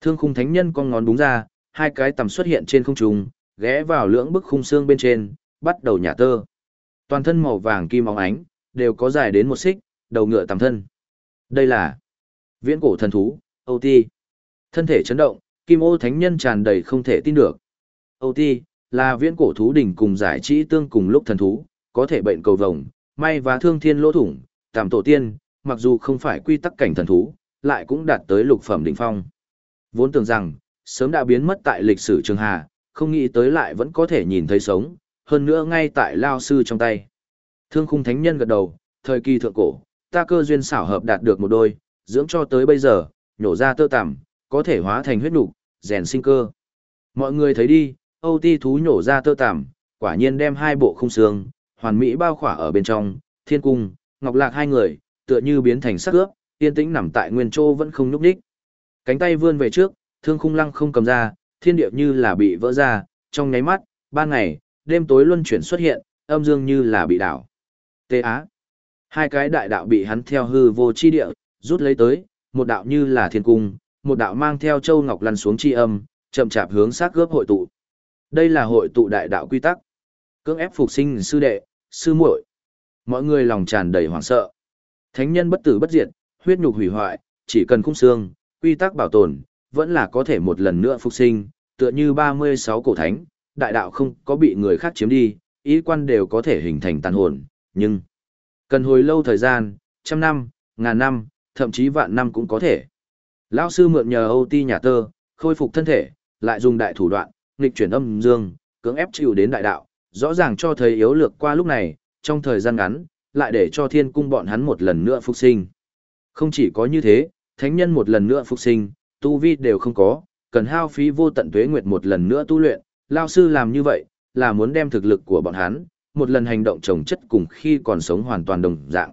Thương khung thánh nhân con ngón đúng ra, hai cái tầm xuất hiện trên không trung, ghé vào lưỡng bức khung xương bên trên, bắt đầu nhả tơ. Toàn thân màu vàng kim óng ánh, đều có dài đến một xích, đầu ngựa tầm thân. Đây là viễn cổ thần thú, Âu Ti. Thân thể chấn động, kim ô thánh nhân tràn đầy không thể tin được. Âu Ti, là viễn cổ thú đỉnh cùng giải trí tương cùng lúc thần thú, có thể bệnh cầu vồng, may và thương thiên lỗ thủng, tạm tổ tiên, mặc dù không phải quy tắc cảnh thần thú, lại cũng đạt tới lục phẩm đỉnh phong. Vốn tưởng rằng, sớm đã biến mất tại lịch sử trường hà, không nghĩ tới lại vẫn có thể nhìn thấy sống, hơn nữa ngay tại lao sư trong tay. Thương khung thánh nhân gật đầu, thời kỳ thượng cổ, ta cơ duyên xảo hợp đạt được một đôi, dưỡng cho tới bây giờ, nhổ ra tơ tằm, có thể hóa thành huyết nục, rèn sinh cơ. Mọi người thấy đi, Âu Ti thú nhổ ra tơ tằm, quả nhiên đem hai bộ khung xương, hoàn mỹ bao khỏa ở bên trong, thiên cung, ngọc lạc hai người, tựa như biến thành sắc ướp, yên tĩnh nằm tại nguyên châu vẫn không nhúc đích. Cánh tay vươn về trước, thương khung lăng không cầm ra, thiên địa như là bị vỡ ra, trong nháy mắt, ban ngày, đêm tối luân chuyển xuất hiện, âm dương như là bị đảo. Tê Á. Hai cái đại đạo bị hắn theo hư vô chi địa, rút lấy tới, một đạo như là thiên cung, một đạo mang theo châu ngọc lăn xuống chi âm, chậm chạp hướng sát gớp hội tụ. Đây là hội tụ đại đạo quy tắc. Cưỡng ép phục sinh sư đệ, sư muội. Mọi người lòng tràn đầy hoảng sợ. Thánh nhân bất tử bất diệt, huyết nhục hủy hoại, chỉ cần khung xương, quy tắc bảo tồn, vẫn là có thể một lần nữa phục sinh, tựa như 36 cổ thánh, đại đạo không có bị người khác chiếm đi, ý quan đều có thể hình thành tàn hồn, nhưng cần hồi lâu thời gian, trăm năm, ngàn năm, thậm chí vạn năm cũng có thể. Lão sư mượn nhờ Âu Ti nhà tơ, khôi phục thân thể, lại dùng đại thủ đoạn, nghịch chuyển âm dương, cưỡng ép chịu đến đại đạo, rõ ràng cho thấy yếu lược qua lúc này, trong thời gian ngắn, lại để cho thiên cung bọn hắn một lần nữa phục sinh. Không chỉ có như thế, thánh nhân một lần nữa phục sinh, tu vi đều không có, cần hao phí vô tận tuế nguyệt một lần nữa tu luyện, lao sư làm như vậy, là muốn đem thực lực của bọn hắn, một lần hành động trồng chất cùng khi còn sống hoàn toàn đồng dạng.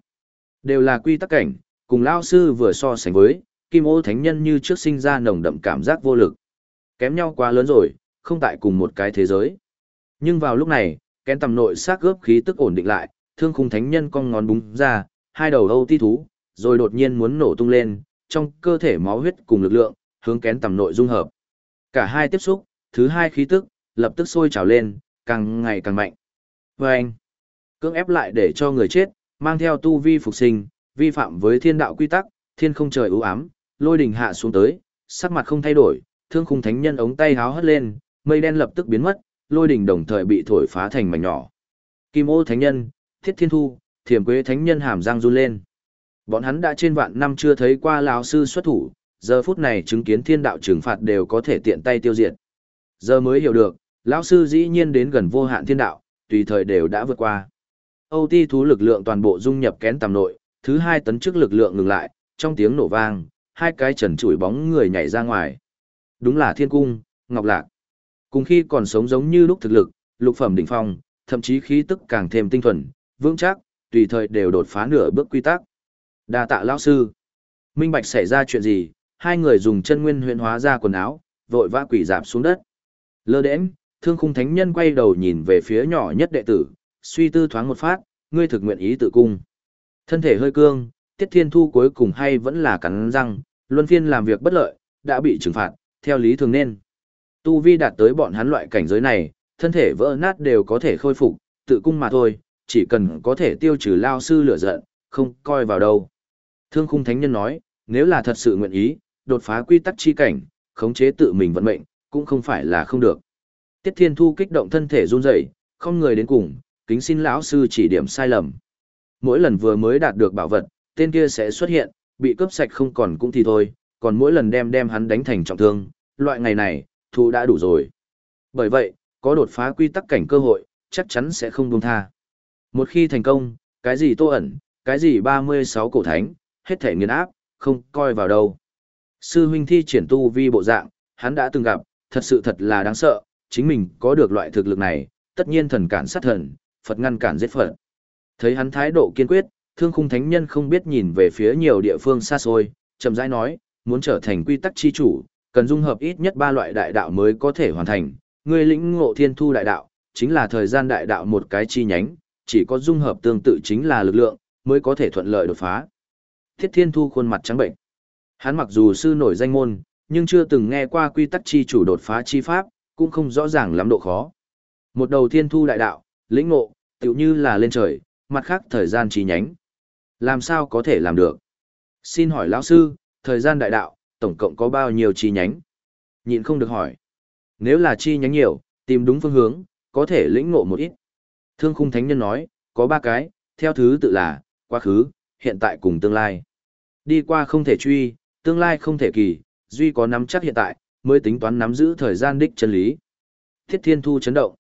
Đều là quy tắc cảnh, cùng lao sư vừa so sánh với, kim ô thánh nhân như trước sinh ra nồng đậm cảm giác vô lực. Kém nhau quá lớn rồi, không tại cùng một cái thế giới. Nhưng vào lúc này, kén tầm nội xác gớp khí tức ổn định lại, thương khung thánh nhân cong ngón búng ra, hai đầu âu ti thú, rồi đột nhiên muốn nổ tung lên, trong cơ thể máu huyết cùng lực lượng, hướng kén tầm nội dung hợp. Cả hai tiếp xúc, thứ hai khí tức, lập tức sôi trào lên, càng ngày càng mạnh. Và anh, cưỡng ép lại để cho người chết, mang theo tu vi phục sinh, vi phạm với thiên đạo quy tắc, thiên không trời ưu ám, lôi đỉnh hạ xuống tới, sắc mặt không thay đổi, thương khung thánh nhân ống tay háo hất lên, mây đen lập tức biến mất, lôi đỉnh đồng thời bị thổi phá thành mảnh nhỏ. Kim ô thánh nhân, thiết thiên thu, thiểm quế thánh nhân hàm răng run lên. Bọn hắn đã trên vạn năm chưa thấy qua lão sư xuất thủ, giờ phút này chứng kiến thiên đạo trừng phạt đều có thể tiện tay tiêu diệt. Giờ mới hiểu được, lão sư dĩ nhiên đến gần vô hạn thiên đạo, tùy thời đều đã vượt qua. Âu ti thú lực lượng toàn bộ dung nhập kén tầm nội, thứ hai tấn chức lực lượng ngừng lại, trong tiếng nổ vang, hai cái trần chủi bóng người nhảy ra ngoài. Đúng là thiên cung, ngọc lạc. Cùng khi còn sống giống như lúc thực lực, lục phẩm đỉnh phong, thậm chí khí tức càng thêm tinh thuần, vững chắc, tùy thời đều đột phá nửa bước quy tắc. Đa tạ lão sư. Minh bạch xảy ra chuyện gì, hai người dùng chân nguyên huyễn hóa ra quần áo, vội vã quỷ dạp xuống đất. Lơ đễm thương khung thánh nhân quay đầu nhìn về phía nhỏ nhất đệ tử, suy tư thoáng một phát, ngươi thực nguyện ý tự cung. Thân thể hơi cương, tiết thiên thu cuối cùng hay vẫn là cắn răng, luân phiên làm việc bất lợi, đã bị trừng phạt, theo lý thường nên. Tu vi đạt tới bọn hắn loại cảnh giới này, thân thể vỡ nát đều có thể khôi phục, tự cung mà thôi, chỉ cần có thể tiêu trừ lao sư lửa giận, không coi vào đâu. Thương khung thánh nhân nói, nếu là thật sự nguyện ý, đột phá quy tắc chi cảnh, khống chế tự mình vận mệnh, cũng không phải là không được. Tiết Thiên Thu kích động thân thể run rẩy, không người đến cùng, kính xin lão sư chỉ điểm sai lầm. Mỗi lần vừa mới đạt được bảo vật, tên kia sẽ xuất hiện, bị cướp sạch không còn cũng thì thôi, còn mỗi lần đem đem hắn đánh thành trọng thương, loại ngày này, thu đã đủ rồi. Bởi vậy, có đột phá quy tắc cảnh cơ hội, chắc chắn sẽ không buông tha. Một khi thành công, cái gì tô ẩn, cái gì 36 cổ thánh, hết thể nghiền áp, không coi vào đâu. Sư huynh thi triển tu vi bộ dạng, hắn đã từng gặp, thật sự thật là đáng sợ, chính mình có được loại thực lực này, tất nhiên thần cản sát thần, Phật ngăn cản giết Phật. Thấy hắn thái độ kiên quyết, thương khung thánh nhân không biết nhìn về phía nhiều địa phương xa xôi, chậm rãi nói, muốn trở thành quy tắc chi chủ, cần dung hợp ít nhất ba loại đại đạo mới có thể hoàn thành. Ngươi lĩnh ngộ thiên thu đại đạo, chính là thời gian đại đạo một cái chi nhánh, chỉ có dung hợp tương tự chính là lực lượng, mới có thể thuận lợi đột phá. Thiết thiên thu khuôn mặt trắng bệnh. Hắn mặc dù sư nổi danh môn, nhưng chưa từng nghe qua quy tắc chi chủ đột phá chi pháp, cũng không rõ ràng lắm độ khó. Một đầu thiên thu đại đạo, lĩnh ngộ, tựu như là lên trời, mặt khác thời gian chi nhánh. Làm sao có thể làm được? Xin hỏi lão sư, thời gian đại đạo, tổng cộng có bao nhiêu chi nhánh? Nhịn không được hỏi. Nếu là chi nhánh nhiều, tìm đúng phương hướng, có thể lĩnh ngộ một ít. Thương khung thánh nhân nói, có ba cái, theo thứ tự là, quá khứ, hiện tại cùng tương lai. Đi qua không thể truy, tương lai không thể kỳ, duy có nắm chắc hiện tại, mới tính toán nắm giữ thời gian đích chân lý. Thiết thiên thu chấn động.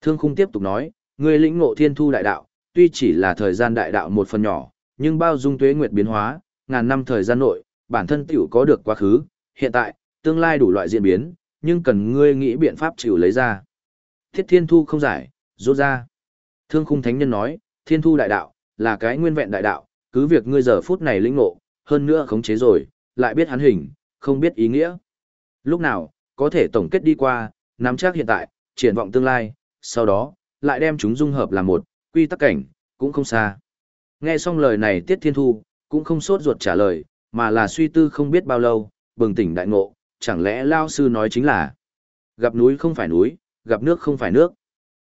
Thương khung tiếp tục nói, người lĩnh ngộ thiên thu đại đạo, tuy chỉ là thời gian đại đạo một phần nhỏ, nhưng bao dung tuế nguyệt biến hóa, ngàn năm thời gian nội, bản thân tiểu có được quá khứ, hiện tại, tương lai đủ loại diễn biến, nhưng cần ngươi nghĩ biện pháp chịu lấy ra. Thiết thiên thu không giải, rút ra. Thương khung thánh nhân nói, thiên thu đại đạo, là cái nguyên vẹn đại đạo, cứ việc ngươi giờ phút này lĩnh ngộ, hơn nữa khống chế rồi, lại biết hắn hình, không biết ý nghĩa. Lúc nào, có thể tổng kết đi qua, nắm chắc hiện tại, triển vọng tương lai, sau đó, lại đem chúng dung hợp làm một, quy tắc cảnh, cũng không xa. Nghe xong lời này Tiết Thiên Thu, cũng không sốt ruột trả lời, mà là suy tư không biết bao lâu, bừng tỉnh đại ngộ, chẳng lẽ Lao Sư nói chính là gặp núi không phải núi, gặp nước không phải nước.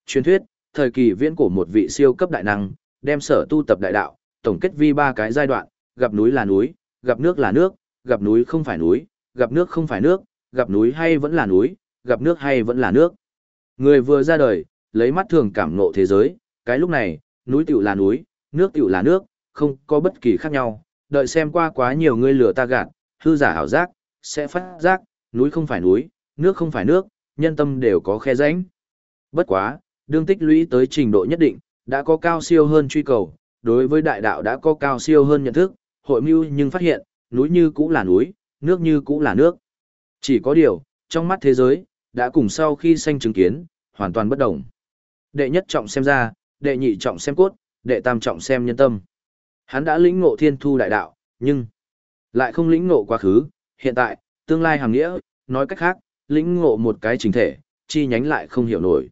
Truyền thuyết, thời kỳ viễn cổ một vị siêu cấp đại năng, đem sở tu tập đại đạo, tổng kết vi ba cái giai đoạn, gặp núi là núi, gặp nước là nước, gặp núi không phải núi, gặp nước không phải nước, gặp núi hay vẫn là núi, gặp nước hay vẫn là nước. Người vừa ra đời, lấy mắt thường cảm ngộ thế giới, cái lúc này, núi tiểu là núi, nước tiểu là nước, không có bất kỳ khác nhau, đợi xem qua quá nhiều người lừa ta gạt, hư giả hảo giác, sẽ phát giác, núi không phải núi, nước không phải nước, nhân tâm đều có khe rãnh. Bất quá, đương tích lũy tới trình độ nhất định, đã có cao siêu hơn truy cầu, đối với đại đạo đã có cao siêu hơn nhận thức, hội mưu nhưng phát hiện, núi như cũng là núi, nước như cũng là nước. Chỉ có điều, trong mắt thế giới, đã cùng sau khi sanh chứng kiến, hoàn toàn bất đồng. Đệ nhất trọng xem ra, đệ nhị trọng xem cốt, đệ tam trọng xem nhân tâm. Hắn đã lĩnh ngộ thiên thu đại đạo, nhưng lại không lĩnh ngộ quá khứ, hiện tại, tương lai hàng nghĩa, nói cách khác, lĩnh ngộ một cái chính thể, chi nhánh lại không hiểu nổi.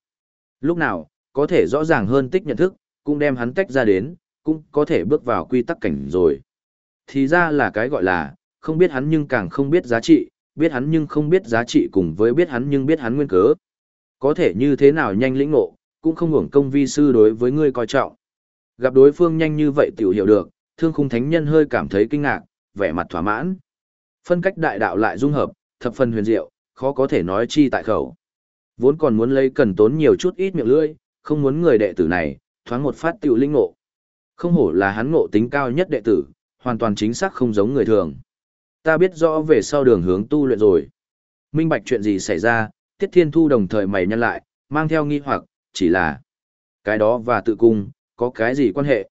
Lúc nào, có thể rõ ràng hơn tích nhận thức, cũng đem hắn tách ra đến, cũng có thể bước vào quy tắc cảnh rồi. Thì ra là cái gọi là, không biết hắn nhưng càng không biết giá trị, biết hắn nhưng không biết giá trị cùng với biết hắn nhưng biết hắn nguyên cớ. Có thể như thế nào nhanh lĩnh ngộ, cũng không hưởng công vi sư đối với ngươi coi trọng. Gặp đối phương nhanh như vậy tiểu hiểu được, thương khung thánh nhân hơi cảm thấy kinh ngạc, vẻ mặt thỏa mãn. Phân cách đại đạo lại dung hợp, thập phần huyền diệu, khó có thể nói chi tại khẩu. Vốn còn muốn lấy cần tốn nhiều chút ít miệng lưỡi, không muốn người đệ tử này, thoáng một phát tiểu linh ngộ. Không hổ là hắn ngộ tính cao nhất đệ tử, hoàn toàn chính xác không giống người thường. Ta biết rõ về sau đường hướng tu luyện rồi. Minh bạch chuyện gì xảy ra, Tiết Thiên Thu đồng thời mày nhăn lại, mang theo nghi hoặc, chỉ là cái đó và tự cung, có cái gì quan hệ?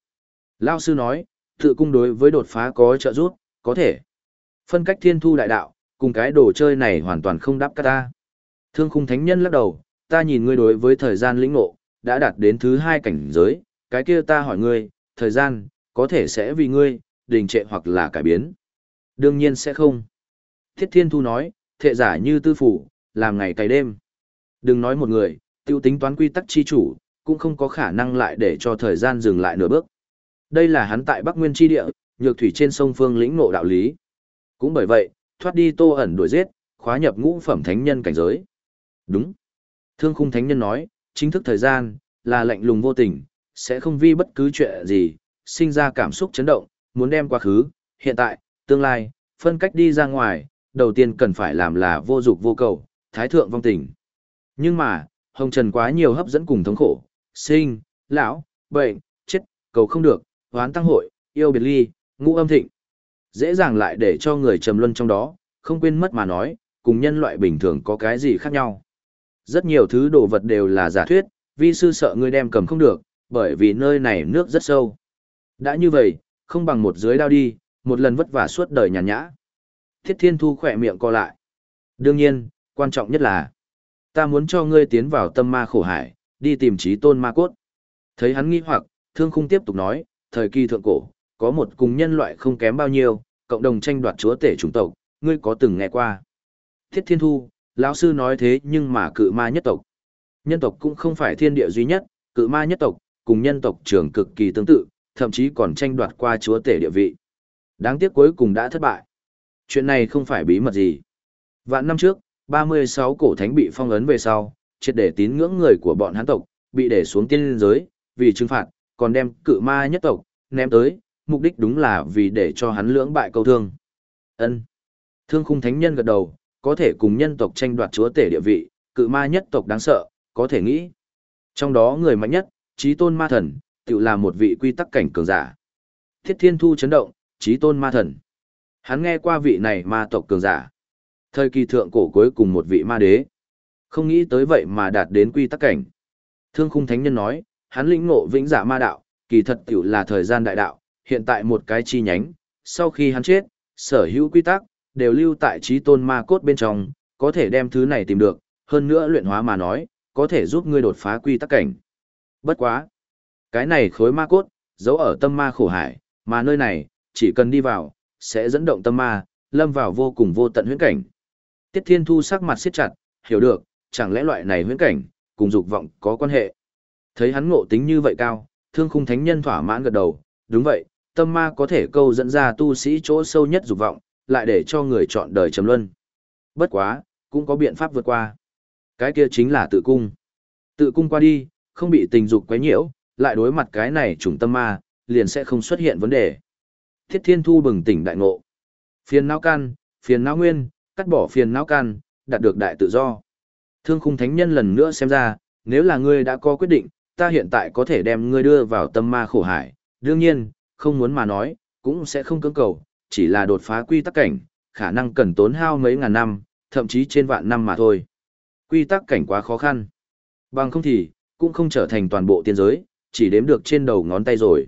Lao sư nói, tự cung đối với đột phá có trợ giúp, có thể. Phân cách Thiên Thu đại đạo, cùng cái đồ chơi này hoàn toàn không đáp cả ta. Thương khung thánh nhân lắc đầu, ta nhìn ngươi đối với thời gian lĩnh ngộ, đã đạt đến thứ hai cảnh giới, cái kia ta hỏi ngươi, thời gian, có thể sẽ vì ngươi, đình trệ hoặc là cải biến. Đương nhiên sẽ không. Thiết Thiên Thu nói, thệ giả như tư phủ, làm ngày cày đêm. Đừng nói một người, tiêu tính toán quy tắc chi chủ, cũng không có khả năng lại để cho thời gian dừng lại nửa bước. Đây là hắn tại Bắc Nguyên chi địa, nhược thủy trên sông phương lĩnh ngộ đạo lý. Cũng bởi vậy, thoát đi tô ẩn đuổi giết, khóa nhập ngũ phẩm thánh nhân cảnh giới. Đúng. Thương khung thánh nhân nói, chính thức thời gian, là lạnh lùng vô tình, sẽ không vi bất cứ chuyện gì, sinh ra cảm xúc chấn động, muốn đem quá khứ, hiện tại, tương lai, phân cách đi ra ngoài, đầu tiên cần phải làm là vô dục vô cầu, thái thượng vong tình. Nhưng mà, hồng trần quá nhiều hấp dẫn cùng thống khổ, sinh, lão, bệnh, chết, cầu không được, hoán tăng hội, yêu biệt ly, ngũ âm thịnh. Dễ dàng lại để cho người trầm luân trong đó, không quên mất mà nói, cùng nhân loại bình thường có cái gì khác nhau. Rất nhiều thứ đồ vật đều là giả thuyết, vi sư sợ ngươi đem cầm không được, bởi vì nơi này nước rất sâu. Đã như vậy, không bằng một dưới đao đi, một lần vất vả suốt đời nhàn nhã. Thiết Thiên Thu khỏe miệng co lại. Đương nhiên, quan trọng nhất là, ta muốn cho ngươi tiến vào tâm ma khổ hải, đi tìm trí tôn ma cốt. Thấy hắn nghi hoặc, thương khung tiếp tục nói, thời kỳ thượng cổ, có một cùng nhân loại không kém bao nhiêu, cộng đồng tranh đoạt chúa tể chủng tộc, ngươi có từng nghe qua. Thiết Thiên Thu, lão sư nói thế nhưng mà cự ma nhất tộc. Nhân tộc cũng không phải thiên địa duy nhất, cự ma nhất tộc, cùng nhân tộc trưởng cực kỳ tương tự, thậm chí còn tranh đoạt qua chúa tể địa vị. Đáng tiếc cuối cùng đã thất bại. Chuyện này không phải bí mật gì. Vạn năm trước, 36 cổ thánh bị phong ấn về sau, triệt để tín ngưỡng người của bọn hắn tộc, bị để xuống tiên giới, vì trừng phạt, còn đem cự ma nhất tộc, ném tới, mục đích đúng là vì để cho hắn lưỡng bại câu thương. ân Thương khung thánh nhân gật đầu, có thể cùng nhân tộc tranh đoạt chúa tể địa vị, cự ma nhất tộc đáng sợ, có thể nghĩ. Trong đó người mạnh nhất, trí tôn ma thần, tự là một vị quy tắc cảnh cường giả. Thiết thiên thu chấn động, trí tôn ma thần. Hắn nghe qua vị này ma tộc cường giả. Thời kỳ thượng cổ cuối cùng một vị ma đế. Không nghĩ tới vậy mà đạt đến quy tắc cảnh. Thương khung thánh nhân nói, hắn lĩnh ngộ vĩnh giả ma đạo, kỳ thật tiểu là thời gian đại đạo, hiện tại một cái chi nhánh, sau khi hắn chết, sở hữu quy tắc, đều lưu tại trí tôn ma cốt bên trong, có thể đem thứ này tìm được, hơn nữa luyện hóa mà nói, có thể giúp ngươi đột phá quy tắc cảnh. Bất quá. Cái này khối ma cốt, giấu ở tâm ma khổ hải, mà nơi này, chỉ cần đi vào, sẽ dẫn động tâm ma, lâm vào vô cùng vô tận huyễn cảnh. Tiết Thiên Thu sắc mặt siết chặt, hiểu được, chẳng lẽ loại này huyễn cảnh, cùng dục vọng có quan hệ. Thấy hắn ngộ tính như vậy cao, thương khung thánh nhân thỏa mãn gật đầu, đúng vậy, tâm ma có thể câu dẫn ra tu sĩ chỗ sâu nhất dục vọng, lại để cho người chọn đời trầm luân. Bất quá, cũng có biện pháp vượt qua. Cái kia chính là tự cung. Tự cung qua đi, không bị tình dục quấy nhiễu, lại đối mặt cái này trùng tâm ma, liền sẽ không xuất hiện vấn đề. Thiết Thiên Thu bừng tỉnh đại ngộ. Phiền não căn, phiền não nguyên, cắt bỏ phiền não căn, đạt được đại tự do. Thương khung thánh nhân lần nữa xem ra, nếu là ngươi đã có quyết định, ta hiện tại có thể đem ngươi đưa vào tâm ma khổ hải. Đương nhiên, không muốn mà nói, cũng sẽ không cưỡng cầu, chỉ là đột phá quy tắc cảnh, khả năng cần tốn hao mấy ngàn năm, thậm chí trên vạn năm mà thôi. Quy tắc cảnh quá khó khăn. Bằng không thì, cũng không trở thành toàn bộ tiên giới, chỉ đếm được trên đầu ngón tay rồi.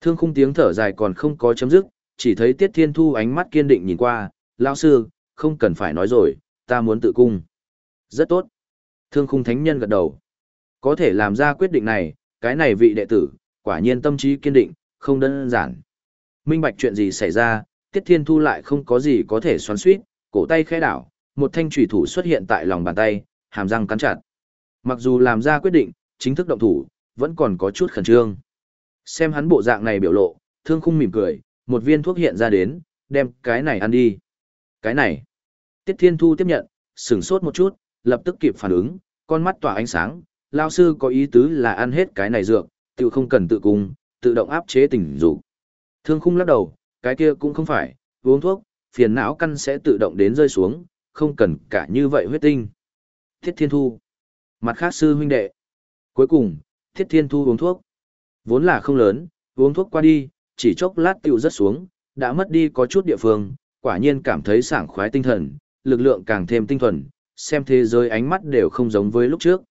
Thương khung tiếng thở dài còn không có chấm dứt, chỉ thấy Tiết Thiên Thu ánh mắt kiên định nhìn qua, lão sư, không cần phải nói rồi, ta muốn tự cung. Rất tốt. Thương khung thánh nhân gật đầu. Có thể làm ra quyết định này, cái này vị đệ tử, quả nhiên tâm trí kiên định, không đơn giản. Minh bạch chuyện gì xảy ra, Tiết Thiên Thu lại không có gì có thể xoắn suýt, cổ tay khẽ đảo, một thanh thủy thủ xuất hiện tại lòng bàn tay, hàm răng cắn chặt. Mặc dù làm ra quyết định, chính thức động thủ, vẫn còn có chút khẩn trương. Xem hắn bộ dạng này biểu lộ, thương khung mỉm cười, một viên thuốc hiện ra đến, đem cái này ăn đi. Cái này. Tiết Thiên Thu tiếp nhận, sửng sốt một chút, lập tức kịp phản ứng, con mắt tỏa ánh sáng, lao sư có ý tứ là ăn hết cái này dược, tự không cần tự cung, tự động áp chế tình dục. Thương khung lắc đầu, cái kia cũng không phải, uống thuốc, phiền não căn sẽ tự động đến rơi xuống, không cần cả như vậy huyết tinh. Thiết Thiên Thu. Mặt khác sư huynh đệ. Cuối cùng, Thiết Thiên Thu uống thuốc. Vốn là không lớn, uống thuốc qua đi, chỉ chốc lát tiểu rất xuống, đã mất đi có chút địa phương, quả nhiên cảm thấy sảng khoái tinh thần, lực lượng càng thêm tinh thuần, xem thế giới ánh mắt đều không giống với lúc trước.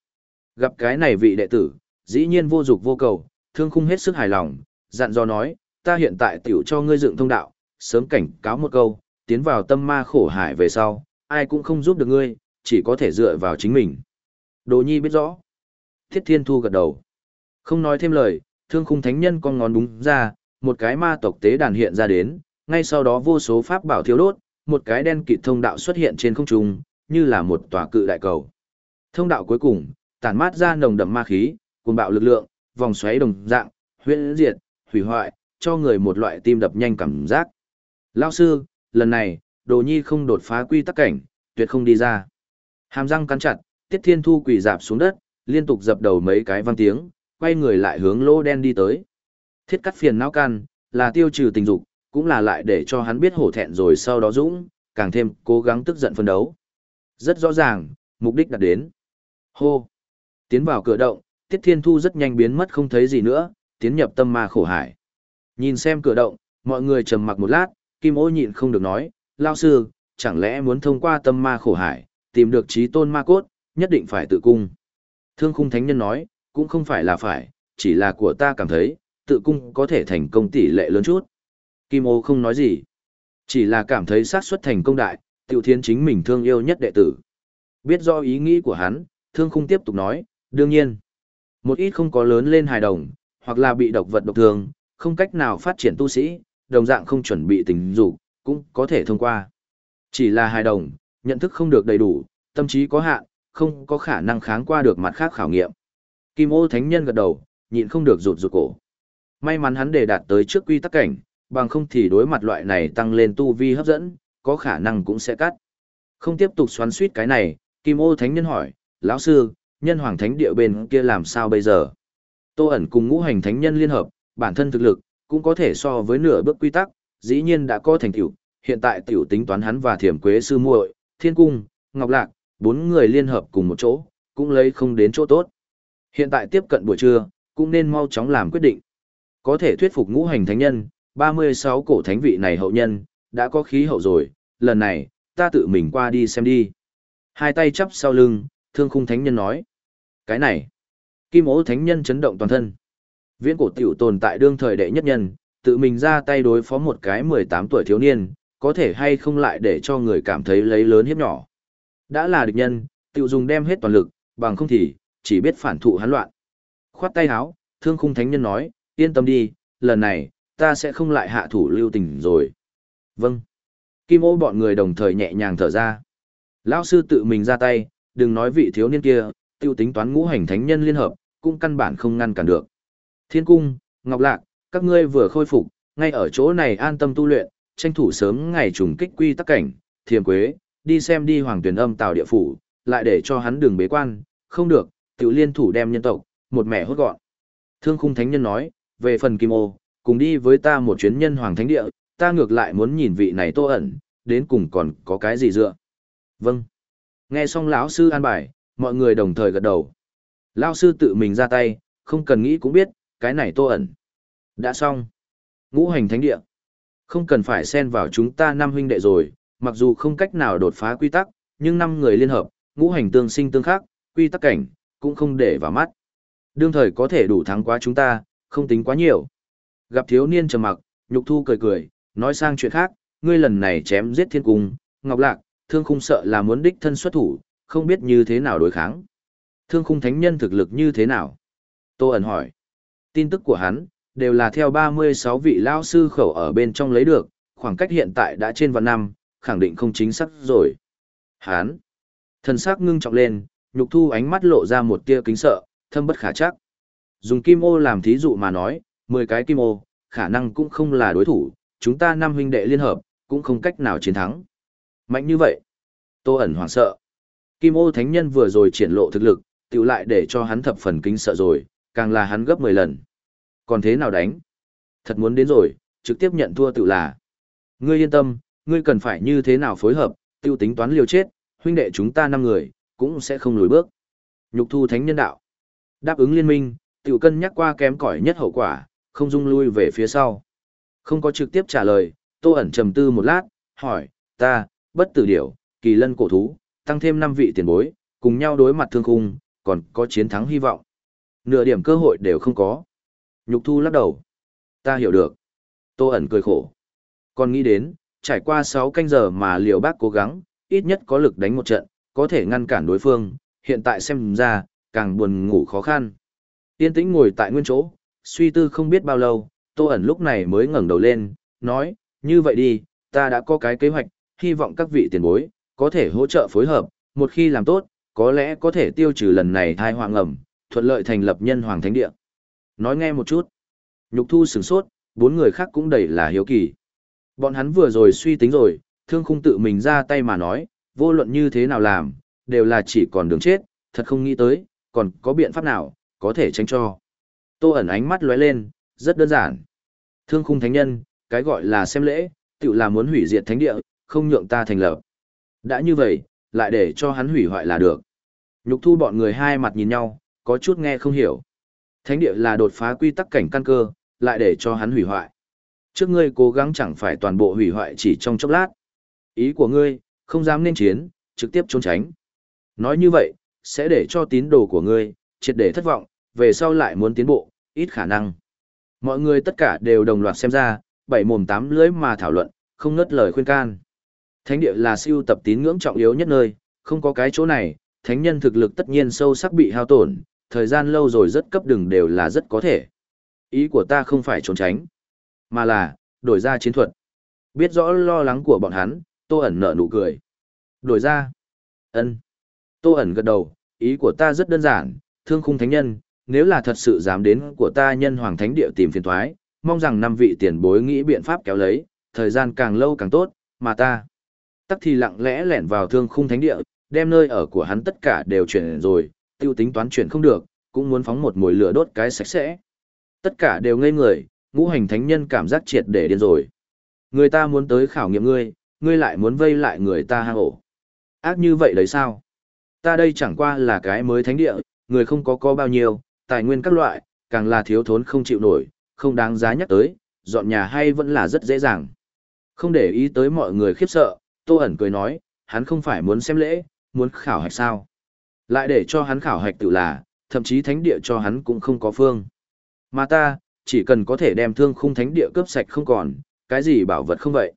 Gặp cái này vị đệ tử, dĩ nhiên vô dục vô cầu, thương khung hết sức hài lòng, dặn dò nói, ta hiện tại tiểu cho ngươi dựng thông đạo, sớm cảnh cáo một câu, tiến vào tâm ma khổ hải về sau, ai cũng không giúp được ngươi, chỉ có thể dựa vào chính mình. Đồ nhi biết rõ. Thiết thiên thu gật đầu. Không nói thêm lời, thương khung thánh nhân con ngón đúng ra, một cái ma tộc tế đàn hiện ra đến, ngay sau đó vô số pháp bảo thiếu đốt, một cái đen kịt thông đạo xuất hiện trên không trung, như là một tòa cự đại cầu. Thông đạo cuối cùng, tản mát ra nồng đậm ma khí, cuồng bạo lực lượng, vòng xoáy đồng dạng, huyễn diệt, hủy hoại, cho người một loại tim đập nhanh cảm giác. Lao sư, lần này, đồ nhi không đột phá quy tắc cảnh, tuyệt không đi ra. Hàm răng cắn chặt, tiết thiên thu quỳ dạp xuống đất, liên tục dập đầu mấy cái vang tiếng, quay người lại hướng lỗ đen đi tới. Thiết cắt phiền não can, là tiêu trừ tình dục, cũng là lại để cho hắn biết hổ thẹn rồi sau đó dũng, càng thêm cố gắng tức giận phân đấu. Rất rõ ràng, mục đích đạt đến. Hô! Tiến vào cửa động, Tiết Thiên Thu rất nhanh biến mất không thấy gì nữa, tiến nhập tâm ma khổ hải. Nhìn xem cửa động, mọi người trầm mặc một lát, Kim ô nhịn không được nói, lao sư, chẳng lẽ muốn thông qua tâm ma khổ hải, tìm được trí tôn ma cốt, nhất định phải tự cung. Thương khung thánh nhân nói, cũng không phải là phải, chỉ là của ta cảm thấy, tự cung có thể thành công tỷ lệ lớn chút. Kim ô không nói gì, chỉ là cảm thấy xác suất thành công đại, tiểu thiên chính mình thương yêu nhất đệ tử. Biết do ý nghĩ của hắn, thương khung tiếp tục nói, đương nhiên, một ít không có lớn lên hài đồng, hoặc là bị độc vật độc thường, không cách nào phát triển tu sĩ, đồng dạng không chuẩn bị tình dục, cũng có thể thông qua. Chỉ là hài đồng, nhận thức không được đầy đủ, tâm trí có hạn, không có khả năng kháng qua được mặt khác khảo nghiệm. Kim ô thánh nhân gật đầu, nhịn không được rụt rụt cổ. May mắn hắn để đạt tới trước quy tắc cảnh, bằng không thì đối mặt loại này tăng lên tu vi hấp dẫn, có khả năng cũng sẽ cắt. Không tiếp tục xoắn suýt cái này, Kim ô thánh nhân hỏi, lão sư, nhân hoàng thánh địa bên kia làm sao bây giờ? Tô ẩn cùng ngũ hành thánh nhân liên hợp, bản thân thực lực, cũng có thể so với nửa bước quy tắc, dĩ nhiên đã có thành tựu, hiện tại tiểu tính toán hắn và thiểm quế sư muội, thiên cung, ngọc lạc, bốn người liên hợp cùng một chỗ, cũng lấy không đến chỗ tốt. Hiện tại tiếp cận buổi trưa, cũng nên mau chóng làm quyết định. Có thể thuyết phục ngũ hành thánh nhân, 36 cổ thánh vị này hậu nhân, đã có khí hậu rồi, lần này, ta tự mình qua đi xem đi. Hai tay chắp sau lưng, thương khung thánh nhân nói. Cái này, kim ố thánh nhân chấn động toàn thân. Viễn cổ tiểu tồn tại đương thời đệ nhất nhân, tự mình ra tay đối phó một cái 18 tuổi thiếu niên, có thể hay không lại để cho người cảm thấy lấy lớn hiếp nhỏ. Đã là địch nhân, tiểu dùng đem hết toàn lực, bằng không thì, chỉ biết phản thụ hắn loạn. Khoát tay háo, thương khung thánh nhân nói, yên tâm đi, lần này, ta sẽ không lại hạ thủ lưu tình rồi. Vâng. Kim ô bọn người đồng thời nhẹ nhàng thở ra. Lão sư tự mình ra tay, đừng nói vị thiếu niên kia, tiêu tính toán ngũ hành thánh nhân liên hợp, cũng căn bản không ngăn cản được. Thiên cung, Ngọc Lạc, các ngươi vừa khôi phục, ngay ở chỗ này an tâm tu luyện, tranh thủ sớm ngày trùng kích quy tắc cảnh, thiềm quế, đi xem đi hoàng tuyển âm tào địa phủ, lại để cho hắn đường bế quan, không được, tiểu liên thủ đem nhân tộc, một mẻ hốt gọn. Thương khung thánh nhân nói, về phần kim ô, cùng đi với ta một chuyến nhân hoàng thánh địa, ta ngược lại muốn nhìn vị này tô ẩn, đến cùng còn có cái gì dựa. Vâng. Nghe xong lão sư an bài, mọi người đồng thời gật đầu. Lão sư tự mình ra tay, không cần nghĩ cũng biết, cái này tô ẩn. Đã xong. Ngũ hành thánh địa. Không cần phải xen vào chúng ta năm huynh đệ rồi, mặc dù không cách nào đột phá quy tắc, nhưng năm người liên hợp, ngũ hành tương sinh tương khắc, quy tắc cảnh, cũng không để vào mắt. Đương thời có thể đủ thắng quá chúng ta, không tính quá nhiều. Gặp thiếu niên trầm mặc, nhục thu cười cười, nói sang chuyện khác, ngươi lần này chém giết thiên cung, ngọc lạc, thương khung sợ là muốn đích thân xuất thủ, không biết như thế nào đối kháng. Thương khung thánh nhân thực lực như thế nào? Tô ẩn hỏi. Tin tức của hắn, đều là theo 36 vị lao sư khẩu ở bên trong lấy được, khoảng cách hiện tại đã trên vạn năm, khẳng định không chính xác rồi. Hán. Thần sắc ngưng trọng lên, nhục thu ánh mắt lộ ra một tia kính sợ, thâm bất khả chắc. Dùng kim ô làm thí dụ mà nói, 10 cái kim ô, khả năng cũng không là đối thủ, chúng ta năm huynh đệ liên hợp, cũng không cách nào chiến thắng. Mạnh như vậy. Tô ẩn hoảng sợ. Kim ô thánh nhân vừa rồi triển lộ thực lực, tiểu lại để cho hắn thập phần kính sợ rồi, càng là hắn gấp 10 lần. Còn thế nào đánh? Thật muốn đến rồi, trực tiếp nhận thua tự là. Ngươi yên tâm, ngươi cần phải như thế nào phối hợp, tiêu tính toán liều chết, huynh đệ chúng ta năm người, cũng sẽ không lùi bước. Nhục thu thánh nhân đạo. Đáp ứng liên minh, tiểu cân nhắc qua kém cỏi nhất hậu quả, không dung lui về phía sau. Không có trực tiếp trả lời, tô ẩn trầm tư một lát, hỏi, ta, bất tử điểu, kỳ lân cổ thú, tăng thêm 5 vị tiền bối, cùng nhau đối mặt thương khung, còn có chiến thắng hy vọng. Nửa điểm cơ hội đều không có. Nhục thu lắc đầu. Ta hiểu được. Tô ẩn cười khổ. Còn nghĩ đến, trải qua 6 canh giờ mà liều bác cố gắng, ít nhất có lực đánh một trận, có thể ngăn cản đối phương, hiện tại xem ra, càng buồn ngủ khó khăn. Tiên tĩnh ngồi tại nguyên chỗ, suy tư không biết bao lâu, Tô ẩn lúc này mới ngẩng đầu lên, nói, như vậy đi, ta đã có cái kế hoạch, hy vọng các vị tiền bối, có thể hỗ trợ phối hợp, một khi làm tốt, có lẽ có thể tiêu trừ lần này thai hoàng ẩm, thuận lợi thành lập nhân hoàng thánh địa. Nói nghe một chút. Nhục thu sửng sốt, bốn người khác cũng đầy là hiếu kỳ. Bọn hắn vừa rồi suy tính rồi, thương khung tự mình ra tay mà nói, vô luận như thế nào làm, đều là chỉ còn đường chết, thật không nghĩ tới, còn có biện pháp nào, có thể tránh cho. Tô ẩn ánh mắt lóe lên, rất đơn giản. Thương khung thánh nhân, cái gọi là xem lễ, tự là muốn hủy diệt thánh địa, không nhượng ta thành lập. Đã như vậy, lại để cho hắn hủy hoại là được. Nhục thu bọn người hai mặt nhìn nhau, có chút nghe không hiểu. Thánh địa là đột phá quy tắc cảnh căn cơ, lại để cho hắn hủy hoại. Trước ngươi cố gắng chẳng phải toàn bộ hủy hoại chỉ trong chốc lát. Ý của ngươi, không dám nên chiến, trực tiếp trốn tránh. Nói như vậy, sẽ để cho tín đồ của ngươi, triệt để thất vọng, về sau lại muốn tiến bộ, ít khả năng. Mọi người tất cả đều đồng loạt xem ra, bảy mồm tám lưỡi mà thảo luận, không ngớt lời khuyên can. Thánh địa là siêu tập tín ngưỡng trọng yếu nhất nơi, không có cái chỗ này, thánh nhân thực lực tất nhiên sâu sắc bị hao tổn, thời gian lâu rồi rất cấp đường đều là rất có thể. Ý của ta không phải trốn tránh, mà là, đổi ra chiến thuật. Biết rõ lo lắng của bọn hắn, Tô ẩn nở nụ cười. Đổi ra. ân Tô ẩn gật đầu, ý của ta rất đơn giản, thương khung thánh nhân, nếu là thật sự dám đến của ta nhân hoàng thánh địa tìm phiền thoái, mong rằng năm vị tiền bối nghĩ biện pháp kéo lấy, thời gian càng lâu càng tốt, mà ta. Tắc thì lặng lẽ lẻn vào thương khung thánh địa, đem nơi ở của hắn tất cả đều chuyển rồi, tiêu tính toán chuyển không được, cũng muốn phóng một mồi lửa đốt cái sạch sẽ. Tất cả đều ngây người, ngũ hành thánh nhân cảm giác triệt để điên rồi. Người ta muốn tới khảo nghiệm ngươi, ngươi lại muốn vây lại người ta hang ổ. Ác như vậy đấy sao? Ta đây chẳng qua là cái mới thánh địa, người không có có bao nhiêu, tài nguyên các loại, càng là thiếu thốn không chịu nổi, không đáng giá nhắc tới, dọn nhà hay vẫn là rất dễ dàng. Không để ý tới mọi người khiếp sợ, Tô ẩn cười nói, hắn không phải muốn xem lễ, muốn khảo hạch sao. Lại để cho hắn khảo hạch tự là, thậm chí thánh địa cho hắn cũng không có phương. Mà ta, chỉ cần có thể đem thương khung thánh địa cướp sạch không còn, cái gì bảo vật không vậy.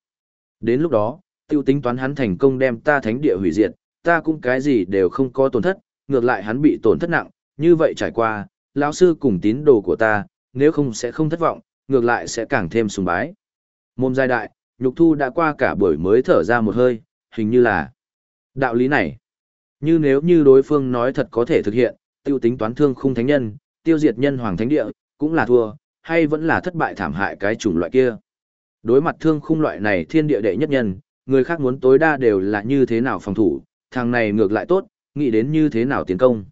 Đến lúc đó, tiêu tính toán hắn thành công đem ta thánh địa hủy diệt, ta cũng cái gì đều không có tổn thất, ngược lại hắn bị tổn thất nặng, như vậy trải qua, lão sư cùng tín đồ của ta, nếu không sẽ không thất vọng, ngược lại sẽ càng thêm sùng bái. Môn giai đại, nhục thu đã qua cả buổi mới thở ra một hơi, hình như là đạo lý này. Như nếu như đối phương nói thật có thể thực hiện, tiêu tính toán thương khung thánh nhân, tiêu diệt nhân hoàng thánh địa, cũng là thua, hay vẫn là thất bại thảm hại cái chủng loại kia. Đối mặt thương khung loại này thiên địa đệ nhất nhân, người khác muốn tối đa đều là như thế nào phòng thủ, thằng này ngược lại tốt, nghĩ đến như thế nào tiến công.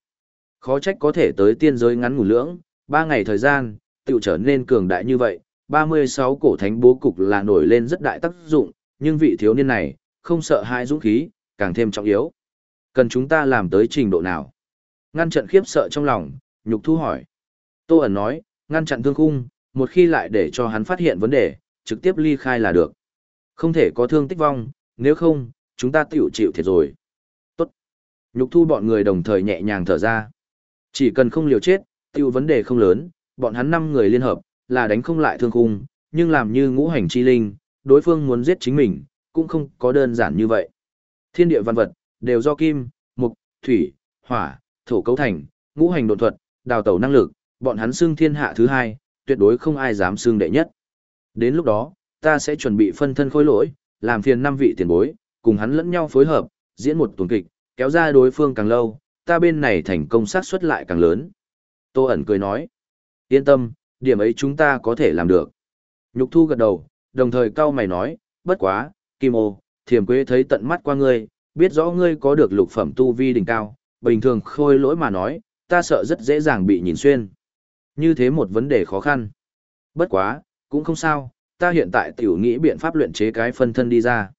Khó trách có thể tới tiên giới ngắn ngủ lưỡng, ba ngày thời gian, tự trở nên cường đại như vậy, 36 cổ thánh bố cục là nổi lên rất đại tác dụng, nhưng vị thiếu niên này, không sợ hai dũng khí, càng thêm trọng yếu. Cần chúng ta làm tới trình độ nào? Ngăn trận khiếp sợ trong lòng, nhục thu hỏi. Tô ẩn nói, ngăn chặn thương khung, một khi lại để cho hắn phát hiện vấn đề, trực tiếp ly khai là được. Không thể có thương tích vong, nếu không, chúng ta tiểu chịu thiệt rồi. Tốt. Nhục thu bọn người đồng thời nhẹ nhàng thở ra. Chỉ cần không liều chết, tiêu vấn đề không lớn, bọn hắn năm người liên hợp, là đánh không lại thương khung, nhưng làm như ngũ hành chi linh, đối phương muốn giết chính mình, cũng không có đơn giản như vậy. Thiên địa văn vật, đều do kim, mục, thủy, hỏa, thổ cấu thành, ngũ hành độn thuật, đào tẩu năng lực, bọn hắn xưng thiên hạ thứ hai, tuyệt đối không ai dám xưng đệ nhất. Đến lúc đó, ta sẽ chuẩn bị phân thân khối lỗi, làm phiền năm vị tiền bối, cùng hắn lẫn nhau phối hợp, diễn một tuần kịch, kéo ra đối phương càng lâu, ta bên này thành công sát suất lại càng lớn. Tô ẩn cười nói, yên tâm, điểm ấy chúng ta có thể làm được. Nhục thu gật đầu, đồng thời cao mày nói, bất quá, Kim ô, thiềm quế thấy tận mắt qua ngươi, biết rõ ngươi có được lục phẩm tu vi đỉnh cao, bình thường khôi lỗi mà nói, ta sợ rất dễ dàng bị nhìn xuyên. Như thế một vấn đề khó khăn. Bất quá, cũng không sao, ta hiện tại tiểu nghĩ biện pháp luyện chế cái phân thân đi ra.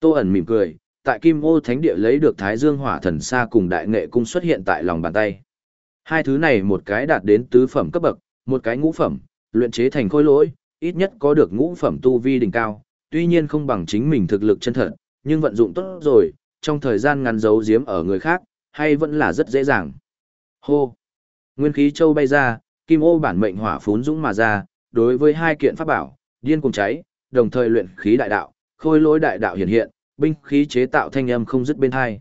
Tô ẩn mỉm cười, tại Kim Ô Thánh Địa lấy được Thái Dương Hỏa Thần Sa cùng Đại Nghệ Cung xuất hiện tại lòng bàn tay. Hai thứ này một cái đạt đến tứ phẩm cấp bậc, một cái ngũ phẩm, luyện chế thành khối lỗi, ít nhất có được ngũ phẩm tu vi đỉnh cao, tuy nhiên không bằng chính mình thực lực chân thật, nhưng vận dụng tốt rồi, trong thời gian ngắn giấu giếm ở người khác, hay vẫn là rất dễ dàng. Hô! Nguyên khí châu bay ra, kim ô bản mệnh hỏa phún dũng mà ra, đối với hai kiện pháp bảo, điên cùng cháy, đồng thời luyện khí đại đạo, khôi lỗi đại đạo hiện hiện, binh khí chế tạo thanh âm không dứt bên hai.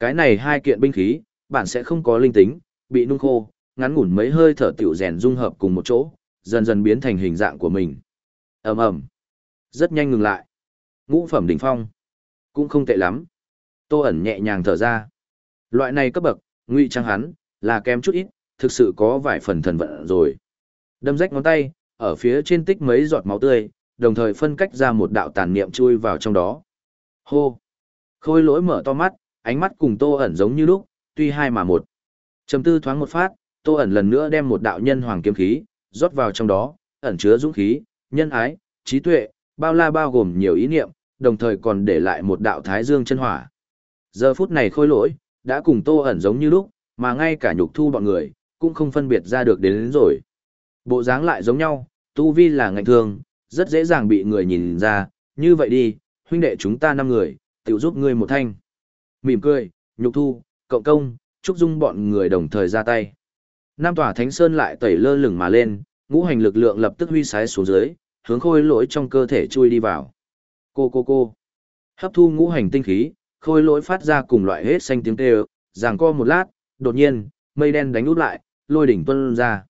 Cái này hai kiện binh khí, bản sẽ không có linh tính, bị nung khô, ngắn ngủn mấy hơi thở tiểu rèn dung hợp cùng một chỗ, dần dần biến thành hình dạng của mình. Ầm ầm. Rất nhanh ngừng lại. Ngũ phẩm đỉnh phong, cũng không tệ lắm. Tô ẩn nhẹ nhàng thở ra. Loại này cấp bậc, ngụy trang hắn, là kém chút ít, thực sự có vài phần thần vận rồi. Đâm rách ngón tay, ở phía trên tích mấy giọt máu tươi, đồng thời phân cách ra một đạo tàn niệm chui vào trong đó. Hô! Khôi lỗi mở to mắt, ánh mắt cùng tô ẩn giống như lúc, tuy hai mà một. Trầm tư thoáng một phát, tô ẩn lần nữa đem một đạo nhân hoàng kiếm khí, rót vào trong đó, ẩn chứa dũng khí, nhân ái, trí tuệ, bao la bao gồm nhiều ý niệm, đồng thời còn để lại một đạo thái dương chân hỏa. Giờ phút này khôi lỗi, đã cùng tô ẩn giống như lúc, mà ngay cả nhục thu bọn người, cũng không phân biệt ra được đến, đến rồi. Bộ dáng lại giống nhau, tu vi là ngạnh thường, rất dễ dàng bị người nhìn ra, như vậy đi, huynh đệ chúng ta năm người, tiểu giúp ngươi một thanh. Mỉm cười, nhục thu, cộng công, trúc dung bọn người đồng thời ra tay. Nam tòa thánh sơn lại tẩy lơ lửng mà lên, ngũ hành lực lượng lập tức huy sái xuống dưới, hướng khôi lỗi trong cơ thể chui đi vào. Cô cô cô. Hấp thu ngũ hành tinh khí, khôi lỗi phát ra cùng loại hết xanh tiếng kêu, giằng co một lát, đột nhiên, mây đen đánh út lại, lôi đỉnh tuôn ra.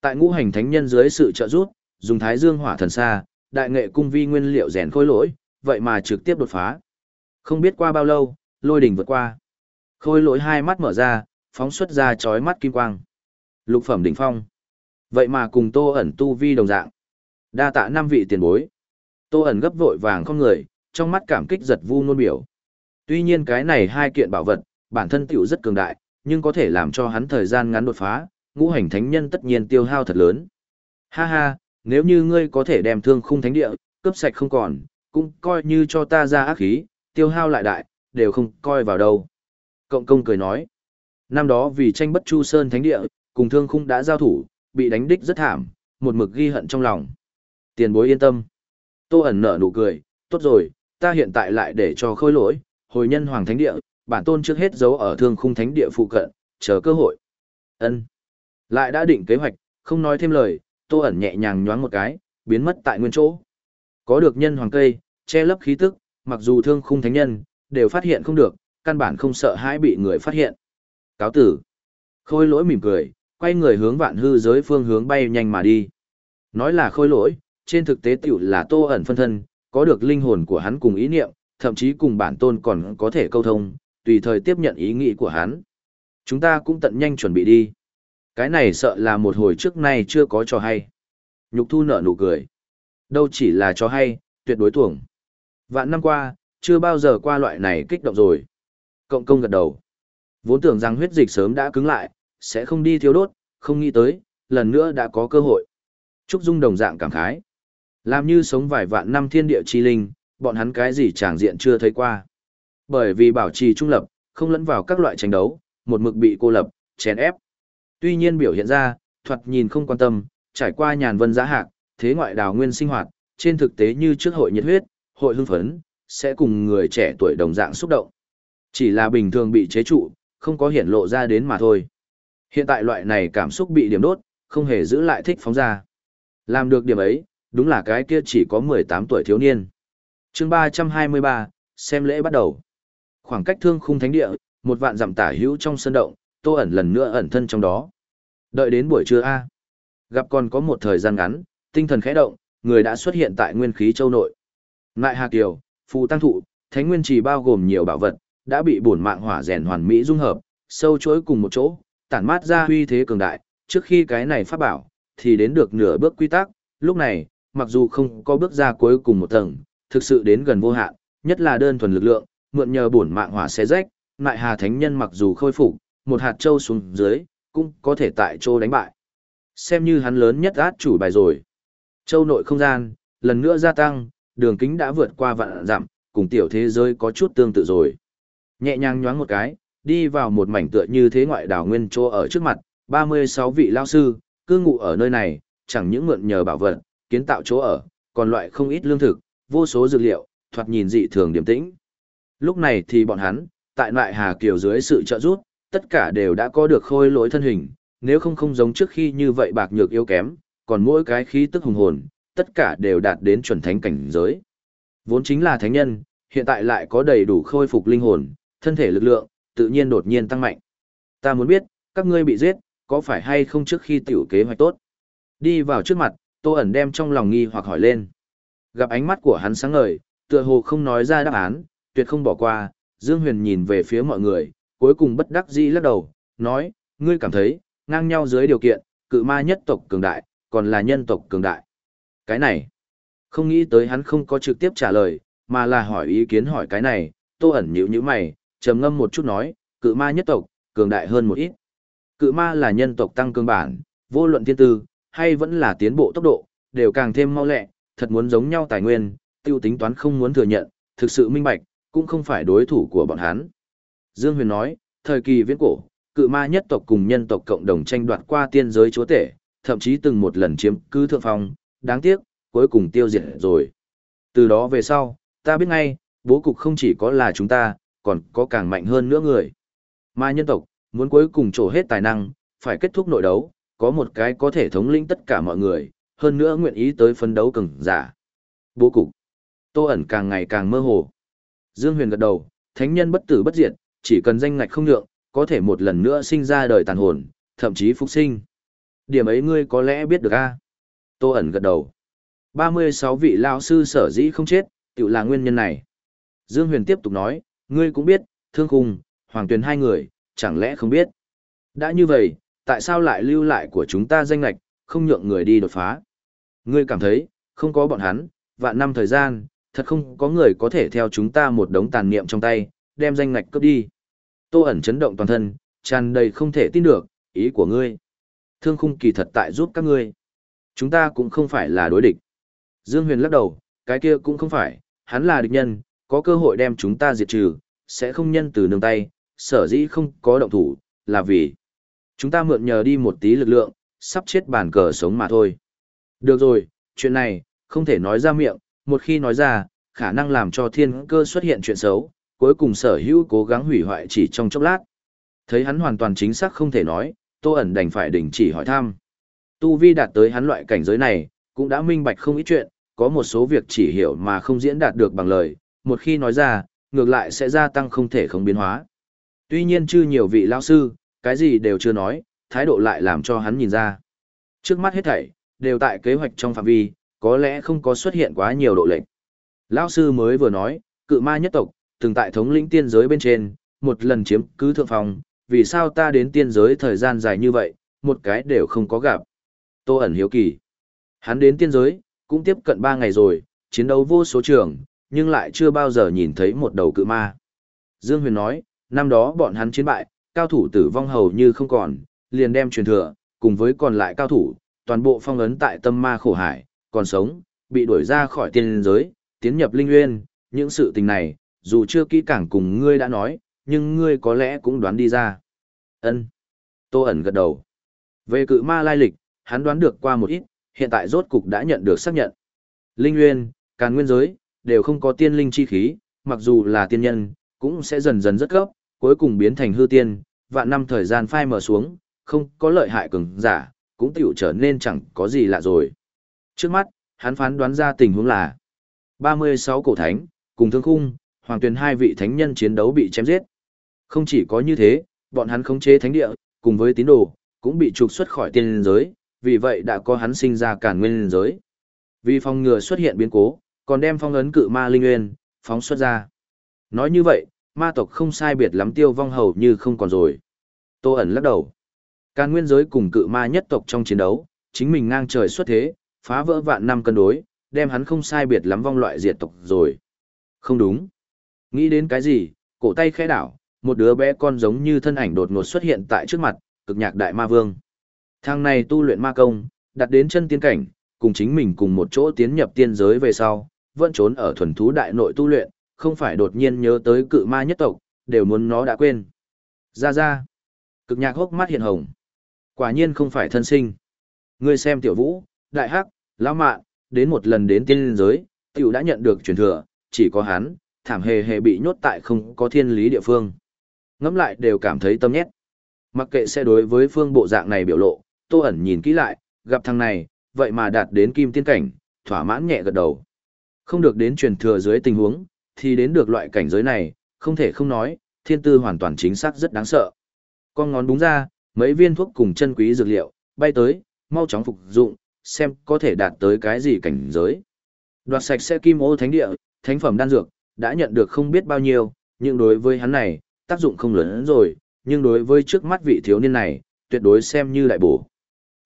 Tại ngũ hành thánh nhân dưới sự trợ giúp, dùng thái dương hỏa thần xa, đại nghệ cung vi nguyên liệu rèn khôi lỗi, vậy mà trực tiếp đột phá. Không biết qua bao lâu, lôi đỉnh vượt qua. Khôi lỗi hai mắt mở ra, phóng xuất ra chói mắt kim quang. Lục phẩm đỉnh phong. Vậy mà cùng Tô ẩn tu vi đồng dạng. Đa tạ năm vị tiền bối. Tô ẩn gấp vội vàng không người, trong mắt cảm kích giật vu nôn biểu. Tuy nhiên cái này hai kiện bảo vật, bản thân tiểu rất cường đại, nhưng có thể làm cho hắn thời gian ngắn đột phá, ngũ hành thánh nhân tất nhiên tiêu hao thật lớn. Ha ha, nếu như ngươi có thể đem thương khung thánh địa, cướp sạch không còn, cũng coi như cho ta ra ác khí, tiêu hao lại đại, đều không coi vào đâu. Cộng công cười nói, năm đó vì tranh bất chu sơn thánh địa, cùng thương khung đã giao thủ, bị đánh đích rất thảm, một mực ghi hận trong lòng. Tiền bối yên tâm. Tô ẩn nở nụ cười, tốt rồi, ta hiện tại lại để cho khôi lỗi, hồi nhân hoàng thánh địa, bản tôn trước hết giấu ở thương khung thánh địa phụ cận, chờ cơ hội. Ân. Lại đã định kế hoạch, không nói thêm lời, Tô ẩn nhẹ nhàng nhoáng một cái, biến mất tại nguyên chỗ. Có được nhân hoàng cây, che lấp khí tức, mặc dù thương khung thánh nhân, đều phát hiện không được, căn bản không sợ hãi bị người phát hiện. Cáo tử. Khôi lỗi mỉm cười, quay người hướng vạn hư giới phương hướng bay nhanh mà đi. Nói là khôi lỗi, trên thực tế tiểu là tô ẩn phân thân, có được linh hồn của hắn cùng ý niệm, thậm chí cùng bản tôn còn có thể câu thông, tùy thời tiếp nhận ý nghĩ của hắn. Chúng ta cũng tận nhanh chuẩn bị đi. Cái này sợ là một hồi trước nay chưa có trò hay. Nhục thu nở nụ cười. Đâu chỉ là trò hay, tuyệt đối tuồng. Vạn năm qua, chưa bao giờ qua loại này kích động rồi. Cộng công gật đầu. Vốn tưởng rằng huyết dịch sớm đã cứng lại, sẽ không đi thiếu đốt, không nghĩ tới, lần nữa đã có cơ hội. Trúc Dung đồng dạng cảm khái. Làm như sống vài vạn năm thiên địa chi linh, bọn hắn cái gì tràng diện chưa thấy qua. Bởi vì bảo trì trung lập, không lẫn vào các loại tranh đấu, một mực bị cô lập, chèn ép. Tuy nhiên biểu hiện ra, thuật nhìn không quan tâm, trải qua nhàn vân giá hạc, thế ngoại đào nguyên sinh hoạt, trên thực tế như trước hội nhiệt huyết, hội hưng phấn, sẽ cùng người trẻ tuổi đồng dạng xúc động. Chỉ là bình thường bị chế trụ, không có hiển lộ ra đến mà thôi. Hiện tại loại này cảm xúc bị điểm đốt, không hề giữ lại thích phóng ra. Làm được điểm ấy, đúng là cái kia chỉ có 18 tuổi thiếu niên. chương 323, xem lễ bắt đầu. Khoảng cách thương khung thánh địa, một vạn dặm tả hữu trong sân động, tô ẩn lần nữa ẩn thân trong đó. Đợi đến buổi trưa A. Gặp còn có một thời gian ngắn, tinh thần khẽ động, người đã xuất hiện tại nguyên khí châu nội. Ngại Hà Kiều, Phù Tăng Thụ, Thánh Nguyên Trì bao gồm nhiều bảo vật, đã bị bổn mạng hỏa rèn hoàn mỹ dung hợp, sâu chuỗi cùng một chỗ, tản mát ra uy thế cường đại, trước khi cái này phát bảo, thì đến được nửa bước quy tắc, lúc này, mặc dù không có bước ra cuối cùng một tầng, thực sự đến gần vô hạn, nhất là đơn thuần lực lượng, mượn nhờ bổn mạng hỏa xé rách, Nại Hà Thánh Nhân mặc dù khôi phục, một hạt châu xuống dưới, cũng có thể tại châu đánh bại. Xem như hắn lớn nhất át chủ bài rồi. Châu nội không gian, lần nữa gia tăng, đường kính đã vượt qua vạn dặm, cùng tiểu thế giới có chút tương tự rồi. Nhẹ nhàng nhoáng một cái, đi vào một mảnh tựa như thế ngoại đảo nguyên chỗ ở trước mặt, 36 vị lao sư, cư ngụ ở nơi này, chẳng những mượn nhờ bảo vật, kiến tạo chỗ ở, còn loại không ít lương thực, vô số dược liệu, thoạt nhìn dị thường điểm tĩnh. Lúc này thì bọn hắn, tại lại Hà Kiều dưới sự trợ giúp, tất cả đều đã có được khôi lỗi thân hình, nếu không không giống trước khi như vậy bạc nhược yếu kém, còn mỗi cái khí tức hùng hồn, tất cả đều đạt đến chuẩn thánh cảnh giới. Vốn chính là thánh nhân, hiện tại lại có đầy đủ khôi phục linh hồn, thân thể lực lượng, tự nhiên đột nhiên tăng mạnh. Ta muốn biết, các ngươi bị giết, có phải hay không trước khi tiểu kế hoạch tốt? Đi vào trước mặt, Tô ẩn đem trong lòng nghi hoặc hỏi lên. Gặp ánh mắt của hắn sáng ngời, tựa hồ không nói ra đáp án, tuyệt không bỏ qua, Dương Huyền nhìn về phía mọi người, cuối cùng bất đắc dĩ lắc đầu, nói, ngươi cảm thấy, ngang nhau dưới điều kiện, cự ma nhất tộc cường đại, còn là nhân tộc cường đại. Cái này, không nghĩ tới hắn không có trực tiếp trả lời, mà là hỏi ý kiến hỏi cái này, tô ẩn nhíu như mày, trầm ngâm một chút nói, cự ma nhất tộc, cường đại hơn một ít. Cự ma là nhân tộc tăng cường bản, vô luận thiên tư, hay vẫn là tiến bộ tốc độ, đều càng thêm mau lẹ, thật muốn giống nhau tài nguyên, tiêu tính toán không muốn thừa nhận, thực sự minh bạch, cũng không phải đối thủ của bọn hắn. Dương Huyền nói, thời kỳ viễn cổ, cự ma nhất tộc cùng nhân tộc cộng đồng tranh đoạt qua tiên giới chúa tể, thậm chí từng một lần chiếm cứ thượng phong, đáng tiếc, cuối cùng tiêu diệt rồi. Từ đó về sau, ta biết ngay, bố cục không chỉ có là chúng ta, còn có càng mạnh hơn nữa người. Ma nhân tộc, muốn cuối cùng trổ hết tài năng, phải kết thúc nội đấu, có một cái có thể thống lĩnh tất cả mọi người, hơn nữa nguyện ý tới phân đấu cường giả. Bố cục. Tô ẩn càng ngày càng mơ hồ. Dương Huyền gật đầu, thánh nhân bất tử bất diệt, chỉ cần danh ngạch không nhượng, có thể một lần nữa sinh ra đời tàn hồn, thậm chí phục sinh. Điểm ấy ngươi có lẽ biết được a? Tô ẩn gật đầu. 36 vị lao sư sở dĩ không chết, tự là nguyên nhân này. Dương Huyền tiếp tục nói, ngươi cũng biết, thương khung, hoàng tuyền hai người, chẳng lẽ không biết. Đã như vậy, tại sao lại lưu lại của chúng ta danh lạch, không nhượng người đi đột phá? Ngươi cảm thấy, không có bọn hắn, vạn năm thời gian, thật không có người có thể theo chúng ta một đống tàn niệm trong tay, đem danh ngạch cướp đi. Tô ẩn chấn động toàn thân, tràn đầy không thể tin được, ý của ngươi. Thương khung kỳ thật tại giúp các ngươi. Chúng ta cũng không phải là đối địch. Dương Huyền lắc đầu, cái kia cũng không phải, hắn là địch nhân, có cơ hội đem chúng ta diệt trừ, sẽ không nhân từ nương tay, sở dĩ không có động thủ, là vì chúng ta mượn nhờ đi một tí lực lượng, sắp chết bàn cờ sống mà thôi. Được rồi, chuyện này, không thể nói ra miệng, một khi nói ra, khả năng làm cho thiên cơ xuất hiện chuyện xấu, cuối cùng sở hữu cố gắng hủy hoại chỉ trong chốc lát. Thấy hắn hoàn toàn chính xác không thể nói, Tô ẩn đành phải đình chỉ hỏi thăm. Tu Vi đạt tới hắn loại cảnh giới này, cũng đã minh bạch không ít chuyện, có một số việc chỉ hiểu mà không diễn đạt được bằng lời, một khi nói ra, ngược lại sẽ gia tăng không thể không biến hóa. Tuy nhiên chưa nhiều vị lão sư, cái gì đều chưa nói, thái độ lại làm cho hắn nhìn ra. Trước mắt hết thảy, đều tại kế hoạch trong phạm vi, có lẽ không có xuất hiện quá nhiều độ lệch. Lão sư mới vừa nói, cự ma nhất tộc, từng tại thống lĩnh tiên giới bên trên, một lần chiếm cứ thượng phòng, vì sao ta đến tiên giới thời gian dài như vậy, một cái đều không có gặp. Tô ẩn hiếu kỳ. Hắn đến tiên giới, cũng tiếp cận 3 ngày rồi, chiến đấu vô số trường, nhưng lại chưa bao giờ nhìn thấy một đầu cự ma. Dương Huyền nói, năm đó bọn hắn chiến bại, cao thủ tử vong hầu như không còn, liền đem truyền thừa, cùng với còn lại cao thủ, toàn bộ phong ấn tại tâm ma khổ hải, còn sống, bị đuổi ra khỏi tiên giới, tiến nhập linh nguyên, những sự tình này, dù chưa kỹ càng cùng ngươi đã nói, nhưng ngươi có lẽ cũng đoán đi ra. Ân. Tô ẩn gật đầu. Về cự ma lai lịch, hắn đoán được qua một ít, hiện tại rốt cục đã nhận được xác nhận. Linh nguyên, càn nguyên giới, đều không có tiên linh chi khí, mặc dù là tiên nhân, cũng sẽ dần dần rất gấp, cuối cùng biến thành hư tiên, vạn năm thời gian phai mở xuống, không có lợi hại cường giả, cũng tiểu trở nên chẳng có gì lạ rồi. Trước mắt, hắn phán đoán ra tình huống là 36 cổ thánh, cùng thương khung, hoàng tuyển hai vị thánh nhân chiến đấu bị chém giết. Không chỉ có như thế, bọn hắn khống chế thánh địa, cùng với tín đồ, cũng bị trục xuất khỏi tiên giới, vì vậy đã có hắn sinh ra cản nguyên giới. Vì phong ngừa xuất hiện biến cố, còn đem phong ấn cự ma linh nguyên, phóng xuất ra. Nói như vậy, ma tộc không sai biệt lắm tiêu vong hầu như không còn rồi. Tô ẩn lắc đầu. Càn nguyên giới cùng cự ma nhất tộc trong chiến đấu, chính mình ngang trời xuất thế, phá vỡ vạn năm cân đối, đem hắn không sai biệt lắm vong loại diệt tộc rồi. Không đúng. Nghĩ đến cái gì, cổ tay khẽ đảo, một đứa bé con giống như thân ảnh đột ngột xuất hiện tại trước mặt, cực nhạc đại ma vương. Thằng này tu luyện ma công, đặt đến chân tiên cảnh, cùng chính mình cùng một chỗ tiến nhập tiên giới về sau, vẫn trốn ở thuần thú đại nội tu luyện, không phải đột nhiên nhớ tới cự ma nhất tộc, đều muốn nó đã quên. Ra ra. Cực nhạc hốc mắt hiện hồng. Quả nhiên không phải thân sinh. Ngươi xem tiểu vũ, đại hắc, lão mạn, đến một lần đến tiên giới, tiểu đã nhận được truyền thừa, chỉ có hắn, thảm hề hề bị nhốt tại không có thiên lý địa phương. Ngắm lại đều cảm thấy tâm nhét. Mặc kệ sẽ đối với phương bộ dạng này biểu lộ, tô ẩn nhìn kỹ lại, gặp thằng này, vậy mà đạt đến kim tiên cảnh, thỏa mãn nhẹ gật đầu. Không được đến truyền thừa dưới tình huống, thì đến được loại cảnh giới này, không thể không nói, thiên tư hoàn toàn chính xác rất đáng sợ. Con ngón đúng ra, mấy viên thuốc cùng chân quý dược liệu, bay tới, mau chóng phục dụng, xem có thể đạt tới cái gì cảnh giới. Đoạt sạch sẽ kim ô thánh địa, thánh phẩm đan dược, đã nhận được không biết bao nhiêu, nhưng đối với hắn này, tác dụng không lớn rồi, nhưng đối với trước mắt vị thiếu niên này, tuyệt đối xem như đại bổ.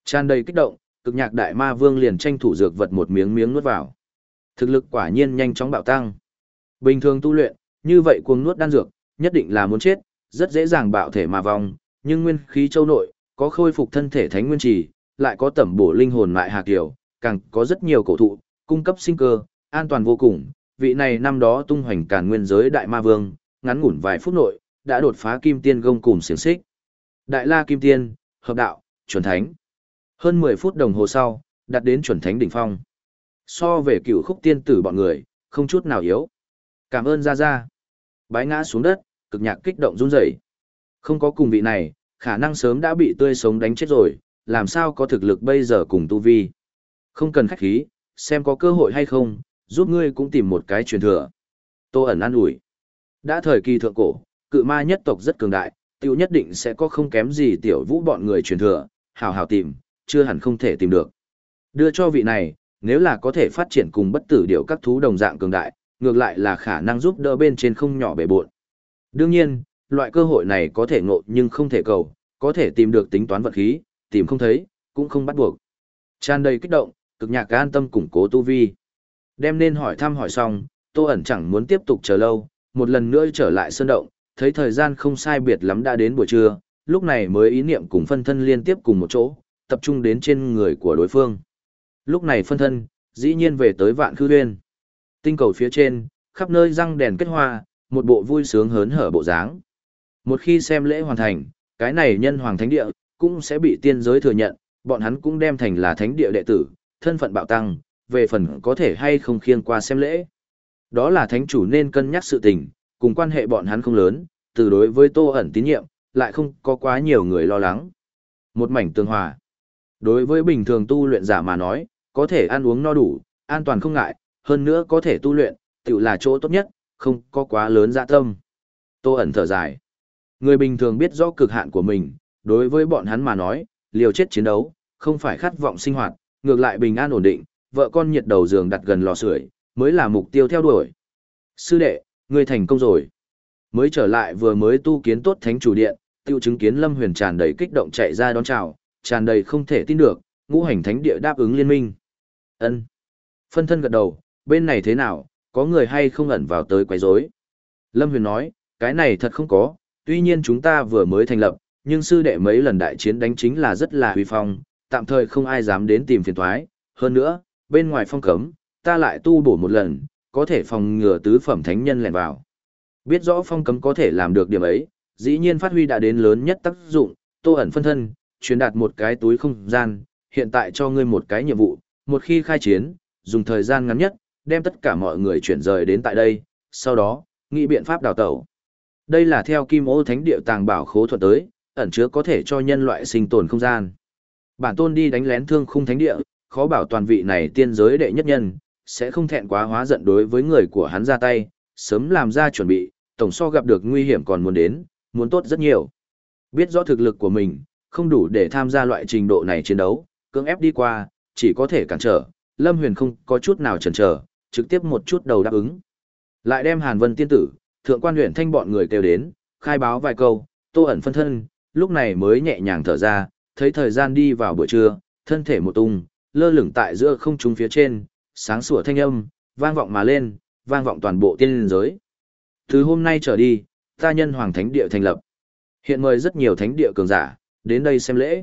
Tràn đầy kích động, cực nhạc đại ma vương liền tranh thủ dược vật một miếng miếng nuốt vào. Thực lực quả nhiên nhanh chóng bạo tăng. Bình thường tu luyện, như vậy cuồng nuốt đan dược, nhất định là muốn chết, rất dễ dàng bạo thể mà vong, nhưng nguyên khí châu nội, có khôi phục thân thể thánh nguyên trì, lại có tẩm bổ linh hồn mại hà kiều, càng có rất nhiều cổ thụ, cung cấp sinh cơ, an toàn vô cùng. Vị này năm đó tung hoành càn nguyên giới đại ma vương, ngắn ngủn vài phút nội, đã đột phá kim tiên gông cùng xiềng xích. Đại la kim tiên, hợp đạo, chuẩn thánh. Hơn 10 phút đồng hồ sau, đạt đến chuẩn thánh đỉnh phong. So về cựu khúc tiên tử bọn người, không chút nào yếu. Cảm ơn ra ra. Bái ngã xuống đất, cực nhạc kích động run rẩy. Không có cùng vị này, khả năng sớm đã bị tươi sống đánh chết rồi, làm sao có thực lực bây giờ cùng tu vi. Không cần khách khí, xem có cơ hội hay không, giúp ngươi cũng tìm một cái truyền thừa. Tô ẩn an ủi. Đã thời kỳ thượng cổ, cự ma nhất tộc rất cường đại, tiêu nhất định sẽ có không kém gì tiểu vũ bọn người truyền thừa, hào hào tìm, chưa hẳn không thể tìm được. Đưa cho vị này, nếu là có thể phát triển cùng bất tử điều các thú đồng dạng cường đại, ngược lại là khả năng giúp đỡ bên trên không nhỏ bể buộn. Đương nhiên, loại cơ hội này có thể ngộ nhưng không thể cầu, có thể tìm được tính toán vật khí, tìm không thấy, cũng không bắt buộc. Tràn đầy kích động, cực nhạc an tâm củng cố tu vi. Đem nên hỏi thăm hỏi xong, Tô ẩn chẳng muốn tiếp tục chờ lâu, một lần nữa trở lại sơn động, thấy thời gian không sai biệt lắm đã đến buổi trưa, lúc này mới ý niệm cùng phân thân liên tiếp cùng một chỗ, tập trung đến trên người của đối phương. Lúc này phân thân, dĩ nhiên về tới vạn khư huyên. Tinh cầu phía trên, khắp nơi răng đèn kết hoa, một bộ vui sướng hớn hở bộ dáng. Một khi xem lễ hoàn thành, cái này nhân hoàng thánh địa, cũng sẽ bị tiên giới thừa nhận, bọn hắn cũng đem thành là thánh địa đệ tử, thân phận bạo tăng, về phần có thể hay không khiêng qua xem lễ. Đó là thánh chủ nên cân nhắc sự tình, cùng quan hệ bọn hắn không lớn, từ đối với tô ẩn tín nhiệm, lại không có quá nhiều người lo lắng. Một mảnh tương hòa. Đối với bình thường tu luyện giả mà nói, có thể ăn uống no đủ, an toàn không ngại, hơn nữa có thể tu luyện, tự là chỗ tốt nhất, không có quá lớn dạ tâm. Tô ẩn thở dài. Người bình thường biết rõ cực hạn của mình, đối với bọn hắn mà nói, liều chết chiến đấu, không phải khát vọng sinh hoạt, ngược lại bình an ổn định, vợ con nhiệt đầu giường đặt gần lò sưởi, mới là mục tiêu theo đuổi. Sư đệ, ngươi thành công rồi. Mới trở lại vừa mới tu kiến tốt thánh chủ điện, tiêu chứng kiến Lâm Huyền tràn đầy kích động chạy ra đón chào, tràn đầy không thể tin được, ngũ hành thánh địa đáp ứng liên minh. Ân. Phân thân gật đầu, bên này thế nào, có người hay không ẩn vào tới quấy rối? Lâm Huyền nói, cái này thật không có, tuy nhiên chúng ta vừa mới thành lập, nhưng sư đệ mấy lần đại chiến đánh chính là rất là huy phong, tạm thời không ai dám đến tìm phiền toái. Hơn nữa, bên ngoài phong cấm, ta lại tu bổ một lần, có thể phòng ngừa tứ phẩm thánh nhân lẻn vào. Biết rõ phong cấm có thể làm được điểm ấy, dĩ nhiên phát huy đã đến lớn nhất tác dụng, tô ẩn phân thân, truyền đạt một cái túi không gian, hiện tại cho ngươi một cái nhiệm vụ, một khi khai chiến, dùng thời gian ngắn nhất, đem tất cả mọi người chuyển rời đến tại đây, sau đó, nghĩ biện pháp đào tẩu. Đây là theo kim ô thánh địa tàng bảo khố thuật tới, ẩn chứa có thể cho nhân loại sinh tồn không gian. Bản tôn đi đánh lén thương khung thánh địa, khó bảo toàn vị này tiên giới đệ nhất nhân, sẽ không thẹn quá hóa giận đối với người của hắn ra tay, sớm làm ra chuẩn bị, tổng so gặp được nguy hiểm còn muốn đến, muốn tốt rất nhiều. Biết rõ thực lực của mình, không đủ để tham gia loại trình độ này chiến đấu, cưỡng ép đi qua, chỉ có thể cản trở, Lâm Huyền không có chút nào chần chờ, trực tiếp một chút đầu đáp ứng. Lại đem Hàn Vân tiên tử, thượng quan huyện thanh bọn người kêu đến, khai báo vài câu, tô ẩn phân thân, lúc này mới nhẹ nhàng thở ra, thấy thời gian đi vào buổi trưa, thân thể một tung, lơ lửng tại giữa không trung phía trên, sáng sủa thanh âm, vang vọng mà lên, vang vọng toàn bộ tiên giới. Từ hôm nay trở đi, ta nhân hoàng thánh địa thành lập. Hiện mời rất nhiều thánh địa cường giả, đến đây xem lễ.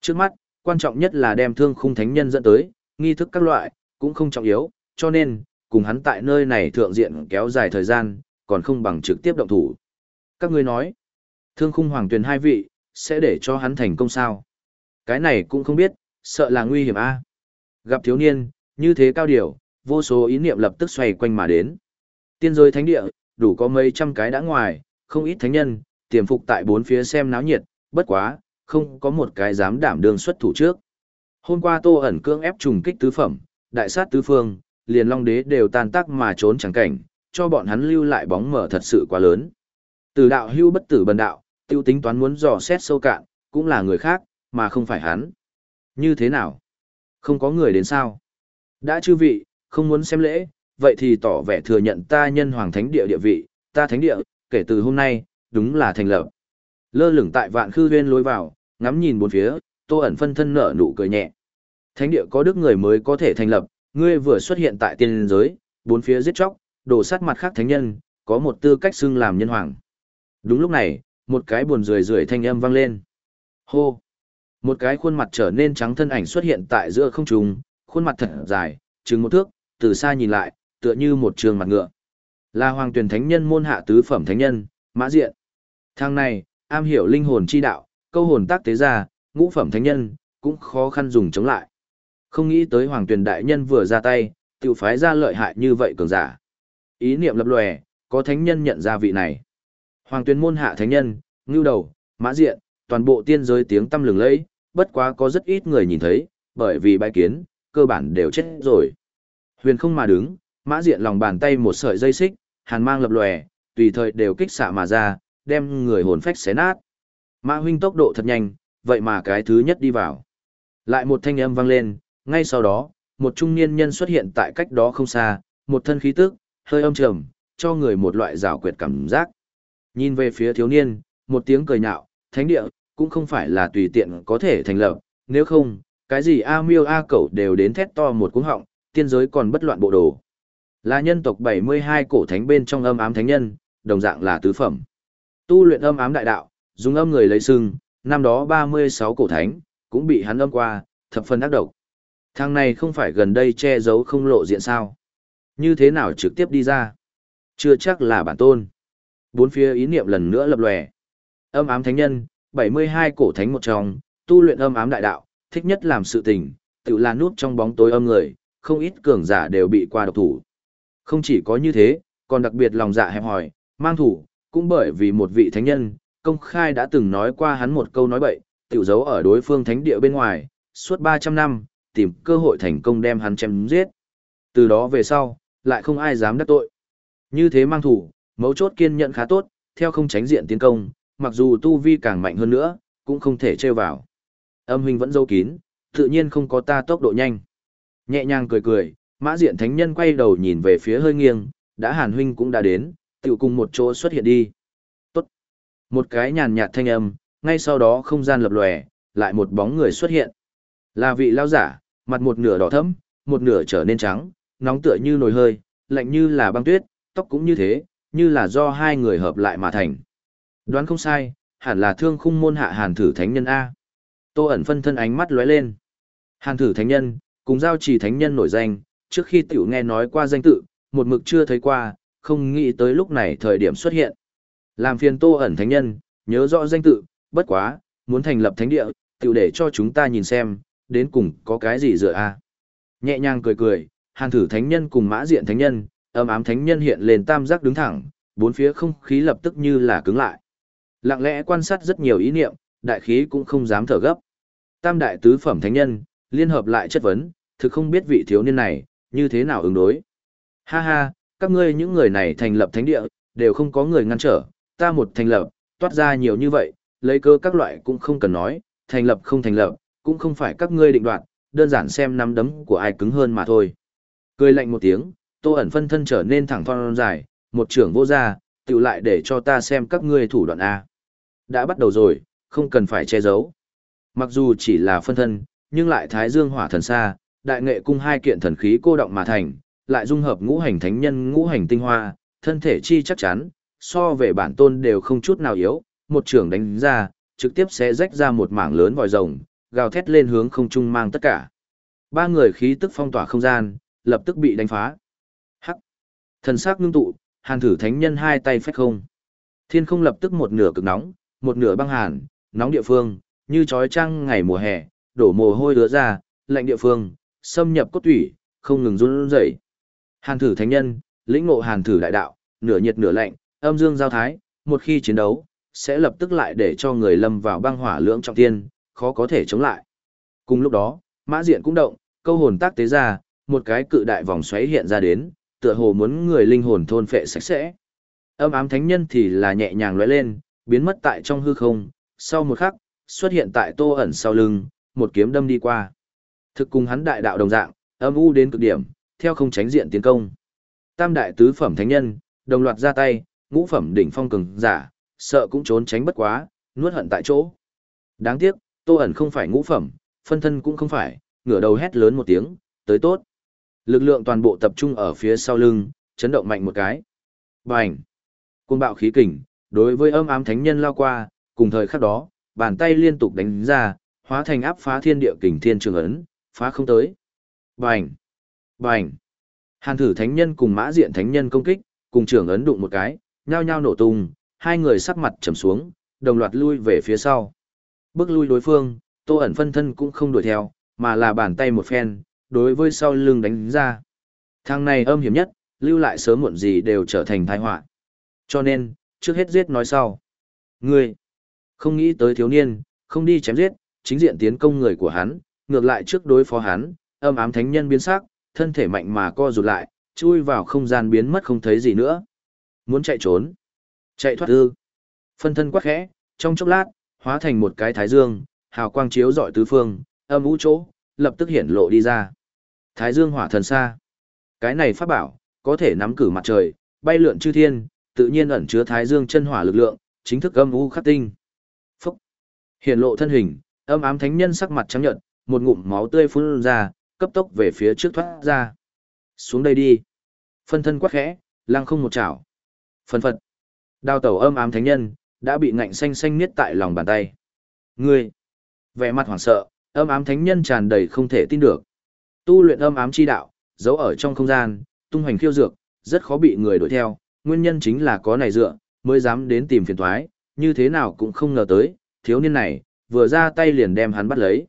Trước mắt, quan trọng nhất là đem thương khung thánh nhân dẫn tới, nghi thức các loại, cũng không trọng yếu, cho nên, cùng hắn tại nơi này thượng diện kéo dài thời gian, còn không bằng trực tiếp động thủ. Các ngươi nói, thương khung hoàng tuyển hai vị, sẽ để cho hắn thành công sao? Cái này cũng không biết, sợ là nguy hiểm a. Gặp thiếu niên, như thế cao điều, vô số ý niệm lập tức xoay quanh mà đến. Tiên giới thánh địa, đủ có mấy trăm cái đã ngoài, không ít thánh nhân, tiềm phục tại bốn phía xem náo nhiệt, bất quá, không có một cái dám đảm đương xuất thủ trước. Hôm qua Tô ẩn cương ép trùng kích tứ phẩm, đại sát tứ phương, liền long đế đều tan tác mà trốn chẳng cảnh, cho bọn hắn lưu lại bóng mở thật sự quá lớn. Từ đạo hưu bất tử bần đạo, tiêu tính toán muốn dò xét sâu cạn, cũng là người khác, mà không phải hắn. Như thế nào? Không có người đến sao? Đã chư vị, không muốn xem lễ, vậy thì tỏ vẻ thừa nhận ta nhân hoàng thánh địa địa vị, ta thánh địa, kể từ hôm nay, đúng là thành lập. Lơ lửng tại vạn khư huyên lối vào, ngắm nhìn bốn phía, tô ẩn phân thân nở nụ cười nhẹ. Thánh địa có đức người mới có thể thành lập, ngươi vừa xuất hiện tại tiên giới, bốn phía giết chóc, đổ sát mặt khác thánh nhân, có một tư cách xưng làm nhân hoàng. Đúng lúc này, một cái buồn rười rượi thanh âm vang lên. Hô! Một cái khuôn mặt trở nên trắng thân ảnh xuất hiện tại giữa không trung, khuôn mặt thật dài, chừng một thước, từ xa nhìn lại, tựa như một trường mặt ngựa. Là hoàng tuyển thánh nhân môn hạ tứ phẩm thánh nhân, mã diện. Thang này, am hiểu linh hồn chi đạo, câu hồn tác tế ra, ngũ phẩm thánh nhân, cũng khó khăn dùng chống lại. Không nghĩ tới hoàng tuyển đại nhân vừa ra tay, tiểu phái ra lợi hại như vậy cường giả. Ý niệm lập lòe, có thánh nhân nhận ra vị này. Hoàng Tuyên môn hạ thánh nhân, ngưu đầu, mã diện, toàn bộ tiên giới tiếng tâm lừng lẫy, bất quá có rất ít người nhìn thấy, bởi vì bài kiến, cơ bản đều chết rồi. Huyền không mà đứng, mã diện lòng bàn tay một sợi dây xích, hàn mang lập lòe, tùy thời đều kích xạ mà ra, đem người hồn phách xé nát. Mã huynh tốc độ thật nhanh, vậy mà cái thứ nhất đi vào. Lại một thanh âm vang lên, ngay sau đó, một trung niên nhân xuất hiện tại cách đó không xa, một thân khí tức, hơi âm trầm, cho người một loại rào quyệt cảm giác. Nhìn về phía thiếu niên, một tiếng cười nhạo, thánh địa, cũng không phải là tùy tiện có thể thành lập, nếu không, cái gì A miêu A cẩu đều đến thét to một cuống họng, tiên giới còn bất loạn bộ đồ. Là nhân tộc 72 cổ thánh bên trong âm ám thánh nhân, đồng dạng là tứ phẩm. Tu luyện âm ám đại đạo, dùng âm người lấy sưng, năm đó 36 cổ thánh, cũng bị hắn âm qua, thập phần ác độc. Thằng này không phải gần đây che giấu không lộ diện sao. Như thế nào trực tiếp đi ra? Chưa chắc là bản tôn. Bốn phía ý niệm lần nữa lập lòe. Âm ám thánh nhân, 72 cổ thánh một trong, tu luyện âm ám đại đạo, thích nhất làm sự tình, tự là nút trong bóng tối âm người, không ít cường giả đều bị qua độc thủ. Không chỉ có như thế, còn đặc biệt lòng dạ hẹp hòi, mang thủ, cũng bởi vì một vị thánh nhân, công khai đã từng nói qua hắn một câu nói bậy, tiểu giấu ở đối phương thánh địa bên ngoài, suốt 300 năm, tìm cơ hội thành công đem hắn chém giết. Từ đó về sau, lại không ai dám đắc tội. Như thế mang thủ, mấu chốt kiên nhẫn khá tốt, theo không tránh diện tiến công, mặc dù tu vi càng mạnh hơn nữa, cũng không thể trêu vào. Âm huynh vẫn dâu kín, tự nhiên không có ta tốc độ nhanh. Nhẹ nhàng cười cười, mã diện thánh nhân quay đầu nhìn về phía hơi nghiêng, đã hàn huynh cũng đã đến, tự cùng một chỗ xuất hiện đi. Tốt. Một cái nhàn nhạt thanh âm, ngay sau đó không gian lập lòe, lại một bóng người xuất hiện. Là vị lao giả, mặt một nửa đỏ thẫm, một nửa trở nên trắng, nóng tựa như nồi hơi, lạnh như là băng tuyết, tóc cũng như thế, như là do hai người hợp lại mà thành. Đoán không sai, hẳn là thương khung môn hạ hàn thử thánh nhân A. Tô ẩn phân thân ánh mắt lóe lên. Hàn thử thánh nhân, cùng giao trì thánh nhân nổi danh, trước khi tiểu nghe nói qua danh tự, một mực chưa thấy qua, không nghĩ tới lúc này thời điểm xuất hiện. Làm phiền tô ẩn thánh nhân, nhớ rõ danh tự, bất quá, muốn thành lập thánh địa, tiểu để cho chúng ta nhìn xem, đến cùng có cái gì dựa a Nhẹ nhàng cười cười, hàn thử thánh nhân cùng mã diện thánh nhân, âm ám thánh nhân hiện lên tam giác đứng thẳng, bốn phía không khí lập tức như là cứng lại. Lặng lẽ quan sát rất nhiều ý niệm, đại khí cũng không dám thở gấp. Tam đại tứ phẩm thánh nhân, liên hợp lại chất vấn, thực không biết vị thiếu niên này, như thế nào ứng đối. Ha ha, các ngươi những người này thành lập thánh địa, đều không có người ngăn trở, ta một thành lập, toát ra nhiều như vậy, lấy cơ các loại cũng không cần nói, thành lập không thành lập, cũng không phải các ngươi định đoạt, đơn giản xem nắm đấm của ai cứng hơn mà thôi. Cười lạnh một tiếng, tô ẩn phân thân trở nên thẳng thon dài, một trưởng vô gia, tự lại để cho ta xem các ngươi thủ đoạn A. Đã bắt đầu rồi, không cần phải che giấu. Mặc dù chỉ là phân thân, nhưng lại thái dương hỏa thần xa, đại nghệ cung hai kiện thần khí cô động mà thành, lại dung hợp ngũ hành thánh nhân ngũ hành tinh hoa, thân thể chi chắc chắn, so về bản tôn đều không chút nào yếu, một trưởng đánh ra, trực tiếp sẽ rách ra một mảng lớn vòi rồng, gào thét lên hướng không trung mang tất cả. Ba người khí tức phong tỏa không gian, lập tức bị đánh phá. Thần sắc ngưng tụ, hàn thử thánh nhân hai tay phách không. Thiên không lập tức một nửa cực nóng, một nửa băng hàn, nóng địa phương, như trói trăng ngày mùa hè, đổ mồ hôi đứa ra, lạnh địa phương, xâm nhập cốt thủy, không ngừng run rẩy. Hàn thử thánh nhân, lĩnh ngộ hàn thử đại đạo, nửa nhiệt nửa lạnh, âm dương giao thái, một khi chiến đấu, sẽ lập tức lại để cho người lâm vào băng hỏa lưỡng trọng thiên, khó có thể chống lại. Cùng lúc đó, mã diện cũng động, câu hồn tác tế ra, một cái cự đại vòng xoáy hiện ra đến, tựa hồ muốn người linh hồn thôn phệ sạch sẽ. Âm ám thánh nhân thì là nhẹ nhàng lóe lên, biến mất tại trong hư không, sau một khắc, xuất hiện tại tô ẩn sau lưng, một kiếm đâm đi qua. Thực cùng hắn đại đạo đồng dạng, âm u đến cực điểm, theo không tránh diện tiến công. Tam đại tứ phẩm thánh nhân, đồng loạt ra tay, ngũ phẩm đỉnh phong cường giả, sợ cũng trốn tránh bất quá, nuốt hận tại chỗ. Đáng tiếc, Tô ẩn không phải ngũ phẩm, phân thân cũng không phải, ngửa đầu hét lớn một tiếng, tới tốt. Lực lượng toàn bộ tập trung ở phía sau lưng, chấn động mạnh một cái. Bành! Côn bạo khí kình, đối với âm ám thánh nhân lao qua, cùng thời khắc đó, bàn tay liên tục đánh ra, hóa thành áp phá thiên địa kình thiên trường ấn, phá không tới. Bành! Bành! Hàn thử thánh nhân cùng mã diện thánh nhân công kích, cùng trường ấn đụng một cái, nhao nhao nổ tung, hai người sắc mặt trầm xuống, đồng loạt lui về phía sau. Bước lui đối phương, tô ẩn phân thân cũng không đuổi theo, mà là bàn tay một phen, đối với sau lưng đánh ra. Thằng này âm hiểm nhất, lưu lại sớm muộn gì đều trở thành tai họa. Cho nên, trước hết giết nói sau. Ngươi, không nghĩ tới thiếu niên, không đi chém giết, chính diện tiến công người của hắn, ngược lại trước đối phó hắn, âm ám thánh nhân biến sắc, thân thể mạnh mà co rụt lại, chui vào không gian biến mất không thấy gì nữa. Muốn chạy trốn, chạy thoát ư. Phân thân quắc khẽ, trong chốc lát, hóa thành một cái thái dương, hào quang chiếu rọi tứ phương, âm vũ chỗ, lập tức hiển lộ đi ra. Thái dương hỏa thần xa. Cái này pháp bảo, có thể nắm cử mặt trời, bay lượn chư thiên, tự nhiên ẩn chứa thái dương chân hỏa lực lượng, chính thức âm u khắc tinh. Phúc. Hiển lộ thân hình, âm ám thánh nhân sắc mặt trắng nhợt, một ngụm máu tươi phun ra, cấp tốc về phía trước thoát ra. Xuống đây đi. Phân thân quắc khẽ, lăng không một chảo. Phân phật. Đao tẩu âm ám thánh nhân, đã bị ngạnh xanh xanh niết tại lòng bàn tay. Ngươi. Vẻ mặt hoảng sợ, âm ám thánh nhân tràn đầy không thể tin được. Tu luyện âm ám chi đạo, giấu ở trong không gian, tung hoành khiêu dược, rất khó bị người đuổi theo, nguyên nhân chính là có này dựa, mới dám đến tìm phiền toái, như thế nào cũng không ngờ tới, thiếu niên này, vừa ra tay liền đem hắn bắt lấy.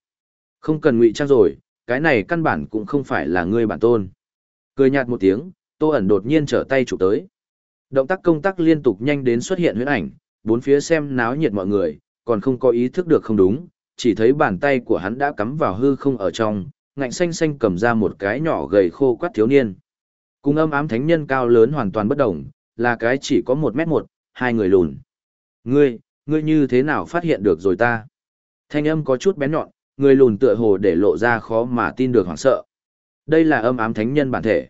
Không cần ngụy trang rồi, cái này căn bản cũng không phải là ngươi bản tôn. Cười nhạt một tiếng, Tô ẩn đột nhiên trở tay chụp tới. Động tác công tác liên tục nhanh đến xuất hiện huyễn ảnh, bốn phía xem náo nhiệt mọi người, còn không có ý thức được không đúng, chỉ thấy bàn tay của hắn đã cắm vào hư không ở trong, ngạnh xanh xanh cầm ra một cái nhỏ gầy khô quắt thiếu niên. Cùng âm ám thánh nhân cao lớn hoàn toàn bất động, là cái chỉ có một mét một, hai người lùn. Ngươi, ngươi như thế nào phát hiện được rồi ta? Thanh âm có chút bén nhọn, người lùn tựa hồ để lộ ra khó mà tin được hoảng sợ. Đây là âm ám thánh nhân bản thể.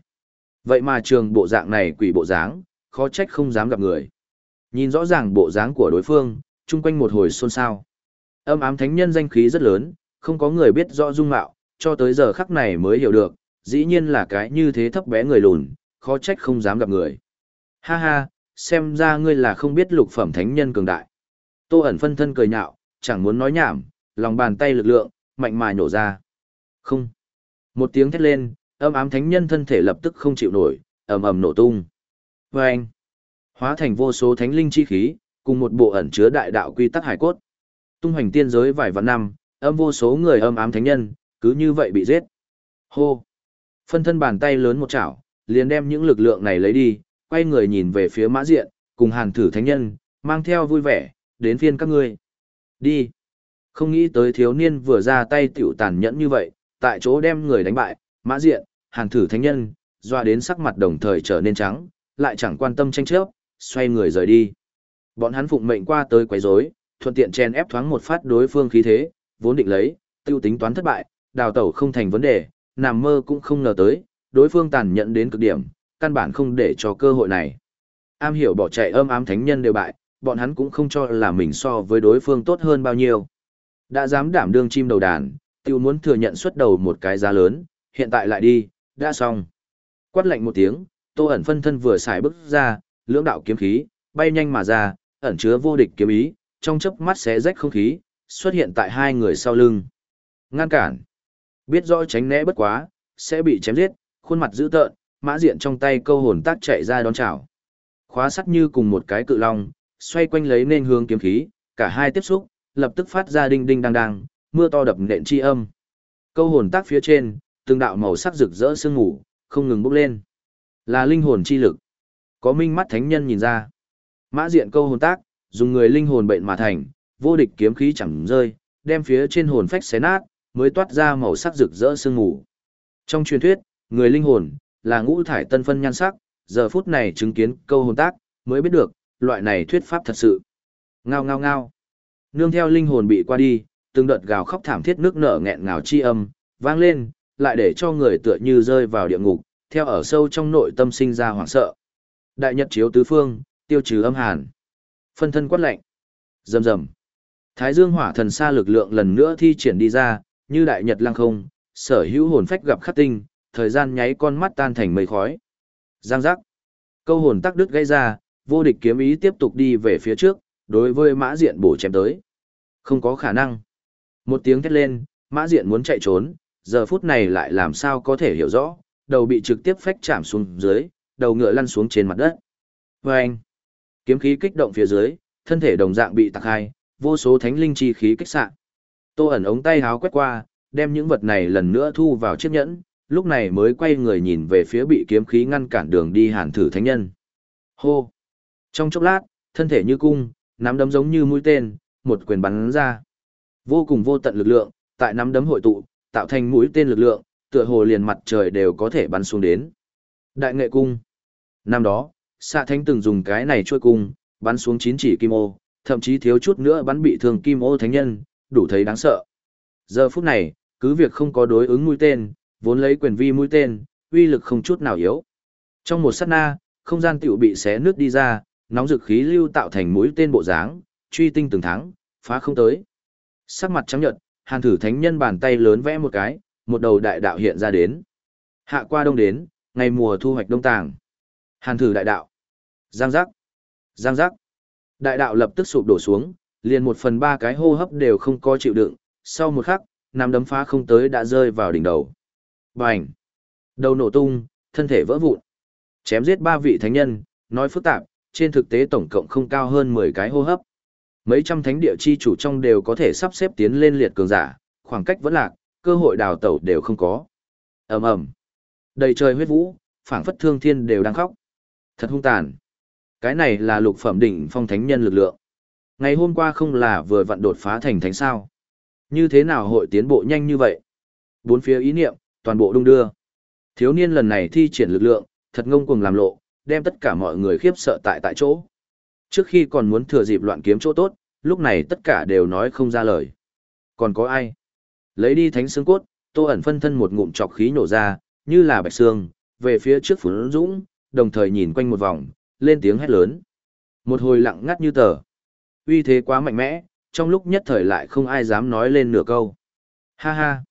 Vậy mà trường bộ dạng này quỷ bộ dáng, khó trách không dám gặp người. Nhìn rõ ràng bộ dáng của đối phương, chung quanh một hồi xôn xao. Âm ám thánh nhân danh khí rất lớn, không có người biết rõ dung mạo, cho tới giờ khắc này mới hiểu được, dĩ nhiên là cái như thế thấp bé người lùn, khó trách không dám gặp người. Ha ha, xem ra ngươi là không biết lục phẩm thánh nhân cường đại. Tô ẩn phân thân cười nhạo, chẳng muốn nói nhảm, lòng bàn tay lực lượng, mạnh mà nhổ ra. Không. Một tiếng thét lên, âm ám thánh nhân thân thể lập tức không chịu nổi, ầm ầm nổ tung. Và anh, hóa thành vô số thánh linh chi khí, cùng một bộ ẩn chứa đại đạo quy tắc hải cốt. Tung hoành tiên giới vài vạn năm, âm vô số người âm ám thánh nhân, cứ như vậy bị giết. Hô. Phân thân bàn tay lớn một chảo, liền đem những lực lượng này lấy đi, quay người nhìn về phía mã diện, cùng hàn thử thánh nhân, mang theo vui vẻ, đến phiên các ngươi. Đi. Không nghĩ tới thiếu niên vừa ra tay tiểu tàn nhẫn như vậy, tại chỗ đem người đánh bại, mã diện, hàn thử thánh nhân, doa đến sắc mặt đồng thời trở nên trắng, lại chẳng quan tâm tranh chấp, xoay người rời đi. Bọn hắn phụng mệnh qua tới quấy rối, thuận tiện chen ép thoáng một phát đối phương khí thế, vốn định lấy, tiêu tính toán thất bại, đào tẩu không thành vấn đề, nằm mơ cũng không ngờ tới, đối phương tàn nhẫn đến cực điểm, căn bản không để cho cơ hội này. Am hiểu bỏ chạy âm ám thánh nhân đều bại, bọn hắn cũng không cho là mình so với đối phương tốt hơn bao nhiêu. Đã dám đảm đương chim đầu đàn, tiêu muốn thừa nhận xuất đầu một cái giá lớn, hiện tại lại đi, đã xong. Quát lạnh một tiếng, tô ẩn phân thân vừa xài bước ra, lưỡng đạo kiếm khí, bay nhanh mà ra, ẩn chứa vô địch kiếm ý, trong chớp mắt xé rách không khí, xuất hiện tại hai người sau lưng. Ngăn cản. Biết rõ tránh né bất quá, sẽ bị chém giết, khuôn mặt dữ tợn, mã diện trong tay câu hồn tác chạy ra đón chào. Khóa sắt như cùng một cái cự long, xoay quanh lấy nên hướng kiếm khí, cả hai tiếp xúc, lập tức phát ra đinh đinh đang đang, mưa to đập nện chi âm. Câu hồn tác phía trên, từng đạo màu sắc rực rỡ sương ngủ, không ngừng bốc lên. Là linh hồn chi lực. Có minh mắt thánh nhân nhìn ra. Mã diện câu hồn tác, dùng người linh hồn bệnh mà thành, vô địch kiếm khí chẳng rơi, đem phía trên hồn phách xé nát, mới toát ra màu sắc rực rỡ sương mù. Trong truyền thuyết, người linh hồn là ngũ thải tân phân nhan sắc, giờ phút này chứng kiến câu hồn tác, mới biết được, loại này thuyết pháp thật sự. Ngao ngao ngao. Nương theo linh hồn bị qua đi, từng đợt gào khóc thảm thiết nước nở nghẹn ngào chi âm, vang lên, lại để cho người tựa như rơi vào địa ngục, theo ở sâu trong nội tâm sinh ra hoảng sợ. Đại nhật chiếu tứ phương, tiêu trừ âm hàn. Phân thân quát lạnh. Rầm rầm. Thái Dương hỏa thần xa lực lượng lần nữa thi triển đi ra, như đại nhật lăng không, sở hữu hồn phách gặp khắc tinh, thời gian nháy con mắt tan thành mây khói. Giang giác. Câu hồn tắc đứt gây ra, vô địch kiếm ý tiếp tục đi về phía trước, đối với mã diện bổ chém tới. Không có khả năng. Một tiếng thét lên, mã diện muốn chạy trốn, giờ phút này lại làm sao có thể hiểu rõ, đầu bị trực tiếp phách chạm xuống dưới, đầu ngựa lăn xuống trên mặt đất. Vâng! Kiếm khí kích động phía dưới, thân thể đồng dạng bị tạc hai, vô số thánh linh chi khí kích xạ. Tô ẩn ống tay háo quét qua, đem những vật này lần nữa thu vào chiếc nhẫn, lúc này mới quay người nhìn về phía bị kiếm khí ngăn cản đường đi hàn thử thánh nhân. Hô! Trong chốc lát, thân thể như cung, nắm đấm giống như mũi tên, một quyền bắn ra. Vô cùng vô tận lực lượng, tại nắm đấm hội tụ, tạo thành mũi tên lực lượng, tựa hồ liền mặt trời đều có thể bắn xuống đến. Đại nghệ cung. Năm đó, xạ thánh từng dùng cái này trôi cung, bắn xuống chín chỉ kim ô, thậm chí thiếu chút nữa bắn bị thương kim ô thánh nhân, đủ thấy đáng sợ. Giờ phút này, cứ việc không có đối ứng mũi tên, vốn lấy quyền vi mũi tên, uy lực không chút nào yếu. Trong một sát na, không gian tiểu bị xé nước đi ra, nóng dực khí lưu tạo thành mũi tên bộ dáng, truy tinh từng tháng, phá không tới. Sắc mặt trắng nhợt, Hàn Thử Thánh Nhân bàn tay lớn vẽ một cái, một đầu đại đạo hiện ra đến. Hạ qua đông đến, ngày mùa thu hoạch đông tàng. Hàn thử đại đạo. Giang giác. Giang giác. Đại đạo lập tức sụp đổ xuống, liền một phần ba cái hô hấp đều không có chịu đựng, sau một khắc, nằm đấm phá không tới đã rơi vào đỉnh đầu. Bành! Đầu nổ tung, thân thể vỡ vụn. Chém giết ba vị thánh nhân, nói phức tạp, trên thực tế tổng cộng không cao hơn 10 cái hô hấp. Mấy trăm thánh địa chi chủ trong đều có thể sắp xếp tiến lên liệt cường giả, khoảng cách vẫn lạc, cơ hội đào tẩu đều không có. ầm ầm, đầy trời huyết vũ, phảng phất thương thiên đều đang khóc. Thật hung tàn. Cái này là lục phẩm đỉnh phong thánh nhân lực lượng. Ngày hôm qua không là vừa vặn đột phá thành thánh sao? Như thế nào hội tiến bộ nhanh như vậy? Bốn phía ý niệm, toàn bộ đung đưa. Thiếu niên lần này thi triển lực lượng, thật ngông cuồng làm lộ, đem tất cả mọi người khiếp sợ tại tại chỗ. Trước khi còn muốn thừa dịp loạn kiếm chỗ tốt, lúc này tất cả đều nói không ra lời. Còn có ai? Lấy đi thánh xương cốt, tô ẩn phân thân một ngụm chọc khí nổ ra, như là bạch xương, về phía trước phủ dũng, đồng thời nhìn quanh một vòng, lên tiếng hét lớn. Một hồi lặng ngắt như tờ. Uy thế quá mạnh mẽ, trong lúc nhất thời lại không ai dám nói lên nửa câu. Ha ha.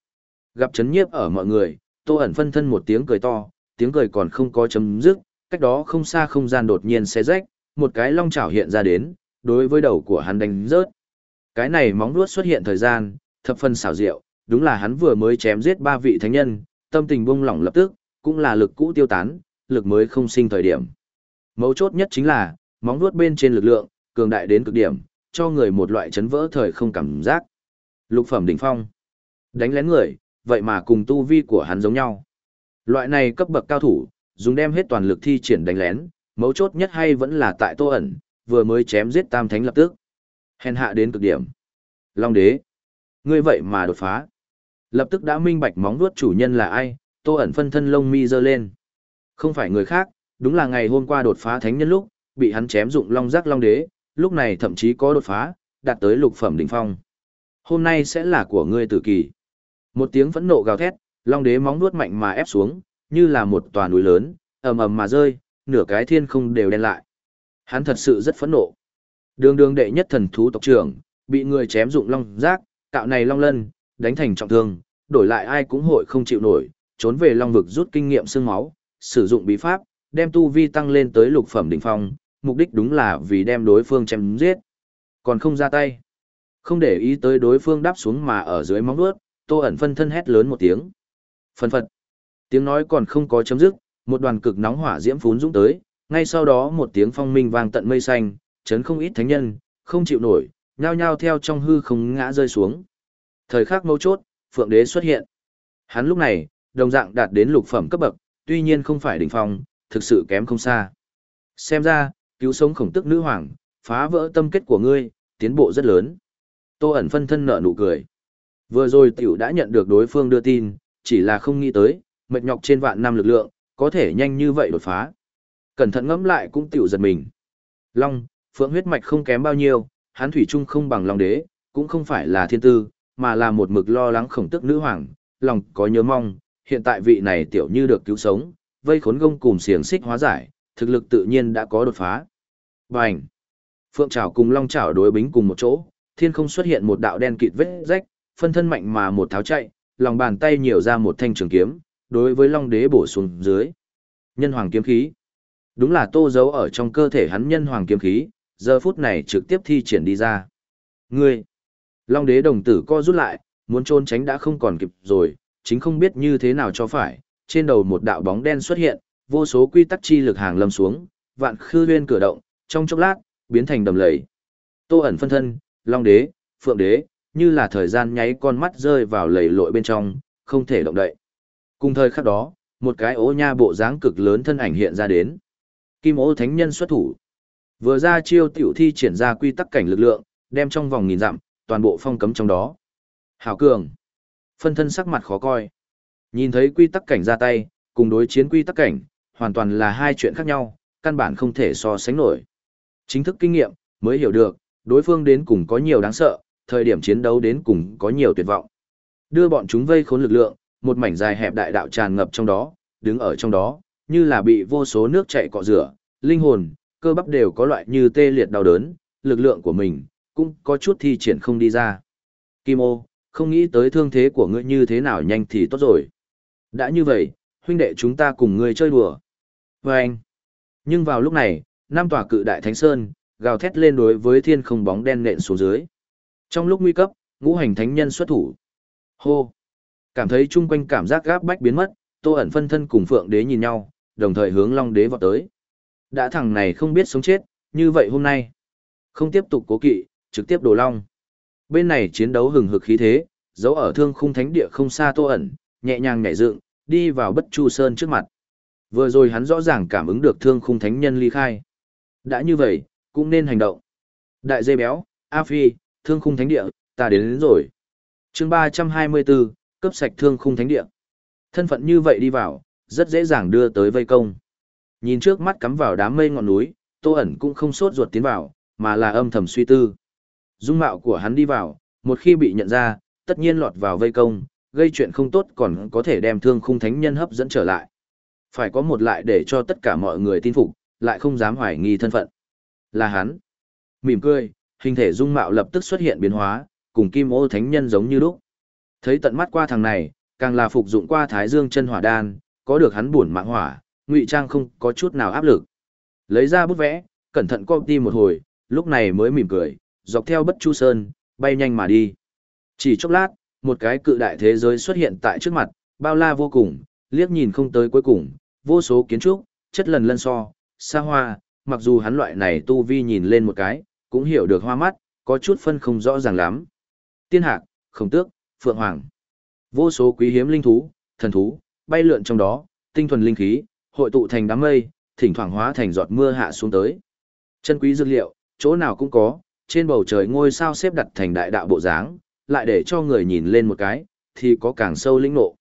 Gặp chấn nhiếp ở mọi người, tô ẩn phân thân một tiếng cười to, tiếng cười còn không có chấm dứt, cách đó không xa không gian đột nhiên xé rách, một cái long chảo hiện ra đến, đối với đầu của hắn đánh rớt. Cái này móng vuốt xuất hiện thời gian, thập phân xảo diệu, đúng là hắn vừa mới chém giết ba vị thánh nhân, tâm tình buông lỏng lập tức, cũng là lực cũ tiêu tán, lực mới không sinh thời điểm. Mấu chốt nhất chính là, móng vuốt bên trên lực lượng, cường đại đến cực điểm, cho người một loại chấn vỡ thời không cảm giác. Lục phẩm đỉnh phong. Đánh lén người, vậy mà cùng tu vi của hắn giống nhau. Loại này cấp bậc cao thủ, dùng đem hết toàn lực thi triển đánh lén, mấu chốt nhất hay vẫn là tại Tô ẩn, vừa mới chém giết Tam Thánh lập tức. Hèn hạ đến cực điểm. Long đế. Ngươi vậy mà đột phá. Lập tức đã minh bạch móng vuốt chủ nhân là ai, Tô ẩn phân thân lông mi giơ lên. Không phải người khác, đúng là ngày hôm qua đột phá thánh nhân lúc, bị hắn chém dụng long giác long đế, lúc này thậm chí có đột phá, đạt tới lục phẩm đỉnh phong. Hôm nay sẽ là của ngươi tử kỳ. Một tiếng phẫn nộ gào thét, long đế móng nuốt mạnh mà ép xuống, như là một tòa núi lớn, ầm ầm mà rơi, nửa cái thiên không đều đen lại. Hắn thật sự rất phẫn nộ. Đường đường đệ nhất thần thú tộc trưởng, bị người chém dụng long giác, cạo này long lân, đánh thành trọng thương, đổi lại ai cũng hội không chịu nổi, trốn về long vực rút kinh nghiệm xương máu, sử dụng bí pháp, đem tu vi tăng lên tới lục phẩm đỉnh phong, mục đích đúng là vì đem đối phương chém giết. Còn không ra tay. Không để ý tới đối phương đáp xuống mà ở dưới móng vuốt, Tô ẩn phân thân hét lớn một tiếng. Phân phật. Tiếng nói còn không có chấm dứt, một đoàn cực nóng hỏa diễm phún dũng tới, ngay sau đó một tiếng phong minh vang tận mây xanh, chấn không ít thánh nhân, không chịu nổi, nhao nhao theo trong hư không ngã rơi xuống. Thời khắc mấu chốt, Phượng Đế xuất hiện. Hắn lúc này, đồng dạng đạt đến lục phẩm cấp bậc, tuy nhiên không phải đỉnh phong, thực sự kém không xa. Xem ra, cứu sống khổng tức nữ hoàng, phá vỡ tâm kết của ngươi, tiến bộ rất lớn. Tô ẩn phân thân nở nụ cười. Vừa rồi tiểu đã nhận được đối phương đưa tin, chỉ là không nghĩ tới, mệt nhọc trên vạn năm lực lượng, có thể nhanh như vậy đột phá. Cẩn thận ngẫm lại cũng tiểu giật mình. Long, phượng huyết mạch không kém bao nhiêu, hắn thủy chung không bằng Long đế, cũng không phải là thiên tư, mà là một mực lo lắng khổng tức nữ hoàng, lòng có nhớ mong, hiện tại vị này tiểu như được cứu sống, vây khốn gông cùng xiềng xích hóa giải, thực lực tự nhiên đã có đột phá. Bành! Phượng trảo cùng long trảo đối bính cùng một chỗ, thiên không xuất hiện một đạo đen kịt vết rách, phân thân mạnh mà một tháo chạy, lòng bàn tay nhiều ra một thanh trường kiếm, đối với long đế bổ xuống dưới. Nhân hoàng kiếm khí. Đúng là tô dấu ở trong cơ thể hắn nhân hoàng kiếm khí, giờ phút này trực tiếp thi triển đi ra. Ngươi! Long đế đồng tử co rút lại, muốn trốn tránh đã không còn kịp rồi, chính không biết như thế nào cho phải, trên đầu một đạo bóng đen xuất hiện, vô số quy tắc chi lực hàng lâm xuống, vạn khư nguyên cửa động, trong chốc lát, biến thành đầm lầy. Tô ẩn phân thân, long đế, phượng đế, như là thời gian nháy con mắt rơi vào lầy lội bên trong, không thể động đậy. Cùng thời khắc đó, một cái ố nha bộ dáng cực lớn thân ảnh hiện ra đến. Kim ố thánh nhân xuất thủ. Vừa ra chiêu tiểu thi triển ra quy tắc cảnh lực lượng, đem trong vòng nghìn dặm, toàn bộ phong cấm trong đó. Hảo cường. Phân thân sắc mặt khó coi. Nhìn thấy quy tắc cảnh ra tay, cùng đối chiến quy tắc cảnh, hoàn toàn là hai chuyện khác nhau, căn bản không thể so sánh nổi. Chính thức kinh nghiệm, mới hiểu được, đối phương đến cùng có nhiều đáng sợ, thời điểm chiến đấu đến cùng có nhiều tuyệt vọng. Đưa bọn chúng vây khốn lực lượng, một mảnh dài hẹp đại đạo tràn ngập trong đó, đứng ở trong đó, như là bị vô số nước chảy cọ rửa, linh hồn, cơ bắp đều có loại như tê liệt đau đớn, lực lượng của mình, cũng có chút thi triển không đi ra. Kim ô, không nghĩ tới thương thế của ngươi như thế nào nhanh thì tốt rồi. Đã như vậy, huynh đệ chúng ta cùng ngươi chơi đùa. Và anh, Nhưng vào lúc này, năm tòa cự đại thánh sơn, gào thét lên đối với thiên không bóng đen nện xuống dưới. Trong lúc nguy cấp, ngũ hành thánh nhân xuất thủ. Hô! Cảm thấy chung quanh cảm giác gáp bách biến mất, tô ẩn phân thân cùng phượng đế nhìn nhau, đồng thời hướng long đế vọt tới. Đã thằng này không biết sống chết, như vậy hôm nay. Không tiếp tục cố kỵ, trực tiếp đổ long. Bên này chiến đấu hừng hực khí thế, giấu ở thương khung thánh địa không xa tô ẩn, nhẹ nhàng nhảy dựng, đi vào bất chu sơn trước mặt. Vừa rồi hắn rõ ràng cảm ứng được thương khung thánh nhân ly khai. Đã như vậy, cũng nên hành động. Đại dây béo, A Phi, thương khung thánh địa, ta đến, đến rồi. chương 324, cấp sạch thương khung thánh địa. Thân phận như vậy đi vào, rất dễ dàng đưa tới vây công. Nhìn trước mắt cắm vào đám mây ngọn núi, Tô ẩn cũng không sốt ruột tiến vào, mà là âm thầm suy tư. Dung mạo của hắn đi vào, một khi bị nhận ra, tất nhiên lọt vào vây công, gây chuyện không tốt còn có thể đem thương khung thánh nhân hấp dẫn trở lại. Phải có một lại để cho tất cả mọi người tin phục, lại không dám hoài nghi thân phận. Là hắn. Mỉm cười, hình thể dung mạo lập tức xuất hiện biến hóa, cùng kim ô thánh nhân giống như lúc. Thấy tận mắt qua thằng này, càng là phục dụng qua thái dương chân hỏa đan, có được hắn buồn mạng hỏa, ngụy trang không có chút nào áp lực. Lấy ra bút vẽ, cẩn thận copy một hồi, lúc này mới mỉm cười, dọc theo bất chu sơn, bay nhanh mà đi. Chỉ chốc lát, một cái cự đại thế giới xuất hiện tại trước mặt, bao la vô cùng, liếc nhìn không tới cuối cùng, vô số kiến trúc, chất lần lân so, xa hoa, mặc dù hắn loại này tu vi nhìn lên một cái, cũng hiểu được hoa mắt, có chút phân không rõ ràng lắm. Tiên hạc, khổng tước, phượng hoàng. Vô số quý hiếm linh thú, thần thú, bay lượn trong đó, tinh thuần linh khí, hội tụ thành đám mây, thỉnh thoảng hóa thành giọt mưa hạ xuống tới. Chân quý dược liệu, chỗ nào cũng có, trên bầu trời ngôi sao xếp đặt thành đại đạo bộ dáng, lại để cho người nhìn lên một cái, thì có càng sâu lĩnh ngộ.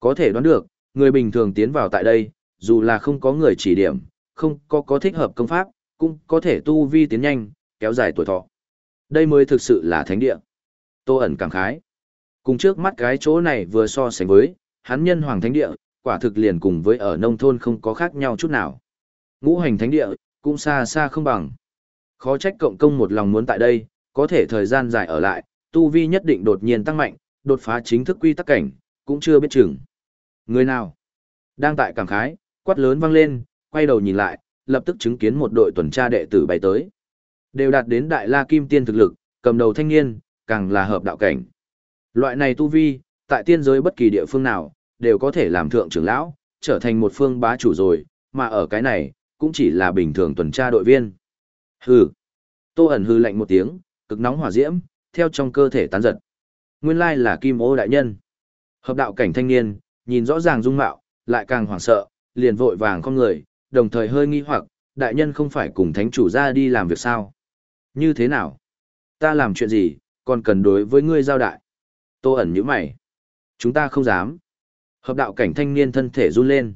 Có thể đoán được, người bình thường tiến vào tại đây, dù là không có người chỉ điểm, không có có thích hợp công pháp, cũng có thể tu vi tiến nhanh, kéo dài tuổi thọ. Đây mới thực sự là thánh địa. Tô ẩn cảm khái. Cùng trước mắt cái chỗ này vừa so sánh với, hắn nhân hoàng thánh địa, quả thực liền cùng với ở nông thôn không có khác nhau chút nào. Ngũ hành thánh địa, cũng xa xa không bằng. Khó trách cộng công một lòng muốn tại đây, có thể thời gian dài ở lại, tu vi nhất định đột nhiên tăng mạnh, đột phá chính thức quy tắc cảnh, cũng chưa biết chừng. Người nào? Đang tại cảm khái, quát lớn vang lên, quay đầu nhìn lại, lập tức chứng kiến một đội tuần tra đệ tử bay tới. Đều đạt đến đại la kim tiên thực lực, cầm đầu thanh niên, càng là hợp đạo cảnh. Loại này tu vi, tại tiên giới bất kỳ địa phương nào, đều có thể làm thượng trưởng lão, trở thành một phương bá chủ rồi, mà ở cái này, cũng chỉ là bình thường tuần tra đội viên. Hừ. Tô ẩn hừ lạnh một tiếng, cực nóng hỏa diễm, theo trong cơ thể tán giật. Nguyên lai là Kim Ô đại nhân. Hợp đạo cảnh thanh niên, nhìn rõ ràng dung mạo, lại càng hoảng sợ, liền vội vàng con người, đồng thời hơi nghi hoặc, đại nhân không phải cùng thánh chủ ra đi làm việc sao? Như thế nào? Ta làm chuyện gì, còn cần đối với ngươi giao đại? Tô ẩn như mày. Chúng ta không dám. Hợp đạo cảnh thanh niên thân thể run lên.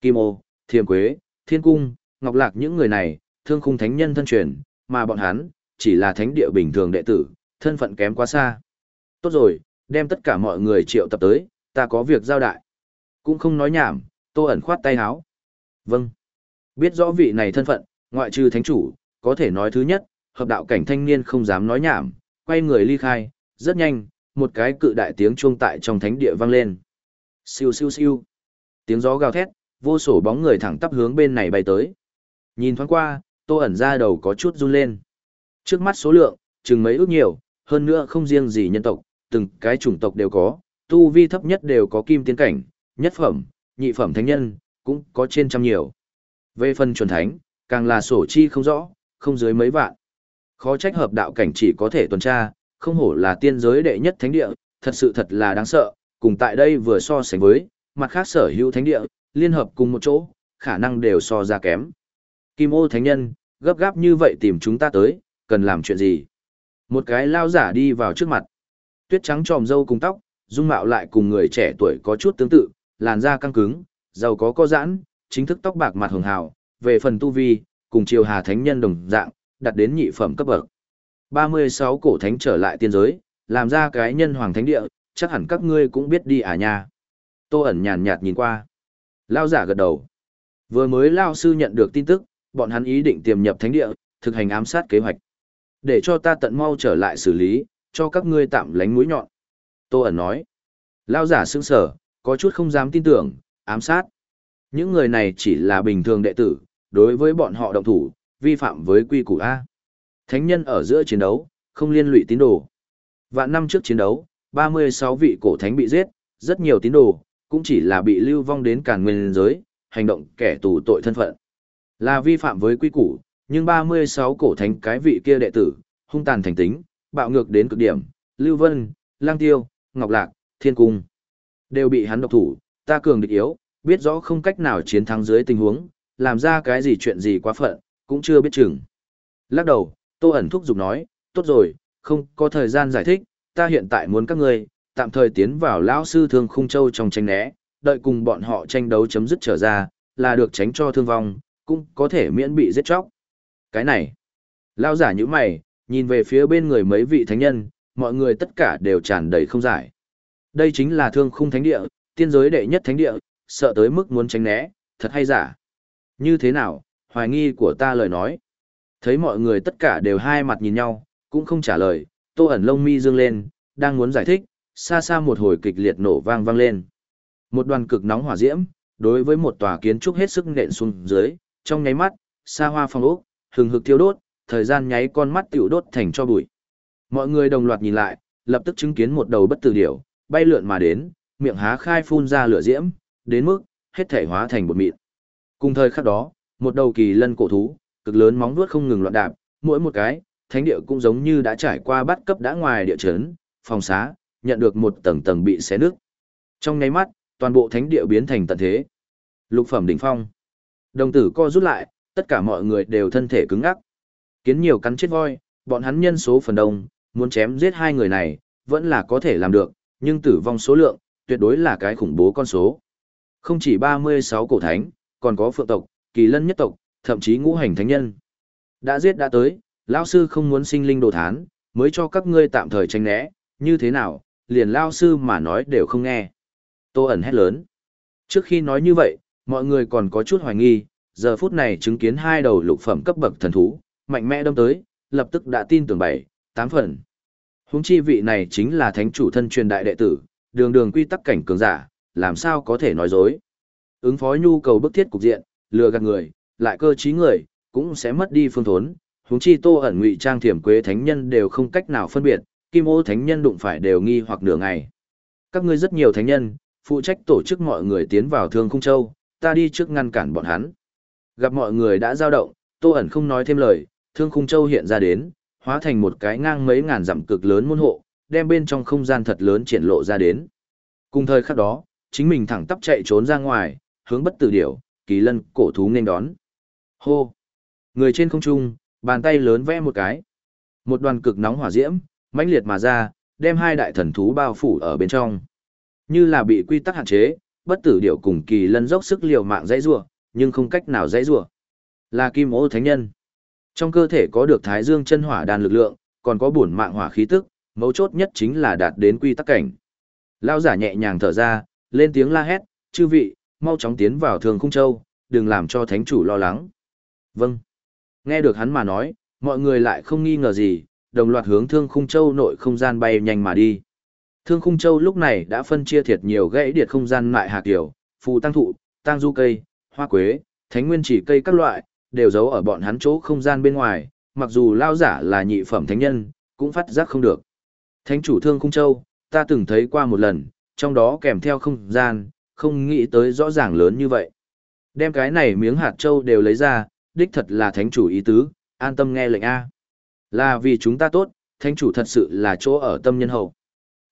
Kim ô, thiềm quế, thiên cung, ngọc lạc những người này, thương khung thánh nhân thân truyền, mà bọn hắn, chỉ là thánh địa bình thường đệ tử, thân phận kém quá xa. Tốt rồi, đem tất cả mọi người triệu tập tới, ta có việc giao đại. Cũng không nói nhảm, tô ẩn khoát tay háo. Vâng. Biết rõ vị này thân phận, ngoại trừ thánh chủ, có thể nói thứ nhất, hợp đạo cảnh thanh niên không dám nói nhảm, quay người ly khai, rất nhanh, một cái cự đại tiếng chuông tại trong thánh địa vang lên. Siêu siêu siêu. Tiếng gió gào thét, vô số bóng người thẳng tắp hướng bên này bay tới. Nhìn thoáng qua, tô ẩn ra đầu có chút run lên. Trước mắt số lượng, chừng mấy ước nhiều, hơn nữa không riêng gì nhân tộc, từng cái chủng tộc đều có, tu vi thấp nhất đều có kim tiến cảnh, nhất phẩm, nhị phẩm thánh nhân, cũng có trên trăm nhiều. Về phần chuẩn thánh, càng là sổ chi không rõ, không dưới mấy vạn. Khó trách hợp đạo cảnh chỉ có thể tuần tra, không hổ là tiên giới đệ nhất thánh địa, thật sự thật là đáng sợ, cùng tại đây vừa so sánh với, mặt khác sở hữu thánh địa, liên hợp cùng một chỗ, khả năng đều so ra kém. Kim ô thánh nhân, gấp gáp như vậy tìm chúng ta tới, cần làm chuyện gì? Một cái lao giả đi vào trước mặt. Tuyết trắng tròm dâu cùng tóc, dung mạo lại cùng người trẻ tuổi có chút tương tự, làn da căng cứng, giàu có co giãn, chính thức tóc bạc mặt hường hào, về phần tu vi, cùng triều hà thánh nhân đồng dạng, đặt đến nhị phẩm cấp bậc. 36 cổ thánh trở lại tiên giới, làm ra cái nhân hoàng thánh địa, chắc hẳn các ngươi cũng biết đi à nha. Tô ẩn nhàn nhạt nhìn qua. Lao giả gật đầu. Vừa mới Lao sư nhận được tin tức, bọn hắn ý định tiềm nhập thánh địa, thực hành ám sát kế hoạch. Để cho ta tận mau trở lại xử lý, cho các ngươi tạm lánh mũi nhọn. Tô ẩn nói. Lao giả sững sở, có chút không dám tin tưởng, ám sát. Những người này chỉ là bình thường đệ tử, đối với bọn họ động thủ, vi phạm với quy củ A. Thánh nhân ở giữa chiến đấu, không liên lụy tín đồ. Vạn năm trước chiến đấu, 36 vị cổ thánh bị giết, rất nhiều tín đồ, cũng chỉ là bị lưu vong đến càn nguyên giới, hành động kẻ tù tội thân phận. Là vi phạm với quy củ, nhưng 36 cổ thánh cái vị kia đệ tử, hung tàn thành tính, bạo ngược đến cực điểm, Lưu Vân, Lang Tiêu, Ngọc Lạc, Thiên Cung. Đều bị hắn độc thủ, ta cường địch yếu, biết rõ không cách nào chiến thắng dưới tình huống, làm ra cái gì chuyện gì quá phận, cũng chưa biết chừng. Lắc đầu, Tô ẩn thúc giục nói, tốt rồi, không có thời gian giải thích, ta hiện tại muốn các ngươi tạm thời tiến vào lão sư thương khung châu trong tranh né, đợi cùng bọn họ tranh đấu chấm dứt trở ra, là được tránh cho thương vong, cũng có thể miễn bị giết chóc. Cái này, lao giả như mày, nhìn về phía bên người mấy vị thánh nhân, mọi người tất cả đều tràn đầy không giải. Đây chính là thương khung thánh địa, tiên giới đệ nhất thánh địa, sợ tới mức muốn tránh né, thật hay giả. Như thế nào, hoài nghi của ta lời nói. Thấy mọi người tất cả đều hai mặt nhìn nhau, cũng không trả lời, tô ẩn lông mi dương lên, đang muốn giải thích, xa xa một hồi kịch liệt nổ vang vang lên. Một đoàn cực nóng hỏa diễm, đối với một tòa kiến trúc hết sức nện xuống dưới, trong nháy mắt, xa hoa phòng ốc, hừng hực thiêu đốt, thời gian nháy con mắt tiểu đốt thành cho bụi. Mọi người đồng loạt nhìn lại, lập tức chứng kiến một đầu bất tử điểu, bay lượn mà đến, miệng há khai phun ra lửa diễm, đến mức, hết thể hóa thành bột mịn. Cùng thời khắc đó, một đầu kỳ lân cổ thú, cực lớn móng vuốt không ngừng loạn đạp, mỗi một cái, thánh địa cũng giống như đã trải qua bắt cấp đã ngoài địa chấn, phòng xá, nhận được một tầng tầng bị xé nước. Trong nháy mắt, toàn bộ thánh địa biến thành tận thế. Lục phẩm đỉnh phong. Đồng tử co rút lại, tất cả mọi người đều thân thể cứng ngắc. Kiến nhiều cắn chết voi, bọn hắn nhân số phần đông, muốn chém giết hai người này, vẫn là có thể làm được, nhưng tử vong số lượng, tuyệt đối là cái khủng bố con số. Không chỉ 36 cổ thánh, còn có phượng tộc, kỳ lân nhất tộc, thậm chí ngũ hành thánh nhân. Đã giết đã tới, lão sư không muốn sinh linh đồ thán, mới cho các ngươi tạm thời tránh né, như thế nào, liền lao sư mà nói đều không nghe. Tô ẩn hét lớn. Trước khi nói như vậy, mọi người còn có chút hoài nghi, giờ phút này chứng kiến hai đầu lục phẩm cấp bậc thần thú, mạnh mẽ đâm tới, lập tức đã tin tưởng bảy, tám phần. Húng chi vị này chính là thánh chủ thân truyền đại đệ tử, đường đường quy tắc cảnh cường giả, làm sao có thể nói dối. Ứng phó nhu cầu bức thiết cục diện, lừa gạt người, lại cơ trí người, cũng sẽ mất đi phương thốn. Húng chi tô ẩn ngụy trang thiểm quế thánh nhân đều không cách nào phân biệt, kim ô thánh nhân đụng phải đều nghi hoặc nửa ngày. Các ngươi rất nhiều thánh nhân, phụ trách tổ chức mọi người tiến vào thương khung châu, ta đi trước ngăn cản bọn hắn. Gặp mọi người đã giao động, tô ẩn không nói thêm lời, thương khung châu hiện ra đến, hóa thành một cái ngang mấy ngàn dặm cực lớn môn hộ, đem bên trong không gian thật lớn triển lộ ra đến. Cùng thời khắc đó, chính mình thẳng tắp chạy trốn ra ngoài, hướng bất tử điểu, kỳ lân, cổ thú nên đón. Hô! Người trên không trung, bàn tay lớn vẽ một cái. Một đoàn cực nóng hỏa diễm, mãnh liệt mà ra, đem hai đại thần thú bao phủ ở bên trong. Như là bị quy tắc hạn chế, bất tử điểu cùng kỳ lân dốc sức liều mạng dãy rủa, nhưng không cách nào dãy rủa. Là Kim Ô Thánh Nhân. Trong cơ thể có được Thái Dương chân hỏa đan lực lượng, còn có bổn mạng hỏa khí tức, mấu chốt nhất chính là đạt đến quy tắc cảnh. Lão giả nhẹ nhàng thở ra, lên tiếng la hét, "Chư vị, mau chóng tiến vào Thường Khung Châu, đừng làm cho thánh chủ lo lắng." "Vâng." Nghe được hắn mà nói, mọi người lại không nghi ngờ gì, đồng loạt hướng Thương Khung Châu nội không gian bay nhanh mà đi. Thương Khung Châu lúc này đã phân chia thiệt nhiều gãy điệt không gian mại hạt tiểu, phù tăng thụ, tăng du cây, hoa quế, thánh nguyên chỉ cây các loại, đều giấu ở bọn hắn chỗ không gian bên ngoài, mặc dù lao giả là nhị phẩm thánh nhân, cũng phát giác không được. Thánh chủ Thương Khung Châu, ta từng thấy qua một lần, trong đó kèm theo không gian, không nghĩ tới rõ ràng lớn như vậy. Đem cái này miếng hạt châu đều lấy ra, đích thật là thánh chủ ý tứ, an tâm nghe lệnh A. Là vì chúng ta tốt, thánh chủ thật sự là chỗ ở tâm nhân hậu.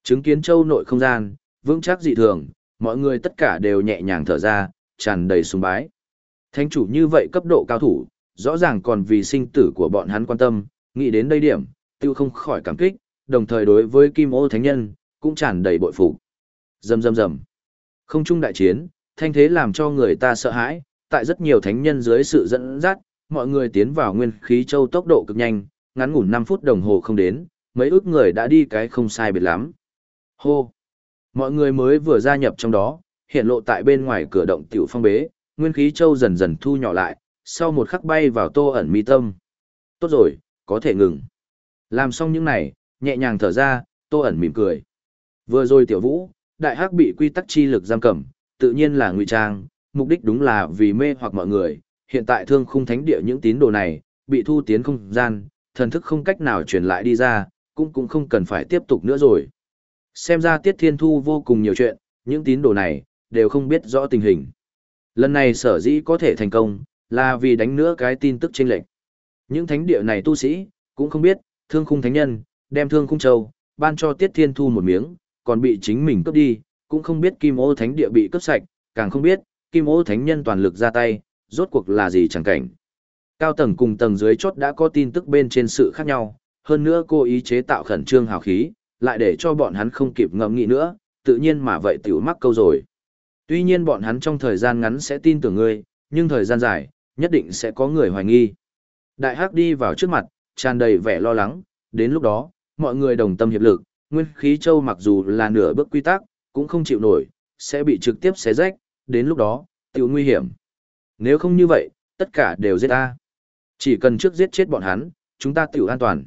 Chứng kiến châu nội không gian, vững chắc dị thường, mọi người tất cả đều nhẹ nhàng thở ra, tràn đầy sùng bái. Thánh chủ như vậy cấp độ cao thủ, rõ ràng còn vì sinh tử của bọn hắn quan tâm, nghĩ đến đây điểm, tiêu không khỏi cảm kích, đồng thời đối với kim ô thánh nhân, cũng tràn đầy bội phục. Rầm rầm rầm. Không trung đại chiến, thanh thế làm cho người ta sợ hãi, tại rất nhiều thánh nhân dưới sự dẫn dắt, mọi người tiến vào nguyên khí châu tốc độ cực nhanh, ngắn ngủn 5 phút đồng hồ không đến, mấy ước người đã đi cái không sai biệt lắm. Hô! Mọi người mới vừa gia nhập trong đó, hiện lộ tại bên ngoài cửa động tiểu phong bế, nguyên khí châu dần dần thu nhỏ lại, sau một khắc bay vào tô ẩn mi tâm. Tốt rồi, có thể ngừng. Làm xong những này, nhẹ nhàng thở ra, tô ẩn mỉm cười. Vừa rồi tiểu vũ, đại hắc bị quy tắc chi lực giam cầm, tự nhiên là ngụy trang, mục đích đúng là vì mê hoặc mọi người, hiện tại thương khung thánh địa những tín đồ này, bị thu tiến không gian, thần thức không cách nào truyền lại đi ra, cũng cũng không cần phải tiếp tục nữa rồi. Xem ra Tiết Thiên Thu vô cùng nhiều chuyện, những tín đồ này, đều không biết rõ tình hình. Lần này sở dĩ có thể thành công, là vì đánh nữa cái tin tức chênh lệch. Những thánh địa này tu sĩ, cũng không biết, thương khung thánh nhân, đem thương khung châu, ban cho Tiết Thiên Thu một miếng, còn bị chính mình cướp đi, cũng không biết Kim Ô Thánh Địa bị cướp sạch, càng không biết, Kim Ô Thánh Nhân toàn lực ra tay, rốt cuộc là gì chẳng cảnh. Cao tầng cùng tầng dưới chốt đã có tin tức bên trên sự khác nhau, hơn nữa cô ý chế tạo khẩn trương hào khí, lại để cho bọn hắn không kịp ngẫm nghĩ nữa, tự nhiên mà vậy tiểu mắc câu rồi. Tuy nhiên bọn hắn trong thời gian ngắn sẽ tin tưởng ngươi, nhưng thời gian dài, nhất định sẽ có người hoài nghi. Đại Hắc đi vào trước mặt, tràn đầy vẻ lo lắng, đến lúc đó, mọi người đồng tâm hiệp lực, nguyên khí châu mặc dù là nửa bước quy tắc, cũng không chịu nổi, sẽ bị trực tiếp xé rách, đến lúc đó, tiểu nguy hiểm. Nếu không như vậy, tất cả đều giết ta. Chỉ cần trước giết chết bọn hắn, chúng ta tiểu an toàn.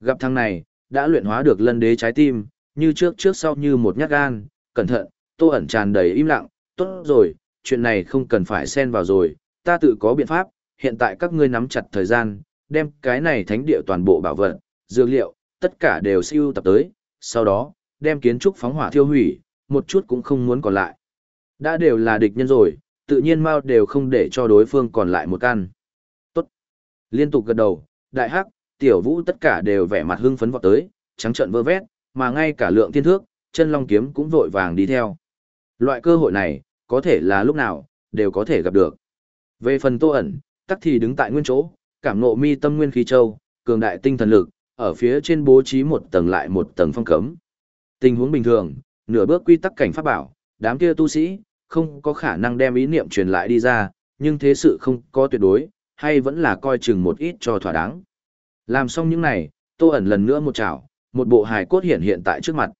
Gặp thằng này, đã luyện hóa được lân đế trái tim, như trước trước sau như một nhát gan, cẩn thận, tô ẩn tràn đầy im lặng, tốt rồi, chuyện này không cần phải xen vào rồi, ta tự có biện pháp, hiện tại các ngươi nắm chặt thời gian, đem cái này thánh địa toàn bộ bảo vật, dược liệu, tất cả đều siêu tập tới, sau đó, đem kiến trúc phóng hỏa thiêu hủy, một chút cũng không muốn còn lại. Đã đều là địch nhân rồi, tự nhiên Mao đều không để cho đối phương còn lại một căn. Tốt. Liên tục gật đầu, đại hắc, tiểu vũ tất cả đều vẻ mặt hưng phấn vọt tới, trắng trợn vơ vét, mà ngay cả lượng thiên thước, chân long kiếm cũng vội vàng đi theo. Loại cơ hội này, có thể là lúc nào, đều có thể gặp được. Về phần tô ẩn, tắc thì đứng tại nguyên chỗ, cảm nộ mi tâm nguyên khí châu, cường đại tinh thần lực, ở phía trên bố trí một tầng lại một tầng phong cấm. Tình huống bình thường, nửa bước quy tắc cảnh pháp bảo, đám kia tu sĩ, không có khả năng đem ý niệm truyền lại đi ra, nhưng thế sự không có tuyệt đối, hay vẫn là coi chừng một ít cho thỏa đáng. Làm xong những này, tô ẩn lần nữa một chảo, một bộ hài cốt hiện hiện tại trước mặt.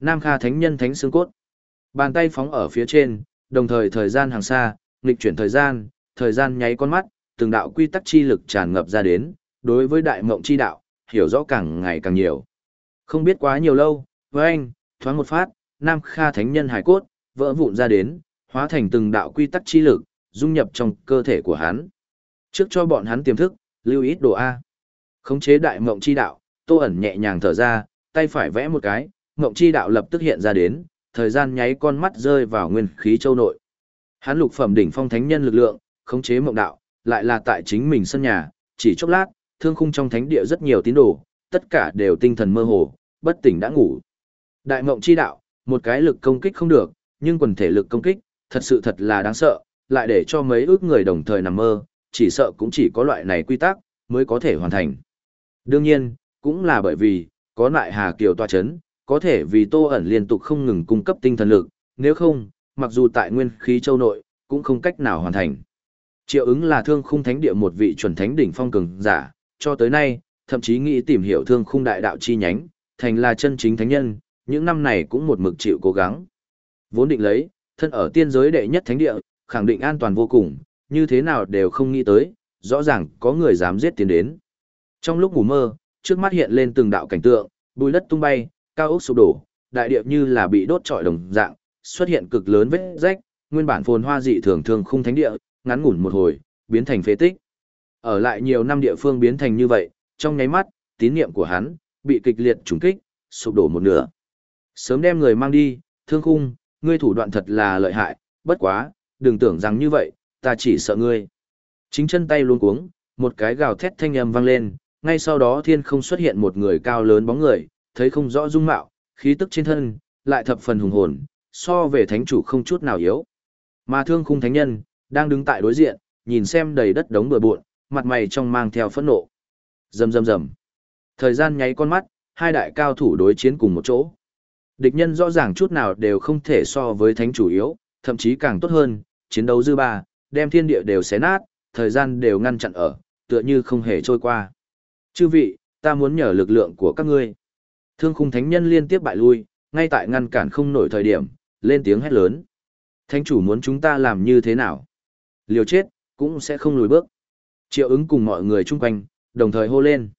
Nam Kha Thánh Nhân Thánh Xương Cốt. Bàn tay phóng ở phía trên, đồng thời thời gian hàng xa, nghịch chuyển thời gian, thời gian nháy con mắt, từng đạo quy tắc chi lực tràn ngập ra đến, đối với đại mộng chi đạo, hiểu rõ càng ngày càng nhiều. Không biết quá nhiều lâu, với anh, thoáng một phát, Nam Kha Thánh Nhân hải cốt, vỡ vụn ra đến, hóa thành từng đạo quy tắc chi lực, dung nhập trong cơ thể của hắn. Trước cho bọn hắn tiềm thức, lưu ít đồ A. Khống chế đại mộng chi đạo, tô ẩn nhẹ nhàng thở ra, tay phải vẽ một cái, mộng chi đạo lập tức hiện ra đến, thời gian nháy con mắt rơi vào nguyên khí châu nội. Hắn lục phẩm đỉnh phong thánh nhân lực lượng, khống chế mộng đạo, lại là tại chính mình sân nhà, chỉ chốc lát, thương khung trong thánh địa rất nhiều tín đồ, tất cả đều tinh thần mơ hồ, bất tỉnh đã ngủ. Đại mộng chi đạo, một cái lực công kích không được, nhưng quần thể lực công kích, thật sự thật là đáng sợ, lại để cho mấy ước người đồng thời nằm mơ, chỉ sợ cũng chỉ có loại này quy tắc, mới có thể hoàn thành. Đương nhiên, cũng là bởi vì, có lại Hà Kiều tòa chấn, có thể vì Tô ẩn liên tục không ngừng cung cấp tinh thần lực, nếu không, mặc dù tại nguyên khí châu nội, cũng không cách nào hoàn thành. Triệu ứng là thương khung thánh địa một vị chuẩn thánh đỉnh phong cường giả, cho tới nay, thậm chí nghĩ tìm hiểu thương khung đại đạo chi nhánh, thành là chân chính thánh nhân, những năm này cũng một mực chịu cố gắng. Vốn định lấy, thân ở tiên giới đệ nhất thánh địa, khẳng định an toàn vô cùng, như thế nào đều không nghĩ tới, rõ ràng có người dám giết tiến đến. Trong lúc ngủ mơ, trước mắt hiện lên từng đạo cảnh tượng, bùi đất tung bay, cao ốc sụp đổ, đại địa như là bị đốt trọi đồng dạng, xuất hiện cực lớn vết rách, nguyên bản phồn hoa dị thường thường khung thánh địa, ngắn ngủn một hồi, biến thành phế tích. Ở lại nhiều năm địa phương biến thành như vậy, trong nháy mắt, tín niệm của hắn bị kịch liệt trùng kích, sụp đổ một nửa. Sớm đem người mang đi, Thương Khung, ngươi thủ đoạn thật là lợi hại, bất quá, đừng tưởng rằng như vậy, ta chỉ sợ ngươi. Chính chân tay luôn cuống, một cái gào thét thanh âm vang lên, ngay sau đó thiên không xuất hiện một người cao lớn bóng người, thấy không rõ dung mạo, khí tức trên thân, lại thập phần hùng hồn, so về thánh chủ không chút nào yếu. Mà thương khung thánh nhân, đang đứng tại đối diện, nhìn xem đầy đất đống bừa bộn, mặt mày trong mang theo phẫn nộ. Rầm rầm rầm. Thời gian nháy con mắt, hai đại cao thủ đối chiến cùng một chỗ. Địch nhân rõ ràng chút nào đều không thể so với thánh chủ yếu, thậm chí càng tốt hơn, chiến đấu dư ba, đem thiên địa đều xé nát, thời gian đều ngăn chặn ở, tựa như không hề trôi qua. Chư vị, ta muốn nhờ lực lượng của các ngươi. Thương khung thánh nhân liên tiếp bại lui, ngay tại ngăn cản không nổi thời điểm, lên tiếng hét lớn. Thánh chủ muốn chúng ta làm như thế nào? Liều chết, cũng sẽ không lùi bước. Triệu ứng cùng mọi người chung quanh, đồng thời hô lên.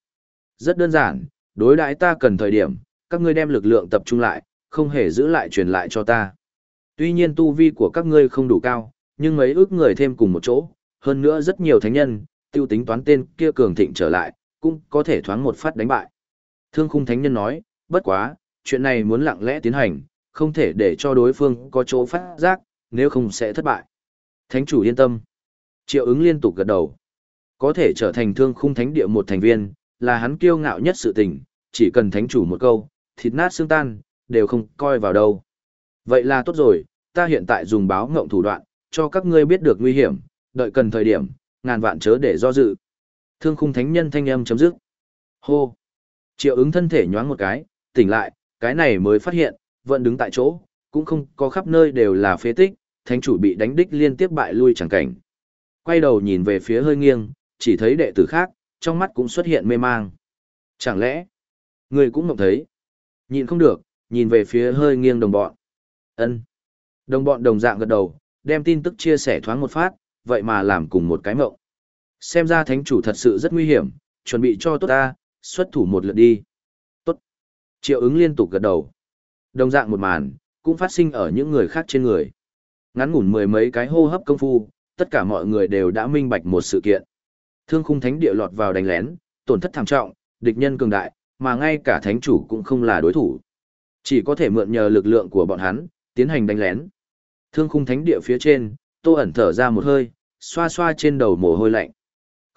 Rất đơn giản, đối đãi ta cần thời điểm, các ngươi đem lực lượng tập trung lại, không hề giữ lại truyền lại cho ta. Tuy nhiên tu vi của các ngươi không đủ cao, nhưng mấy ước người thêm cùng một chỗ, hơn nữa rất nhiều thánh nhân, tiêu tính toán tên kia cường thịnh trở lại, cũng có thể thoáng một phát đánh bại. Thương khung thánh nhân nói, bất quá, chuyện này muốn lặng lẽ tiến hành, không thể để cho đối phương có chỗ phát giác, nếu không sẽ thất bại. Thánh chủ yên tâm. Triệu ứng liên tục gật đầu. Có thể trở thành thương khung thánh địa một thành viên, là hắn kiêu ngạo nhất sự tình, chỉ cần thánh chủ một câu, thịt nát xương tan, đều không coi vào đâu. Vậy là tốt rồi, ta hiện tại dùng báo ngộng thủ đoạn, cho các ngươi biết được nguy hiểm, đợi cần thời điểm, ngàn vạn chớ để do dự. Thương khung thánh nhân thanh âm chấm dứt. Hô! Triệu ứng thân thể nhoáng một cái, tỉnh lại, cái này mới phát hiện, vẫn đứng tại chỗ, cũng không có khắp nơi đều là phế tích, thánh chủ bị đánh đích liên tiếp bại lui chẳng cảnh. Quay đầu nhìn về phía hơi nghiêng, chỉ thấy đệ tử khác, trong mắt cũng xuất hiện mê mang. Chẳng lẽ, người cũng mộng thấy. Nhìn không được, nhìn về phía hơi nghiêng đồng bọn. ân Đồng bọn đồng dạng gật đầu, đem tin tức chia sẻ thoáng một phát, vậy mà làm cùng một cái mộng. Xem ra thánh chủ thật sự rất nguy hiểm, chuẩn bị cho tốt ta, xuất thủ một lượt đi. Tốt. Triệu ứng liên tục gật đầu. Đồng dạng một màn, cũng phát sinh ở những người khác trên người. Ngắn ngủn mười mấy cái hô hấp công phu, tất cả mọi người đều đã minh bạch một sự kiện. Thương khung thánh địa lọt vào đánh lén, tổn thất thảm trọng, địch nhân cường đại, mà ngay cả thánh chủ cũng không là đối thủ. Chỉ có thể mượn nhờ lực lượng của bọn hắn, tiến hành đánh lén. Thương khung thánh địa phía trên, tô ẩn thở ra một hơi, xoa xoa trên đầu mồ hôi lạnh.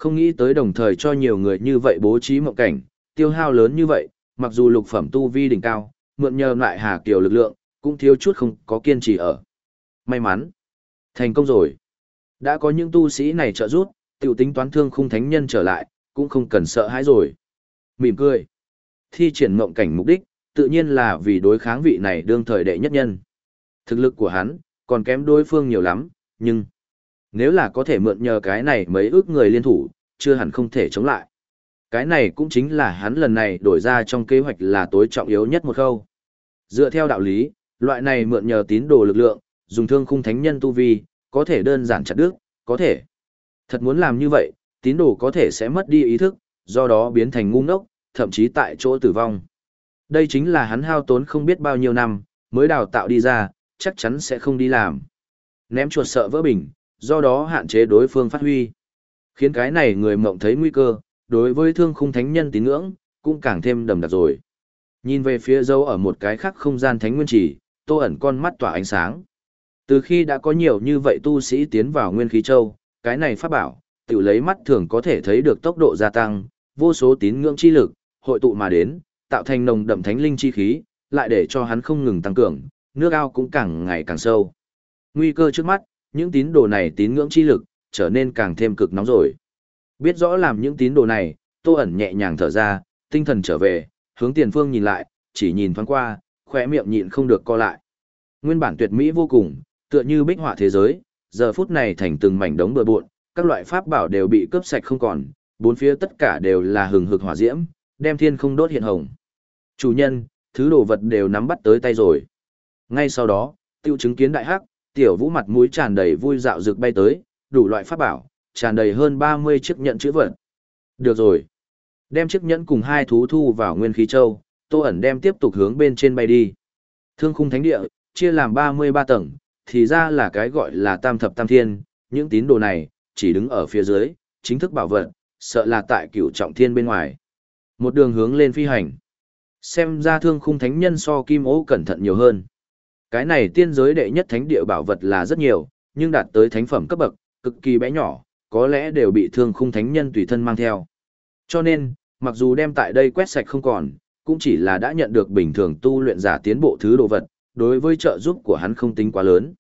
Không nghĩ tới đồng thời cho nhiều người như vậy bố trí mộng cảnh, tiêu hao lớn như vậy, mặc dù lục phẩm tu vi đỉnh cao, mượn nhờ lại Hà Kiều lực lượng, cũng thiếu chút không có kiên trì ở. May mắn. Thành công rồi. Đã có những tu sĩ này trợ giúp, tiểu tính toán thương khung thánh nhân trở lại, cũng không cần sợ hãi rồi. Mỉm cười. Thi triển mộng cảnh mục đích, tự nhiên là vì đối kháng vị này đương thời đệ nhất nhân. Thực lực của hắn, còn kém đối phương nhiều lắm, nhưng nếu là có thể mượn nhờ cái này mấy ước người liên thủ, chưa hẳn không thể chống lại. Cái này cũng chính là hắn lần này đổi ra trong kế hoạch là tối trọng yếu nhất một khâu. Dựa theo đạo lý, loại này mượn nhờ tín đồ lực lượng, dùng thương khung thánh nhân tu vi, có thể đơn giản chặt đứt, có thể. Thật muốn làm như vậy, tín đồ có thể sẽ mất đi ý thức, do đó biến thành ngu ngốc, thậm chí tại chỗ tử vong. Đây chính là hắn hao tốn không biết bao nhiêu năm, mới đào tạo đi ra, chắc chắn sẽ không đi làm. Ném chuột sợ vỡ bình, do đó hạn chế đối phương phát huy. Khiến cái này người mộng thấy nguy cơ, đối với thương khung thánh nhân tín ngưỡng, cũng càng thêm đầm đặc rồi. Nhìn về phía dâu ở một cái khác không gian thánh nguyên chỉ, tô ẩn con mắt tỏa ánh sáng. Từ khi đã có nhiều như vậy tu sĩ tiến vào nguyên khí châu, cái này pháp bảo, tự lấy mắt thường có thể thấy được tốc độ gia tăng, vô số tín ngưỡng chi lực, hội tụ mà đến, tạo thành nồng đậm thánh linh chi khí, lại để cho hắn không ngừng tăng cường, nước ao cũng càng ngày càng sâu. Nguy cơ trước mắt, những tín đồ này tín ngưỡng chi lực, trở nên càng thêm cực nóng rồi. Biết rõ làm những tín đồ này, Tô ẩn nhẹ nhàng thở ra, tinh thần trở về, hướng tiền phương nhìn lại, chỉ nhìn thoáng qua, khỏe miệng nhịn không được co lại. Nguyên bản tuyệt mỹ vô cùng, tựa như bích họa thế giới, giờ phút này thành từng mảnh đống bừa bộn, các loại pháp bảo đều bị cướp sạch không còn, bốn phía tất cả đều là hừng hực hỏa diễm, đem thiên không đốt hiện hồng. Chủ nhân, thứ đồ vật đều nắm bắt tới tay rồi. Ngay sau đó, tiêu chứng kiến đại hắc, tiểu vũ mặt mũi tràn đầy vui dạo rực bay tới, đủ loại pháp bảo, tràn đầy hơn 30 chiếc nhẫn chữ vật. Được rồi. Đem chiếc nhẫn cùng hai thú thu vào nguyên khí châu, Tô ẩn đem tiếp tục hướng bên trên bay đi. Thương khung thánh địa, chia làm 33 tầng, thì ra là cái gọi là tam thập tam thiên, những tín đồ này, chỉ đứng ở phía dưới, chính thức bảo vật, sợ là tại cửu trọng thiên bên ngoài. Một đường hướng lên phi hành. Xem ra thương khung thánh nhân so kim ố cẩn thận nhiều hơn. Cái này tiên giới đệ nhất thánh địa bảo vật là rất nhiều, nhưng đạt tới thánh phẩm cấp bậc, cực kỳ bé nhỏ, có lẽ đều bị thương khung thánh nhân tùy thân mang theo. Cho nên, mặc dù đem tại đây quét sạch không còn, cũng chỉ là đã nhận được bình thường tu luyện giả tiến bộ thứ đồ vật, đối với trợ giúp của hắn không tính quá lớn.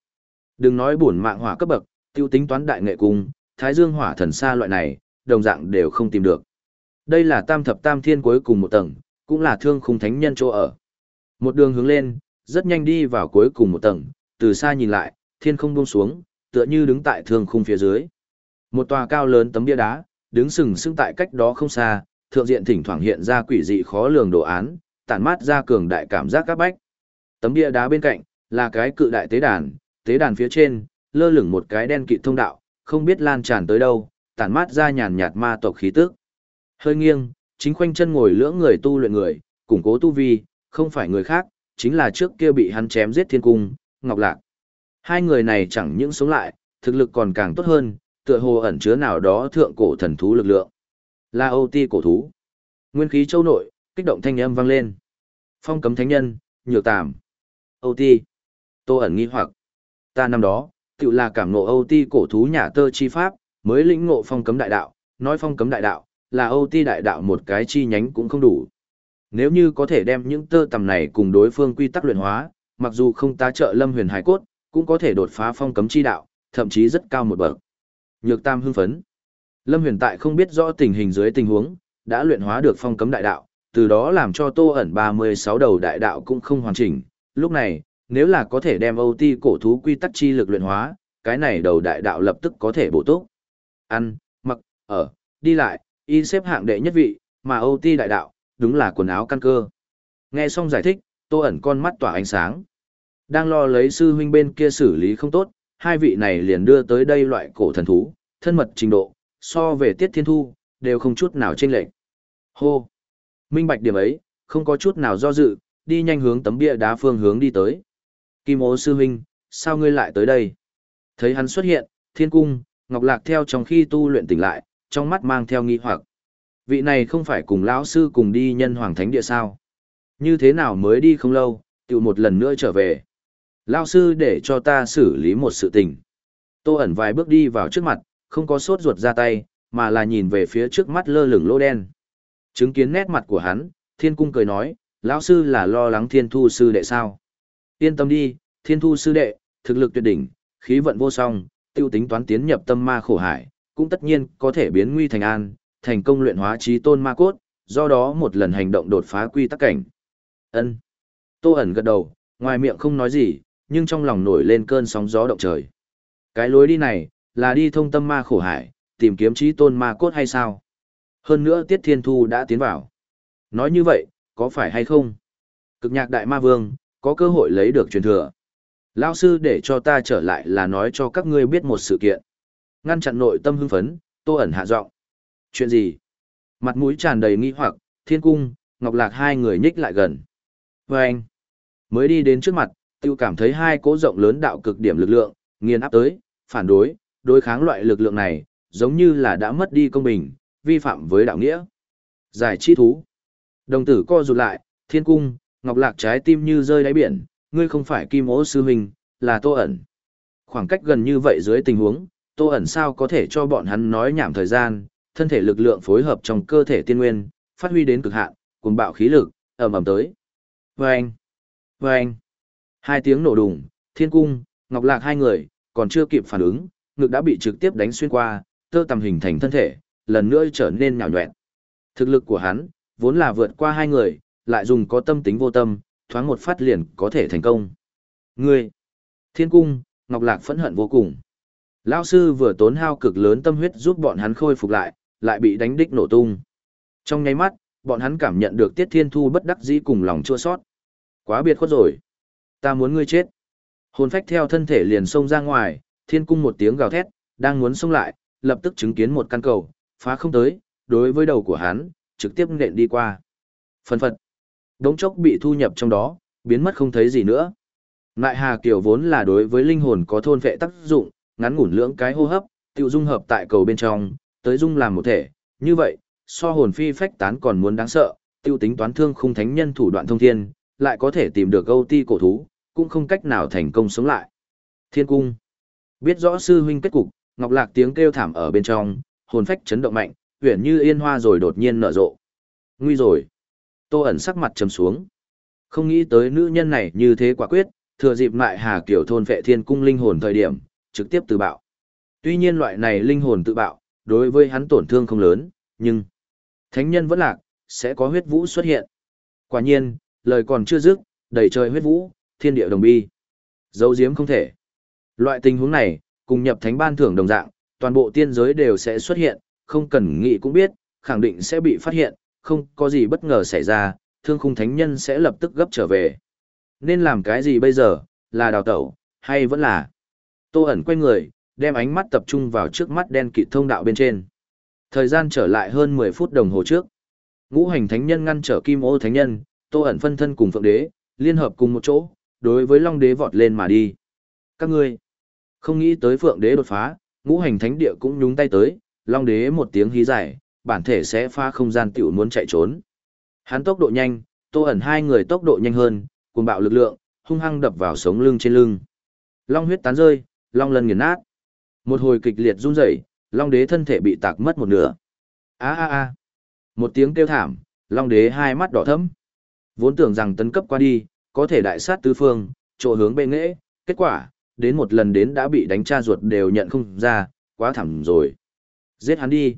Đừng nói bổn mạng hỏa cấp bậc, tiêu tính toán đại nghệ cung, thái dương hỏa thần xa loại này, đồng dạng đều không tìm được. Đây là tam thập tam thiên cuối cùng một tầng, cũng là thương khung thánh nhân chỗ ở. Một đường hướng lên, rất nhanh đi vào cuối cùng một tầng, từ xa nhìn lại, thiên không buông xuống, tựa như đứng tại thương khung phía dưới. Một tòa cao lớn tấm bia đá, đứng sừng sững tại cách đó không xa, thượng diện thỉnh thoảng hiện ra quỷ dị khó lường đồ án, tản mát ra cường đại cảm giác các bách. Tấm bia đá bên cạnh là cái cự đại tế đàn, tế đàn phía trên lơ lửng một cái đen kịt thông đạo, không biết lan tràn tới đâu, tản mát ra nhàn nhạt ma tộc khí tức. Hơi nghiêng, chính khoanh chân ngồi lưỡng người tu luyện người, củng cố tu vi, không phải người khác, chính là trước kia bị hắn chém giết thiên cung, Ngọc Lạc. Hai người này chẳng những sống lại, thực lực còn càng tốt hơn, tựa hồ ẩn chứa nào đó thượng cổ thần thú lực lượng. Là Âu Ti cổ thú. Nguyên khí châu nội, kích động thanh âm vang lên. Phong cấm thánh nhân, nhược tàm. Âu Ti. Tô ẩn nghi hoặc. Ta năm đó, tự là cảm ngộ Âu Ti cổ thú nhà tơ chi pháp, mới lĩnh ngộ phong cấm đại đạo, nói phong cấm đại đạo, là Âu Ti đại đạo một cái chi nhánh cũng không đủ. Nếu như có thể đem những tơ tầm này cùng đối phương quy tắc luyện hóa, mặc dù không tá trợ lâm huyền hải cốt, cũng có thể đột phá phong cấm chi đạo, thậm chí rất cao một bậc. Nhược Tam hưng phấn. Lâm Huyền tại không biết rõ tình hình dưới tình huống, đã luyện hóa được phong cấm đại đạo, từ đó làm cho Tô ẩn 36 đầu đại đạo cũng không hoàn chỉnh. Lúc này, nếu là có thể đem Âu cổ thú quy tắc chi lực luyện hóa, cái này đầu đại đạo lập tức có thể bổ túc. Ăn, mặc, ở, đi lại, y xếp hạng đệ nhất vị, mà Âu đại đạo, đúng là quần áo căn cơ. Nghe xong giải thích, Tô ẩn con mắt tỏa ánh sáng. Đang lo lấy sư huynh bên kia xử lý không tốt, hai vị này liền đưa tới đây loại cổ thần thú, thân mật trình độ, so về tiết thiên thu, đều không chút nào chênh lệch. Hô! Minh bạch điểm ấy, không có chút nào do dự, đi nhanh hướng tấm bia đá phương hướng đi tới. Kim ố sư huynh, sao ngươi lại tới đây? Thấy hắn xuất hiện, thiên cung, ngọc lạc theo trong khi tu luyện tỉnh lại, trong mắt mang theo nghi hoặc. Vị này không phải cùng lão sư cùng đi nhân hoàng thánh địa sao? Như thế nào mới đi không lâu, tự một lần nữa trở về. Lao sư để cho ta xử lý một sự tình. Tô ẩn vài bước đi vào trước mặt, không có sốt ruột ra tay, mà là nhìn về phía trước mắt lơ lửng lô đen. Chứng kiến nét mặt của hắn, thiên cung cười nói, lão sư là lo lắng thiên thu sư đệ sao. Yên tâm đi, thiên thu sư đệ, thực lực tuyệt đỉnh, khí vận vô song, tiêu tính toán tiến nhập tâm ma khổ hải, cũng tất nhiên có thể biến nguy thành an, thành công luyện hóa trí tôn ma cốt, do đó một lần hành động đột phá quy tắc cảnh. Ân. Tô ẩn gật đầu, ngoài miệng không nói gì, nhưng trong lòng nổi lên cơn sóng gió động trời. Cái lối đi này, là đi thông tâm ma khổ hải, tìm kiếm trí tôn ma cốt hay sao? Hơn nữa Tiết Thiên Thu đã tiến vào. Nói như vậy, có phải hay không? Cực nhạc đại ma vương, có cơ hội lấy được truyền thừa. Lao sư để cho ta trở lại là nói cho các ngươi biết một sự kiện. Ngăn chặn nội tâm hưng phấn, tô ẩn hạ giọng. Chuyện gì? Mặt mũi tràn đầy nghi hoặc, thiên cung, ngọc lạc hai người nhích lại gần. Và anh, mới đi đến trước mặt, tiêu cảm thấy hai cố rộng lớn đạo cực điểm lực lượng, nghiền áp tới, phản đối, đối kháng loại lực lượng này, giống như là đã mất đi công bình, vi phạm với đạo nghĩa. Giải chi thú. Đồng tử co rụt lại, thiên cung, ngọc lạc trái tim như rơi đáy biển, ngươi không phải kim ố sư huynh, là tô ẩn. Khoảng cách gần như vậy dưới tình huống, tô ẩn sao có thể cho bọn hắn nói nhảm thời gian, thân thể lực lượng phối hợp trong cơ thể tiên nguyên, phát huy đến cực hạn, cùng bạo khí lực, ầm ầm tới. Vâng! Vâng! Hai tiếng nổ đùng, thiên cung, ngọc lạc hai người, còn chưa kịp phản ứng, ngực đã bị trực tiếp đánh xuyên qua, tơ tầm hình thành thân thể, lần nữa trở nên nhào nhuẹn. Thực lực của hắn, vốn là vượt qua hai người, lại dùng có tâm tính vô tâm, thoáng một phát liền có thể thành công. Ngươi! Thiên cung, Ngọc Lạc phẫn hận vô cùng. Lão sư vừa tốn hao cực lớn tâm huyết giúp bọn hắn khôi phục lại, lại bị đánh đích nổ tung. Trong nháy mắt, bọn hắn cảm nhận được Tiết Thiên Thu bất đắc dĩ cùng lòng chua sót. Quá biệt khuất rồi. Ta muốn ngươi chết. Hồn phách theo thân thể liền xông ra ngoài, thiên cung một tiếng gào thét, đang muốn xông lại, lập tức chứng kiến một căn cầu, phá không tới, đối với đầu của hắn, trực tiếp nện đi qua. phần phật. Đống chốc bị thu nhập trong đó, biến mất không thấy gì nữa. Ngại Hà Kiều vốn là đối với linh hồn có thôn vệ tác dụng, ngắn ngủn lưỡng cái hô hấp, tiêu dung hợp tại cầu bên trong, tới dung làm một thể. Như vậy, so hồn phi phách tán còn muốn đáng sợ, tiêu tính toán thương khung thánh nhân thủ đoạn thông thiên, lại có thể tìm được Âu Ti cổ thú, cũng không cách nào thành công sống lại. Thiên cung. Biết rõ sư huynh kết cục, Ngọc Lạc tiếng kêu thảm ở bên trong, hồn phách chấn động mạnh, huyền như yên hoa rồi đột nhiên nở rộ. Nguy rồi. Tô ẩn sắc mặt trầm xuống. Không nghĩ tới nữ nhân này như thế quả quyết, thừa dịp mại Hà Kiều thôn vệ thiên cung linh hồn thời điểm, trực tiếp tự bạo. Tuy nhiên loại này linh hồn tự bạo, đối với hắn tổn thương không lớn, nhưng thánh nhân vẫn lạc, sẽ có huyết vũ xuất hiện. Quả nhiên, lời còn chưa dứt, đầy trời huyết vũ, thiên địa đồng bi. Dấu diếm không thể. Loại tình huống này, cùng nhập thánh ban thưởng đồng dạng, toàn bộ tiên giới đều sẽ xuất hiện, không cần nghĩ cũng biết, khẳng định sẽ bị phát hiện, không có gì bất ngờ xảy ra, thương khung thánh nhân sẽ lập tức gấp trở về. Nên làm cái gì bây giờ, là đào tẩu, hay vẫn là... Tô ẩn quay người, đem ánh mắt tập trung vào trước mắt đen kịt thông đạo bên trên. Thời gian trở lại hơn 10 phút đồng hồ trước. Ngũ hành thánh nhân ngăn trở kim ô thánh nhân, tô ẩn phân thân cùng phượng đế, liên hợp cùng một chỗ, đối với long đế vọt lên mà đi. Các ngươi, không nghĩ tới phượng đế đột phá, ngũ hành thánh địa cũng nhúng tay tới, long đế một tiếng hí giải, bản thể sẽ pha không gian tiểu muốn chạy trốn. Hắn tốc độ nhanh, tô ẩn hai người tốc độ nhanh hơn, cùng bạo lực lượng, hung hăng đập vào sống lưng trên lưng. Long huyết tán rơi, long lân nghiền nát. Một hồi kịch liệt run rẩy, long đế thân thể bị tạc mất một nửa. A a a. Một tiếng kêu thảm, long đế hai mắt đỏ thẫm. Vốn tưởng rằng tấn cấp qua đi, có thể đại sát tứ phương, chỗ hướng bệ nghệ, kết quả, đến một lần đến đã bị đánh cha ruột đều nhận không ra, quá thảm rồi. Giết hắn đi.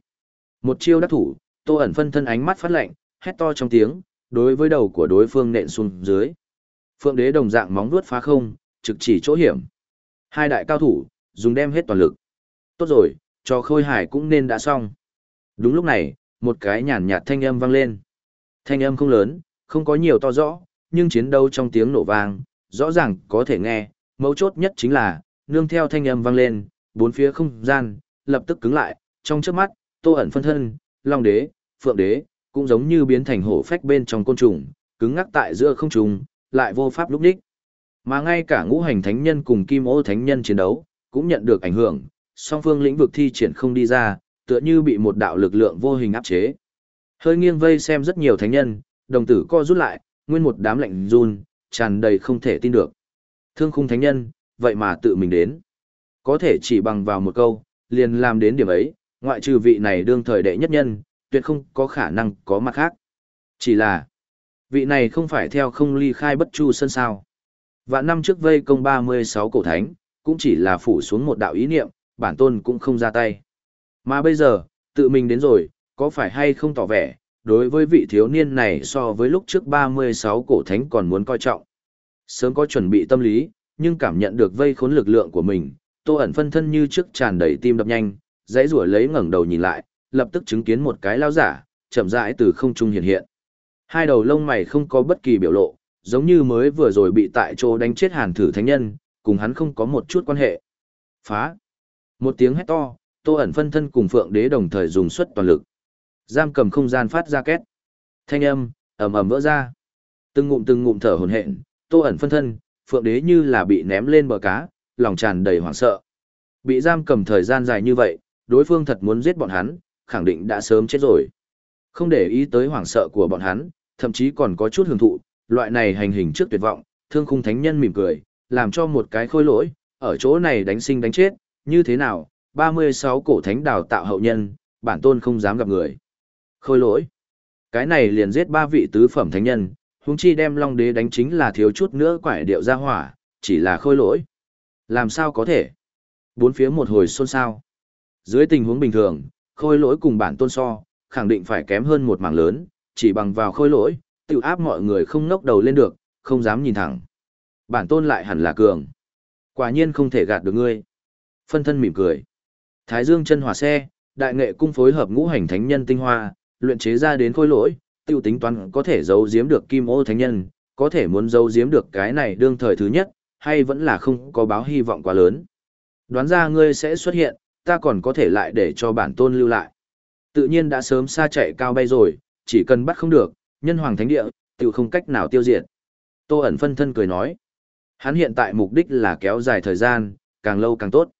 Một chiêu đắc thủ, tô ẩn phân thân ánh mắt phát lạnh, hét to trong tiếng, đối với đầu của đối phương nện xuống dưới. Phượng đế đồng dạng móng vuốt phá không, trực chỉ chỗ hiểm. Hai đại cao thủ, dùng đem hết toàn lực. Tốt rồi, cho khôi hải cũng nên đã xong. Đúng lúc này, một cái nhàn nhạt thanh âm vang lên. Thanh âm không lớn, không có nhiều to rõ, nhưng chiến đấu trong tiếng nổ vang, rõ ràng có thể nghe, mấu chốt nhất chính là, nương theo thanh âm vang lên, bốn phía không gian, lập tức cứng lại, trong trước mắt, tô ẩn phân thân, long đế, phượng đế, cũng giống như biến thành hổ phách bên trong côn trùng, cứng ngắc tại giữa không trùng, lại vô pháp lúc đích. Mà ngay cả ngũ hành thánh nhân cùng kim ô thánh nhân chiến đấu, cũng nhận được ảnh hưởng, song phương lĩnh vực thi triển không đi ra, tựa như bị một đạo lực lượng vô hình áp chế. Hơi nghiêng vây xem rất nhiều thánh nhân, đồng tử co rút lại, nguyên một đám lạnh run, tràn đầy không thể tin được. Thương khung thánh nhân, vậy mà tự mình đến. Có thể chỉ bằng vào một câu, liền làm đến điểm ấy, ngoại trừ vị này đương thời đệ nhất nhân, tuyệt không có khả năng có mặt khác. Chỉ là, vị này không phải theo không ly khai bất chu sân sao. Và năm trước vây công 36 cổ thánh, cũng chỉ là phủ xuống một đạo ý niệm, bản tôn cũng không ra tay. Mà bây giờ, tự mình đến rồi, có phải hay không tỏ vẻ, đối với vị thiếu niên này so với lúc trước 36 cổ thánh còn muốn coi trọng. Sớm có chuẩn bị tâm lý, nhưng cảm nhận được vây khốn lực lượng của mình, tô ẩn phân thân như trước tràn đầy tim đập nhanh, dãy rủa lấy ngẩng đầu nhìn lại, lập tức chứng kiến một cái lao giả, chậm rãi từ không trung hiện hiện. Hai đầu lông mày không có bất kỳ biểu lộ, giống như mới vừa rồi bị tại chỗ đánh chết hàn thử thánh nhân, cùng hắn không có một chút quan hệ. Phá! Một tiếng hét to, tô ẩn phân thân cùng phượng đế đồng thời dùng suất toàn lực. Giam cầm không gian phát ra két. Thanh âm, ầm ầm vỡ ra. Từng ngụm từng ngụm thở hổn hển, tô ẩn phân thân, phượng đế như là bị ném lên bờ cá, lòng tràn đầy hoảng sợ. Bị giam cầm thời gian dài như vậy, đối phương thật muốn giết bọn hắn, khẳng định đã sớm chết rồi. Không để ý tới hoảng sợ của bọn hắn, thậm chí còn có chút hưởng thụ, loại này hành hình trước tuyệt vọng, thương khung thánh nhân mỉm cười, làm cho một cái khôi lỗi, ở chỗ này đánh sinh đánh chết, như thế nào, 36 cổ thánh đào tạo hậu nhân, bản tôn không dám gặp người. Khôi lỗi. Cái này liền giết ba vị tứ phẩm thánh nhân, huống chi đem long đế đánh chính là thiếu chút nữa quải điệu ra hỏa, chỉ là khôi lỗi. Làm sao có thể? Bốn phía một hồi xôn xao. Dưới tình huống bình thường, khôi lỗi cùng bản tôn so, khẳng định phải kém hơn một mảng lớn, chỉ bằng vào khôi lỗi, tự áp mọi người không ngóc đầu lên được, không dám nhìn thẳng. Bản tôn lại hẳn là cường. Quả nhiên không thể gạt được ngươi. Phân thân mỉm cười. Thái Dương chân hỏa xe, đại nghệ cung phối hợp ngũ hành thánh nhân tinh hoa, luyện chế ra đến khôi lỗi, tiêu tính toán có thể giấu giếm được kim ô thánh nhân, có thể muốn giấu giếm được cái này đương thời thứ nhất, hay vẫn là không có báo hy vọng quá lớn. Đoán ra ngươi sẽ xuất hiện, ta còn có thể lại để cho bản tôn lưu lại. Tự nhiên đã sớm xa chạy cao bay rồi, chỉ cần bắt không được, nhân hoàng thánh địa, Tiểu không cách nào tiêu diệt. Tô ẩn phân thân cười nói. Hắn hiện tại mục đích là kéo dài thời gian, càng lâu càng tốt.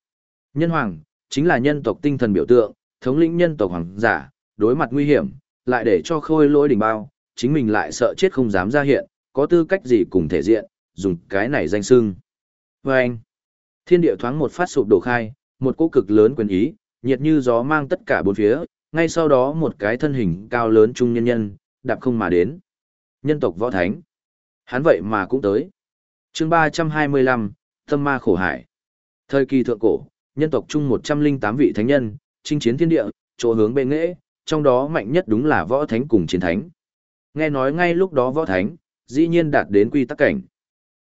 Nhân hoàng, chính là nhân tộc tinh thần biểu tượng, thống lĩnh nhân tộc hoàng giả, đối mặt nguy hiểm, lại để cho khôi lỗi đỉnh bao, chính mình lại sợ chết không dám ra hiện, có tư cách gì cùng thể diện, dùng cái này danh sưng. Và anh, thiên địa thoáng một phát sụp đổ khai, một cỗ cực lớn quyền ý, nhiệt như gió mang tất cả bốn phía, ngay sau đó một cái thân hình cao lớn trung nhân nhân, đạp không mà đến. Nhân tộc võ thánh. Hắn vậy mà cũng tới. chương 325, Tâm ma khổ hải. Thời kỳ thượng cổ, nhân tộc chung 108 vị thánh nhân, chinh chiến thiên địa, chỗ hướng bên nghệ, trong đó mạnh nhất đúng là võ thánh cùng chiến thánh. Nghe nói ngay lúc đó võ thánh, dĩ nhiên đạt đến quy tắc cảnh.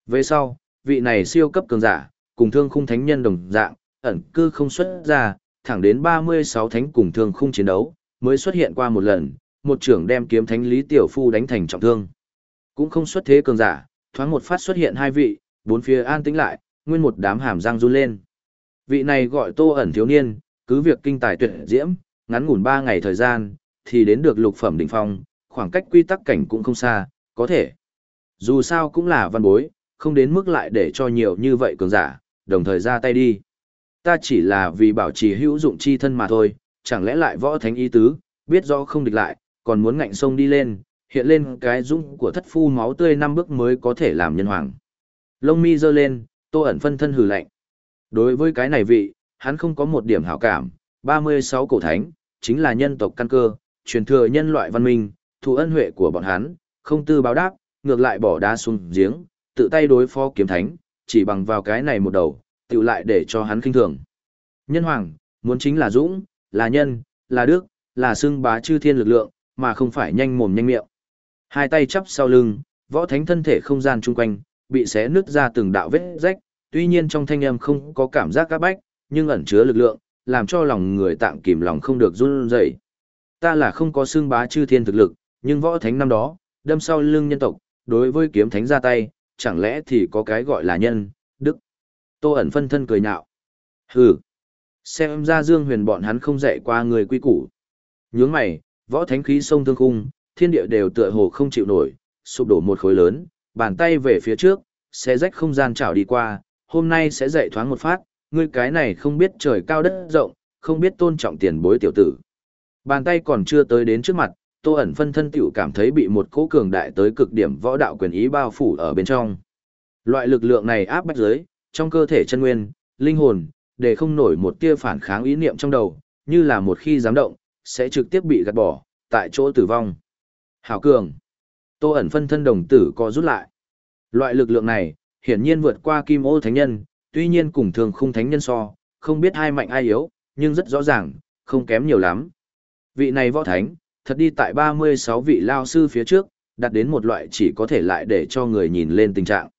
Về sau, vị này siêu cấp cường giả, cùng thương khung thánh nhân đồng dạng, ẩn cư không xuất ra, thẳng đến 36 thánh cùng thương khung chiến đấu, mới xuất hiện qua một lần, một trưởng đem kiếm thánh Lý Tiểu Phu đánh thành trọng thương. Cũng không xuất thế cường giả, thoáng một phát xuất hiện hai vị, bốn phía an tĩnh lại, nguyên một đám hàm răng run lên. Vị này gọi Tô ẩn thiếu niên, cứ việc kinh tài tuyệt diễm, ngắn ngủn 3 ngày thời gian, thì đến được lục phẩm đỉnh phong, khoảng cách quy tắc cảnh cũng không xa, có thể. Dù sao cũng là văn bối, không đến mức lại để cho nhiều như vậy cường giả, đồng thời ra tay đi. ta chỉ là vì bảo trì hữu dụng chi thân mà thôi, chẳng lẽ lại võ thánh ý tứ, biết rõ không địch lại, còn muốn ngạnh sông đi lên, hiện lên cái dũng của thất phu máu tươi năm bước mới có thể làm nhân hoàng. Lông mi giơ lên, tô ẩn phân thân hừ lạnh. Đối với cái này vị, hắn không có một điểm hảo cảm, 36 cổ thánh, chính là nhân tộc căn cơ, truyền thừa nhân loại văn minh, thù ân huệ của bọn hắn, không tư báo đáp, ngược lại bỏ đá xuống giếng, tự tay đối phó kiếm thánh, chỉ bằng vào cái này một đầu, tự lại để cho hắn kinh thường. Nhân hoàng, muốn chính là dũng, là nhân, là đức, là xưng bá chư thiên lực lượng, mà không phải nhanh mồm nhanh miệng. Hai tay chắp sau lưng, võ thánh thân thể không gian chung quanh, bị xé nứt ra từng đạo vết rách, tuy nhiên trong thanh âm không có cảm giác các bách, nhưng ẩn chứa lực lượng, làm cho lòng người tạm kìm lòng không được run rẩy. Ta là không có xương bá chư thiên thực lực, nhưng võ thánh năm đó, đâm sau lưng nhân tộc, đối với kiếm thánh ra tay, chẳng lẽ thì có cái gọi là nhân, đức. Tô ẩn phân thân cười nhạo. Hừ. Xem ra Dương Huyền bọn hắn không dạy qua người quy củ. Nhướng mày, võ thánh khí sông thương khung, thiên địa đều tựa hồ không chịu nổi, sụp đổ một khối lớn, bàn tay về phía trước, sẽ rách không gian chảo đi qua, hôm nay sẽ dạy thoáng một phát, ngươi cái này không biết trời cao đất rộng, không biết tôn trọng tiền bối tiểu tử. Bàn tay còn chưa tới đến trước mặt, Tô ẩn phân thân tiểu cảm thấy bị một cỗ cường đại tới cực điểm võ đạo quyền ý bao phủ ở bên trong. Loại lực lượng này áp bách dưới, trong cơ thể chân nguyên, linh hồn, để không nổi một tia phản kháng ý niệm trong đầu, như là một khi dám động, sẽ trực tiếp bị gạt bỏ, tại chỗ tử vong. Hảo cường. Tô ẩn phân thân đồng tử co rút lại. Loại lực lượng này, hiển nhiên vượt qua kim ô thánh nhân, tuy nhiên cùng thường khung thánh nhân so, không biết ai mạnh ai yếu, nhưng rất rõ ràng, không kém nhiều lắm. Vị này võ thánh, thật đi tại 36 vị lao sư phía trước, đạt đến một loại chỉ có thể lại để cho người nhìn lên tình trạng.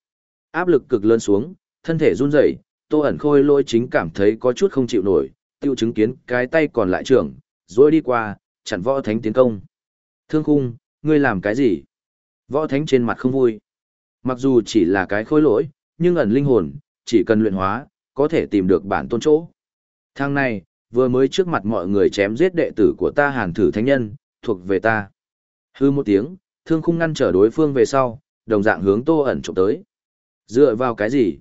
Áp lực cực lớn xuống, thân thể run rẩy, Tô ẩn khôi lôi chính cảm thấy có chút không chịu nổi, tiêu chứng kiến cái tay còn lại trưởng, rồi đi qua, chặn võ thánh tiến công. Thương khung, ngươi làm cái gì? Võ thánh trên mặt không vui. Mặc dù chỉ là cái khối lỗi, nhưng ẩn linh hồn, chỉ cần luyện hóa, có thể tìm được bản tôn chỗ. Thang này, vừa mới trước mặt mọi người chém giết đệ tử của ta hàn thử thánh nhân, thuộc về ta. Hư một tiếng, thương khung ngăn trở đối phương về sau, đồng dạng hướng tô ẩn trộm tới. Dựa vào cái gì?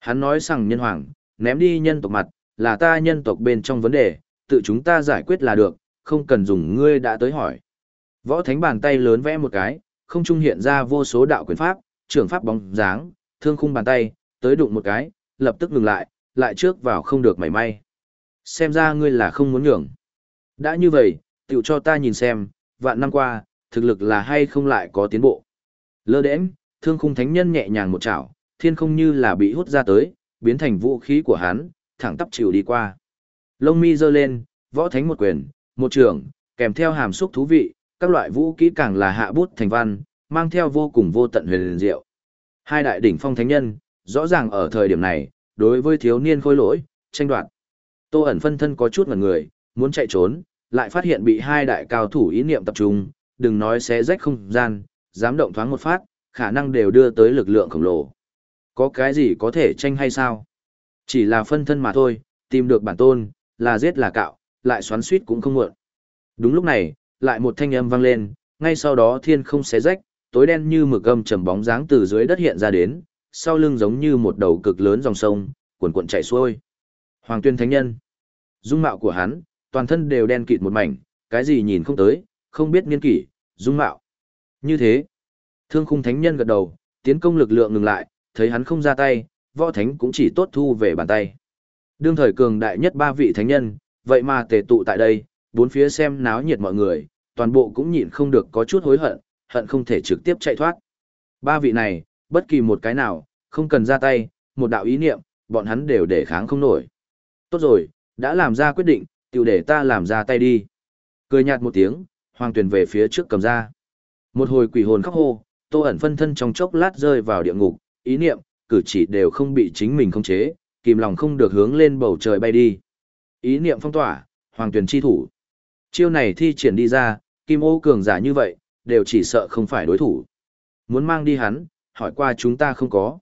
Hắn nói rằng nhân hoàng, ném đi nhân tộc mặt, là ta nhân tộc bên trong vấn đề, tự chúng ta giải quyết là được, không cần dùng ngươi đã tới hỏi. Võ thánh bàn tay lớn vẽ một cái, không trung hiện ra vô số đạo quyền pháp, trưởng pháp bóng dáng, thương khung bàn tay, tới đụng một cái, lập tức ngừng lại, lại trước vào không được mảy may. Xem ra ngươi là không muốn nhường. Đã như vậy, tiểu cho ta nhìn xem, vạn năm qua, thực lực là hay không lại có tiến bộ. Lơ đễnh, thương khung thánh nhân nhẹ nhàng một chảo, thiên không như là bị hút ra tới, biến thành vũ khí của hắn, thẳng tắp chịu đi qua. Lông mi giơ lên, võ thánh một quyền, một trường, kèm theo hàm xúc thú vị, các loại vũ kỹ càng là hạ bút thành văn, mang theo vô cùng vô tận huyền liền diệu. Hai đại đỉnh phong thánh nhân, rõ ràng ở thời điểm này, đối với thiếu niên khôi lỗi, tranh đoạt. Tô ẩn phân thân có chút ngần người, muốn chạy trốn, lại phát hiện bị hai đại cao thủ ý niệm tập trung, đừng nói xé rách không gian, dám động thoáng một phát, khả năng đều đưa tới lực lượng khổng lồ. Có cái gì có thể tranh hay sao? Chỉ là phân thân mà thôi, tìm được bản tôn, là giết là cạo, lại xoắn suýt cũng không muộn. Đúng lúc này, lại một thanh âm vang lên, ngay sau đó thiên không xé rách, tối đen như mực âm trầm bóng dáng từ dưới đất hiện ra đến, sau lưng giống như một đầu cực lớn dòng sông, cuồn cuộn chảy xuôi. Hoàng Tuyên Thánh Nhân. Dung mạo của hắn, toàn thân đều đen kịt một mảnh, cái gì nhìn không tới, không biết niên kỷ, dung mạo. Như thế, Thương Khung Thánh Nhân gật đầu, tiến công lực lượng ngừng lại, thấy hắn không ra tay, võ thánh cũng chỉ tốt thu về bàn tay. Đương thời cường đại nhất ba vị thánh nhân, vậy mà tề tụ tại đây, bốn phía xem náo nhiệt mọi người, toàn bộ cũng nhịn không được có chút hối hận, hận không thể trực tiếp chạy thoát. Ba vị này, bất kỳ một cái nào, không cần ra tay, một đạo ý niệm, bọn hắn đều để kháng không nổi. Tốt rồi, đã làm ra quyết định, tiểu để ta làm ra tay đi. Cười nhạt một tiếng, hoàng tuyển về phía trước cầm ra. Một hồi quỷ hồn khóc hô, tô ẩn phân thân trong chốc lát rơi vào địa ngục, ý niệm, cử chỉ đều không bị chính mình khống chế, kìm lòng không được hướng lên bầu trời bay đi. Ý niệm phong tỏa, hoàng tuyển chi thủ. Chiêu này thi triển đi ra, kim ô cường giả như vậy, đều chỉ sợ không phải đối thủ. Muốn mang đi hắn, hỏi qua chúng ta không có.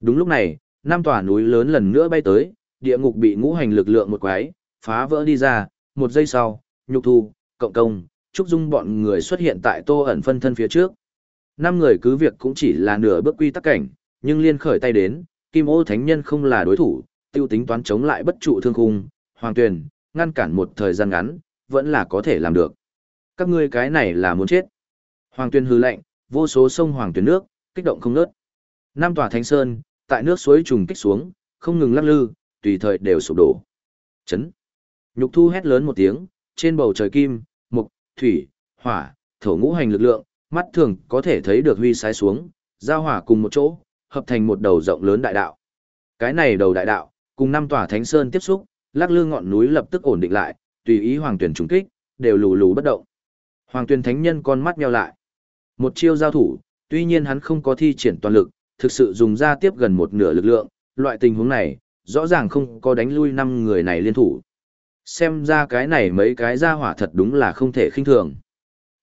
Đúng lúc này, năm tòa núi lớn lần nữa bay tới, địa ngục bị ngũ hành lực lượng một quái, phá vỡ đi ra, một giây sau, nhục thu, cộng công, trúc dung bọn người xuất hiện tại tô ẩn phân thân phía trước. Năm người cứ việc cũng chỉ là nửa bước quy tắc cảnh, nhưng liên khởi tay đến, kim ô thánh nhân không là đối thủ, tiêu tính toán chống lại bất trụ thương khung, hoàng tuyển, ngăn cản một thời gian ngắn, vẫn là có thể làm được. Các ngươi cái này là muốn chết. Hoàng tuyên hư lệnh, vô số sông hoàng tuyển nước, kích động không ngớt. Năm tòa thánh sơn, tại nước suối trùng kích xuống, không ngừng lắc lư, tùy thời đều sụp đổ. Chấn. Nhục thu hét lớn một tiếng, trên bầu trời kim, mục, thủy, hỏa, thổ ngũ hành lực lượng, mắt thường có thể thấy được huy sái xuống, giao hỏa cùng một chỗ, hợp thành một đầu rộng lớn đại đạo. Cái này đầu đại đạo, cùng năm tòa thánh sơn tiếp xúc, lắc lư ngọn núi lập tức ổn định lại, tùy ý hoàng tuyển trùng kích, đều lù lù bất động. Hoàng tuyển thánh nhân con mắt nheo lại. Một chiêu giao thủ, tuy nhiên hắn không có thi triển toàn lực, thực sự dùng ra tiếp gần một nửa lực lượng, loại tình huống này, rõ ràng không có đánh lui năm người này liên thủ. Xem ra cái này mấy cái ra hỏa thật đúng là không thể khinh thường.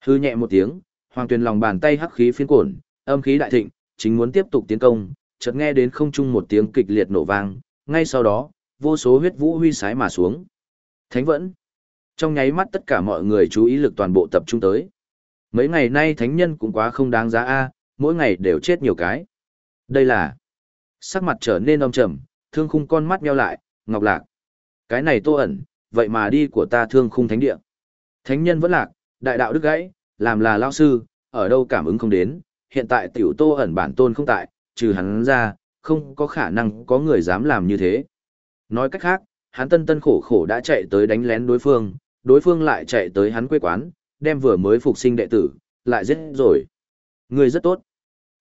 Hư nhẹ một tiếng, hoàng tuyền lòng bàn tay hắc khí phiến cổn, âm khí đại thịnh, chính muốn tiếp tục tiến công, chợt nghe đến không trung một tiếng kịch liệt nổ vang, ngay sau đó, vô số huyết vũ huy sái mà xuống. Thánh vẫn. Trong nháy mắt tất cả mọi người chú ý lực toàn bộ tập trung tới. Mấy ngày nay thánh nhân cũng quá không đáng giá a, mỗi ngày đều chết nhiều cái. Đây là sắc mặt trở nên âm trầm, thương khung con mắt nheo lại, ngọc lạc. Cái này tô ẩn, vậy mà đi của ta thương khung thánh địa. Thánh nhân vẫn lạc, đại đạo đức gãy, làm là lao sư, ở đâu cảm ứng không đến, hiện tại tiểu tô ẩn bản tôn không tại, trừ hắn ra, không có khả năng có người dám làm như thế. Nói cách khác, hắn tân tân khổ khổ đã chạy tới đánh lén đối phương, đối phương lại chạy tới hắn quê quán, đem vừa mới phục sinh đệ tử, lại giết rồi. Người rất tốt.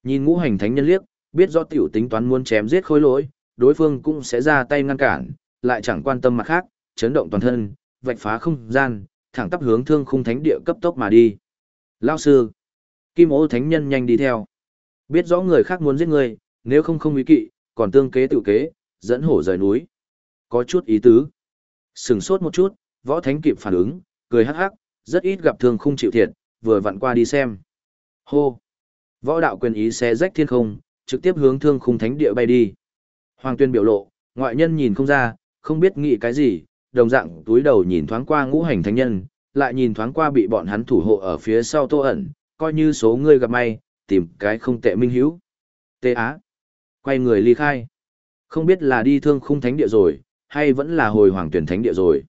Nhìn ngũ hành thánh nhân liếc, biết do tiểu tính toán muốn chém giết khối lỗi, đối phương cũng sẽ ra tay ngăn cản, lại chẳng quan tâm mặt khác, chấn động toàn thân, vạch phá không gian, thẳng tắp hướng thương khung thánh địa cấp tốc mà đi. Lao sư, Kim ô thánh nhân nhanh đi theo. Biết rõ người khác muốn giết người, nếu không không ý kỵ, còn tương kế tự kế, dẫn hổ rời núi. Có chút ý tứ. Sừng sốt một chút, võ thánh kịp phản ứng, cười hắc hắc, rất ít gặp thương khung chịu thiệt, vừa vặn qua đi xem. Hô! Võ đạo quyền ý xé rách thiên không, trực tiếp hướng thương khung thánh địa bay đi. Hoàng tuyên biểu lộ, ngoại nhân nhìn không ra, không biết nghĩ cái gì, đồng dạng túi đầu nhìn thoáng qua ngũ hành thánh nhân, lại nhìn thoáng qua bị bọn hắn thủ hộ ở phía sau tô ẩn, coi như số người gặp may, tìm cái không tệ minh hữu. Tê Á. Quay người ly khai. Không biết là đi thương khung thánh địa rồi, hay vẫn là hồi hoàng tuyển thánh địa rồi.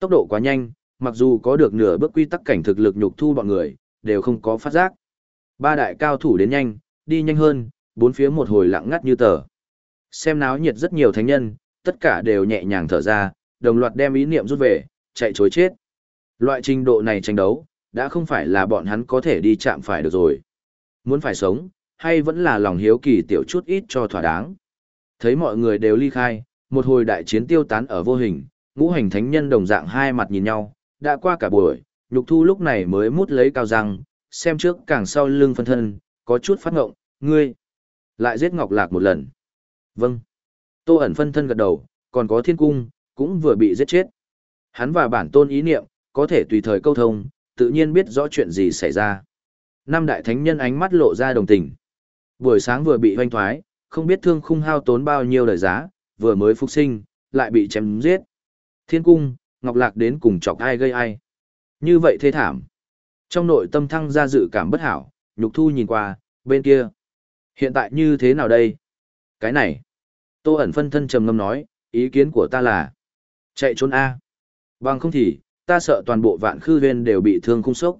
Tốc độ quá nhanh, mặc dù có được nửa bước quy tắc cảnh thực lực nhục thu bọn người, đều không có phát giác. Ba đại cao thủ đến nhanh, đi nhanh hơn, bốn phía một hồi lặng ngắt như tờ. Xem náo nhiệt rất nhiều thánh nhân, tất cả đều nhẹ nhàng thở ra, đồng loạt đem ý niệm rút về, chạy chối chết. Loại trình độ này tranh đấu, đã không phải là bọn hắn có thể đi chạm phải được rồi. Muốn phải sống, hay vẫn là lòng hiếu kỳ tiểu chút ít cho thỏa đáng. Thấy mọi người đều ly khai, một hồi đại chiến tiêu tán ở vô hình, ngũ hành thánh nhân đồng dạng hai mặt nhìn nhau, đã qua cả buổi, nhục thu lúc này mới mút lấy cao răng, xem trước càng sau lưng phân thân, có chút phát ngộng, ngươi, lại giết ngọc lạc một lần. Vâng. Tô ẩn phân thân gật đầu, còn có thiên cung, cũng vừa bị giết chết. Hắn và bản tôn ý niệm, có thể tùy thời câu thông, tự nhiên biết rõ chuyện gì xảy ra. Năm đại thánh nhân ánh mắt lộ ra đồng tình. Buổi sáng vừa bị hoanh thoái, không biết thương khung hao tốn bao nhiêu đời giá, vừa mới phục sinh, lại bị chém giết. Thiên cung, Ngọc Lạc đến cùng chọc ai gây ai. Như vậy thê thảm. Trong nội tâm thăng ra dự cảm bất hảo, nhục thu nhìn qua, bên kia. Hiện tại như thế nào đây? Cái này. Tô ẩn phân thân trầm ngâm nói, ý kiến của ta là. Chạy trốn A. Bằng không thì, ta sợ toàn bộ vạn khư huyên đều bị thương khung sốc.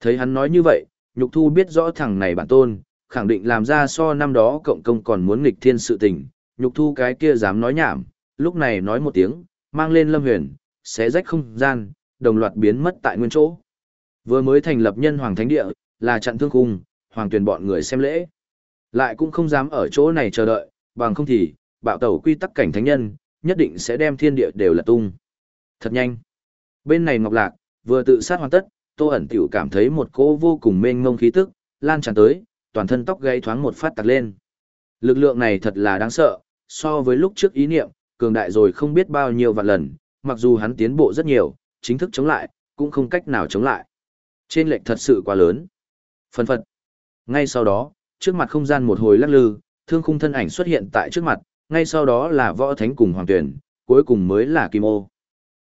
Thấy hắn nói như vậy, nhục thu biết rõ thằng này bản tôn, khẳng định làm ra so năm đó cộng công còn muốn nghịch thiên sự tình, nhục thu cái kia dám nói nhảm, lúc này nói một tiếng, mang lên lâm huyền, xé rách không gian, đồng loạt biến mất tại nguyên chỗ. Vừa mới thành lập nhân hoàng thánh địa, là chặn thương khung, hoàng tuyển bọn người xem lễ. Lại cũng không dám ở chỗ này chờ đợi, bằng không thì, bạo tẩu quy tắc cảnh thánh nhân, nhất định sẽ đem thiên địa đều là tung. Thật nhanh. Bên này Ngọc Lạc, vừa tự sát hoàn tất, Tô ẩn tiểu cảm thấy một cỗ vô cùng mênh mông khí tức, lan tràn tới, toàn thân tóc gây thoáng một phát tạc lên. Lực lượng này thật là đáng sợ, so với lúc trước ý niệm, cường đại rồi không biết bao nhiêu vạn lần, mặc dù hắn tiến bộ rất nhiều, chính thức chống lại, cũng không cách nào chống lại. Trên lệch thật sự quá lớn. Phân phật. Ngay sau đó, trước mặt không gian một hồi lắc lư, thương khung thân ảnh xuất hiện tại trước mặt, ngay sau đó là võ thánh cùng hoàng tuyển, cuối cùng mới là kim ô.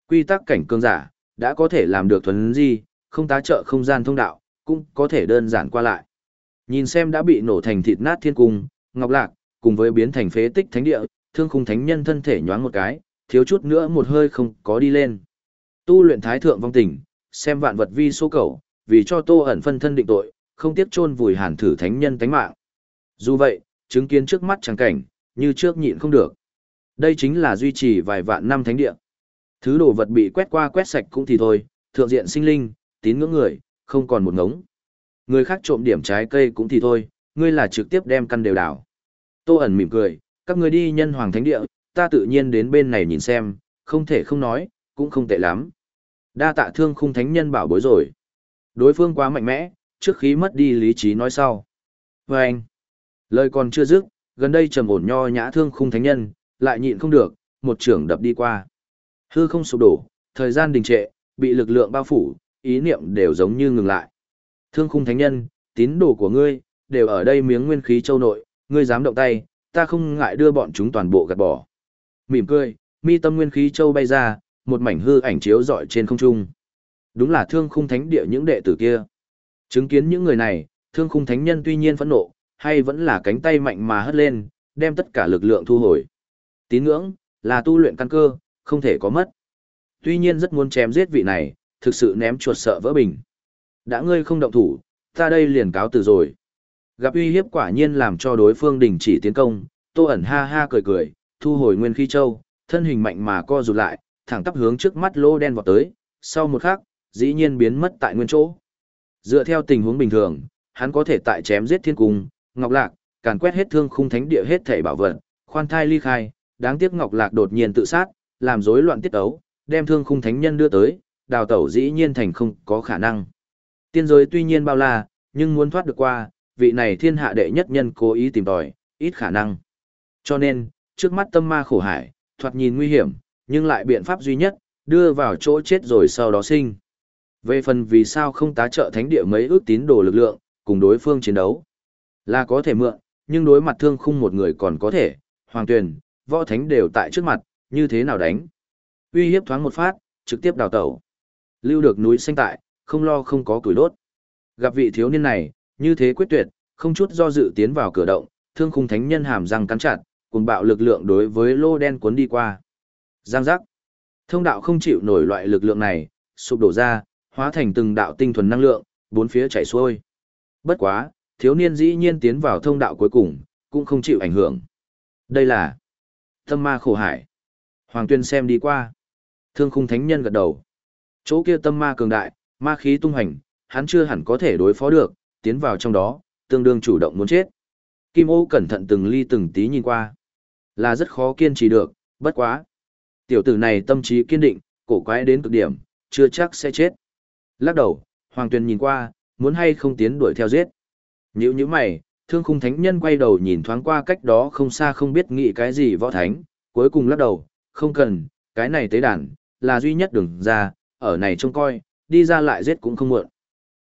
Quy tắc cảnh cương giả, đã có thể làm được thuần di, không tá trợ không gian thông đạo, cũng có thể đơn giản qua lại. Nhìn xem đã bị nổ thành thịt nát thiên cung, ngọc lạc, cùng với biến thành phế tích thánh địa, thương khung thánh nhân thân thể nhoáng một cái, thiếu chút nữa một hơi không có đi lên. Tu luyện thái thượng vong tình, xem vạn vật vi số cầu, vì cho tô ẩn phân thân định tội, không tiếc chôn vùi hàn thử thánh nhân tánh mạng. Dù vậy, chứng kiến trước mắt chẳng cảnh, như trước nhịn không được. Đây chính là duy trì vài vạn năm thánh địa. Thứ đồ vật bị quét qua quét sạch cũng thì thôi, thượng diện sinh linh, tín ngưỡng người, không còn một ngống. Người khác trộm điểm trái cây cũng thì thôi, ngươi là trực tiếp đem căn đều đảo. Tô ẩn mỉm cười, các ngươi đi nhân hoàng thánh địa, ta tự nhiên đến bên này nhìn xem, không thể không nói, cũng không tệ lắm. Đa tạ thương khung thánh nhân bảo bối rồi. Đối phương quá mạnh mẽ, trước khi mất đi lý trí nói sau. Và anh, lời còn chưa dứt, gần đây trầm ổn nho nhã thương khung thánh nhân, lại nhịn không được, một trưởng đập đi qua. Hư không sụp đổ, thời gian đình trệ, bị lực lượng bao phủ, ý niệm đều giống như ngừng lại. Thương khung thánh nhân, tín đồ của ngươi, đều ở đây miếng nguyên khí châu nội, ngươi dám động tay, ta không ngại đưa bọn chúng toàn bộ gạt bỏ. Mỉm cười, mi tâm nguyên khí châu bay ra, một mảnh hư ảnh chiếu rọi trên không trung. Đúng là thương khung thánh địa những đệ tử kia. Chứng kiến những người này, thương khung thánh nhân tuy nhiên phẫn nộ, hay vẫn là cánh tay mạnh mà hất lên, đem tất cả lực lượng thu hồi. Tín ngưỡng, là tu luyện căn cơ, không thể có mất. Tuy nhiên rất muốn chém giết vị này, thực sự ném chuột sợ vỡ bình. Đã ngươi không động thủ, ta đây liền cáo từ rồi. Gặp uy hiếp quả nhiên làm cho đối phương đình chỉ tiến công, tô ẩn ha ha cười cười, thu hồi nguyên khí châu, thân hình mạnh mà co rụt lại, thẳng tắp hướng trước mắt lô đen vọt tới, sau một khắc, dĩ nhiên biến mất tại nguyên chỗ. Dựa theo tình huống bình thường, hắn có thể tại chém giết thiên cung, ngọc lạc, càn quét hết thương khung thánh địa hết thể bảo vật, khoan thai ly khai, đáng tiếc ngọc lạc đột nhiên tự sát, làm rối loạn tiết tấu, đem thương khung thánh nhân đưa tới, đào tẩu dĩ nhiên thành không có khả năng. Tiên giới tuy nhiên bao la, nhưng muốn thoát được qua, vị này thiên hạ đệ nhất nhân cố ý tìm tòi, ít khả năng. Cho nên, trước mắt tâm ma khổ hải, thoạt nhìn nguy hiểm, nhưng lại biện pháp duy nhất, đưa vào chỗ chết rồi sau đó sinh. Về phần vì sao không tá trợ thánh địa mấy ước tín đồ lực lượng, cùng đối phương chiến đấu, là có thể mượn, nhưng đối mặt thương khung một người còn có thể, hoàng tuyển, võ thánh đều tại trước mặt, như thế nào đánh. Uy hiếp thoáng một phát, trực tiếp đào tẩu. Lưu được núi xanh tại, không lo không có củi đốt. Gặp vị thiếu niên này, như thế quyết tuyệt, không chút do dự tiến vào cửa động, thương khung thánh nhân hàm răng cắn chặt, cùng bạo lực lượng đối với lô đen cuốn đi qua. Giang giác. Thông đạo không chịu nổi loại lực lượng này, sụp đổ ra, hóa thành từng đạo tinh thuần năng lượng, bốn phía chảy xuôi. Bất quá, thiếu niên dĩ nhiên tiến vào thông đạo cuối cùng, cũng không chịu ảnh hưởng. Đây là tâm ma khổ hải. Hoàng tuyên xem đi qua. Thương khung thánh nhân gật đầu. Chỗ kia tâm ma cường đại, ma khí tung hành, hắn chưa hẳn có thể đối phó được, tiến vào trong đó, tương đương chủ động muốn chết. Kim ô cẩn thận từng ly từng tí nhìn qua. Là rất khó kiên trì được, bất quá. Tiểu tử này tâm trí kiên định, cổ quái đến cực điểm, chưa chắc sẽ chết. Lắc đầu, Hoàng Tuyền nhìn qua, muốn hay không tiến đuổi theo giết. Nhữ như mày, thương khung thánh nhân quay đầu nhìn thoáng qua cách đó không xa không biết nghĩ cái gì võ thánh, cuối cùng lắc đầu, không cần, cái này tế đàn, là duy nhất đường ra, ở này trông coi, đi ra lại giết cũng không muộn.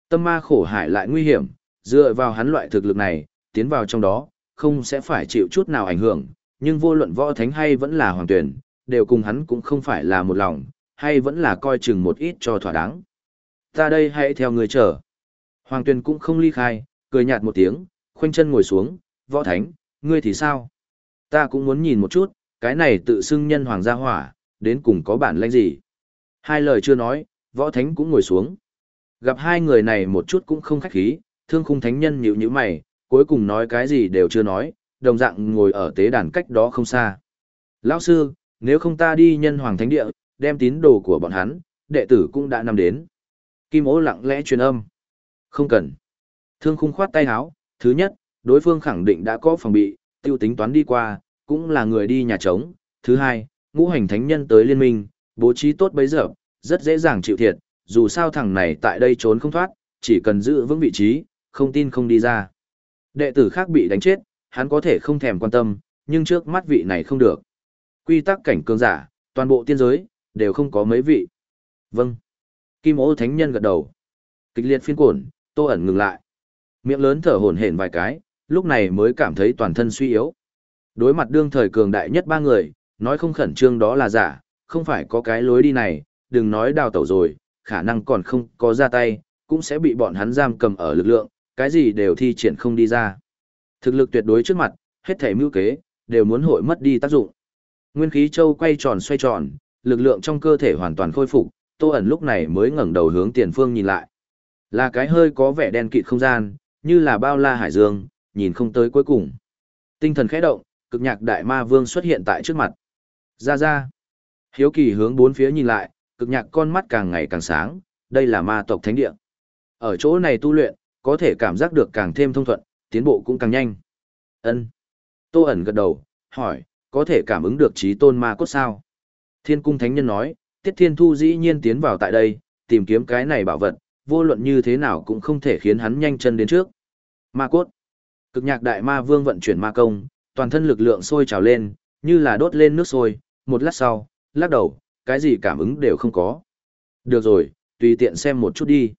Tâm ma khổ hải lại nguy hiểm, dựa vào hắn loại thực lực này, tiến vào trong đó, không sẽ phải chịu chút nào ảnh hưởng, nhưng vô luận võ thánh hay vẫn là hoàng tuyển, đều cùng hắn cũng không phải là một lòng, hay vẫn là coi chừng một ít cho thỏa đáng. Ta đây hãy theo người chờ. Hoàng tuyển cũng không ly khai, cười nhạt một tiếng, khoanh chân ngồi xuống, võ thánh, ngươi thì sao? Ta cũng muốn nhìn một chút, cái này tự xưng nhân hoàng gia hỏa, đến cùng có bản lĩnh gì? Hai lời chưa nói, võ thánh cũng ngồi xuống. Gặp hai người này một chút cũng không khách khí, thương khung thánh nhân nhịu nhíu mày, cuối cùng nói cái gì đều chưa nói, đồng dạng ngồi ở tế đàn cách đó không xa. Lão sư, nếu không ta đi nhân hoàng thánh địa, đem tín đồ của bọn hắn, đệ tử cũng đã nằm đến. Kim ố lặng lẽ truyền âm. Không cần. Thương khung khoát tay háo, thứ nhất, đối phương khẳng định đã có phòng bị, tiêu tính toán đi qua, cũng là người đi nhà trống. Thứ hai, ngũ hành thánh nhân tới liên minh, bố trí tốt bấy giờ, rất dễ dàng chịu thiệt, dù sao thằng này tại đây trốn không thoát, chỉ cần giữ vững vị trí, không tin không đi ra. Đệ tử khác bị đánh chết, hắn có thể không thèm quan tâm, nhưng trước mắt vị này không được. Quy tắc cảnh cường giả, toàn bộ tiên giới, đều không có mấy vị. Vâng. Kim ô thánh nhân gật đầu. Kịch liệt phiên cuộn, tô ẩn ngừng lại. Miệng lớn thở hổn hển vài cái, lúc này mới cảm thấy toàn thân suy yếu. Đối mặt đương thời cường đại nhất ba người, nói không khẩn trương đó là giả, không phải có cái lối đi này, đừng nói đào tẩu rồi, khả năng còn không có ra tay, cũng sẽ bị bọn hắn giam cầm ở lực lượng, cái gì đều thi triển không đi ra. Thực lực tuyệt đối trước mặt, hết thể mưu kế, đều muốn hội mất đi tác dụng. Nguyên khí châu quay tròn xoay tròn, lực lượng trong cơ thể hoàn toàn khôi phục, Tô ẩn lúc này mới ngẩng đầu hướng tiền phương nhìn lại. Là cái hơi có vẻ đen kịt không gian, như là bao la hải dương, nhìn không tới cuối cùng. Tinh thần khẽ động, cực nhạc đại ma vương xuất hiện tại trước mặt. Ra ra. Hiếu kỳ hướng bốn phía nhìn lại, cực nhạc con mắt càng ngày càng sáng, đây là ma tộc thánh địa. Ở chỗ này tu luyện, có thể cảm giác được càng thêm thông thuận, tiến bộ cũng càng nhanh. Ân. Tô ẩn gật đầu, hỏi, có thể cảm ứng được trí tôn ma cốt sao? Thiên cung thánh nhân nói, Tiết Thiên Thu dĩ nhiên tiến vào tại đây, tìm kiếm cái này bảo vật, vô luận như thế nào cũng không thể khiến hắn nhanh chân đến trước. Ma cốt. Cực nhạc đại ma vương vận chuyển ma công, toàn thân lực lượng sôi trào lên, như là đốt lên nước sôi, một lát sau, lắc đầu, cái gì cảm ứng đều không có. Được rồi, tùy tiện xem một chút đi.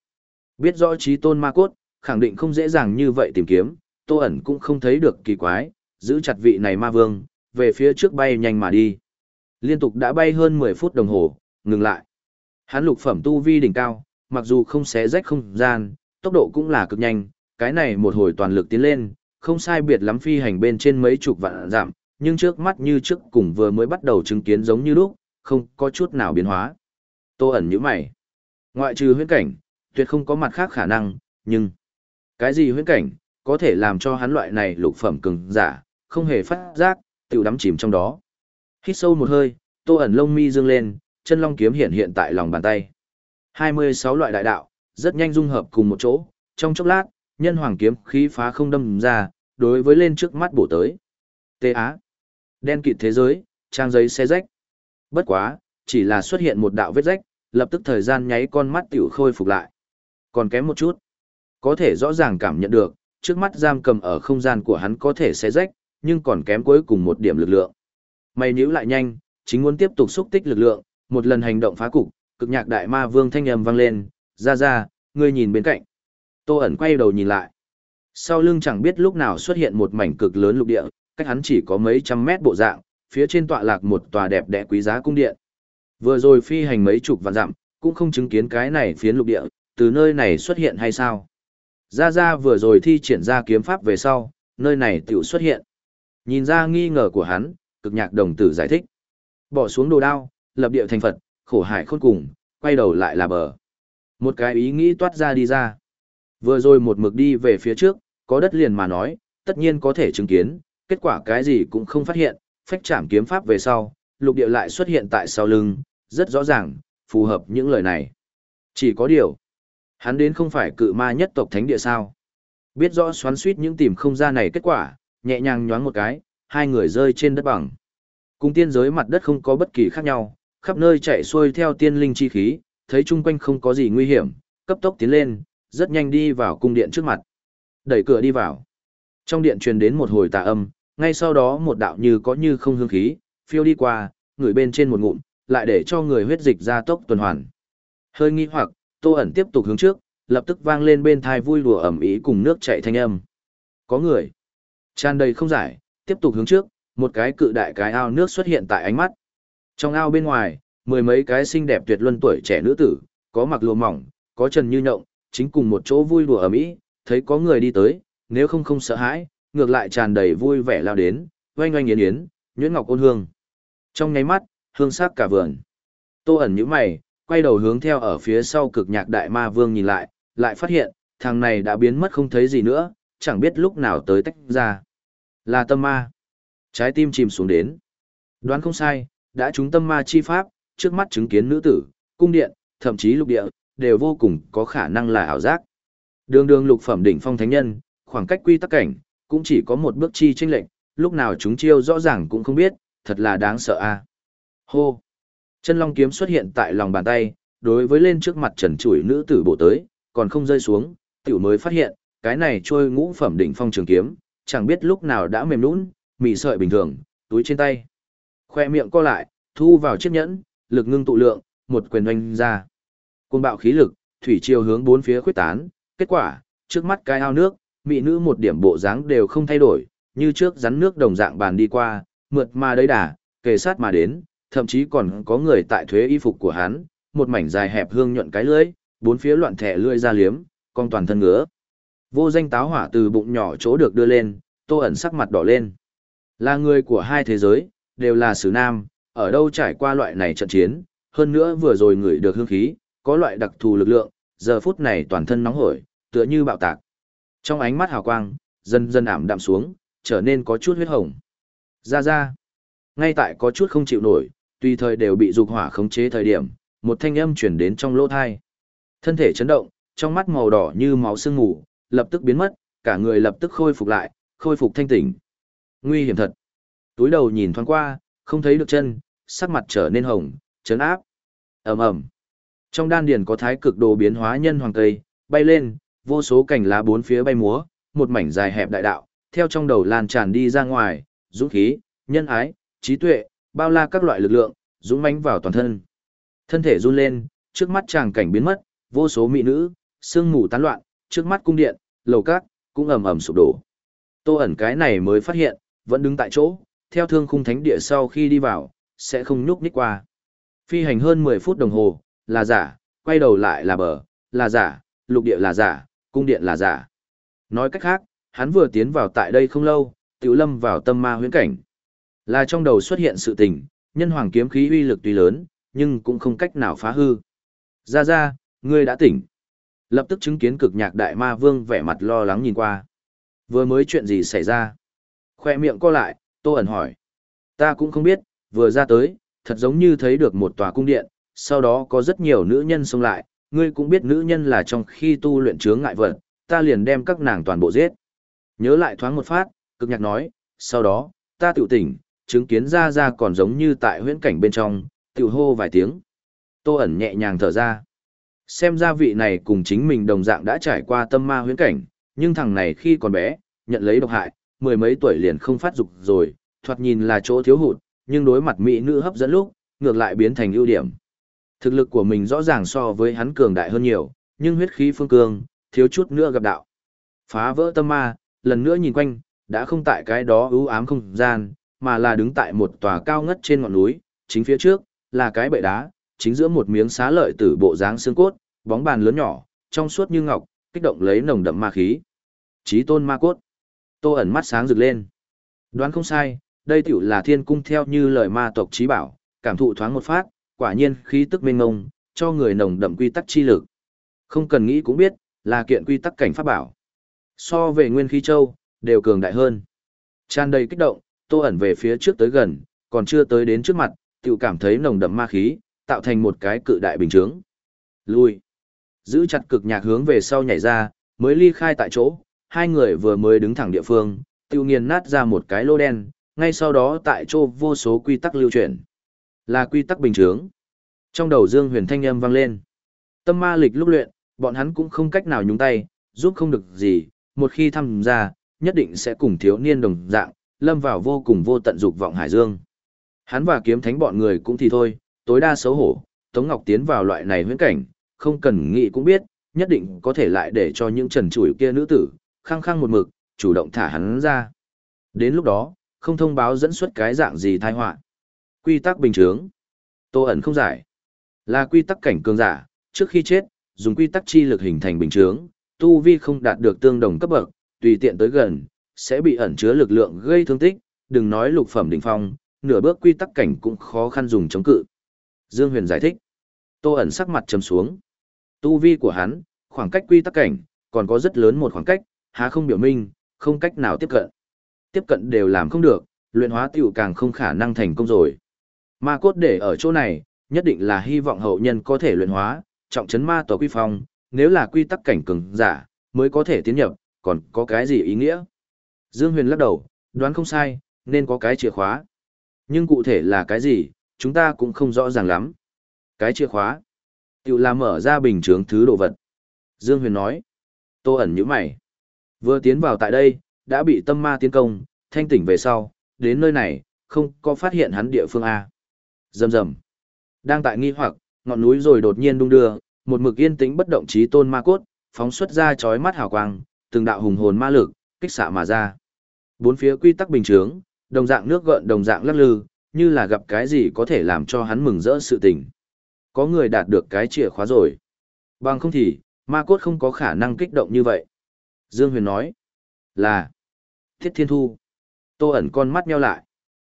Biết rõ trí tôn ma cốt, khẳng định không dễ dàng như vậy tìm kiếm, tô ẩn cũng không thấy được kỳ quái, giữ chặt vị này ma vương, về phía trước bay nhanh mà đi. Liên tục đã bay hơn 10 phút đồng hồ, ngừng lại. Hắn lục phẩm tu vi đỉnh cao, mặc dù không xé rách không gian, tốc độ cũng là cực nhanh, cái này một hồi toàn lực tiến lên, không sai biệt lắm phi hành bên trên mấy chục vạn giảm, nhưng trước mắt như trước cùng vừa mới bắt đầu chứng kiến giống như lúc, không có chút nào biến hóa. Tô ẩn như mày. Ngoại trừ huyễn cảnh, tuyệt không có mặt khác khả năng, nhưng... Cái gì huyễn cảnh, có thể làm cho hắn loại này lục phẩm cường giả, không hề phát giác, tự đắm chìm trong đó. Hít sâu một hơi, tô ẩn lông mi dương lên, chân long kiếm hiện hiện tại lòng bàn tay. 26 loại đại đạo, rất nhanh dung hợp cùng một chỗ, trong chốc lát, nhân hoàng kiếm khí phá không đâm ra, đối với lên trước mắt bổ tới. Tê Á. Đen kịt thế giới, trang giấy xe rách. Bất quá, chỉ là xuất hiện một đạo vết rách, lập tức thời gian nháy con mắt tiểu khôi phục lại. Còn kém một chút. Có thể rõ ràng cảm nhận được, trước mắt giam cầm ở không gian của hắn có thể xé rách, nhưng còn kém cuối cùng một điểm lực lượng. Mày nhíu lại nhanh, chính muốn tiếp tục xúc tích lực lượng, một lần hành động phá cục, cực nhạc đại ma vương thanh âm vang lên, ra ra, ngươi nhìn bên cạnh. Tô ẩn quay đầu nhìn lại. Sau lưng chẳng biết lúc nào xuất hiện một mảnh cực lớn lục địa, cách hắn chỉ có mấy trăm mét bộ dạng, phía trên tọa lạc một tòa đẹp đẽ quý giá cung điện. Vừa rồi phi hành mấy chục vạn dặm, cũng không chứng kiến cái này phiến lục địa, từ nơi này xuất hiện hay sao. Ra Ra vừa rồi thi triển ra kiếm pháp về sau, nơi này tiểu xuất hiện. Nhìn ra nghi ngờ của hắn, cực nhạc đồng tử giải thích. Bỏ xuống đồ đao, lập địa thành Phật, khổ hải khôn cùng, quay đầu lại là bờ. Một cái ý nghĩ toát ra đi ra. Vừa rồi một mực đi về phía trước, có đất liền mà nói, tất nhiên có thể chứng kiến, kết quả cái gì cũng không phát hiện, phách chạm kiếm pháp về sau, lục địa lại xuất hiện tại sau lưng, rất rõ ràng, phù hợp những lời này. Chỉ có điều, hắn đến không phải cự ma nhất tộc thánh địa sao. Biết rõ xoắn suýt những tìm không ra này kết quả, nhẹ nhàng nhoáng một cái, hai người rơi trên đất bằng. Cùng tiên giới mặt đất không có bất kỳ khác nhau, khắp nơi chạy xuôi theo tiên linh chi khí, thấy chung quanh không có gì nguy hiểm, cấp tốc tiến lên, rất nhanh đi vào cung điện trước mặt. Đẩy cửa đi vào. Trong điện truyền đến một hồi tà âm, ngay sau đó một đạo như có như không hương khí, phiêu đi qua, người bên trên một ngụm, lại để cho người huyết dịch ra tốc tuần hoàn. Hơi nghi hoặc, Tô ẩn tiếp tục hướng trước, lập tức vang lên bên thai vui đùa ẩm ý cùng nước chảy thanh âm. Có người. Tràn đầy không giải, tiếp tục hướng trước, một cái cự đại cái ao nước xuất hiện tại ánh mắt. Trong ao bên ngoài, mười mấy cái xinh đẹp tuyệt luân tuổi trẻ nữ tử, có mặc lụa mỏng, có trần như nhộng, chính cùng một chỗ vui đùa ẩm ý, thấy có người đi tới, nếu không không sợ hãi, ngược lại tràn đầy vui vẻ lao đến, oanh oanh yến yến, nhuyễn ngọc ôn hương. Trong nháy mắt, hương sắc cả vườn. Tô ẩn như mày, quay đầu hướng theo ở phía sau cực nhạc đại ma vương nhìn lại, lại phát hiện, thằng này đã biến mất không thấy gì nữa, chẳng biết lúc nào tới tách ra. Là tâm ma. Trái tim chìm xuống đến. Đoán không sai, đã trúng tâm ma chi pháp, trước mắt chứng kiến nữ tử, cung điện, thậm chí lục địa, đều vô cùng có khả năng là ảo giác. Đường đường lục phẩm đỉnh phong thánh nhân, khoảng cách quy tắc cảnh, cũng chỉ có một bước chi tranh lệnh, lúc nào chúng chiêu rõ ràng cũng không biết, thật là đáng sợ a. Hô! Chân long kiếm xuất hiện tại lòng bàn tay, đối với lên trước mặt trần trụi nữ tử bộ tới, còn không rơi xuống, tiểu mới phát hiện, cái này trôi ngũ phẩm đỉnh phong trường kiếm, chẳng biết lúc nào đã mềm nũng, mị sợi bình thường, túi trên tay. Khoe miệng co lại, thu vào chiếc nhẫn, lực ngưng tụ lượng, một quyền oanh ra. Côn bạo khí lực, thủy chiều hướng bốn phía khuyết tán, kết quả, trước mắt cái ao nước, mỹ nữ một điểm bộ dáng đều không thay đổi, như trước rắn nước đồng dạng bàn đi qua, mượt mà đấy đà, kề sát mà đến, thậm chí còn có người tại thuế y phục của hắn, một mảnh dài hẹp hương nhuận cái lưỡi, bốn phía loạn thẻ lưỡi ra liếm, con toàn thân ngứa. Vô danh táo hỏa từ bụng nhỏ chỗ được đưa lên, tô ẩn sắc mặt đỏ lên. Là người của hai thế giới, đều là sử nam, ở đâu trải qua loại này trận chiến, hơn nữa vừa rồi ngửi được hương khí, có loại đặc thù lực lượng, giờ phút này toàn thân nóng hổi, tựa như bạo tạc. Trong ánh mắt hào quang, dần dần ảm đạm xuống, trở nên có chút huyết hồng. Ra ra, ngay tại có chút không chịu nổi, tùy thời đều bị dục hỏa khống chế thời điểm, một thanh âm truyền đến trong lỗ thai. Thân thể chấn động, trong mắt màu đỏ như máu sương ngủ lập tức biến mất, cả người lập tức khôi phục lại, khôi phục thanh tỉnh. Nguy hiểm thật. Túi đầu nhìn thoáng qua, không thấy được chân, sắc mặt trở nên hồng, chấn áp. ầm ầm. Trong đan điền có thái cực đồ biến hóa nhân hoàng tây, bay lên, vô số cành lá bốn phía bay múa, một mảnh dài hẹp đại đạo, theo trong đầu lan tràn đi ra ngoài, dũng khí, nhân ái, trí tuệ, bao la các loại lực lượng, dũng mãnh vào toàn thân. Thân thể run lên, trước mắt chàng cảnh biến mất, vô số mỹ nữ, sương mù tán loạn, trước mắt cung điện, lầu cát, cũng ầm ầm sụp đổ. Tô ẩn cái này mới phát hiện, vẫn đứng tại chỗ, theo thương khung thánh địa sau khi đi vào, sẽ không nhúc nhích qua. Phi hành hơn 10 phút đồng hồ, là giả, quay đầu lại là bờ, là giả, lục địa là giả, cung điện là giả. Nói cách khác, hắn vừa tiến vào tại đây không lâu, tiểu lâm vào tâm ma huyễn cảnh. Là trong đầu xuất hiện sự tình, nhân hoàng kiếm khí uy lực tuy lớn, nhưng cũng không cách nào phá hư. Ra ra, ngươi đã tỉnh. Lập tức chứng kiến cực nhạc đại ma vương vẻ mặt lo lắng nhìn qua. Vừa mới chuyện gì xảy ra? Khoe miệng co lại, tô ẩn hỏi. Ta cũng không biết, vừa ra tới, thật giống như thấy được một tòa cung điện, sau đó có rất nhiều nữ nhân xông lại, ngươi cũng biết nữ nhân là trong khi tu luyện chướng ngại vật, ta liền đem các nàng toàn bộ giết. Nhớ lại thoáng một phát, cực nhạc nói, sau đó, ta tự tỉnh, chứng kiến ra ra còn giống như tại huyễn cảnh bên trong, tiểu hô vài tiếng. Tô ẩn nhẹ nhàng thở ra. Xem ra vị này cùng chính mình đồng dạng đã trải qua tâm ma huyễn cảnh, nhưng thằng này khi còn bé, nhận lấy độc hại, mười mấy tuổi liền không phát dục rồi, thoạt nhìn là chỗ thiếu hụt, nhưng đối mặt mỹ nữ hấp dẫn lúc, ngược lại biến thành ưu điểm. Thực lực của mình rõ ràng so với hắn cường đại hơn nhiều, nhưng huyết khí phương cương, thiếu chút nữa gặp đạo. Phá vỡ tâm ma, lần nữa nhìn quanh, đã không tại cái đó ưu ám không gian, mà là đứng tại một tòa cao ngất trên ngọn núi, chính phía trước, là cái bệ đá, chính giữa một miếng xá lợi tử bộ dáng xương cốt, bóng bàn lớn nhỏ, trong suốt như ngọc, kích động lấy nồng đậm ma khí. Chí tôn ma cốt. Tô ẩn mắt sáng rực lên. Đoán không sai, đây tiểu là thiên cung theo như lời ma tộc chí bảo, cảm thụ thoáng một phát, quả nhiên khí tức mênh ngông, cho người nồng đậm quy tắc chi lực. Không cần nghĩ cũng biết, là kiện quy tắc cảnh pháp bảo. So về nguyên khí châu, đều cường đại hơn. Tràn đầy kích động, tô ẩn về phía trước tới gần, còn chưa tới đến trước mặt, tiểu cảm thấy nồng đậm ma khí, tạo thành một cái cự đại bình trướng, Lui. Giữ chặt cực nhạc hướng về sau nhảy ra, mới ly khai tại chỗ, hai người vừa mới đứng thẳng địa phương, tiêu nghiền nát ra một cái lô đen, ngay sau đó tại chỗ vô số quy tắc lưu chuyển. Là quy tắc bình trướng Trong đầu Dương Huyền thanh âm vang lên. Tâm ma lịch lúc luyện, bọn hắn cũng không cách nào nhúng tay, giúp không được gì, một khi tham gia, nhất định sẽ cùng thiếu niên đồng dạng, lâm vào vô cùng vô tận dục vọng hải dương. Hắn và kiếm thánh bọn người cũng thì thôi, tối đa xấu hổ, Tống Ngọc tiến vào loại này huyễn cảnh, không cần nghĩ cũng biết, nhất định có thể lại để cho những trần chủi kia nữ tử, khăng khăng một mực, chủ động thả hắn ra. Đến lúc đó, không thông báo dẫn xuất cái dạng gì tai họa. Quy tắc bình thường. Tô ẩn không giải. Là quy tắc cảnh cường giả, trước khi chết, dùng quy tắc chi lực hình thành bình chướng, tu vi không đạt được tương đồng cấp bậc, tùy tiện tới gần, sẽ bị ẩn chứa lực lượng gây thương tích, đừng nói lục phẩm đỉnh phong, nửa bước quy tắc cảnh cũng khó khăn dùng chống cự. Dương Huyền giải thích. Tô ẩn sắc mặt trầm xuống. Tu vi của hắn, khoảng cách quy tắc cảnh, còn có rất lớn một khoảng cách, há không biểu minh, không cách nào tiếp cận. Tiếp cận đều làm không được, luyện hóa tiểu càng không khả năng thành công rồi. Ma cốt để ở chỗ này, nhất định là hy vọng hậu nhân có thể luyện hóa, trọng trấn ma tổ quy phong, nếu là quy tắc cảnh cường giả, mới có thể tiến nhập, còn có cái gì ý nghĩa? Dương Huyền lắc đầu, đoán không sai, nên có cái chìa khóa. Nhưng cụ thể là cái gì, chúng ta cũng không rõ ràng lắm. Cái chìa khóa, tự là mở ra bình chướng thứ đồ vật. Dương Huyền nói, tô ẩn như mày. Vừa tiến vào tại đây, đã bị tâm ma tiến công, thanh tỉnh về sau, đến nơi này, không có phát hiện hắn địa phương A. Dầm dầm, Đang tại nghi hoặc, ngọn núi rồi đột nhiên đung đưa, một mực yên tĩnh bất động trí tôn ma cốt, phóng xuất ra chói mắt hào quang, từng đạo hùng hồn ma lực, kích xạ mà ra. Bốn phía quy tắc bình chướng, đồng dạng nước gợn đồng dạng lắc lư, như là gặp cái gì có thể làm cho hắn mừng rỡ sự tình. Có người đạt được cái chìa khóa rồi. Bằng không thì, ma cốt không có khả năng kích động như vậy. Dương Huyền nói, là Thiết Thiên Thu. Tô ẩn con mắt nheo lại.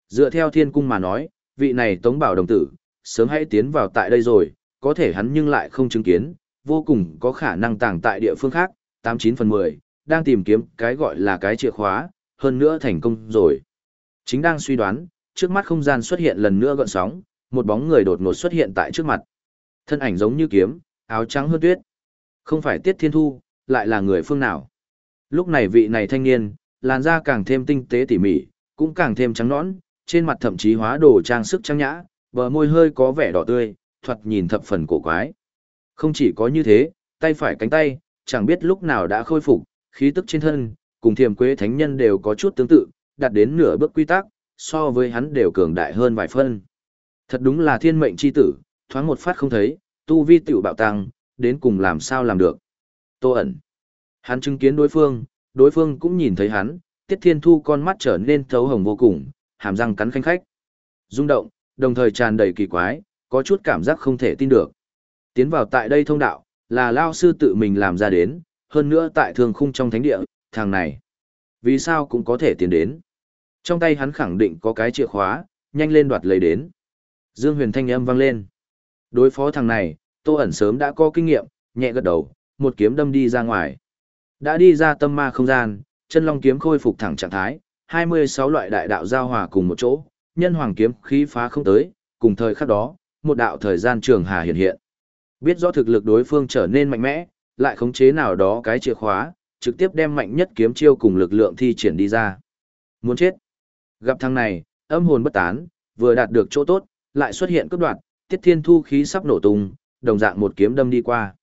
Dựa theo thiên cung mà nói, vị này tống bảo đồng tử, sớm hãy tiến vào tại đây rồi, có thể hắn nhưng lại không chứng kiến, vô cùng có khả năng tàng tại địa phương khác, 89 phần 10, đang tìm kiếm cái gọi là cái chìa khóa, hơn nữa thành công rồi. Chính đang suy đoán, trước mắt không gian xuất hiện lần nữa gợn sóng, một bóng người đột ngột xuất hiện tại trước mặt. Thân ảnh giống như kiếm, áo trắng hơn tuyết. Không phải Tiết Thiên Thu, lại là người phương nào. Lúc này vị này thanh niên, làn da càng thêm tinh tế tỉ mỉ, cũng càng thêm trắng nõn, trên mặt thậm chí hóa đồ trang sức trang nhã, bờ môi hơi có vẻ đỏ tươi, thoạt nhìn thập phần cổ quái. Không chỉ có như thế, tay phải cánh tay, chẳng biết lúc nào đã khôi phục, khí tức trên thân, cùng thiềm quế thánh nhân đều có chút tương tự, đạt đến nửa bước quy tắc, so với hắn đều cường đại hơn vài phân. Thật đúng là thiên mệnh chi tử, thoáng một phát không thấy, tu vi tiểu bạo tăng, đến cùng làm sao làm được. Tô ẩn. Hắn chứng kiến đối phương, đối phương cũng nhìn thấy hắn, tiết thiên thu con mắt trở nên thấu hồng vô cùng, hàm răng cắn khanh khách. rung động, đồng thời tràn đầy kỳ quái, có chút cảm giác không thể tin được. Tiến vào tại đây thông đạo, là lao sư tự mình làm ra đến, hơn nữa tại thường khung trong thánh địa, thằng này. Vì sao cũng có thể tiến đến. Trong tay hắn khẳng định có cái chìa khóa, nhanh lên đoạt lấy đến. Dương huyền thanh âm vang lên. Đối phó thằng này, tô ẩn sớm đã có kinh nghiệm, nhẹ gật đầu, một kiếm đâm đi ra ngoài. Đã đi ra tâm ma không gian, chân long kiếm khôi phục thẳng trạng thái, 26 loại đại đạo giao hòa cùng một chỗ, nhân hoàng kiếm khí phá không tới, cùng thời khắc đó, một đạo thời gian trường hà hiện hiện. Biết rõ thực lực đối phương trở nên mạnh mẽ, lại khống chế nào đó cái chìa khóa, trực tiếp đem mạnh nhất kiếm chiêu cùng lực lượng thi triển đi ra. Muốn chết. Gặp thằng này, âm hồn bất tán, vừa đạt được chỗ tốt, lại xuất hiện cấp đoạn, tiết thiên thu khí sắp nổ tung, đồng dạng một kiếm đâm đi qua.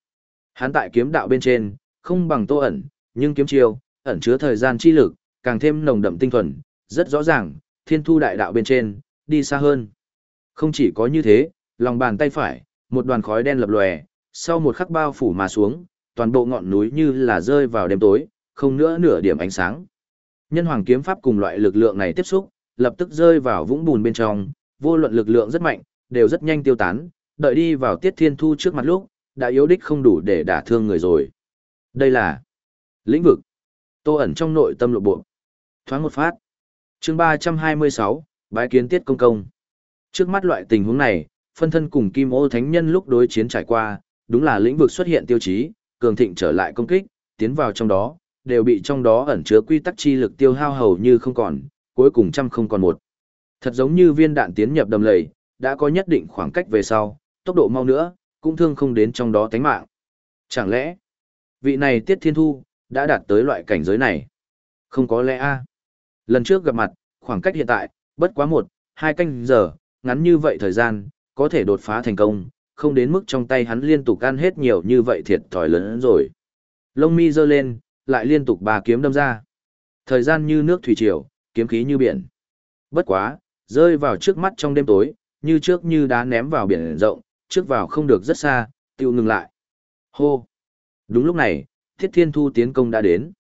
Hắn tại kiếm đạo bên trên, không bằng tô ẩn, nhưng kiếm chiêu, ẩn chứa thời gian chi lực, càng thêm nồng đậm tinh thuần, rất rõ ràng, thiên thu đại đạo bên trên, đi xa hơn. Không chỉ có như thế, lòng bàn tay phải, một đoàn khói đen lập lòe, sau một khắc bao phủ mà xuống, toàn bộ ngọn núi như là rơi vào đêm tối, không nữa nửa điểm ánh sáng. Nhân hoàng kiếm pháp cùng loại lực lượng này tiếp xúc, lập tức rơi vào vũng bùn bên trong, vô luận lực lượng rất mạnh, đều rất nhanh tiêu tán, đợi đi vào tiết thiên thu trước mặt lúc, đã yếu đích không đủ để đả thương người rồi. Đây là lĩnh vực. Tô ẩn trong nội tâm lộ bộ. Thoáng một phát. chương 326, bái kiến tiết công công. Trước mắt loại tình huống này, phân thân cùng kim ô thánh nhân lúc đối chiến trải qua, đúng là lĩnh vực xuất hiện tiêu chí, cường thịnh trở lại công kích, tiến vào trong đó, đều bị trong đó ẩn chứa quy tắc chi lực tiêu hao hầu như không còn, cuối cùng trăm không còn một. Thật giống như viên đạn tiến nhập đầm lầy, đã có nhất định khoảng cách về sau, tốc độ mau nữa, cũng thương không đến trong đó tánh mạng. Chẳng lẽ, vị này Tiết Thiên Thu, đã đạt tới loại cảnh giới này? Không có lẽ a Lần trước gặp mặt, khoảng cách hiện tại, bất quá một, hai canh giờ, ngắn như vậy thời gian, có thể đột phá thành công, không đến mức trong tay hắn liên tục ăn hết nhiều như vậy thiệt thòi lớn rồi. Lông mi giơ lên, lại liên tục ba kiếm đâm ra. Thời gian như nước thủy triều, kiếm khí như biển. Bất quá, rơi vào trước mắt trong đêm tối, như trước như đá ném vào biển rộng, trước vào không được rất xa, tiêu ngừng lại. Hô! Đúng lúc này, thiết thiên thu tiến công đã đến.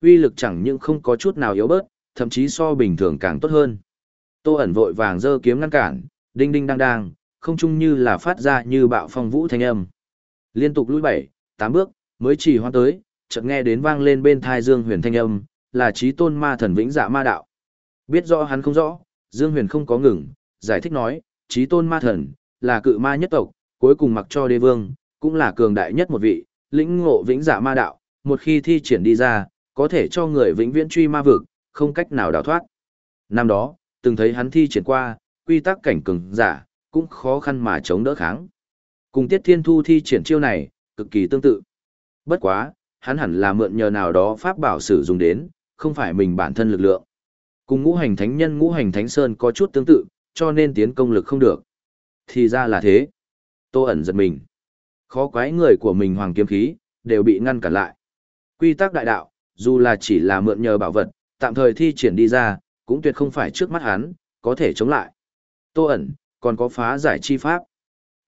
Uy lực chẳng những không có chút nào yếu bớt, thậm chí so bình thường càng tốt hơn. Tô ẩn vội vàng giơ kiếm ngăn cản, đinh đinh đang đang, không chung như là phát ra như bạo phong vũ thanh âm. Liên tục lùi bảy, tám bước, mới chỉ hoan tới, chợt nghe đến vang lên bên thai Dương Huyền thanh âm, là trí tôn ma thần vĩnh dạ ma đạo. Biết rõ hắn không rõ, Dương Huyền không có ngừng, giải thích nói, trí tôn ma thần, là cự ma nhất tộc, cuối cùng mặc cho đế vương, cũng là cường đại nhất một vị, lĩnh ngộ vĩnh dạ ma đạo, một khi thi triển đi ra, có thể cho người vĩnh viễn truy ma vực, không cách nào đào thoát. Năm đó, từng thấy hắn thi triển qua, quy tắc cảnh cường giả, cũng khó khăn mà chống đỡ kháng. Cùng Tiết Thiên Thu thi triển chiêu này, cực kỳ tương tự. Bất quá, hắn hẳn là mượn nhờ nào đó pháp bảo sử dụng đến, không phải mình bản thân lực lượng. Cùng ngũ hành thánh nhân ngũ hành thánh sơn có chút tương tự, cho nên tiến công lực không được. Thì ra là thế. Tô ẩn giật mình. Khó quái người của mình hoàng kiếm khí, đều bị ngăn cản lại. Quy tắc đại đạo, dù là chỉ là mượn nhờ bảo vật, tạm thời thi triển đi ra, cũng tuyệt không phải trước mắt hắn, có thể chống lại. Tô ẩn, còn có phá giải chi pháp.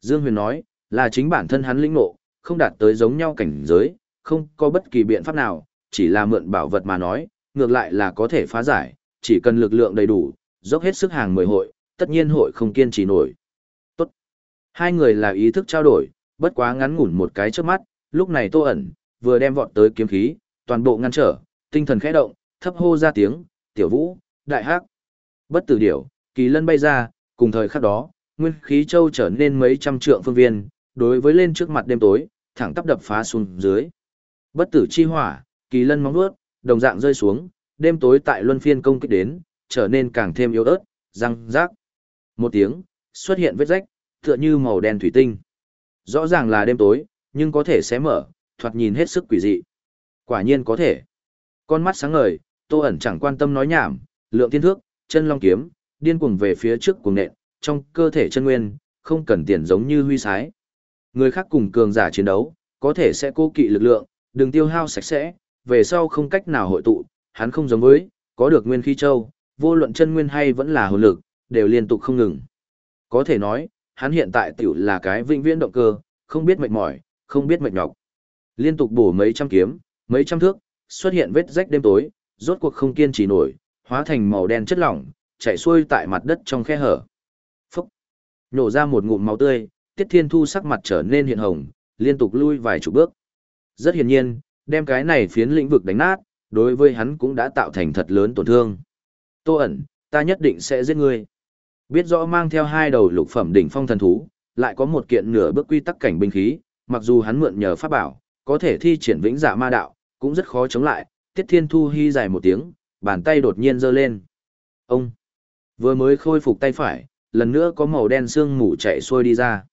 Dương Huyền nói, là chính bản thân hắn lĩnh ngộ, không đạt tới giống nhau cảnh giới, không có bất kỳ biện pháp nào, chỉ là mượn bảo vật mà nói, ngược lại là có thể phá giải, chỉ cần lực lượng đầy đủ, dốc hết sức hàng mười hội, tất nhiên hội không kiên trì nổi. Tốt. Hai người là ý thức trao đổi, bất quá ngắn ngủn một cái trước mắt, lúc này Tô ẩn, vừa đem vọt tới kiếm khí, toàn bộ ngăn trở, tinh thần khẽ động, thấp hô ra tiếng, tiểu vũ, đại hắc. Bất tử điểu, kỳ lân bay ra, cùng thời khắc đó, nguyên khí châu trở nên mấy trăm trượng phương viên, đối với lên trước mặt đêm tối, thẳng tắp đập phá xuống dưới. Bất tử chi hỏa, kỳ lân móng vuốt, đồng dạng rơi xuống, đêm tối tại luân phiên công kích đến, trở nên càng thêm yếu ớt, răng rác. Một tiếng, xuất hiện vết rách, tựa như màu đen thủy tinh. Rõ ràng là đêm tối, nhưng có thể xé mở, thoạt nhìn hết sức quỷ dị. Quả nhiên có thể. Con mắt sáng ngời, Tô ẩn chẳng quan tâm nói nhảm, lượng thiên thước, chân long kiếm, điên cuồng về phía trước cùng nện, trong cơ thể chân nguyên, không cần tiền giống như huy sái. Người khác cùng cường giả chiến đấu, có thể sẽ cố kỵ lực lượng, đừng tiêu hao sạch sẽ, về sau không cách nào hội tụ, hắn không giống với, có được nguyên khí châu, vô luận chân nguyên hay vẫn là hồn lực, đều liên tục không ngừng. Có thể nói, hắn hiện tại tiểu là cái vĩnh viễn động cơ, không biết mệt mỏi, không biết mệt nhọc. Liên tục bổ mấy trăm kiếm, mấy trăm thước, xuất hiện vết rách đêm tối, rốt cuộc không kiên trì nổi, hóa thành màu đen chất lỏng, chạy xuôi tại mặt đất trong khe hở. Phúc! Nổ ra một ngụm máu tươi, Tiết Thiên Thu sắc mặt trở nên hiện hồng, liên tục lui vài chục bước. Rất hiển nhiên, đem cái này phiến lĩnh vực đánh nát, đối với hắn cũng đã tạo thành thật lớn tổn thương. Tô ẩn, ta nhất định sẽ giết ngươi. Biết rõ mang theo hai đầu lục phẩm đỉnh phong thần thú, lại có một kiện nửa bước quy tắc cảnh binh khí, mặc dù hắn mượn nhờ pháp bảo, có thể thi triển vĩnh dạ ma đạo, cũng rất khó chống lại. Tiết Thiên Thu hy dài một tiếng, bàn tay đột nhiên giơ lên. Ông vừa mới khôi phục tay phải, lần nữa có màu đen xương mù chạy xuôi đi ra.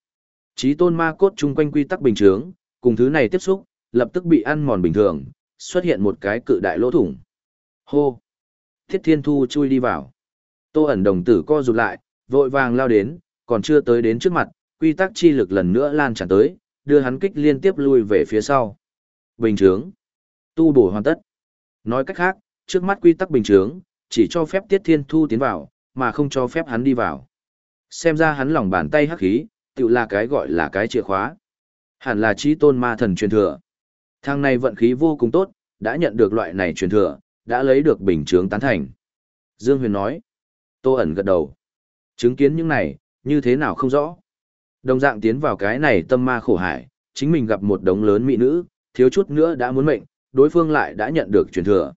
Chí tôn ma cốt chung quanh quy tắc bình thường, cùng thứ này tiếp xúc, lập tức bị ăn mòn bình thường, xuất hiện một cái cự đại lỗ thủng. Hô! Thiết Thiên Thu chui đi vào. Tô ẩn đồng tử co rụt lại, vội vàng lao đến, còn chưa tới đến trước mặt, quy tắc chi lực lần nữa lan tràn tới, đưa hắn kích liên tiếp lui về phía sau. Bình trướng. Tu bổ hoàn tất. Nói cách khác, trước mắt quy tắc bình trướng, chỉ cho phép Tiết Thiên Thu tiến vào, mà không cho phép hắn đi vào. Xem ra hắn lòng bàn tay hắc khí, tự là cái gọi là cái chìa khóa. Hẳn là trí tôn ma thần truyền thừa. Thằng này vận khí vô cùng tốt, đã nhận được loại này truyền thừa, đã lấy được bình chướng tán thành. Dương Huyền nói. Tô ẩn gật đầu. Chứng kiến những này, như thế nào không rõ. Đồng dạng tiến vào cái này tâm ma khổ hải, chính mình gặp một đống lớn mỹ nữ, thiếu chút nữa đã muốn mệnh, đối phương lại đã nhận được truyền thừa.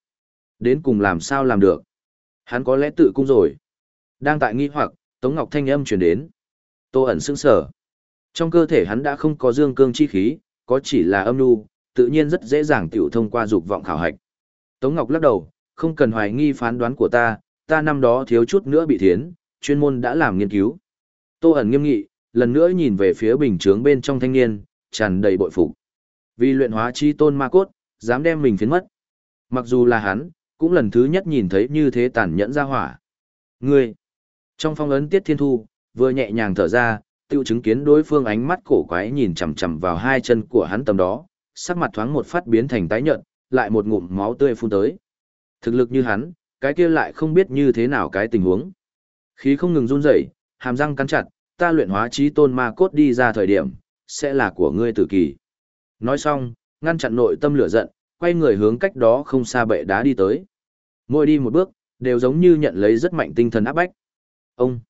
Đến cùng làm sao làm được. Hắn có lẽ tự cung rồi. Đang tại nghi hoặc, Tống Ngọc Thanh âm truyền đến. Tô ẩn sững sở. Trong cơ thể hắn đã không có dương cương chi khí, có chỉ là âm nu, tự nhiên rất dễ dàng tiểu thông qua dục vọng khảo hạch. Tống Ngọc lắc đầu, không cần hoài nghi phán đoán của ta, ta năm đó thiếu chút nữa bị thiến, chuyên môn đã làm nghiên cứu. Tô ẩn nghiêm nghị, lần nữa nhìn về phía bình chướng bên trong thanh niên, tràn đầy bội phục. Vì luyện hóa chi tôn ma cốt, dám đem mình phiến mất. Mặc dù là hắn, cũng lần thứ nhất nhìn thấy như thế tàn nhẫn ra hỏa. Ngươi, trong phong ấn tiết thiên thu, vừa nhẹ nhàng thở ra, tiêu chứng kiến đối phương ánh mắt cổ quái nhìn chằm chằm vào hai chân của hắn tầm đó, sắc mặt thoáng một phát biến thành tái nhợt, lại một ngụm máu tươi phun tới. Thực lực như hắn, cái kia lại không biết như thế nào cái tình huống. Khí không ngừng run rẩy, hàm răng cắn chặt, ta luyện hóa trí tôn ma cốt đi ra thời điểm, sẽ là của ngươi tử kỳ. Nói xong, ngăn chặn nội tâm lửa giận, quay người hướng cách đó không xa bệ đá đi tới. Mỗi đi một bước, đều giống như nhận lấy rất mạnh tinh thần áp bách. Ông,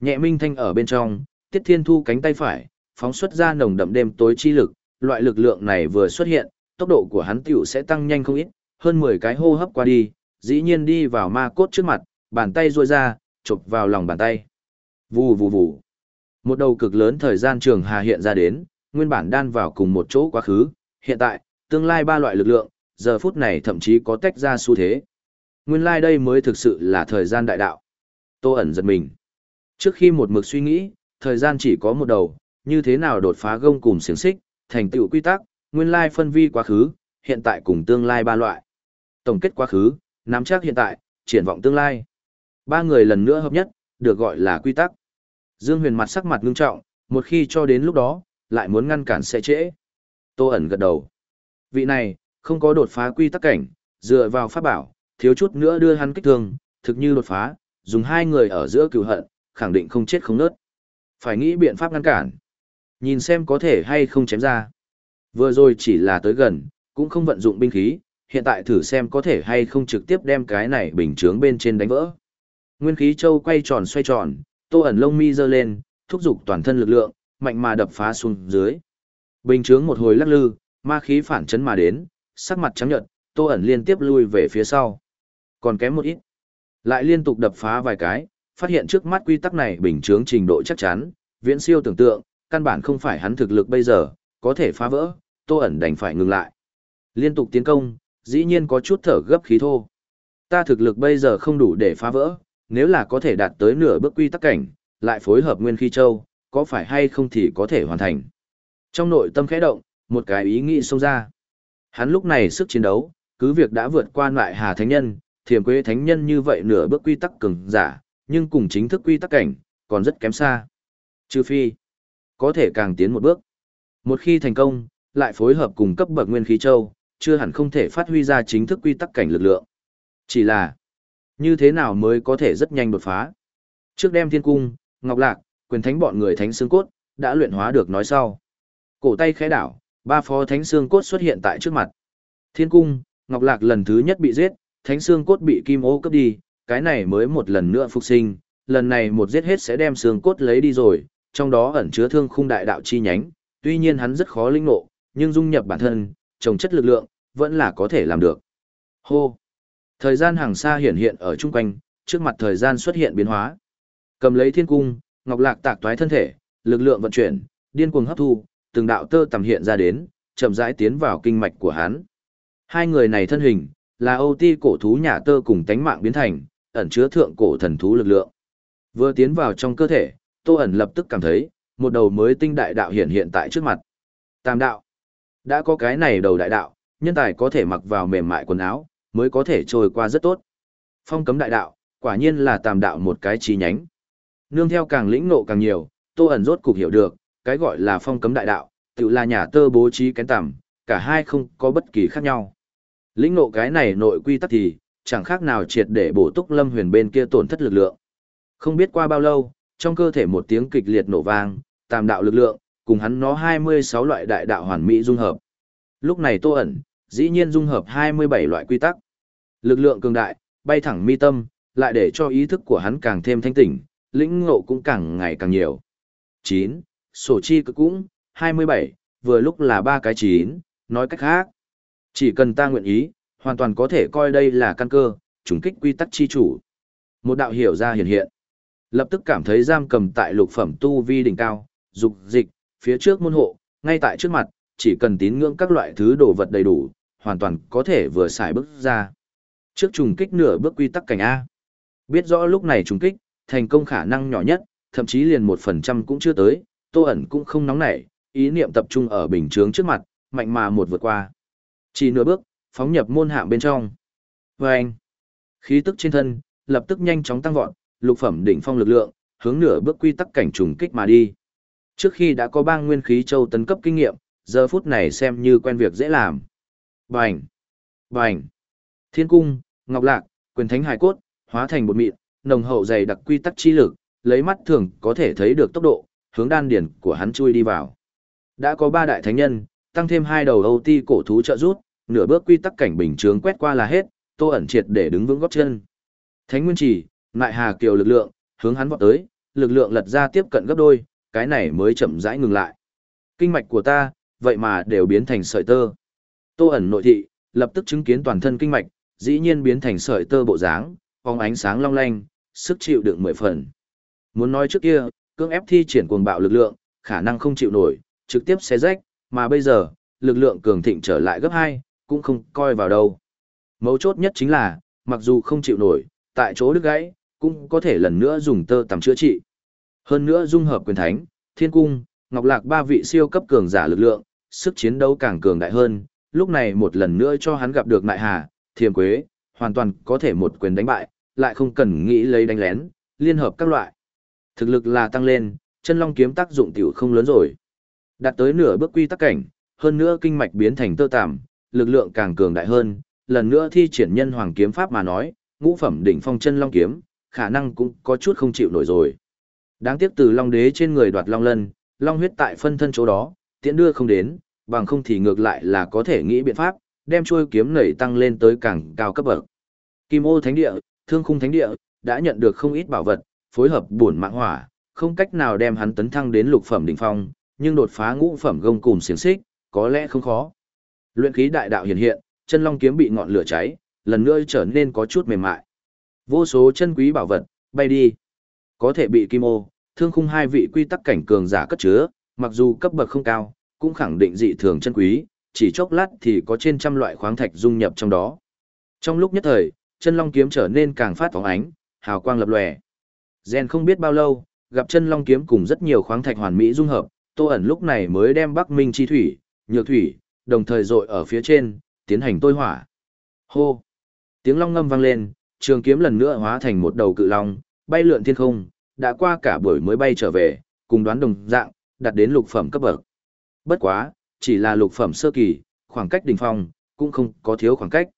nhẹ minh thanh ở bên trong, tiết thiên thu cánh tay phải, phóng xuất ra nồng đậm đêm tối chi lực, loại lực lượng này vừa xuất hiện, tốc độ của hắn tiểu sẽ tăng nhanh không ít, hơn 10 cái hô hấp qua đi, dĩ nhiên đi vào ma cốt trước mặt, bàn tay ruôi ra, chụp vào lòng bàn tay. Vù vù vù. Một đầu cực lớn thời gian trường hà hiện ra đến, nguyên bản đan vào cùng một chỗ quá khứ, hiện tại, tương lai ba loại lực lượng, giờ phút này thậm chí có tách ra xu thế. Nguyên lai đây mới thực sự là thời gian đại đạo. Tô ẩn giật mình. Trước khi một mực suy nghĩ, thời gian chỉ có một đầu, như thế nào đột phá gông cùng xiềng xích, thành tựu quy tắc, nguyên lai phân vi quá khứ, hiện tại cùng tương lai ba loại. Tổng kết quá khứ, nắm chắc hiện tại, triển vọng tương lai. Ba người lần nữa hợp nhất, được gọi là quy tắc. Dương Huyền mặt sắc mặt ngưng trọng, một khi cho đến lúc đó, lại muốn ngăn cản sẽ trễ. Tô ẩn gật đầu. Vị này, không có đột phá quy tắc cảnh, dựa vào pháp bảo, thiếu chút nữa đưa hắn kích thương, thực như đột phá, dùng hai người ở giữa cựu hận, khẳng định không chết không nớt. Phải nghĩ biện pháp ngăn cản. Nhìn xem có thể hay không chém ra. Vừa rồi chỉ là tới gần, cũng không vận dụng binh khí, hiện tại thử xem có thể hay không trực tiếp đem cái này bình chướng bên trên đánh vỡ. Nguyên khí châu quay tròn xoay tròn, tô ẩn lông mi dơ lên, thúc giục toàn thân lực lượng, mạnh mà đập phá xuống dưới. Bình chướng một hồi lắc lư, ma khí phản chấn mà đến, sắc mặt trắng nhợt, tô ẩn liên tiếp lui về phía sau. Còn kém một ít. Lại liên tục đập phá vài cái, Phát hiện trước mắt quy tắc này bình chướng trình độ chắc chắn, viễn siêu tưởng tượng, căn bản không phải hắn thực lực bây giờ, có thể phá vỡ, Tô ẩn đành phải ngừng lại. Liên tục tiến công, dĩ nhiên có chút thở gấp khí thô. Ta thực lực bây giờ không đủ để phá vỡ, nếu là có thể đạt tới nửa bước quy tắc cảnh, lại phối hợp nguyên khí châu, có phải hay không thì có thể hoàn thành. Trong nội tâm khẽ động, một cái ý nghĩ xông ra. Hắn lúc này sức chiến đấu, cứ việc đã vượt qua loại hà thánh nhân, thiềm quế thánh nhân như vậy nửa bước quy tắc cường giả, nhưng cùng chính thức quy tắc cảnh, còn rất kém xa. Trừ phi, có thể càng tiến một bước. Một khi thành công, lại phối hợp cùng cấp bậc nguyên khí châu, chưa hẳn không thể phát huy ra chính thức quy tắc cảnh lực lượng. Chỉ là, như thế nào mới có thể rất nhanh đột phá? Trước đem thiên cung, ngọc lạc, quyền thánh bọn người thánh xương cốt, đã luyện hóa được nói sau. Cổ tay khẽ đảo, ba phó thánh xương cốt xuất hiện tại trước mặt. Thiên cung, ngọc lạc lần thứ nhất bị giết, thánh xương cốt bị kim ô cướp đi, cái này mới một lần nữa phục sinh, lần này một giết hết sẽ đem xương cốt lấy đi rồi, trong đó ẩn chứa thương khung đại đạo chi nhánh, tuy nhiên hắn rất khó linh ngộ, nhưng dung nhập bản thân, trồng chất lực lượng, vẫn là có thể làm được. Hô! Thời gian hàng xa hiện hiện ở chung quanh, trước mặt thời gian xuất hiện biến hóa. Cầm lấy thiên cung, ngọc lạc tạc toái thân thể, lực lượng vận chuyển, điên cuồng hấp thu, từng đạo tơ tầm hiện ra đến, chậm rãi tiến vào kinh mạch của hắn. Hai người này thân hình, là Âu Ti cổ thú nhà tơ cùng tánh mạng biến thành, ẩn chứa thượng cổ thần thú lực lượng. Vừa tiến vào trong cơ thể, Tô ẩn lập tức cảm thấy, một đầu mới tinh đại đạo hiện hiện tại trước mặt. Tam đạo. Đã có cái này đầu đại đạo, nhân tài có thể mặc vào mềm mại quần áo, mới có thể trôi qua rất tốt. Phong cấm đại đạo, quả nhiên là tam đạo một cái chi nhánh. Nương theo càng lĩnh ngộ càng nhiều, Tô ẩn rốt cục hiểu được, cái gọi là phong cấm đại đạo, tự là nhà tơ bố trí kén tầm, cả hai không có bất kỳ khác nhau. Lĩnh ngộ cái này nội quy tắc thì, chẳng khác nào triệt để bổ túc lâm huyền bên kia tổn thất lực lượng. Không biết qua bao lâu, trong cơ thể một tiếng kịch liệt nổ vang, tam đạo lực lượng, cùng hắn nó 26 loại đại đạo hoàn mỹ dung hợp. Lúc này Tô ẩn, dĩ nhiên dung hợp 27 loại quy tắc. Lực lượng cường đại, bay thẳng mi tâm, lại để cho ý thức của hắn càng thêm thanh tỉnh, lĩnh ngộ cũng càng ngày càng nhiều. 9. Sổ chi cực cũng, 27, vừa lúc là ba cái 9, nói cách khác. Chỉ cần ta nguyện ý, hoàn toàn có thể coi đây là căn cơ, trùng kích quy tắc chi chủ. Một đạo hiểu ra hiện hiện. Lập tức cảm thấy giam cầm tại lục phẩm tu vi đỉnh cao, dục dịch, phía trước môn hộ, ngay tại trước mặt, chỉ cần tín ngưỡng các loại thứ đồ vật đầy đủ, hoàn toàn có thể vừa xài bước ra. Trước trùng kích nửa bước quy tắc cảnh A. Biết rõ lúc này trùng kích, thành công khả năng nhỏ nhất, thậm chí liền một phần trăm cũng chưa tới, tô ẩn cũng không nóng nảy, ý niệm tập trung ở bình chướng trước mặt, mạnh mà một vượt qua. Chỉ nửa bước, phóng nhập môn hạng bên trong. Và anh, khí tức trên thân, lập tức nhanh chóng tăng vọt, lục phẩm đỉnh phong lực lượng, hướng nửa bước quy tắc cảnh trùng kích mà đi. Trước khi đã có bang nguyên khí châu tấn cấp kinh nghiệm, giờ phút này xem như quen việc dễ làm. Bành! Bành! Thiên cung, ngọc lạc, quyền thánh hải cốt, hóa thành bột mịn, nồng hậu dày đặc quy tắc chi lực, lấy mắt thường có thể thấy được tốc độ, hướng đan điển của hắn chui đi vào. Đã có ba đại thánh nhân, tăng thêm hai đầu Âu ti cổ thú trợ rút, nửa bước quy tắc cảnh bình chướng quét qua là hết, Tô ẩn triệt để đứng vững gót chân. Thánh Nguyên Chỉ, lại Hà Kiều lực lượng, hướng hắn vọt tới, lực lượng lật ra tiếp cận gấp đôi, cái này mới chậm rãi ngừng lại. Kinh mạch của ta, vậy mà đều biến thành sợi tơ. Tô ẩn nội thị, lập tức chứng kiến toàn thân kinh mạch, dĩ nhiên biến thành sợi tơ bộ dáng, phóng ánh sáng long lanh, sức chịu đựng mười phần. Muốn nói trước kia, cưỡng ép thi triển cuồng bạo lực lượng, khả năng không chịu nổi, trực tiếp xé rách, mà bây giờ, lực lượng cường thịnh trở lại gấp 2, cũng không coi vào đâu. Mấu chốt nhất chính là, mặc dù không chịu nổi, tại chỗ đứt gãy, cũng có thể lần nữa dùng tơ tằm chữa trị. Hơn nữa dung hợp quyền thánh, thiên cung, ngọc lạc ba vị siêu cấp cường giả lực lượng, sức chiến đấu càng cường đại hơn, lúc này một lần nữa cho hắn gặp được nại hà, thiềm quế, hoàn toàn có thể một quyền đánh bại, lại không cần nghĩ lấy đánh lén, liên hợp các loại. Thực lực là tăng lên, chân long kiếm tác dụng tiểu không lớn rồi. Đạt tới nửa bước quy tắc cảnh, hơn nữa kinh mạch biến thành tơ tạm, lực lượng càng cường đại hơn, lần nữa thi triển nhân hoàng kiếm pháp mà nói, ngũ phẩm đỉnh phong chân long kiếm, khả năng cũng có chút không chịu nổi rồi. Đáng tiếc từ long đế trên người đoạt long lân, long huyết tại phân thân chỗ đó, tiễn đưa không đến, bằng không thì ngược lại là có thể nghĩ biện pháp, đem chuôi kiếm nảy tăng lên tới càng cao cấp bậc. Kim ô thánh địa, thương khung thánh địa, đã nhận được không ít bảo vật, phối hợp bổn mạng hỏa, không cách nào đem hắn tấn thăng đến lục phẩm đỉnh phong, nhưng đột phá ngũ phẩm gông cùm xiềng xích, có lẽ không khó. Luyện khí đại đạo hiện hiện, chân long kiếm bị ngọn lửa cháy, lần nữa trở nên có chút mềm mại. Vô số chân quý bảo vật, bay đi. Có thể bị kim ô, thương khung hai vị quy tắc cảnh cường giả cất chứa, mặc dù cấp bậc không cao, cũng khẳng định dị thường chân quý, chỉ chốc lát thì có trên trăm loại khoáng thạch dung nhập trong đó. Trong lúc nhất thời, chân long kiếm trở nên càng phát phóng ánh, hào quang lập lòe. Gen không biết bao lâu, gặp chân long kiếm cùng rất nhiều khoáng thạch hoàn mỹ dung hợp, Tô ẩn lúc này mới đem Bắc Minh chi thủy, nhược thủy, đồng thời dội ở phía trên, tiến hành tôi hỏa. Hô! Tiếng long ngâm vang lên, trường kiếm lần nữa hóa thành một đầu cự long, bay lượn thiên không, đã qua cả buổi mới bay trở về, cùng đoán đồng dạng, đạt đến lục phẩm cấp bậc. Bất quá, chỉ là lục phẩm sơ kỳ, khoảng cách đỉnh phong, cũng không có thiếu khoảng cách.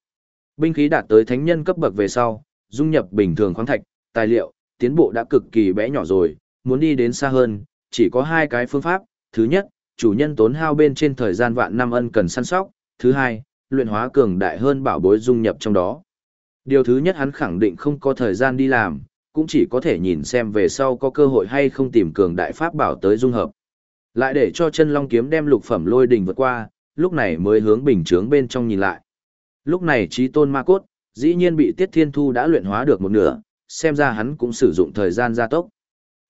Binh khí đạt tới thánh nhân cấp bậc về sau, dung nhập bình thường khoáng thạch, tài liệu, tiến bộ đã cực kỳ bé nhỏ rồi, muốn đi đến xa hơn, chỉ có hai cái phương pháp. Thứ nhất, chủ nhân tốn hao bên trên thời gian vạn năm ân cần săn sóc. Thứ hai, luyện hóa cường đại hơn bảo bối dung nhập trong đó. Điều thứ nhất hắn khẳng định không có thời gian đi làm, cũng chỉ có thể nhìn xem về sau có cơ hội hay không tìm cường đại pháp bảo tới dung hợp. Lại để cho chân long kiếm đem lục phẩm lôi đỉnh vượt qua, lúc này mới hướng bình chướng bên trong nhìn lại. Lúc này trí tôn ma cốt, dĩ nhiên bị Tiết Thiên Thu đã luyện hóa được một nửa, xem ra hắn cũng sử dụng thời gian gia tốc.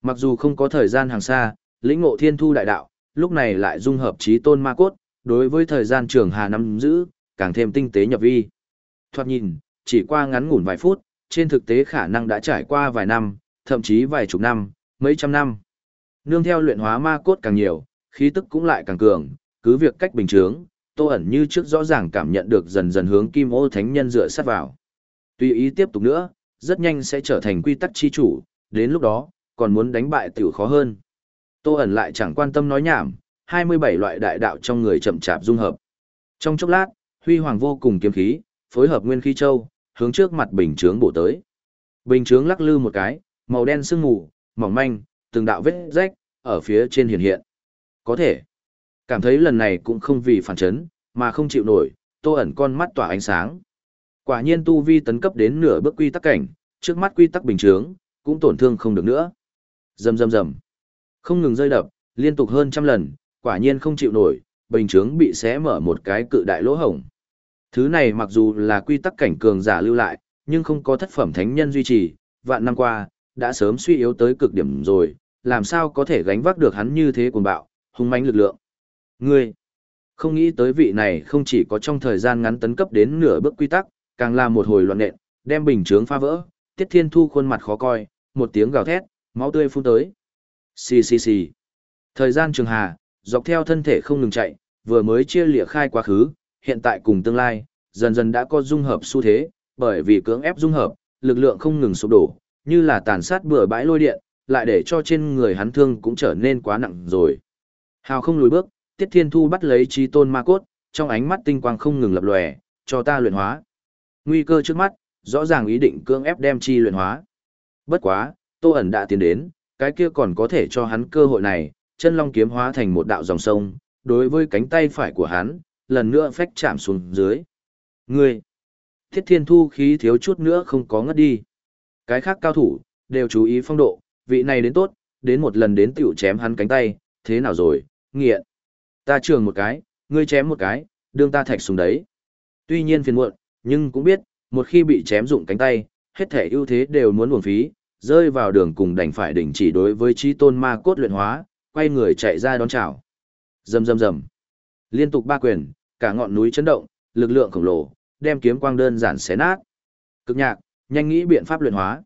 Mặc dù không có thời gian hàng xa, lĩnh ngộ Thiên Thu đại đạo, lúc này lại dung hợp trí tôn ma cốt, đối với thời gian trường hà năm giữ, càng thêm tinh tế nhập vi. Thoạt nhìn, chỉ qua ngắn ngủn vài phút, trên thực tế khả năng đã trải qua vài năm, thậm chí vài chục năm, mấy trăm năm. Nương theo luyện hóa ma cốt càng nhiều, khí tức cũng lại càng cường, cứ việc cách bình thường, Tô ẩn như trước rõ ràng cảm nhận được dần dần hướng Kim Ô Thánh Nhân dựa sát vào. Tuy ý tiếp tục nữa, rất nhanh sẽ trở thành quy tắc chi chủ, đến lúc đó, còn muốn đánh bại tiểu khó hơn. Tô ẩn lại chẳng quan tâm nói nhảm, 27 loại đại đạo trong người chậm chạp dung hợp. Trong chốc lát, huy hoàng vô cùng kiếm khí, phối hợp nguyên khí châu, hướng trước mặt bình chướng bổ tới. Bình chướng lắc lư một cái, màu đen sương mù, mỏng manh, từng đạo vết rách, ở phía trên hiện hiện. Có thể, cảm thấy lần này cũng không vì phản chấn, mà không chịu nổi, tô ẩn con mắt tỏa ánh sáng. Quả nhiên tu vi tấn cấp đến nửa bước quy tắc cảnh, trước mắt quy tắc bình chướng, cũng tổn thương không được nữa. Rầm rầm rầm. Không ngừng rơi đập, liên tục hơn trăm lần, quả nhiên không chịu nổi, bình chướng bị xé mở một cái cự đại lỗ hổng. Thứ này mặc dù là quy tắc cảnh cường giả lưu lại, nhưng không có thất phẩm thánh nhân duy trì, vạn năm qua, đã sớm suy yếu tới cực điểm rồi, làm sao có thể gánh vác được hắn như thế cuồng bạo, hung mãnh lực lượng. Ngươi, không nghĩ tới vị này không chỉ có trong thời gian ngắn tấn cấp đến nửa bước quy tắc, càng là một hồi loạn nện, đem bình chướng phá vỡ, Tiết Thiên Thu khuôn mặt khó coi, một tiếng gào thét, máu tươi phun tới. Xì xì xì. Thời gian trường hà, dọc theo thân thể không ngừng chạy, vừa mới chia lìa khai quá khứ, hiện tại cùng tương lai, dần dần đã có dung hợp xu thế, bởi vì cưỡng ép dung hợp, lực lượng không ngừng sụp đổ, như là tàn sát bừa bãi lôi điện, lại để cho trên người hắn thương cũng trở nên quá nặng rồi. Hào không lùi bước, Tiết Thiên Thu bắt lấy trí tôn ma cốt, trong ánh mắt tinh quang không ngừng lập lòe, cho ta luyện hóa. Nguy cơ trước mắt, rõ ràng ý định cưỡng ép đem chi luyện hóa. Bất quá, Tô ẩn đã tiến đến, cái kia còn có thể cho hắn cơ hội này, chân long kiếm hóa thành một đạo dòng sông, đối với cánh tay phải của hắn, lần nữa phách chạm xuống dưới. Ngươi! Thiết thiên thu khí thiếu chút nữa không có ngất đi. Cái khác cao thủ, đều chú ý phong độ, vị này đến tốt, đến một lần đến tiểu chém hắn cánh tay, thế nào rồi, nghiện. Ta trường một cái, ngươi chém một cái, đương ta thạch xuống đấy. Tuy nhiên phiền muộn, nhưng cũng biết, một khi bị chém dụng cánh tay, hết thể ưu thế đều muốn buồn phí, rơi vào đường cùng đành phải đình chỉ đối với trí tôn ma cốt luyện hóa, quay người chạy ra đón chào. Rầm rầm rầm. Liên tục ba quyền, cả ngọn núi chấn động, lực lượng khổng lồ, đem kiếm quang đơn giản xé nát. Cực nhạc, nhanh nghĩ biện pháp luyện hóa.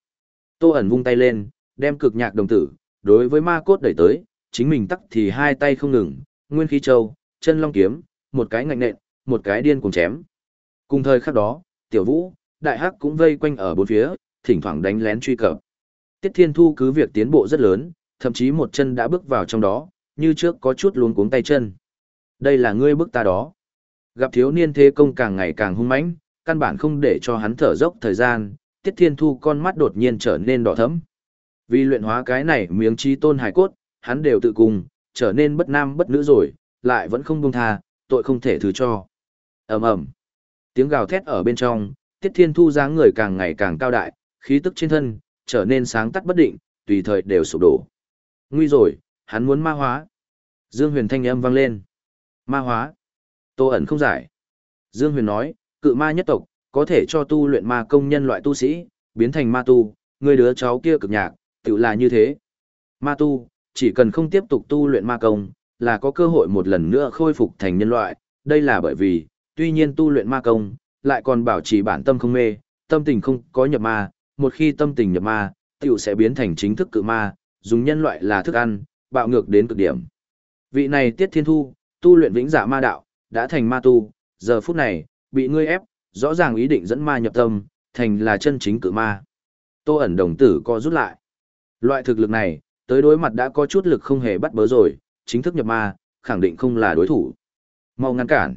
Tô ẩn vung tay lên, đem cực nhạc đồng tử, đối với ma cốt đẩy tới, chính mình tắc thì hai tay không ngừng, nguyên khí châu, chân long kiếm, một cái ngạnh nện, một cái điên cùng chém. Cùng thời khắc đó, tiểu vũ, đại hắc cũng vây quanh ở bốn phía, thỉnh thoảng đánh lén truy cập. Tiết Thiên Thu cứ việc tiến bộ rất lớn, thậm chí một chân đã bước vào trong đó, như trước có chút luống cuống tay chân. Đây là ngươi bước ta đó. Gặp thiếu niên thế công càng ngày càng hung mãnh, căn bản không để cho hắn thở dốc thời gian, Tiết Thiên Thu con mắt đột nhiên trở nên đỏ thẫm. Vì luyện hóa cái này miếng chi tôn hải cốt, hắn đều tự cùng, trở nên bất nam bất nữ rồi, lại vẫn không buông tha, tội không thể thứ cho. Ầm ầm. Tiếng gào thét ở bên trong, Tiết Thiên Thu dáng người càng ngày càng cao đại, khí tức trên thân trở nên sáng tắt bất định, tùy thời đều sụp đổ. Nguy rồi, hắn muốn ma hóa. Dương Huyền thanh âm vang lên. Ma hóa. Tô ẩn không giải. Dương Huyền nói, cự ma nhất tộc, có thể cho tu luyện ma công nhân loại tu sĩ, biến thành ma tu, người đứa cháu kia cực nhạc, tự là như thế. Ma tu, chỉ cần không tiếp tục tu luyện ma công, là có cơ hội một lần nữa khôi phục thành nhân loại, đây là bởi vì, tuy nhiên tu luyện ma công, lại còn bảo trì bản tâm không mê, tâm tình không có nhập ma, một khi tâm tình nhập ma, tiểu sẽ biến thành chính thức cự ma, dùng nhân loại là thức ăn, bạo ngược đến cực điểm. Vị này Tiết Thiên Thu, tu luyện vĩnh dạ ma đạo, đã thành ma tu, giờ phút này, bị ngươi ép, rõ ràng ý định dẫn ma nhập tâm, thành là chân chính cự ma. Tô ẩn đồng tử co rút lại. Loại thực lực này, tới đối mặt đã có chút lực không hề bắt bớ rồi, chính thức nhập ma, khẳng định không là đối thủ. Mau ngăn cản.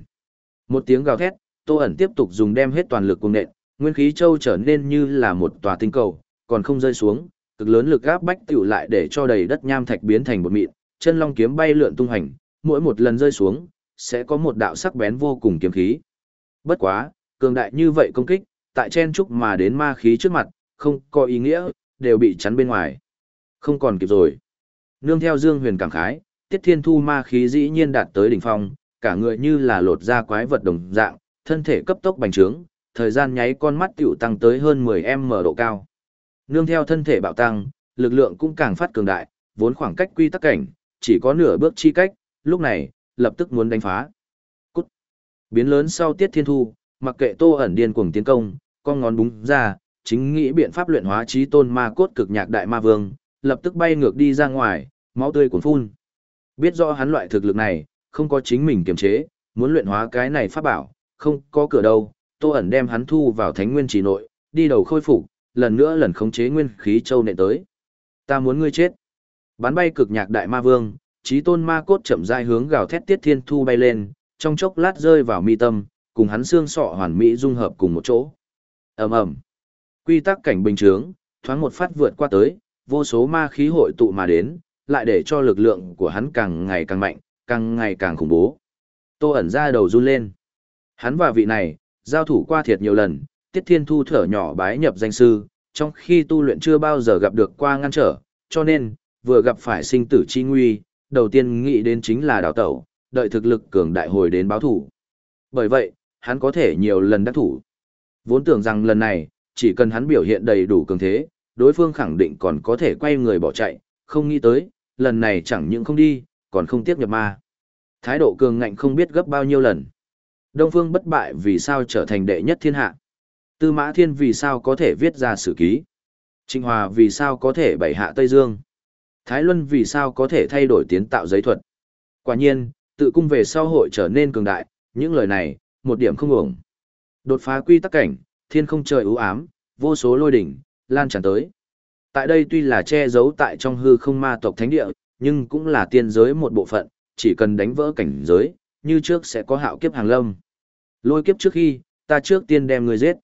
Một tiếng gào thét, Tô ẩn tiếp tục dùng đem hết toàn lực cùng nện, nguyên khí châu trở nên như là một tòa tinh cầu, còn không rơi xuống, cực lớn lực áp bách tiểu lại để cho đầy đất nham thạch biến thành một mịn, chân long kiếm bay lượn tung hành, mỗi một lần rơi xuống, sẽ có một đạo sắc bén vô cùng kiếm khí. Bất quá, cường đại như vậy công kích, tại chen trúc mà đến ma khí trước mặt, không có ý nghĩa, đều bị chắn bên ngoài. Không còn kịp rồi. Nương theo Dương Huyền cảm khái, Tiết Thiên Thu ma khí dĩ nhiên đạt tới đỉnh phong, cả người như là lột ra quái vật đồng dạng, thân thể cấp tốc bành trướng, thời gian nháy con mắt tiểu tăng tới hơn 10m độ cao. Nương theo thân thể bạo tăng, lực lượng cũng càng phát cường đại, vốn khoảng cách quy tắc cảnh, chỉ có nửa bước chi cách, lúc này, lập tức muốn đánh phá. Cút. Biến lớn sau tiết thiên thu, mặc kệ tô ẩn điên cuồng tiến công, con ngón búng ra, chính nghĩ biện pháp luyện hóa trí tôn ma cốt cực nhạc đại ma vương, lập tức bay ngược đi ra ngoài, máu tươi cuốn phun. Biết rõ hắn loại thực lực này, không có chính mình kiềm chế, muốn luyện hóa cái này pháp bảo, không có cửa đâu, tô ẩn đem hắn thu vào thánh nguyên chỉ nội, đi đầu khôi phục, lần nữa lần khống chế nguyên khí châu nện tới. Ta muốn ngươi chết. Bắn bay cực nhạc đại ma vương, trí tôn ma cốt chậm rãi hướng gào thét tiết thiên thu bay lên, trong chốc lát rơi vào mi tâm, cùng hắn xương sọ hoàn mỹ dung hợp cùng một chỗ. ầm ầm, quy tắc cảnh bình chướng, thoáng một phát vượt qua tới, vô số ma khí hội tụ mà đến, lại để cho lực lượng của hắn càng ngày càng mạnh, càng ngày càng khủng bố. Tô ẩn ra đầu run lên. Hắn và vị này, giao thủ qua thiệt nhiều lần, Tiết Thiên Thu thở nhỏ bái nhập danh sư, trong khi tu luyện chưa bao giờ gặp được qua ngăn trở, cho nên, vừa gặp phải sinh tử chi nguy, đầu tiên nghĩ đến chính là đào tẩu, đợi thực lực cường đại hồi đến báo thủ. Bởi vậy, hắn có thể nhiều lần đắc thủ. Vốn tưởng rằng lần này, chỉ cần hắn biểu hiện đầy đủ cường thế, đối phương khẳng định còn có thể quay người bỏ chạy, không nghĩ tới, lần này chẳng những không đi, còn không tiếp nhập ma. Thái độ cường ngạnh không biết gấp bao nhiêu lần. Đông Phương bất bại vì sao trở thành đệ nhất thiên hạ. Tư Mã Thiên vì sao có thể viết ra sử ký? Trịnh Hòa vì sao có thể bảy hạ Tây Dương? Thái Luân vì sao có thể thay đổi tiến tạo giấy thuật? Quả nhiên, tự cung về sau hội trở nên cường đại, những lời này, một điểm không ổng. Đột phá quy tắc cảnh, thiên không trời ưu ám, vô số lôi đỉnh, lan tràn tới. Tại đây tuy là che giấu tại trong hư không ma tộc thánh địa, nhưng cũng là tiên giới một bộ phận, chỉ cần đánh vỡ cảnh giới, như trước sẽ có hạo kiếp hàng lâm. Lôi kiếp trước khi, ta trước tiên đem người giết.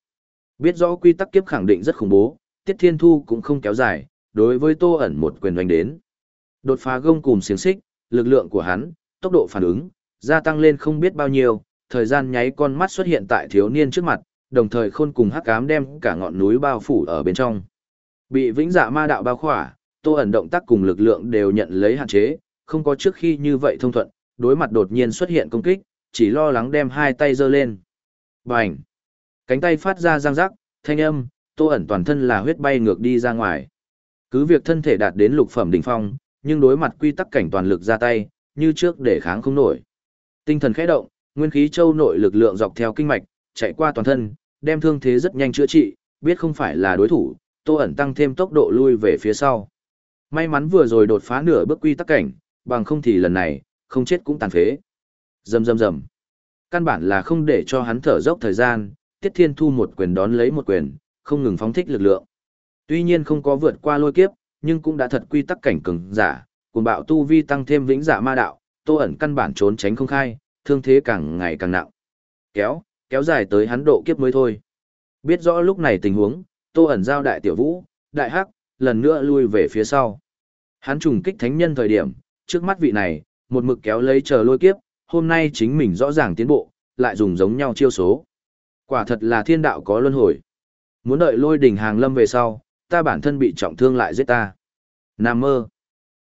Biết rõ quy tắc kiếp khẳng định rất khủng bố, Tiết Thiên Thu cũng không kéo dài, đối với Tô ẩn một quyền đánh đến. Đột phá gông cùm xiềng xích, lực lượng của hắn, tốc độ phản ứng, gia tăng lên không biết bao nhiêu, thời gian nháy con mắt xuất hiện tại thiếu niên trước mặt, đồng thời khôn cùng hắc ám đem cả ngọn núi bao phủ ở bên trong. Bị vĩnh dạ ma đạo bao khỏa, Tô ẩn động tác cùng lực lượng đều nhận lấy hạn chế, không có trước khi như vậy thông thuận, đối mặt đột nhiên xuất hiện công kích, chỉ lo lắng đem hai tay giơ lên. Bành! Cánh tay phát ra răng rắc, thanh âm, tô ẩn toàn thân là huyết bay ngược đi ra ngoài. Cứ việc thân thể đạt đến lục phẩm đỉnh phong, nhưng đối mặt quy tắc cảnh toàn lực ra tay, như trước để kháng không nổi. Tinh thần khẽ động, nguyên khí châu nội lực lượng dọc theo kinh mạch, chạy qua toàn thân, đem thương thế rất nhanh chữa trị, biết không phải là đối thủ, Tô ẩn tăng thêm tốc độ lui về phía sau. May mắn vừa rồi đột phá nửa bước quy tắc cảnh, bằng không thì lần này, không chết cũng tàn phế. Rầm rầm rầm. Căn bản là không để cho hắn thở dốc thời gian, Tiết Thiên Thu một quyền đón lấy một quyền, không ngừng phóng thích lực lượng. Tuy nhiên không có vượt qua lôi kiếp, nhưng cũng đã thật quy tắc cảnh cường giả, cùng bạo tu vi tăng thêm vĩnh giả ma đạo, Tô ẩn căn bản trốn tránh không khai, thương thế càng ngày càng nặng. Kéo, kéo dài tới hắn độ kiếp mới thôi. Biết rõ lúc này tình huống, Tô ẩn giao đại tiểu vũ, đại hắc, lần nữa lui về phía sau. Hắn trùng kích thánh nhân thời điểm, trước mắt vị này, một mực kéo lấy chờ lôi kiếp, hôm nay chính mình rõ ràng tiến bộ, lại dùng giống nhau chiêu số. Quả thật là thiên đạo có luân hồi. Muốn đợi lôi đỉnh hàng lâm về sau, ta bản thân bị trọng thương lại giết ta. Nam mơ.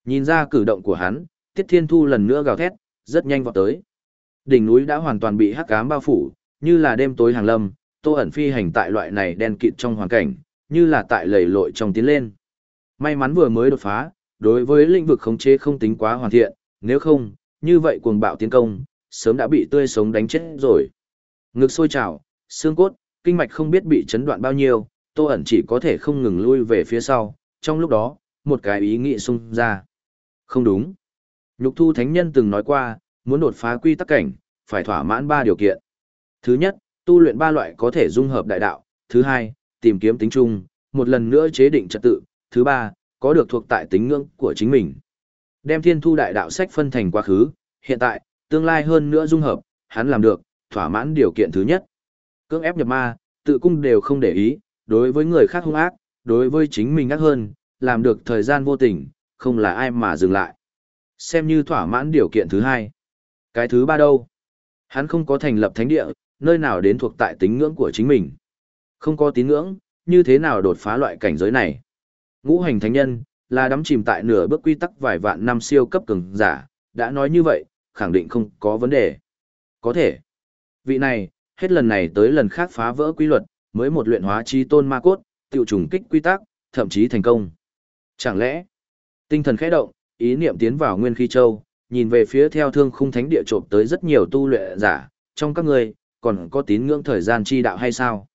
Nhìn ra cử động của hắn, Tiết Thiên Thu lần nữa gào thét, rất nhanh vọt tới. Đỉnh núi đã hoàn toàn bị hắc ám bao phủ, như là đêm tối hàng lâm, Tô ẩn phi hành tại loại này đen kịt trong hoàn cảnh, như là tại lầy lội trong tiến lên. May mắn vừa mới đột phá, đối với lĩnh vực khống chế không tính quá hoàn thiện, nếu không, như vậy cuồng bạo tiến công, sớm đã bị tươi sống đánh chết rồi. Ngực sôi trào, xương cốt, kinh mạch không biết bị chấn đoạn bao nhiêu, Tô ẩn chỉ có thể không ngừng lui về phía sau, trong lúc đó, một cái ý nghĩ xung ra. Không đúng. Nhục thu thánh nhân từng nói qua, muốn đột phá quy tắc cảnh, phải thỏa mãn ba điều kiện. Thứ nhất, tu luyện ba loại có thể dung hợp đại đạo. Thứ hai, tìm kiếm tính chung, một lần nữa chế định trật tự. Thứ ba, có được thuộc tại tính ngưỡng của chính mình. Đem thiên thu đại đạo sách phân thành quá khứ, hiện tại, tương lai hơn nữa dung hợp, hắn làm được, thỏa mãn điều kiện thứ nhất. Cưỡng ép nhập ma, tự cung đều không để ý, đối với người khác hung ác, đối với chính mình ác hơn, làm được thời gian vô tình, không là ai mà dừng lại. Xem như thỏa mãn điều kiện thứ hai. Cái thứ ba đâu? Hắn không có thành lập thánh địa, nơi nào đến thuộc tại tín ngưỡng của chính mình. Không có tín ngưỡng, như thế nào đột phá loại cảnh giới này? Ngũ hành thánh nhân, là đắm chìm tại nửa bước quy tắc vài vạn năm siêu cấp cường giả, đã nói như vậy, khẳng định không có vấn đề. Có thể. Vị này, hết lần này tới lần khác phá vỡ quy luật, mới một luyện hóa chi tôn ma cốt, tiêu trùng kích quy tắc, thậm chí thành công. Chẳng lẽ, tinh thần khẽ động, ý niệm tiến vào nguyên khí châu, nhìn về phía theo thương khung thánh địa trộm tới rất nhiều tu luyện giả, trong các người, còn có tín ngưỡng thời gian chi đạo hay sao?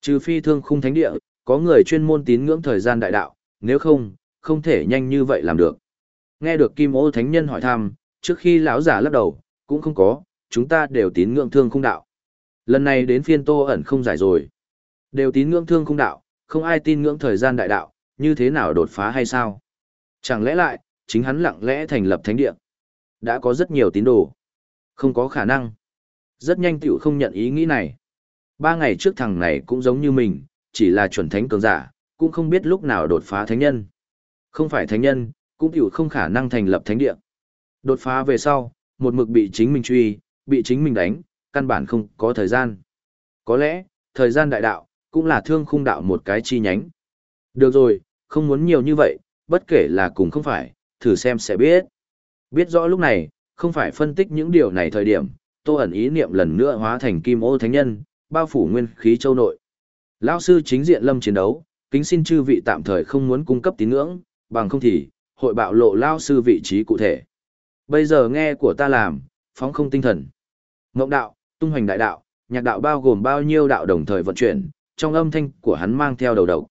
Trừ phi thương khung thánh địa, có người chuyên môn tín ngưỡng thời gian đại đạo, nếu không, không thể nhanh như vậy làm được. Nghe được Kim Ô Thánh Nhân hỏi thăm, trước khi lão giả lắc đầu, cũng không có, chúng ta đều tín ngưỡng thương Không đạo. Lần này đến phiên Tô ẩn không giải rồi. Đều tín ngưỡng thương Không đạo, không ai tin ngưỡng thời gian đại đạo, như thế nào đột phá hay sao? Chẳng lẽ lại, chính hắn lặng lẽ thành lập thánh địa? Đã có rất nhiều tín đồ. Không có khả năng. Rất nhanh tiểu không nhận ý nghĩ này. Ba ngày trước thằng này cũng giống như mình, chỉ là chuẩn thánh cường giả, cũng không biết lúc nào đột phá thánh nhân. Không phải thánh nhân, cũng tiểu không khả năng thành lập thánh địa. Đột phá về sau, một mực bị chính mình truy, bị chính mình đánh, căn bản không có thời gian. Có lẽ, thời gian đại đạo, cũng là thương khung đạo một cái chi nhánh. Được rồi, không muốn nhiều như vậy, bất kể là cùng không phải, thử xem sẽ biết. Biết rõ lúc này, không phải phân tích những điều này thời điểm, tô ẩn ý niệm lần nữa hóa thành kim ô thánh nhân, bao phủ nguyên khí châu nội. Lão sư chính diện lâm chiến đấu, kính xin chư vị tạm thời không muốn cung cấp tín ngưỡng, bằng không thì, hội bạo lộ lao sư vị trí cụ thể. Bây giờ nghe của ta làm, phóng không tinh thần. Ngộng đạo, tung hoành đại đạo, nhạc đạo bao gồm bao nhiêu đạo đồng thời vận chuyển, trong âm thanh của hắn mang theo đầu độc.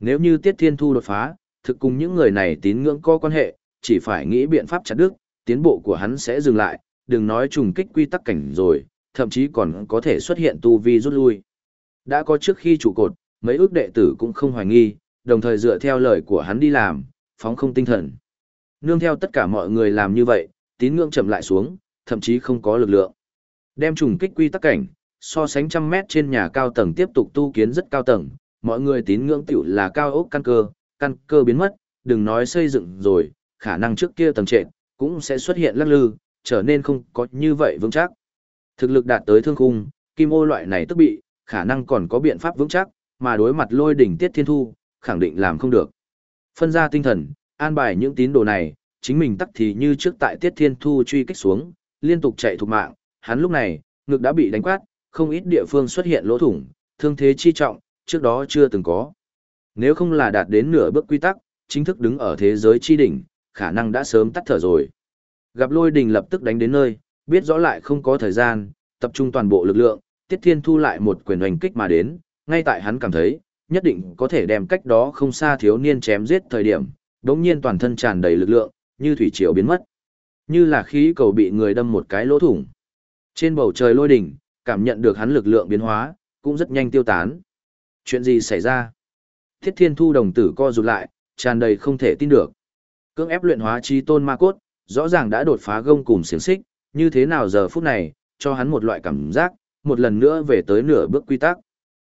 Nếu như Tiết Thiên Thu đột phá, thực cùng những người này tín ngưỡng có quan hệ, chỉ phải nghĩ biện pháp chặt đứt, tiến bộ của hắn sẽ dừng lại, đừng nói trùng kích quy tắc cảnh rồi, thậm chí còn có thể xuất hiện tu vi rút lui. Đã có trước khi trụ cột, mấy ước đệ tử cũng không hoài nghi, đồng thời dựa theo lời của hắn đi làm, phóng không tinh thần. Nương theo tất cả mọi người làm như vậy, tín ngưỡng chậm lại xuống, thậm chí không có lực lượng. Đem trùng kích quy tắc cảnh, so sánh trăm mét trên nhà cao tầng tiếp tục tu kiến rất cao tầng, mọi người tín ngưỡng tiểu là cao ốc căn cơ, căn cơ biến mất, đừng nói xây dựng rồi, khả năng trước kia tầng trệt, cũng sẽ xuất hiện lắc lư, trở nên không có như vậy vững chắc. Thực lực đạt tới thương khung, kim ô loại này tức bị, khả năng còn có biện pháp vững chắc, mà đối mặt lôi đỉnh tiết thiên thu, khẳng định làm không được. Phân ra tinh thần, an bài những tín đồ này, chính mình tắc thì như trước tại tiết thiên thu truy kích xuống, liên tục chạy thục mạng, hắn lúc này, ngực đã bị đánh quát, không ít địa phương xuất hiện lỗ thủng, thương thế chi trọng, trước đó chưa từng có. Nếu không là đạt đến nửa bước quy tắc, chính thức đứng ở thế giới chi đỉnh, khả năng đã sớm tắt thở rồi. Gặp lôi đình lập tức đánh đến nơi, biết rõ lại không có thời gian, tập trung toàn bộ lực lượng, Tiết Thiên thu lại một quyền hoành kích mà đến, ngay tại hắn cảm thấy, nhất định có thể đem cách đó không xa thiếu niên chém giết thời điểm, đống nhiên toàn thân tràn đầy lực lượng, như thủy triều biến mất. Như là khí cầu bị người đâm một cái lỗ thủng. Trên bầu trời lôi đỉnh, cảm nhận được hắn lực lượng biến hóa, cũng rất nhanh tiêu tán. Chuyện gì xảy ra? Thiết Thiên Thu đồng tử co rụt lại, tràn đầy không thể tin được. Cưỡng ép luyện hóa chi tôn ma cốt, rõ ràng đã đột phá gông cùng xiềng xích, như thế nào giờ phút này, cho hắn một loại cảm giác, một lần nữa về tới nửa bước quy tắc.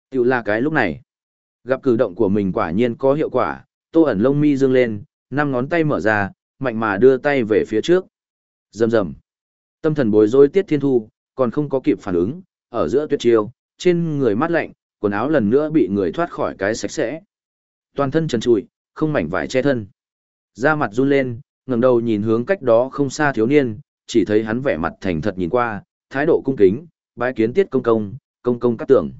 Tiểu là cái lúc này. Gặp cử động của mình quả nhiên có hiệu quả, tô ẩn lông mi dương lên, năm ngón tay mở ra, mạnh mà đưa tay về phía trước. Rầm rầm. Tâm thần bối rối tiết thiên thu, còn không có kịp phản ứng, ở giữa tuyệt chiêu, trên người mát lạnh, quần áo lần nữa bị người thoát khỏi cái sạch sẽ. Toàn thân trần trụi, không mảnh vải che thân. Da mặt run lên, ngẩng đầu nhìn hướng cách đó không xa thiếu niên, chỉ thấy hắn vẻ mặt thành thật nhìn qua, thái độ cung kính, bái kiến tiết công công, công công cắt tưởng.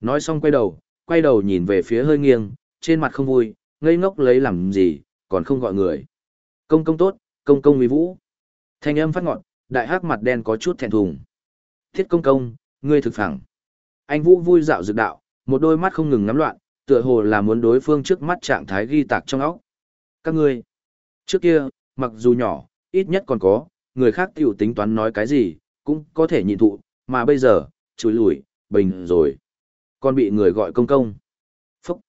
Nói xong quay đầu, quay đầu nhìn về phía hơi nghiêng, trên mặt không vui, ngây ngốc lấy làm gì, còn không gọi người. Công công tốt, công công uy vũ. Thanh âm phát ngọn, đại hắc mặt đen có chút thẹn thùng. Thiết công công, ngươi thực phẳng. Anh Vũ vui dạo dược đạo, một đôi mắt không ngừng ngắm loạn, tựa hồ là muốn đối phương trước mắt trạng thái ghi tạc trong óc. Các ngươi, trước kia, mặc dù nhỏ, ít nhất còn có, người khác tiểu tính toán nói cái gì, cũng có thể nhịn thụ, mà bây giờ, chùi lùi, bình rồi. Còn bị người gọi công công. Phúc.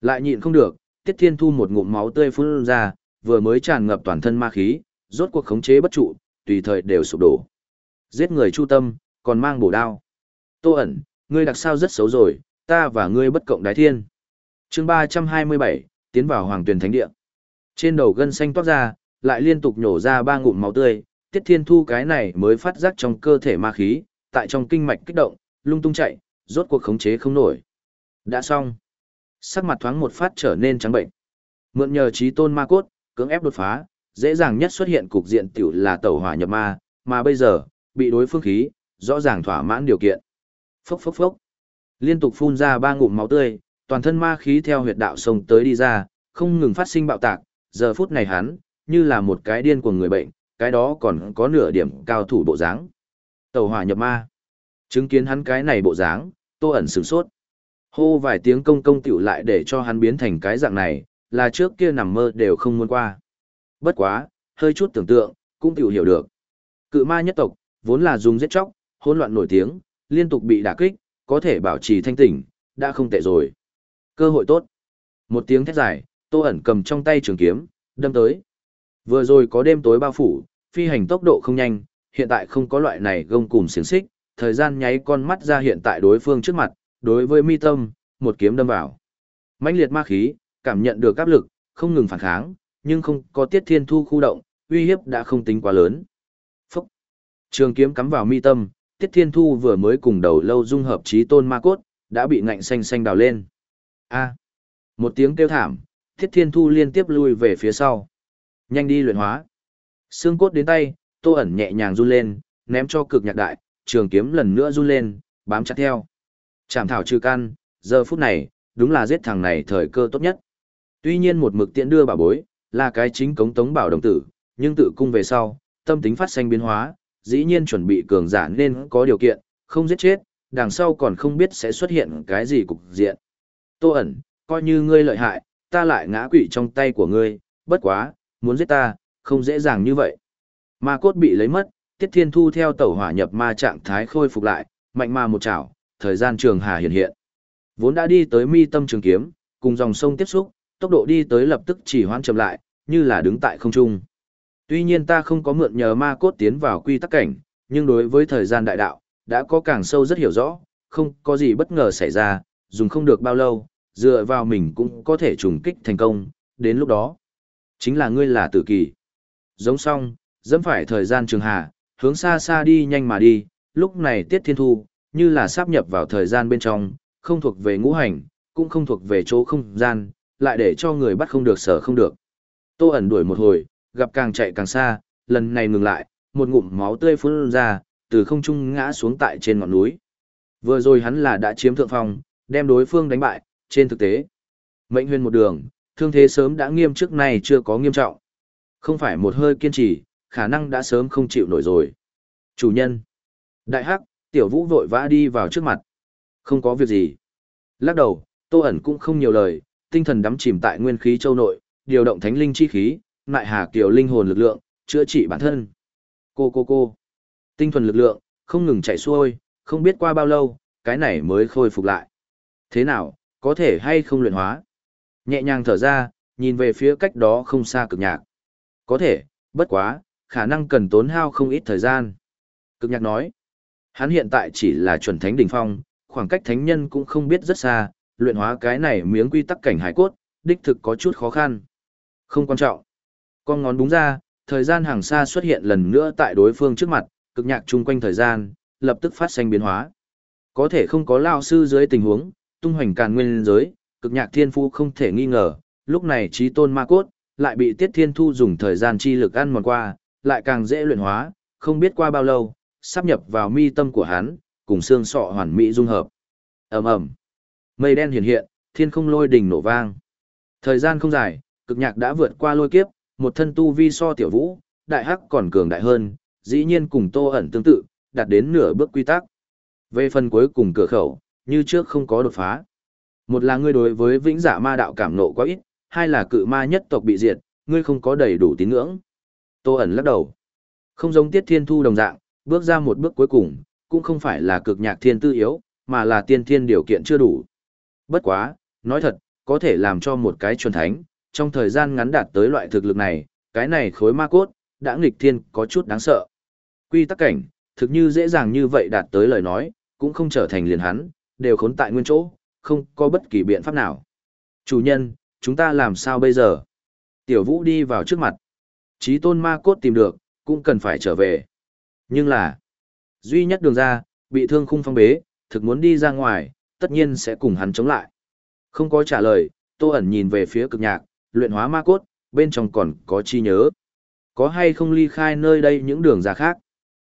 Lại nhịn không được, Tiết Thiên Thu một ngụm máu tươi phun ra, vừa mới tràn ngập toàn thân ma khí, rốt cuộc khống chế bất trụ, tùy thời đều sụp đổ. Giết người chu tâm, còn mang bổ đao. Tô ẩn, ngươi đặc sao rất xấu rồi, ta và ngươi bất cộng đái thiên. chương 327, tiến vào hoàng tuyển thánh địa. Trên đầu gân xanh toát ra, lại liên tục nhổ ra ba ngụm máu tươi, tiết thiên thu cái này mới phát giác trong cơ thể ma khí, tại trong kinh mạch kích động, lung tung chạy, rốt cuộc khống chế không nổi. Đã xong. Sắc mặt thoáng một phát trở nên trắng bệnh. Mượn nhờ trí tôn ma cốt, cưỡng ép đột phá, dễ dàng nhất xuất hiện cục diện tiểu là tẩu hỏa nhập ma, mà bây giờ, bị đối phương khí, rõ ràng thỏa mãn điều kiện. Phốc phốc phốc. Liên tục phun ra ba ngụm máu tươi, toàn thân ma khí theo huyệt đạo sông tới đi ra, không ngừng phát sinh bạo tạc, giờ phút này hắn, như là một cái điên của người bệnh, cái đó còn có nửa điểm cao thủ bộ dáng. Tẩu hỏa nhập ma. Chứng kiến hắn cái này bộ dáng, tô ẩn sửng sốt. Hô vài tiếng công công tiểu lại để cho hắn biến thành cái dạng này, là trước kia nằm mơ đều không muốn qua. Bất quá, hơi chút tưởng tượng, cũng tiểu hiểu được. Cự ma nhất tộc, vốn là dùng giết chóc, hỗn loạn nổi tiếng, liên tục bị đả kích, có thể bảo trì thanh tỉnh, đã không tệ rồi. Cơ hội tốt. Một tiếng thét dài, Tô ẩn cầm trong tay trường kiếm, đâm tới. Vừa rồi có đêm tối bao phủ, phi hành tốc độ không nhanh, hiện tại không có loại này gông cùm xiềng xích, thời gian nháy con mắt ra hiện tại đối phương trước mặt, đối với mi tâm, một kiếm đâm vào. mãnh liệt ma khí, cảm nhận được áp lực, không ngừng phản kháng, nhưng không có tiết thiên thu khu động, uy hiếp đã không tính quá lớn. Phúc! Trường kiếm cắm vào mi tâm, tiết thiên thu vừa mới cùng đầu lâu dung hợp trí tôn ma cốt, đã bị ngạnh xanh xanh đào lên. A! Một tiếng kêu thảm, tiết thiên thu liên tiếp lui về phía sau. Nhanh đi luyện hóa. Xương cốt đến tay, tô ẩn nhẹ nhàng run lên, ném cho cực nhạc đại, trường kiếm lần nữa run lên, bám chặt theo. Chảm thảo trừ căn, giờ phút này, đúng là giết thằng này thời cơ tốt nhất. Tuy nhiên một mực tiện đưa bảo bối, là cái chính cống tống bảo đồng tử, nhưng tự cung về sau, tâm tính phát sinh biến hóa, dĩ nhiên chuẩn bị cường giả nên có điều kiện, không giết chết, đằng sau còn không biết sẽ xuất hiện cái gì cục diện. Tô ẩn, coi như ngươi lợi hại, ta lại ngã quỵ trong tay của ngươi, bất quá, muốn giết ta, không dễ dàng như vậy. Ma cốt bị lấy mất, Tiết Thiên Thu theo tẩu hỏa nhập ma trạng thái khôi phục lại, mạnh ma một chảo, thời gian trường hà hiện hiện. Vốn đã đi tới mi tâm trường kiếm, cùng dòng sông tiếp xúc, tốc độ đi tới lập tức chỉ hoãn chậm lại, như là đứng tại không trung. Tuy nhiên ta không có mượn nhờ ma cốt tiến vào quy tắc cảnh, nhưng đối với thời gian đại đạo, đã có càng sâu rất hiểu rõ, không có gì bất ngờ xảy ra, dùng không được bao lâu, dựa vào mình cũng có thể trùng kích thành công, đến lúc đó, chính là ngươi là tử kỳ. Giống song, dẫm phải thời gian trường hà, hướng xa xa đi nhanh mà đi, lúc này tiết thiên thu, như là sáp nhập vào thời gian bên trong, không thuộc về ngũ hành, cũng không thuộc về chỗ không gian, lại để cho người bắt không được sở không được. Tô ẩn đuổi một hồi, gặp càng chạy càng xa, lần này ngừng lại, một ngụm máu tươi phun ra, từ không trung ngã xuống tại trên ngọn núi. Vừa rồi hắn là đã chiếm thượng phong, đem đối phương đánh bại, trên thực tế. Mệnh huyền một đường, thương thế sớm đã nghiêm trước này chưa có nghiêm trọng. Không phải một hơi kiên trì, khả năng đã sớm không chịu nổi rồi. Chủ nhân. Đại hắc, tiểu vũ vội vã đi vào trước mặt. Không có việc gì. Lắc đầu, tô ẩn cũng không nhiều lời, tinh thần đắm chìm tại nguyên khí châu nội, điều động thánh linh chi khí, nại hà kiều linh hồn lực lượng, chữa trị bản thân. Cô cô cô. Tinh thuần lực lượng, không ngừng chạy xuôi, không biết qua bao lâu, cái này mới khôi phục lại. Thế nào, có thể hay không luyện hóa? Nhẹ nhàng thở ra, nhìn về phía cách đó không xa cực nhạc. Có thể, bất quá, khả năng cần tốn hao không ít thời gian. Cực nhạc nói, hắn hiện tại chỉ là chuẩn thánh đỉnh phong, khoảng cách thánh nhân cũng không biết rất xa, luyện hóa cái này miếng quy tắc cảnh hải cốt, đích thực có chút khó khăn. Không quan trọng. Con ngón búng ra, thời gian hàng xa xuất hiện lần nữa tại đối phương trước mặt, cực nhạc chung quanh thời gian, lập tức phát sinh biến hóa. Có thể không có lao sư dưới tình huống, tung hoành càn nguyên giới, cực nhạc thiên phu không thể nghi ngờ, lúc này trí tôn ma cốt, lại bị tiết thiên thu dùng thời gian chi lực ăn mòn qua, lại càng dễ luyện hóa, không biết qua bao lâu, sắp nhập vào mi tâm của hắn, cùng xương sọ hoàn mỹ dung hợp. ầm ầm, mây đen hiện hiện, thiên không lôi đình nổ vang. Thời gian không dài, cực nhạc đã vượt qua lôi kiếp, một thân tu vi so tiểu vũ, đại hắc còn cường đại hơn, dĩ nhiên cùng tô ẩn tương tự, đạt đến nửa bước quy tắc. Về phần cuối cùng cửa khẩu, như trước không có đột phá. Một là ngươi đối với vĩnh giả ma đạo cảm nộ quá ít, hai là cự ma nhất tộc bị diệt, ngươi không có đầy đủ tín ngưỡng. Tô ẩn lắc đầu. Không giống tiết thiên thu đồng dạng, bước ra một bước cuối cùng, cũng không phải là cực nhạc thiên tư yếu, mà là tiên thiên điều kiện chưa đủ. Bất quá, nói thật, có thể làm cho một cái chuẩn thánh, trong thời gian ngắn đạt tới loại thực lực này, cái này khối ma cốt, đã nghịch thiên có chút đáng sợ. Quy tắc cảnh, thực như dễ dàng như vậy đạt tới lời nói, cũng không trở thành liền hắn, đều khốn tại nguyên chỗ, không có bất kỳ biện pháp nào. Chủ nhân, chúng ta làm sao bây giờ? Tiểu vũ đi vào trước mặt. Chí tôn ma cốt tìm được, cũng cần phải trở về. Nhưng là, duy nhất đường ra, bị thương khung phong bế, thực muốn đi ra ngoài, tất nhiên sẽ cùng hắn chống lại. Không có trả lời, tô ẩn nhìn về phía cực nhạc, luyện hóa ma cốt, bên trong còn có chi nhớ. Có hay không ly khai nơi đây những đường ra khác?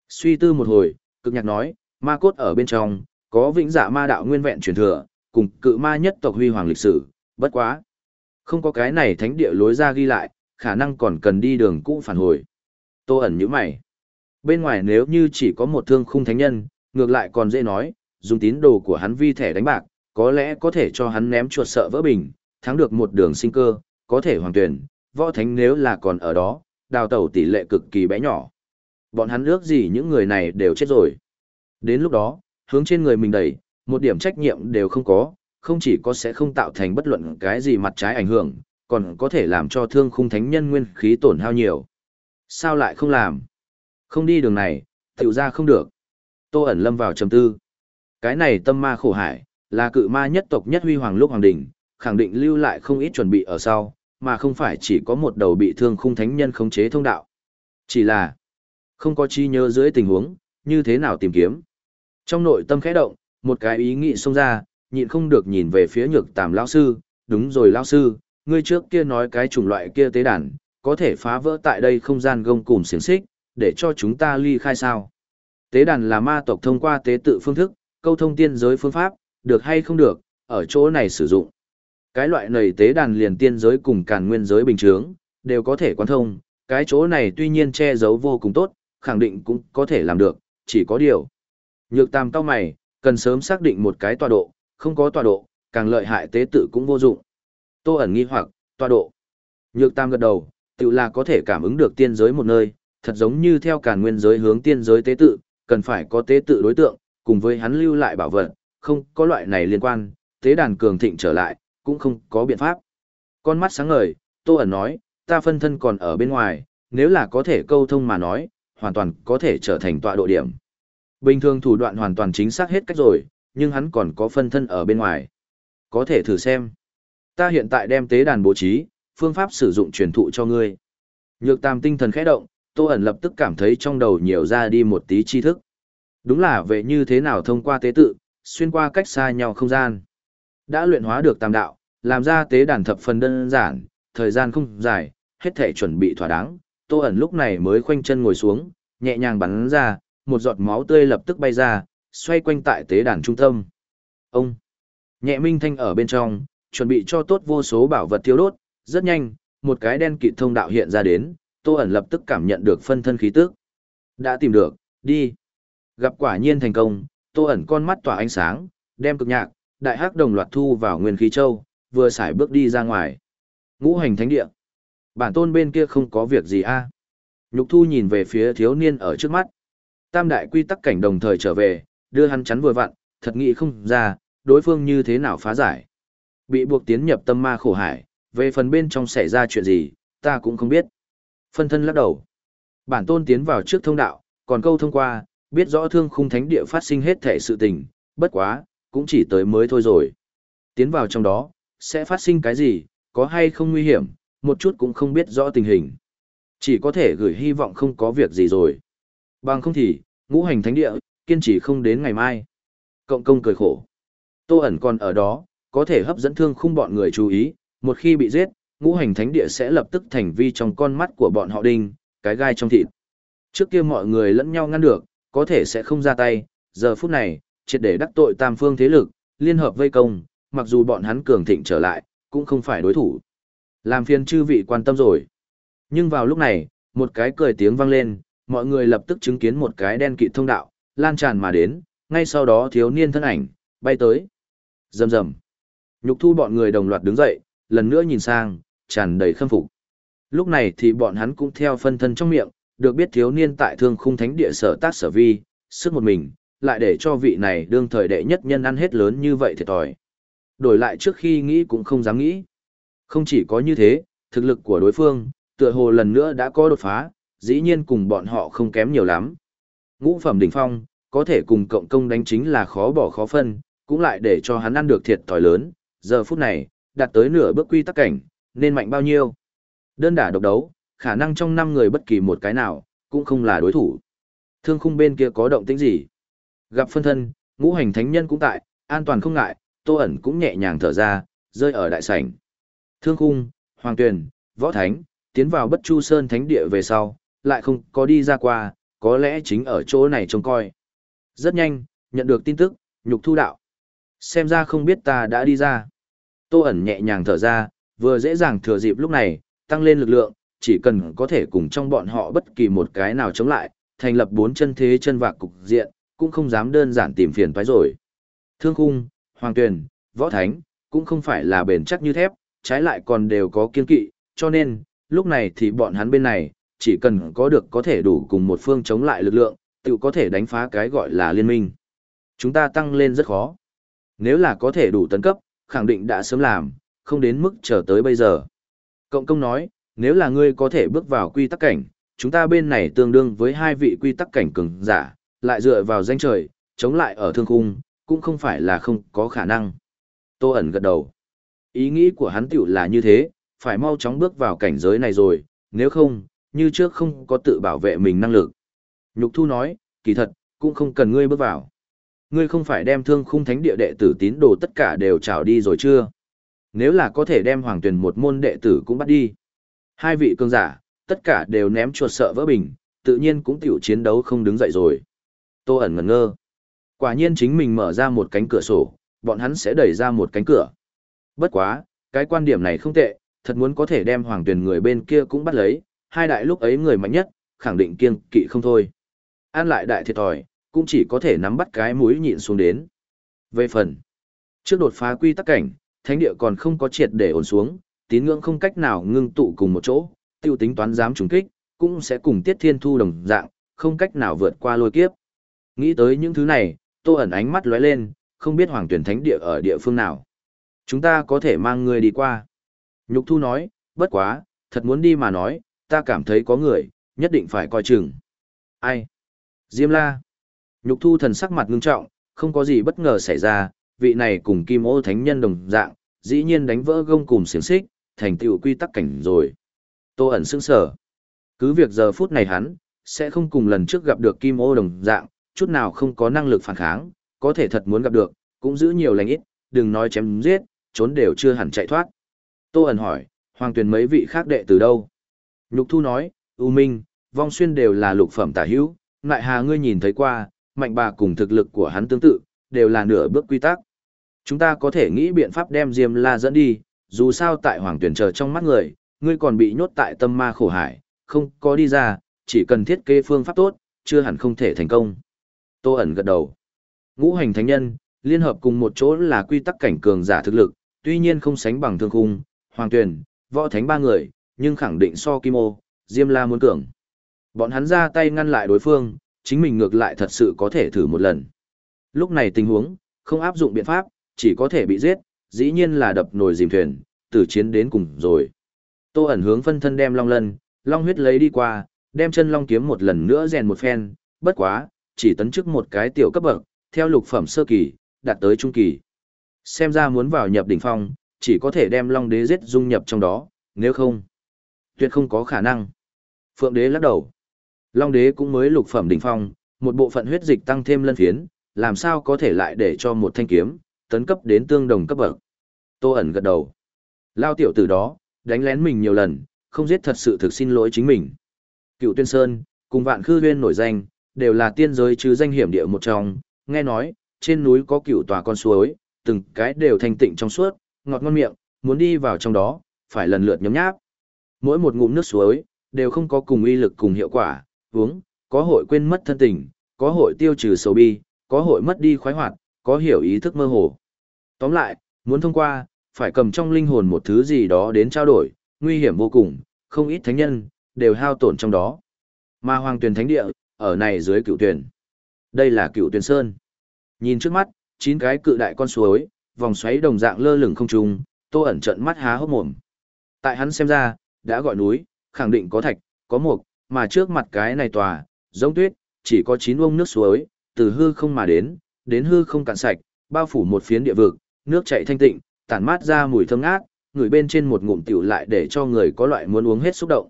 Suy tư một hồi, cực nhạc nói, ma cốt ở bên trong, có vĩnh dạ ma đạo nguyên vẹn truyền thừa, cùng cự ma nhất tộc huy hoàng lịch sử, bất quá. Không có cái này thánh địa lối ra ghi lại, khả năng còn cần đi đường cũ phản hồi. Tô ẩn như mày. Bên ngoài nếu như chỉ có một thương khung thánh nhân, ngược lại còn dễ nói, dùng tín đồ của hắn vi thẻ đánh bạc, có lẽ có thể cho hắn ném chuột sợ vỡ bình, thắng được một đường sinh cơ, có thể hoàng tuyển, võ thánh nếu là còn ở đó, đào tẩu tỷ lệ cực kỳ bé nhỏ. Bọn hắn ước gì những người này đều chết rồi. Đến lúc đó, hướng trên người mình đẩy, một điểm trách nhiệm đều không có, không chỉ có sẽ không tạo thành bất luận cái gì mặt trái ảnh hưởng, còn có thể làm cho thương khung thánh nhân nguyên khí tổn hao nhiều. Sao lại không làm? Không đi đường này, tiểu ra không được. Tô ẩn lâm vào trầm tư. Cái này tâm ma khổ hải, là cự ma nhất tộc nhất huy hoàng lúc hoàng đỉnh, khẳng định lưu lại không ít chuẩn bị ở sau, mà không phải chỉ có một đầu bị thương khung thánh nhân khống chế thông đạo. Chỉ là, không có chi nhớ dưới tình huống, như thế nào tìm kiếm. Trong nội tâm khẽ động, một cái ý nghĩ xông ra, nhịn không được nhìn về phía nhược tàm lão sư, đúng rồi lão sư, ngươi trước kia nói cái chủng loại kia tế đàn, có thể phá vỡ tại đây không gian gông cùm xiềng xích, để cho chúng ta ly khai sao. Tế đàn là ma tộc thông qua tế tự phương thức, câu thông tiên giới phương pháp, được hay không được, ở chỗ này sử dụng. Cái loại này tế đàn liền tiên giới cùng càn nguyên giới bình thường, đều có thể quan thông, cái chỗ này tuy nhiên che giấu vô cùng tốt, khẳng định cũng có thể làm được, chỉ có điều. Nhược tam cao mày, cần sớm xác định một cái tọa độ, không có tọa độ, càng lợi hại tế tự cũng vô dụng. Tô ẩn nghi hoặc, tọa độ. Nhược tam gật đầu, tự là có thể cảm ứng được tiên giới một nơi, thật giống như theo cả nguyên giới hướng tiên giới tế tự, cần phải có tế tự đối tượng, cùng với hắn lưu lại bảo vật, không có loại này liên quan, tế đàn cường thịnh trở lại, cũng không có biện pháp. Con mắt sáng ngời, Tô ẩn nói, ta phân thân còn ở bên ngoài, nếu là có thể câu thông mà nói, hoàn toàn có thể trở thành tọa độ điểm. Bình thường thủ đoạn hoàn toàn chính xác hết cách rồi, nhưng hắn còn có phân thân ở bên ngoài. Có thể thử xem. Ta hiện tại đem tế đàn bố trí, phương pháp sử dụng truyền thụ cho ngươi. Nhược tam tinh thần khẽ động, Tô ẩn lập tức cảm thấy trong đầu nhiều ra đi một tí tri thức. Đúng là về như thế nào thông qua tế tự, xuyên qua cách xa nhau không gian. Đã luyện hóa được tam đạo, làm ra tế đàn thập phần đơn giản, thời gian không dài, hết thể chuẩn bị thỏa đáng. Tô ẩn lúc này mới khoanh chân ngồi xuống, nhẹ nhàng bắn ra, một giọt máu tươi lập tức bay ra, xoay quanh tại tế đàn trung tâm. Ông, nhẹ minh thanh ở bên trong, chuẩn bị cho tốt vô số bảo vật thiêu đốt, rất nhanh, một cái đen kịt thông đạo hiện ra đến, Tô ẩn lập tức cảm nhận được phân thân khí tức. Đã tìm được, đi. Gặp quả nhiên thành công, Tô ẩn con mắt tỏa ánh sáng, đem cực nhạc, đại hắc đồng loạt thu vào nguyên khí châu, vừa xài bước đi ra ngoài. Ngũ hành thánh địa. Bản tôn bên kia không có việc gì a à. Nhục thu nhìn về phía thiếu niên ở trước mắt. Tam đại quy tắc cảnh đồng thời trở về, đưa hắn chắn vừa vặn, thật nghĩ không ra, đối phương như thế nào phá giải. Bị buộc tiến nhập tâm ma khổ hải, về phần bên trong xảy ra chuyện gì, ta cũng không biết. Phân thân lắc đầu. Bản tôn tiến vào trước thông đạo, còn câu thông qua, biết rõ thương khung thánh địa phát sinh hết thể sự tình, bất quá, cũng chỉ tới mới thôi rồi. Tiến vào trong đó, sẽ phát sinh cái gì, có hay không nguy hiểm, một chút cũng không biết rõ tình hình. Chỉ có thể gửi hy vọng không có việc gì rồi. Bằng không thì, ngũ hành thánh địa, kiên trì không đến ngày mai. Cộng công cười khổ. Tô ẩn còn ở đó, có thể hấp dẫn thương khung bọn người chú ý, một khi bị giết, ngũ hành thánh địa sẽ lập tức thành vi trong con mắt của bọn họ đinh, cái gai trong thịt. Trước kia mọi người lẫn nhau ngăn được, có thể sẽ không ra tay, giờ phút này, triệt để đắc tội tam phương thế lực, liên hợp vây công, mặc dù bọn hắn cường thịnh trở lại, cũng không phải đối thủ. Làm phiền chư vị quan tâm rồi. Nhưng vào lúc này, một cái cười tiếng vang lên, mọi người lập tức chứng kiến một cái đen kịt thông đạo, lan tràn mà đến, ngay sau đó thiếu niên thân ảnh, bay tới. Rầm rầm. Nhục thu bọn người đồng loạt đứng dậy, lần nữa nhìn sang, tràn đầy khâm phục. Lúc này thì bọn hắn cũng theo phân thân trong miệng, được biết thiếu niên tại thương khung thánh địa sở tác sở vi, sức một mình, lại để cho vị này đương thời đệ nhất nhân ăn hết lớn như vậy thiệt thòi. Đổi lại trước khi nghĩ cũng không dám nghĩ. Không chỉ có như thế, thực lực của đối phương, tựa hồ lần nữa đã có đột phá, dĩ nhiên cùng bọn họ không kém nhiều lắm. Ngũ phẩm đỉnh phong, có thể cùng cộng công đánh chính là khó bỏ khó phân, cũng lại để cho hắn ăn được thiệt thòi lớn, giờ phút này, đạt tới nửa bước quy tắc cảnh, nên mạnh bao nhiêu. Đơn đả độc đấu, khả năng trong năm người bất kỳ một cái nào, cũng không là đối thủ. Thương khung bên kia có động tĩnh gì? Gặp phân thân, ngũ hành thánh nhân cũng tại, an toàn không ngại, tô ẩn cũng nhẹ nhàng thở ra, rơi ở đại sảnh. Thương khung, hoàng tuyền, võ thánh, tiến vào bất chu sơn thánh địa về sau, lại không có đi ra qua, có lẽ chính ở chỗ này trông coi. Rất nhanh, nhận được tin tức, nhục thu đạo. Xem ra không biết ta đã đi ra. Tô ẩn nhẹ nhàng thở ra, vừa dễ dàng thừa dịp lúc này, tăng lên lực lượng, chỉ cần có thể cùng trong bọn họ bất kỳ một cái nào chống lại, thành lập bốn chân thế chân vạc cục diện, cũng không dám đơn giản tìm phiền toái rồi. Thương khung, hoàng tuyền, võ thánh, cũng không phải là bền chắc như thép, trái lại còn đều có kiên kỵ, cho nên, lúc này thì bọn hắn bên này, chỉ cần có được có thể đủ cùng một phương chống lại lực lượng, tự có thể đánh phá cái gọi là liên minh. Chúng ta tăng lên rất khó. Nếu là có thể đủ tấn cấp, khẳng định đã sớm làm, không đến mức chờ tới bây giờ. Cộng công nói, nếu là ngươi có thể bước vào quy tắc cảnh, chúng ta bên này tương đương với hai vị quy tắc cảnh cường giả, lại dựa vào danh trời, chống lại ở thương khung, cũng không phải là không có khả năng. Tô ẩn gật đầu. Ý nghĩ của hắn tiểu là như thế, phải mau chóng bước vào cảnh giới này rồi, nếu không, như trước không có tự bảo vệ mình năng lực. Nhục thu nói, kỳ thật, cũng không cần ngươi bước vào. Ngươi không phải đem thương khung thánh địa đệ tử tín đồ tất cả đều trào đi rồi chưa? Nếu là có thể đem hoàng tuyển một môn đệ tử cũng bắt đi. Hai vị cường giả, tất cả đều ném chuột sợ vỡ bình, tự nhiên cũng tiểu chiến đấu không đứng dậy rồi. Tô ẩn ngẩn ngơ. Quả nhiên chính mình mở ra một cánh cửa sổ, bọn hắn sẽ đẩy ra một cánh cửa. Bất quá, cái quan điểm này không tệ, thật muốn có thể đem hoàng tuyển người bên kia cũng bắt lấy, hai đại lúc ấy người mạnh nhất, khẳng định kiêng kỵ không thôi. An lại đại thiệt thòi, cũng chỉ có thể nắm bắt cái mũi nhịn xuống đến. Về phần, trước đột phá quy tắc cảnh, thánh địa còn không có triệt để ổn xuống, tín ngưỡng không cách nào ngưng tụ cùng một chỗ, tiêu tính toán dám trùng kích, cũng sẽ cùng tiết thiên thu đồng dạng, không cách nào vượt qua lôi kiếp. Nghĩ tới những thứ này, tô ẩn ánh mắt lóe lên, không biết hoàng tuyển thánh địa ở địa phương nào. Chúng ta có thể mang người đi qua. Nhục thu nói, bất quá, thật muốn đi mà nói, ta cảm thấy có người, nhất định phải coi chừng. Ai? Diêm la. Nhục thu thần sắc mặt ngưng trọng, không có gì bất ngờ xảy ra, vị này cùng kim ô thánh nhân đồng dạng, dĩ nhiên đánh vỡ gông cùng xiềng xích, thành tựu quy tắc cảnh rồi. Tô ẩn sững sở. Cứ việc giờ phút này hắn, sẽ không cùng lần trước gặp được kim ô đồng dạng, chút nào không có năng lực phản kháng, có thể thật muốn gặp được, cũng giữ nhiều lành ít, đừng nói chém giết, trốn đều chưa hẳn chạy thoát. Tô ẩn hỏi, hoàng tuyển mấy vị khác đệ từ đâu? Nhục thu nói, U Minh, Vong Xuyên đều là lục phẩm tả hữu, lại hà ngươi nhìn thấy qua, mạnh bà cùng thực lực của hắn tương tự, đều là nửa bước quy tắc. Chúng ta có thể nghĩ biện pháp đem Diêm La dẫn đi, dù sao tại hoàng tuyển chờ trong mắt người, ngươi còn bị nhốt tại tâm ma khổ hải, không có đi ra, chỉ cần thiết kế phương pháp tốt, chưa hẳn không thể thành công. Tô ẩn gật đầu. Ngũ hành thánh nhân, liên hợp cùng một chỗ là quy tắc cảnh cường giả thực lực, tuy nhiên không sánh bằng thương khung, hoàng tuyển, võ thánh ba người, nhưng khẳng định so Kim Ô, Diêm La muốn cường. Bọn hắn ra tay ngăn lại đối phương, chính mình ngược lại thật sự có thể thử một lần. Lúc này tình huống, không áp dụng biện pháp, chỉ có thể bị giết, dĩ nhiên là đập nồi dìm thuyền, tử chiến đến cùng rồi. Tô ẩn hướng phân thân đem long lân, long huyết lấy đi qua, đem chân long kiếm một lần nữa rèn một phen, bất quá, chỉ tấn chức một cái tiểu cấp bậc, theo lục phẩm sơ kỳ, đạt tới trung kỳ. Xem ra muốn vào nhập đỉnh phong, chỉ có thể đem long đế giết dung nhập trong đó, nếu không, tuyệt không có khả năng. Phượng đế lắc đầu. Long đế cũng mới lục phẩm đỉnh phong, một bộ phận huyết dịch tăng thêm lân phiến, làm sao có thể lại để cho một thanh kiếm, tấn cấp đến tương đồng cấp bậc. Tô ẩn gật đầu. Lao tiểu tử đó, đánh lén mình nhiều lần, không giết thật sự thực xin lỗi chính mình. Cựu Tuyên Sơn, cùng vạn khư huyên nổi danh, đều là tiên giới chứ danh hiểm địa một trong, nghe nói, trên núi có cựu tòa con suối, từng cái đều thanh tịnh trong suốt, ngọt ngon miệng, muốn đi vào trong đó, phải lần lượt nhấm nháp. Mỗi một ngụm nước suối, đều không có cùng uy lực cùng hiệu quả, uống, có hội quên mất thân tình, có hội tiêu trừ sầu bi, có hội mất đi khoái hoạt, có hiểu ý thức mơ hồ. Tóm lại, muốn thông qua, phải cầm trong linh hồn một thứ gì đó đến trao đổi, nguy hiểm vô cùng, không ít thánh nhân, đều hao tổn trong đó. Mà hoàng tuyển thánh địa, ở này dưới cựu tuyển. Đây là cựu tuyển sơn. Nhìn trước mắt, chín cái cự đại con suối, vòng xoáy đồng dạng lơ lửng không trung, tô ẩn trận mắt há hốc mồm. Tại hắn xem ra, đã gọi núi, khẳng định có thạch, có mục, mà trước mặt cái này tòa, giống tuyết, chỉ có chín ông nước suối, từ hư không mà đến, đến hư không cạn sạch, bao phủ một phiến địa vực, nước chảy thanh tịnh, tản mát ra mùi thơm ngát, người bên trên một ngụm tiểu lại để cho người có loại muốn uống hết xúc động.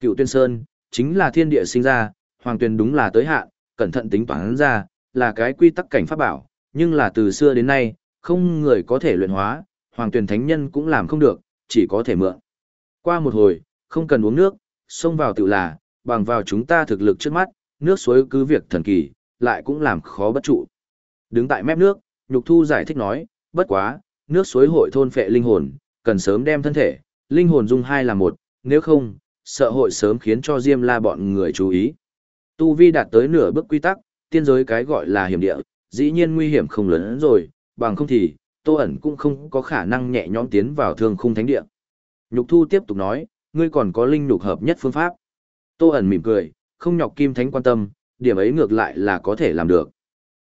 Cựu Tuyên Sơn, chính là thiên địa sinh ra, hoàng tuyên đúng là tới hạn, cẩn thận tính toán ra, là cái quy tắc cảnh pháp bảo, nhưng là từ xưa đến nay, không người có thể luyện hóa, hoàng tuyển thánh nhân cũng làm không được, chỉ có thể mượn. Qua một hồi, không cần uống nước, xông vào tự là, bằng vào chúng ta thực lực trước mắt, nước suối cứ việc thần kỳ, lại cũng làm khó bất trụ. Đứng tại mép nước, Nhục Thu giải thích nói, bất quá, nước suối hội thôn phệ linh hồn, cần sớm đem thân thể, linh hồn dung hai là một, nếu không, sợ hội sớm khiến cho Diêm La bọn người chú ý. Tu Vi đạt tới nửa bước quy tắc, tiên giới cái gọi là hiểm địa, dĩ nhiên nguy hiểm không lớn rồi, bằng không thì, Tô ẩn cũng không có khả năng nhẹ nhõm tiến vào thương khung thánh địa. Nhục Thu tiếp tục nói, ngươi còn có linh nhục hợp nhất phương pháp. Tô ẩn mỉm cười, không nhọc kim thánh quan tâm, điểm ấy ngược lại là có thể làm được.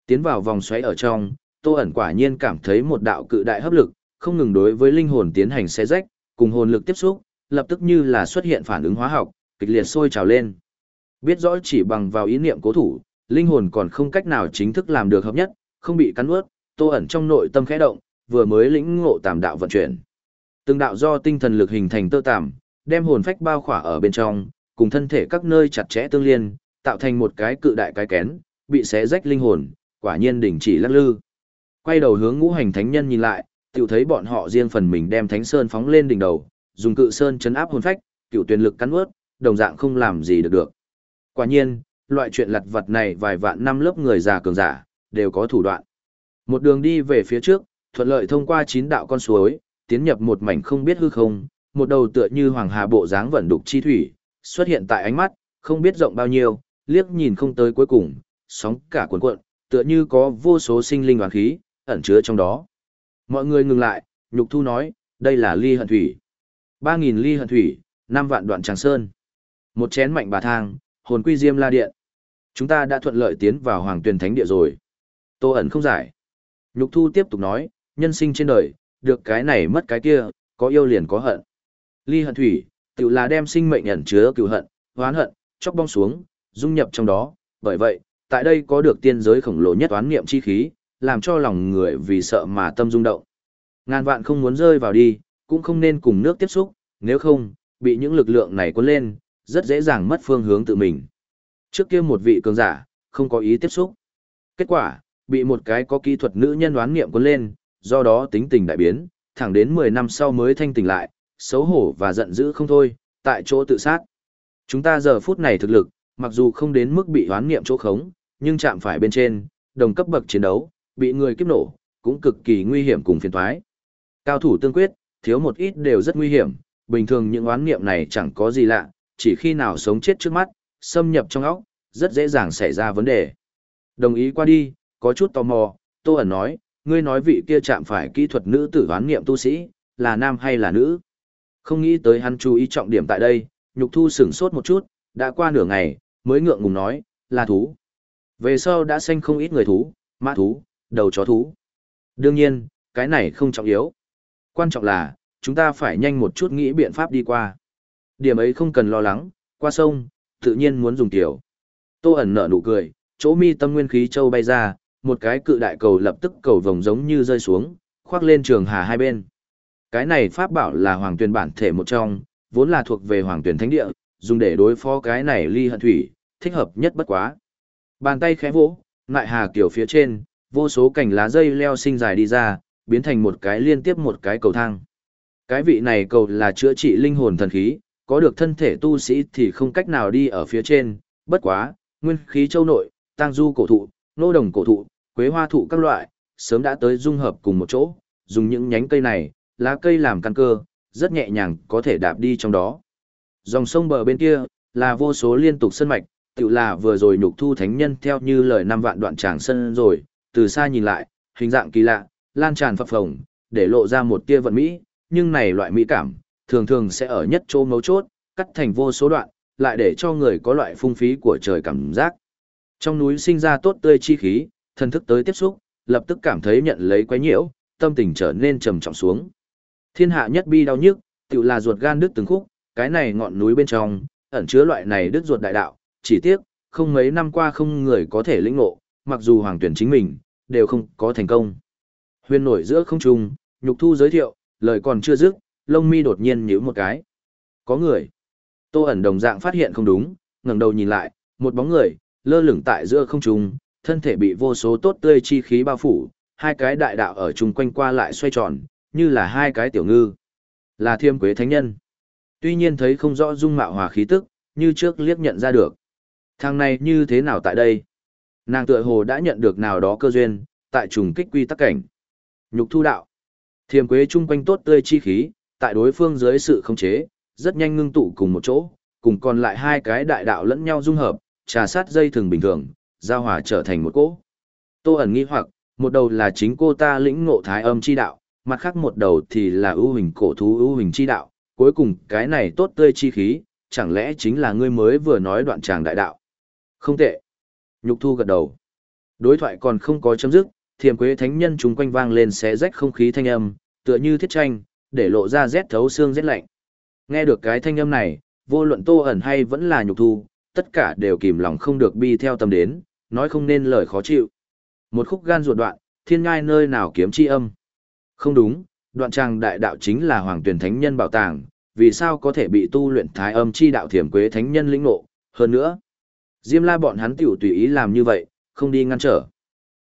Tiến vào vòng xoáy ở trong, Tô ẩn quả nhiên cảm thấy một đạo cự đại hấp lực, không ngừng đối với linh hồn tiến hành xé rách, cùng hồn lực tiếp xúc, lập tức như là xuất hiện phản ứng hóa học, kịch liệt sôi trào lên. Biết rõ chỉ bằng vào ý niệm cố thủ, linh hồn còn không cách nào chính thức làm được hợp nhất, không bị cắn nuốt, Tô ẩn trong nội tâm khẽ động, vừa mới lĩnh ngộ tàm đạo vận chuyển. Từng đạo do tinh thần lực hình thành tơ tàm, đem hồn phách bao khỏa ở bên trong, cùng thân thể các nơi chặt chẽ tương liên, tạo thành một cái cự đại cái kén, bị xé rách linh hồn, quả nhiên đỉnh chỉ lắc lư. Quay đầu hướng ngũ hành thánh nhân nhìn lại, tiểu thấy bọn họ riêng phần mình đem thánh sơn phóng lên đỉnh đầu, dùng cự sơn chấn áp hồn phách, cựu tuyển lực cắn ướt, đồng dạng không làm gì được được. Quả nhiên, loại chuyện lặt vật này vài vạn năm lớp người già cường giả, đều có thủ đoạn. Một đường đi về phía trước, thuận lợi thông qua chín đạo con suối, tiến nhập một mảnh không biết hư không, một đầu tựa như hoàng hà bộ dáng vận đục chi thủy, xuất hiện tại ánh mắt, không biết rộng bao nhiêu, liếc nhìn không tới cuối cùng, sóng cả cuộn cuộn, tựa như có vô số sinh linh hoàn khí, ẩn chứa trong đó. Mọi người ngừng lại, nhục thu nói, đây là ly hận thủy. 3.000 ly hận thủy, 5 vạn đoạn tràng sơn. Một chén mạnh bà thang, hồn quy diêm la điện. Chúng ta đã thuận lợi tiến vào hoàng tuyển thánh địa rồi. Tô ẩn không giải. Nhục thu tiếp tục nói, nhân sinh trên đời, được cái này mất cái kia, có yêu liền có hận. Ly hận thủy, tự là đem sinh mệnh ẩn chứa cựu hận, oán hận, chóc bong xuống, dung nhập trong đó. Bởi vậy, tại đây có được tiên giới khổng lồ nhất oán niệm chi khí, làm cho lòng người vì sợ mà tâm rung động. Ngàn vạn không muốn rơi vào đi, cũng không nên cùng nước tiếp xúc, nếu không, bị những lực lượng này cuốn lên, rất dễ dàng mất phương hướng tự mình. Trước kia một vị cường giả, không có ý tiếp xúc. Kết quả, bị một cái có kỹ thuật nữ nhân đoán niệm cuốn lên, do đó tính tình đại biến, thẳng đến 10 năm sau mới thanh tỉnh lại, xấu hổ và giận dữ không thôi, tại chỗ tự sát. Chúng ta giờ phút này thực lực, mặc dù không đến mức bị hoán nghiệm chỗ khống, nhưng chạm phải bên trên, đồng cấp bậc chiến đấu, bị người kiếp nổ, cũng cực kỳ nguy hiểm cùng phiền toái. Cao thủ tương quyết, thiếu một ít đều rất nguy hiểm, bình thường những oán nghiệm này chẳng có gì lạ, chỉ khi nào sống chết trước mắt, xâm nhập trong óc, rất dễ dàng xảy ra vấn đề. Đồng ý qua đi, có chút tò mò, Tô ẩn nói, ngươi nói vị kia chạm phải kỹ thuật nữ tử oán nghiệm tu sĩ, là nam hay là nữ? Không nghĩ tới hắn chú ý trọng điểm tại đây, nhục thu sửng sốt một chút, đã qua nửa ngày, mới ngượng ngùng nói, là thú. Về sau đã xanh không ít người thú, mã thú, đầu chó thú. Đương nhiên, cái này không trọng yếu. Quan trọng là, chúng ta phải nhanh một chút nghĩ biện pháp đi qua. Điểm ấy không cần lo lắng, qua sông, tự nhiên muốn dùng tiểu. Tô ẩn nở nụ cười, chỗ mi tâm nguyên khí châu bay ra, một cái cự đại cầu lập tức cầu vòng giống như rơi xuống, khoác lên trường hà hai bên. Cái này pháp bảo là hoàng tuyển bản thể một trong, vốn là thuộc về hoàng tuyển thánh địa, dùng để đối phó cái này ly hận thủy, thích hợp nhất bất quá. Bàn tay khẽ vỗ, ngại hà kiểu phía trên, vô số cành lá dây leo sinh dài đi ra, biến thành một cái liên tiếp một cái cầu thang. Cái vị này cầu là chữa trị linh hồn thần khí, có được thân thể tu sĩ thì không cách nào đi ở phía trên, bất quá, nguyên khí châu nội, tăng du cổ thụ, nô đồng cổ thụ, quế hoa thụ các loại, sớm đã tới dung hợp cùng một chỗ, dùng những nhánh cây này, lá cây làm căn cơ, rất nhẹ nhàng có thể đạp đi trong đó. Dòng sông bờ bên kia, là vô số liên tục sân mạch, tự là vừa rồi nhục thu thánh nhân theo như lời năm vạn đoạn tràng sân rồi, từ xa nhìn lại, hình dạng kỳ lạ, lan tràn phập phồng, để lộ ra một tia vận mỹ, nhưng này loại mỹ cảm, thường thường sẽ ở nhất chỗ mấu chốt, cắt thành vô số đoạn, lại để cho người có loại phung phí của trời cảm giác. Trong núi sinh ra tốt tươi chi khí, thân thức tới tiếp xúc, lập tức cảm thấy nhận lấy quái nhiễu, tâm tình trở nên trầm trọng xuống. Thiên hạ nhất bi đau nhức, tự là ruột gan đứt từng khúc, cái này ngọn núi bên trong, ẩn chứa loại này đứt ruột đại đạo, chỉ tiếc, không mấy năm qua không người có thể lĩnh ngộ, mặc dù hoàng tuyển chính mình, đều không có thành công. Huyền nổi giữa không trung, nhục thu giới thiệu, lời còn chưa dứt, lông mi đột nhiên nhíu một cái. Có người. Tô ẩn đồng dạng phát hiện không đúng, ngẩng đầu nhìn lại, một bóng người, lơ lửng tại giữa không trung, thân thể bị vô số tốt tươi chi khí bao phủ, hai cái đại đạo ở chung quanh qua lại xoay tròn, như là hai cái tiểu ngư. Là thiêm quế thánh nhân. Tuy nhiên thấy không rõ dung mạo hòa khí tức, như trước liếc nhận ra được. Thằng này như thế nào tại đây? Nàng tựa hồ đã nhận được nào đó cơ duyên, tại trùng kích quy tắc cảnh. Nhục thu đạo. Thiềm quế chung quanh tốt tươi chi khí, tại đối phương dưới sự khống chế, rất nhanh ngưng tụ cùng một chỗ, cùng còn lại hai cái đại đạo lẫn nhau dung hợp, trà sát dây thường bình thường, giao hòa trở thành một cỗ. Tô ẩn nghi hoặc, một đầu là chính cô ta lĩnh ngộ thái âm chi đạo, mặt khác một đầu thì là ưu hình cổ thú ưu hình chi đạo, cuối cùng cái này tốt tươi chi khí, chẳng lẽ chính là ngươi mới vừa nói đoạn tràng đại đạo. Không tệ. Nhục thu gật đầu. Đối thoại còn không có chấm dứt, thiềm quế thánh nhân chúng quanh vang lên xé rách không khí thanh âm, tựa như thiết tranh, để lộ ra rét thấu xương rét lạnh. Nghe được cái thanh âm này, vô luận tô ẩn hay vẫn là nhục thu, tất cả đều kìm lòng không được bi theo tâm đến, nói không nên lời khó chịu. Một khúc gan ruột đoạn, thiên ngai nơi nào kiếm chi âm. Không đúng, đoạn trang đại đạo chính là hoàng tuyển thánh nhân bảo tàng, vì sao có thể bị tu luyện thái âm chi đạo thiểm quế thánh nhân lĩnh ngộ, hơn nữa. Diêm la bọn hắn tiểu tùy ý làm như vậy, không đi ngăn trở.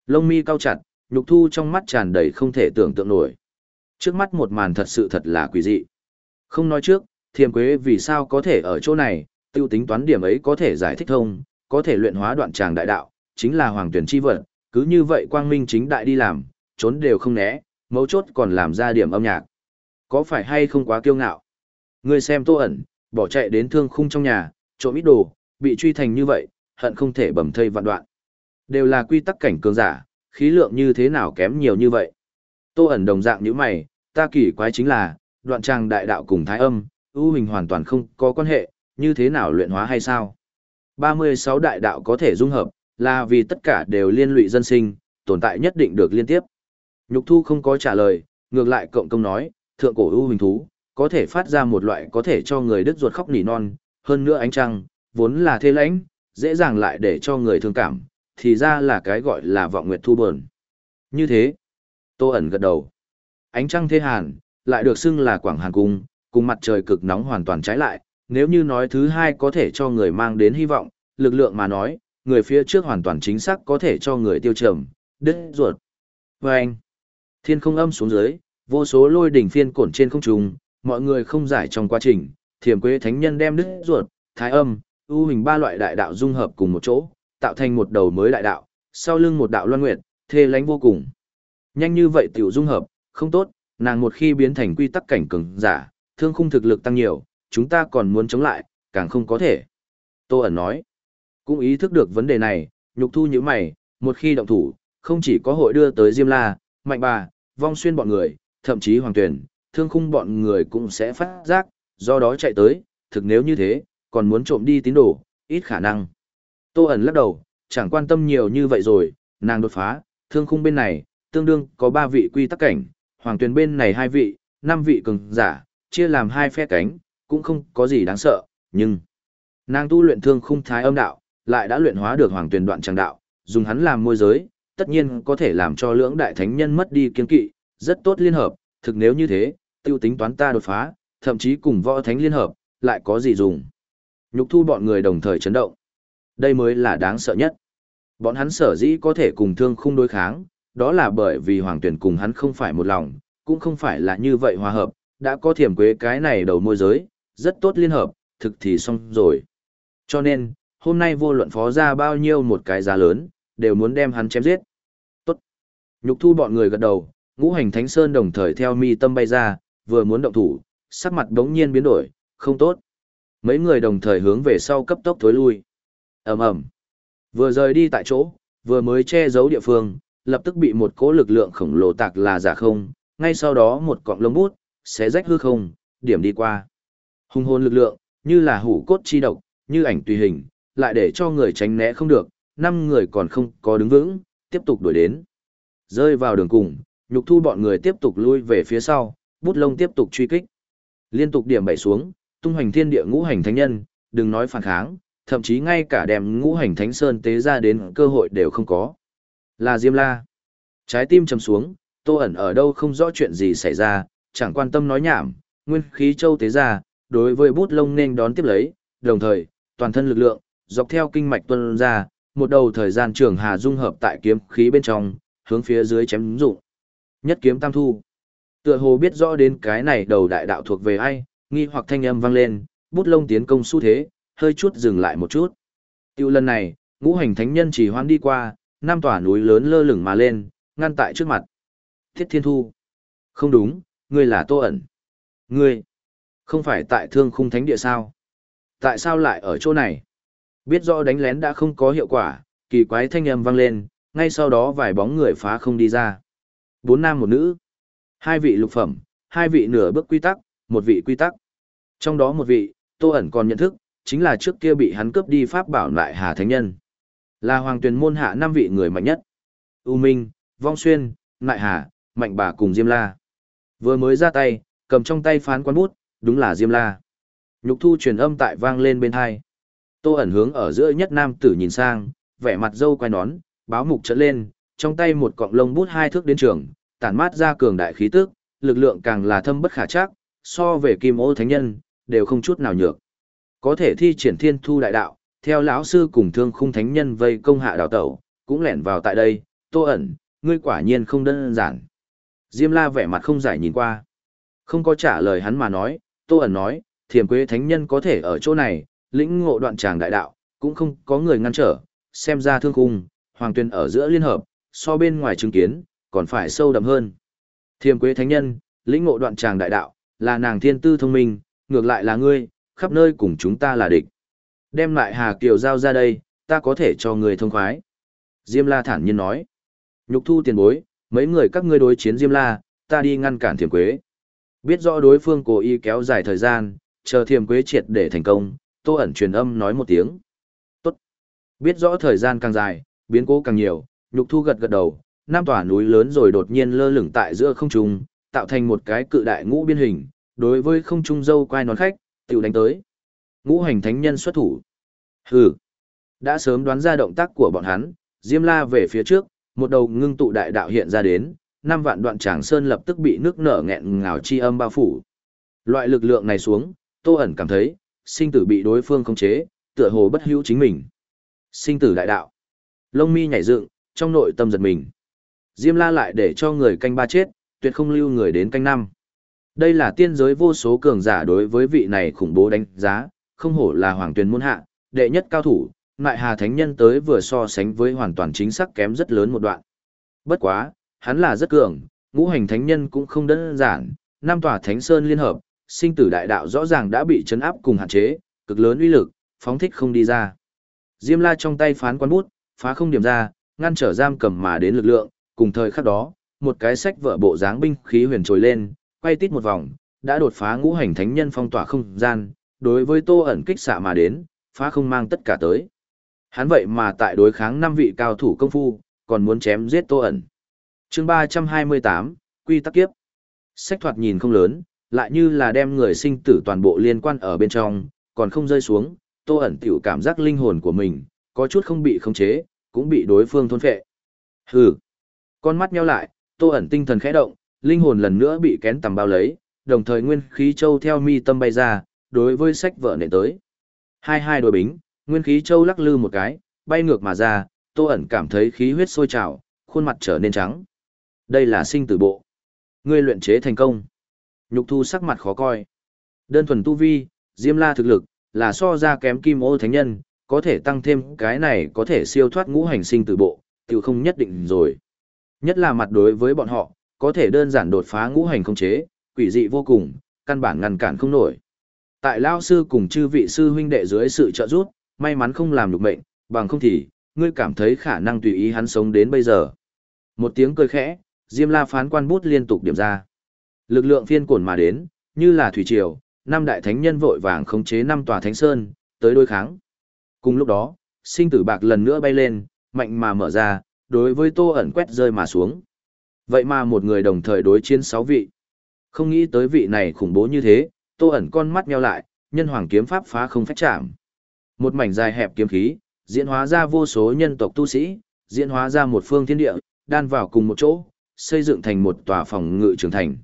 Lông mi cao chặt, nhục thu trong mắt tràn đầy không thể tưởng tượng nổi. Trước mắt một màn thật sự thật là quỷ dị. Không nói trước, thiềm quế vì sao có thể ở chỗ này, tiêu tính toán điểm ấy có thể giải thích thông, có thể luyện hóa đoạn tràng đại đạo, chính là hoàng tuyển chi vật, cứ như vậy quang minh chính đại đi làm, trốn đều không né, mấu chốt còn làm ra điểm âm nhạc. Có phải hay không quá kiêu ngạo? Ngươi xem tô ẩn, bỏ chạy đến thương khung trong nhà, trộm ít đồ, bị truy thành như vậy, hận không thể bầm thây vạn đoạn. Đều là quy tắc cảnh cường giả, khí lượng như thế nào kém nhiều như vậy. Tô ẩn đồng dạng như mày, ta kỳ quái chính là, đoạn trang đại đạo cùng thái âm, ưu hình hoàn toàn không có quan hệ, như thế nào luyện hóa hay sao? 36 đại đạo có thể dung hợp, là vì tất cả đều liên lụy dân sinh, tồn tại nhất định được liên tiếp. Nhục thu không có trả lời, ngược lại cộng công nói, thượng cổ ưu hình thú, có thể phát ra một loại có thể cho người đứt ruột khóc nỉ non, hơn nữa ánh trăng, vốn là thế lãnh, dễ dàng lại để cho người thương cảm, thì ra là cái gọi là vọng nguyệt thu bờn. Như thế, tô ẩn gật đầu. Ánh trăng thế hàn, lại được xưng là quảng hàn cung, cùng mặt trời cực nóng hoàn toàn trái lại, nếu như nói thứ hai có thể cho người mang đến hy vọng, lực lượng mà nói, người phía trước hoàn toàn chính xác có thể cho người tiêu trầm, đứt ruột. Và anh, thiên không âm xuống dưới, vô số lôi đỉnh phiên cổn trên không trung, mọi người không giải trong quá trình, thiềm quế thánh nhân đem đứt ruột, thái âm, ưu hình ba loại đại đạo dung hợp cùng một chỗ, tạo thành một đầu mới đại đạo, sau lưng một đạo loan nguyệt, thê lánh vô cùng. Nhanh như vậy tiểu dung hợp, không tốt, nàng một khi biến thành quy tắc cảnh cường giả, thương khung thực lực tăng nhiều, chúng ta còn muốn chống lại, càng không có thể. Tô ẩn nói, cũng ý thức được vấn đề này, nhục thu như mày, một khi động thủ, không chỉ có hội đưa tới Diêm La, Mạnh Bà, Vong Xuyên bọn người, thậm chí Hoàng Tuyển, thương khung bọn người cũng sẽ phát giác, do đó chạy tới, thực nếu như thế, còn muốn trộm đi tín đồ, ít khả năng. Tô ẩn lắc đầu, chẳng quan tâm nhiều như vậy rồi, nàng đột phá, thương khung bên này, tương đương có 3 vị quy tắc cảnh, hoàng tuyển bên này hai vị, 5 vị cường giả, chia làm hai phe cánh, cũng không có gì đáng sợ, nhưng nàng tu luyện thương khung thái âm đạo, lại đã luyện hóa được hoàng tuyển đoạn tràng đạo, dùng hắn làm môi giới, tất nhiên có thể làm cho lưỡng đại thánh nhân mất đi kiên kỵ, rất tốt liên hợp, thực nếu như thế, tiêu tính toán ta đột phá, thậm chí cùng võ thánh liên hợp, lại có gì dùng. Nhục thu bọn người đồng thời chấn động. Đây mới là đáng sợ nhất. Bọn hắn sở dĩ có thể cùng thương khung đối kháng, đó là bởi vì hoàng tuyển cùng hắn không phải một lòng, cũng không phải là như vậy hòa hợp, đã có thiểm quế cái này đầu môi giới, rất tốt liên hợp, thực thì xong rồi. Cho nên, hôm nay vô luận phó ra bao nhiêu một cái giá lớn, đều muốn đem hắn chém giết. Nhục thu bọn người gật đầu, ngũ hành thánh sơn đồng thời theo mi tâm bay ra, vừa muốn động thủ, sắc mặt đống nhiên biến đổi, không tốt. Mấy người đồng thời hướng về sau cấp tốc thối lui. ầm ầm Vừa rời đi tại chỗ, vừa mới che giấu địa phương, lập tức bị một cỗ lực lượng khổng lồ tạc là giả không, ngay sau đó một cọng lông bút, sẽ rách hư không, điểm đi qua. Hung hồn lực lượng, như là hủ cốt chi độc, như ảnh tùy hình, lại để cho người tránh né không được, năm người còn không có đứng vững, tiếp tục đuổi đến. Rơi vào đường cùng, nhục thu bọn người tiếp tục lui về phía sau, bút lông tiếp tục truy kích. Liên tục điểm bảy xuống, tung hoành thiên địa ngũ hành thánh nhân, đừng nói phản kháng, thậm chí ngay cả đem ngũ hành thánh sơn tế ra đến cơ hội đều không có. Là Diêm La. Trái tim trầm xuống, tô ẩn ở đâu không rõ chuyện gì xảy ra, chẳng quan tâm nói nhảm, nguyên khí châu tế ra, đối với bút lông nên đón tiếp lấy, đồng thời, toàn thân lực lượng, dọc theo kinh mạch tuân ra, một đầu thời gian trường hà dung hợp tại kiếm khí bên trong, hướng phía dưới chém dụng. Nhất kiếm tam thu. Tựa hồ biết rõ đến cái này đầu đại đạo thuộc về ai, nghi hoặc thanh âm vang lên, bút lông tiến công xu thế, hơi chút dừng lại một chút. Tiêu lần này, ngũ hành thánh nhân chỉ hoan đi qua, năm tòa núi lớn lơ lửng mà lên, ngăn tại trước mặt. Thiết thiên thu. Không đúng, ngươi là tô ẩn. Ngươi, không phải tại thương khung thánh địa sao? Tại sao lại ở chỗ này? Biết rõ đánh lén đã không có hiệu quả, kỳ quái thanh âm vang lên, ngay sau đó vài bóng người phá không đi ra. Bốn nam một nữ. Hai vị lục phẩm, hai vị nửa bước quy tắc, một vị quy tắc. Trong đó một vị, Tô ẩn còn nhận thức, chính là trước kia bị hắn cướp đi pháp bảo lại Hà Thánh Nhân. Là hoàng tuyển môn hạ năm vị người mạnh nhất. U Minh, Vong Xuyên, Nại Hà, Mạnh Bà cùng Diêm La. Vừa mới ra tay, cầm trong tay phán quan bút, đúng là Diêm La. Nhục thu truyền âm tại vang lên bên hai. Tô ẩn hướng ở giữa nhất nam tử nhìn sang, vẻ mặt dâu quay nón, báo mục trợn lên, trong tay một cọng lông bút hai thước đến trường, tản mát ra cường đại khí tức, lực lượng càng là thâm bất khả chắc, so về kim ô thánh nhân, đều không chút nào nhược. Có thể thi triển thiên thu đại đạo, theo lão sư cùng thương khung thánh nhân vây công hạ đào tẩu, cũng lẻn vào tại đây, tô ẩn, ngươi quả nhiên không đơn giản. Diêm la vẻ mặt không giải nhìn qua. Không có trả lời hắn mà nói, tô ẩn nói, thiềm quế thánh nhân có thể ở chỗ này, lĩnh ngộ đoạn tràng đại đạo, cũng không có người ngăn trở, xem ra thương khung, hoàng tuyên ở giữa liên hợp, so bên ngoài chứng kiến, còn phải sâu đậm hơn. Thiềm quế thánh nhân, lĩnh ngộ đoạn tràng đại đạo, là nàng thiên tư thông minh, ngược lại là ngươi, khắp nơi cùng chúng ta là địch. Đem lại Hà Kiều giao ra đây, ta có thể cho người thông khoái. Diêm La thản nhiên nói. Nhục thu tiền bối, mấy người các ngươi đối chiến Diêm La, ta đi ngăn cản thiềm quế. Biết rõ đối phương cố ý kéo dài thời gian, chờ thiềm quế triệt để thành công, tô ẩn truyền âm nói một tiếng. Tốt. Biết rõ thời gian càng dài, biến cố càng nhiều, nhục thu gật gật đầu, năm tòa núi lớn rồi đột nhiên lơ lửng tại giữa không trung, tạo thành một cái cự đại ngũ biên hình, đối với không trung dâu quai nón khách, tiểu đánh tới. Ngũ hành thánh nhân xuất thủ. Hừ. Đã sớm đoán ra động tác của bọn hắn, Diêm La về phía trước, một đầu ngưng tụ đại đạo hiện ra đến, năm vạn đoạn tràng sơn lập tức bị nước nở nghẹn ngào chi âm bao phủ. Loại lực lượng này xuống, Tô ẩn cảm thấy, sinh tử bị đối phương khống chế, tựa hồ bất hữu chính mình. Sinh tử đại đạo. Lông mi nhảy dựng, trong nội tâm giật mình. Diêm La lại để cho người canh ba chết, tuyệt không lưu người đến canh năm. Đây là tiên giới vô số cường giả đối với vị này khủng bố đánh giá, không hổ là hoàng Tuyền môn hạ, đệ nhất cao thủ, Nại Hà Thánh Nhân tới vừa so sánh với hoàn toàn chính xác kém rất lớn một đoạn. Bất quá, hắn là rất cường, ngũ hành Thánh Nhân cũng không đơn giản, Nam tòa Thánh Sơn liên hợp, sinh tử đại đạo rõ ràng đã bị chấn áp cùng hạn chế, cực lớn uy lực, phóng thích không đi ra. Diêm La trong tay phán quan bút, phá không điểm ra, ngăn trở giam cầm mà đến lực lượng, cùng thời khắc đó, một cái sách vợ bộ dáng binh khí huyền trồi lên, quay tít một vòng, đã đột phá ngũ hành thánh nhân phong tỏa không gian, đối với Tô ẩn kích xạ mà đến, phá không mang tất cả tới. Hắn vậy mà tại đối kháng năm vị cao thủ công phu, còn muốn chém giết Tô ẩn. Chương 328, quy tắc kiếp. Sách thoạt nhìn không lớn, lại như là đem người sinh tử toàn bộ liên quan ở bên trong, còn không rơi xuống, Tô ẩn tiểu cảm giác linh hồn của mình, có chút không bị khống chế, cũng bị đối phương thôn phệ. Hừ. Con mắt nheo lại, Tô ẩn tinh thần khẽ động, linh hồn lần nữa bị kén tầm bao lấy, đồng thời nguyên khí châu theo mi tâm bay ra, đối với sách vợ nện tới. Hai hai đôi bính, nguyên khí châu lắc lư một cái, bay ngược mà ra, Tô ẩn cảm thấy khí huyết sôi trào, khuôn mặt trở nên trắng. Đây là sinh tử bộ. Ngươi luyện chế thành công. Nhục thu sắc mặt khó coi. Đơn thuần tu vi, Diêm La thực lực, là so ra kém kim ô thánh nhân, có thể tăng thêm cái này có thể siêu thoát ngũ hành sinh tử bộ, tiểu không nhất định rồi. Nhất là mặt đối với bọn họ, có thể đơn giản đột phá ngũ hành không chế, quỷ dị vô cùng, căn bản ngăn cản không nổi. Tại lao sư cùng chư vị sư huynh đệ dưới sự trợ giúp, may mắn không làm được mệnh, bằng không thì, ngươi cảm thấy khả năng tùy ý hắn sống đến bây giờ. Một tiếng cười khẽ, Diêm La phán quan bút liên tục điểm ra. Lực lượng phiên cồn mà đến, như là thủy triều, năm đại thánh nhân vội vàng khống chế năm tòa thánh sơn, tới đối kháng. Cùng lúc đó, sinh tử bạc lần nữa bay lên, mạnh mà mở ra, đối với Tô ẩn quét rơi mà xuống. Vậy mà một người đồng thời đối chiến sáu vị. Không nghĩ tới vị này khủng bố như thế, Tô ẩn con mắt nheo lại, nhân hoàng kiếm pháp phá không phách chạm. Một mảnh dài hẹp kiếm khí, diễn hóa ra vô số nhân tộc tu sĩ, diễn hóa ra một phương thiên địa, đan vào cùng một chỗ, xây dựng thành một tòa phòng ngự trưởng thành.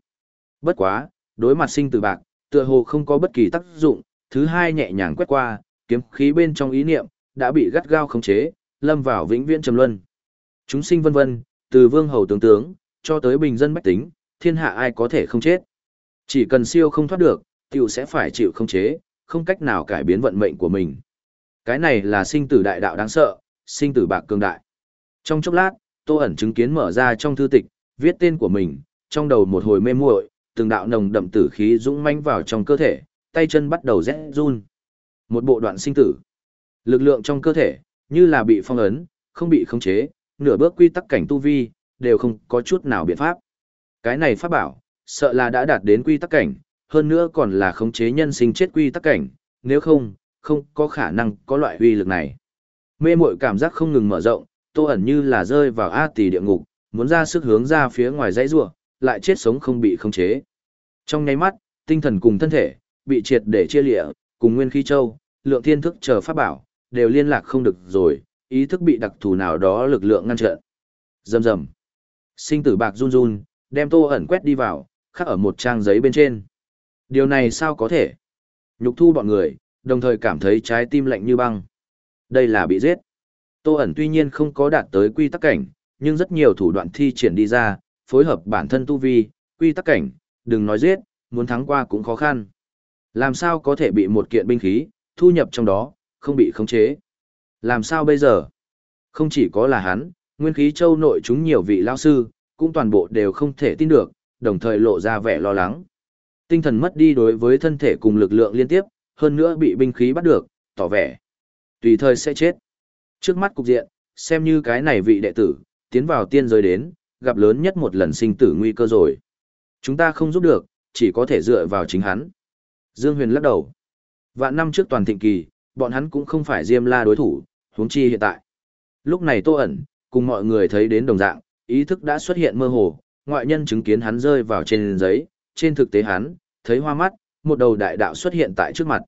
Bất quá, đối mặt sinh tử bạc, tựa hồ không có bất kỳ tác dụng, thứ hai nhẹ nhàng quét qua, kiếm khí bên trong ý niệm, đã bị gắt gao khống chế, lâm vào vĩnh viễn trầm luân. Chúng sinh vân vân, từ vương hầu tướng tướng, cho tới bình dân bách tính, thiên hạ ai có thể không chết. Chỉ cần siêu không thoát được, tiểu sẽ phải chịu khống chế, không cách nào cải biến vận mệnh của mình. Cái này là sinh tử đại đạo đáng sợ, sinh tử bạc cường đại. Trong chốc lát, Tô ẩn chứng kiến mở ra trong thư tịch, viết tên của mình, trong đầu một hồi mê muội, từng đạo nồng đậm tử khí dũng manh vào trong cơ thể, tay chân bắt đầu rẽ run. Một bộ đoạn sinh tử. Lực lượng trong cơ thể, như là bị phong ấn, không bị khống chế, nửa bước quy tắc cảnh tu vi, đều không có chút nào biện pháp. Cái này pháp bảo, sợ là đã đạt đến quy tắc cảnh, hơn nữa còn là khống chế nhân sinh chết quy tắc cảnh, nếu không, không có khả năng có loại uy lực này. Mê muội cảm giác không ngừng mở rộng, tô ẩn như là rơi vào A tỷ địa ngục, muốn ra sức hướng ra phía ngoài dãy rua, lại chết sống không bị khống chế. Trong nháy mắt, tinh thần cùng thân thể, bị triệt để chia lịa, cùng nguyên khí châu, lượng thiên thức chờ pháp bảo, đều liên lạc không được rồi, ý thức bị đặc thù nào đó lực lượng ngăn trở. Dầm dầm, Sinh tử bạc run run, đem tô ẩn quét đi vào, khắc ở một trang giấy bên trên. Điều này sao có thể? Nhục thu bọn người, đồng thời cảm thấy trái tim lạnh như băng. Đây là bị giết. Tô ẩn tuy nhiên không có đạt tới quy tắc cảnh, nhưng rất nhiều thủ đoạn thi triển đi ra, phối hợp bản thân tu vi, quy tắc cảnh, đừng nói giết, muốn thắng qua cũng khó khăn. Làm sao có thể bị một kiện binh khí, thu nhập trong đó, không bị khống chế. Làm sao bây giờ? Không chỉ có là hắn, nguyên khí châu nội chúng nhiều vị lao sư, cũng toàn bộ đều không thể tin được, đồng thời lộ ra vẻ lo lắng. Tinh thần mất đi đối với thân thể cùng lực lượng liên tiếp, hơn nữa bị binh khí bắt được, tỏ vẻ. Tùy thời sẽ chết. Trước mắt cục diện, xem như cái này vị đệ tử, tiến vào tiên giới đến, gặp lớn nhất một lần sinh tử nguy cơ rồi. Chúng ta không giúp được, chỉ có thể dựa vào chính hắn. Dương Huyền lắc đầu. Vạn năm trước toàn thịnh kỳ, bọn hắn cũng không phải Diêm La đối thủ, huống chi hiện tại. Lúc này Tô ẩn, cùng mọi người thấy đến đồng dạng, ý thức đã xuất hiện mơ hồ, ngoại nhân chứng kiến hắn rơi vào trên giấy, trên thực tế hắn, thấy hoa mắt, một đầu đại đạo xuất hiện tại trước mặt.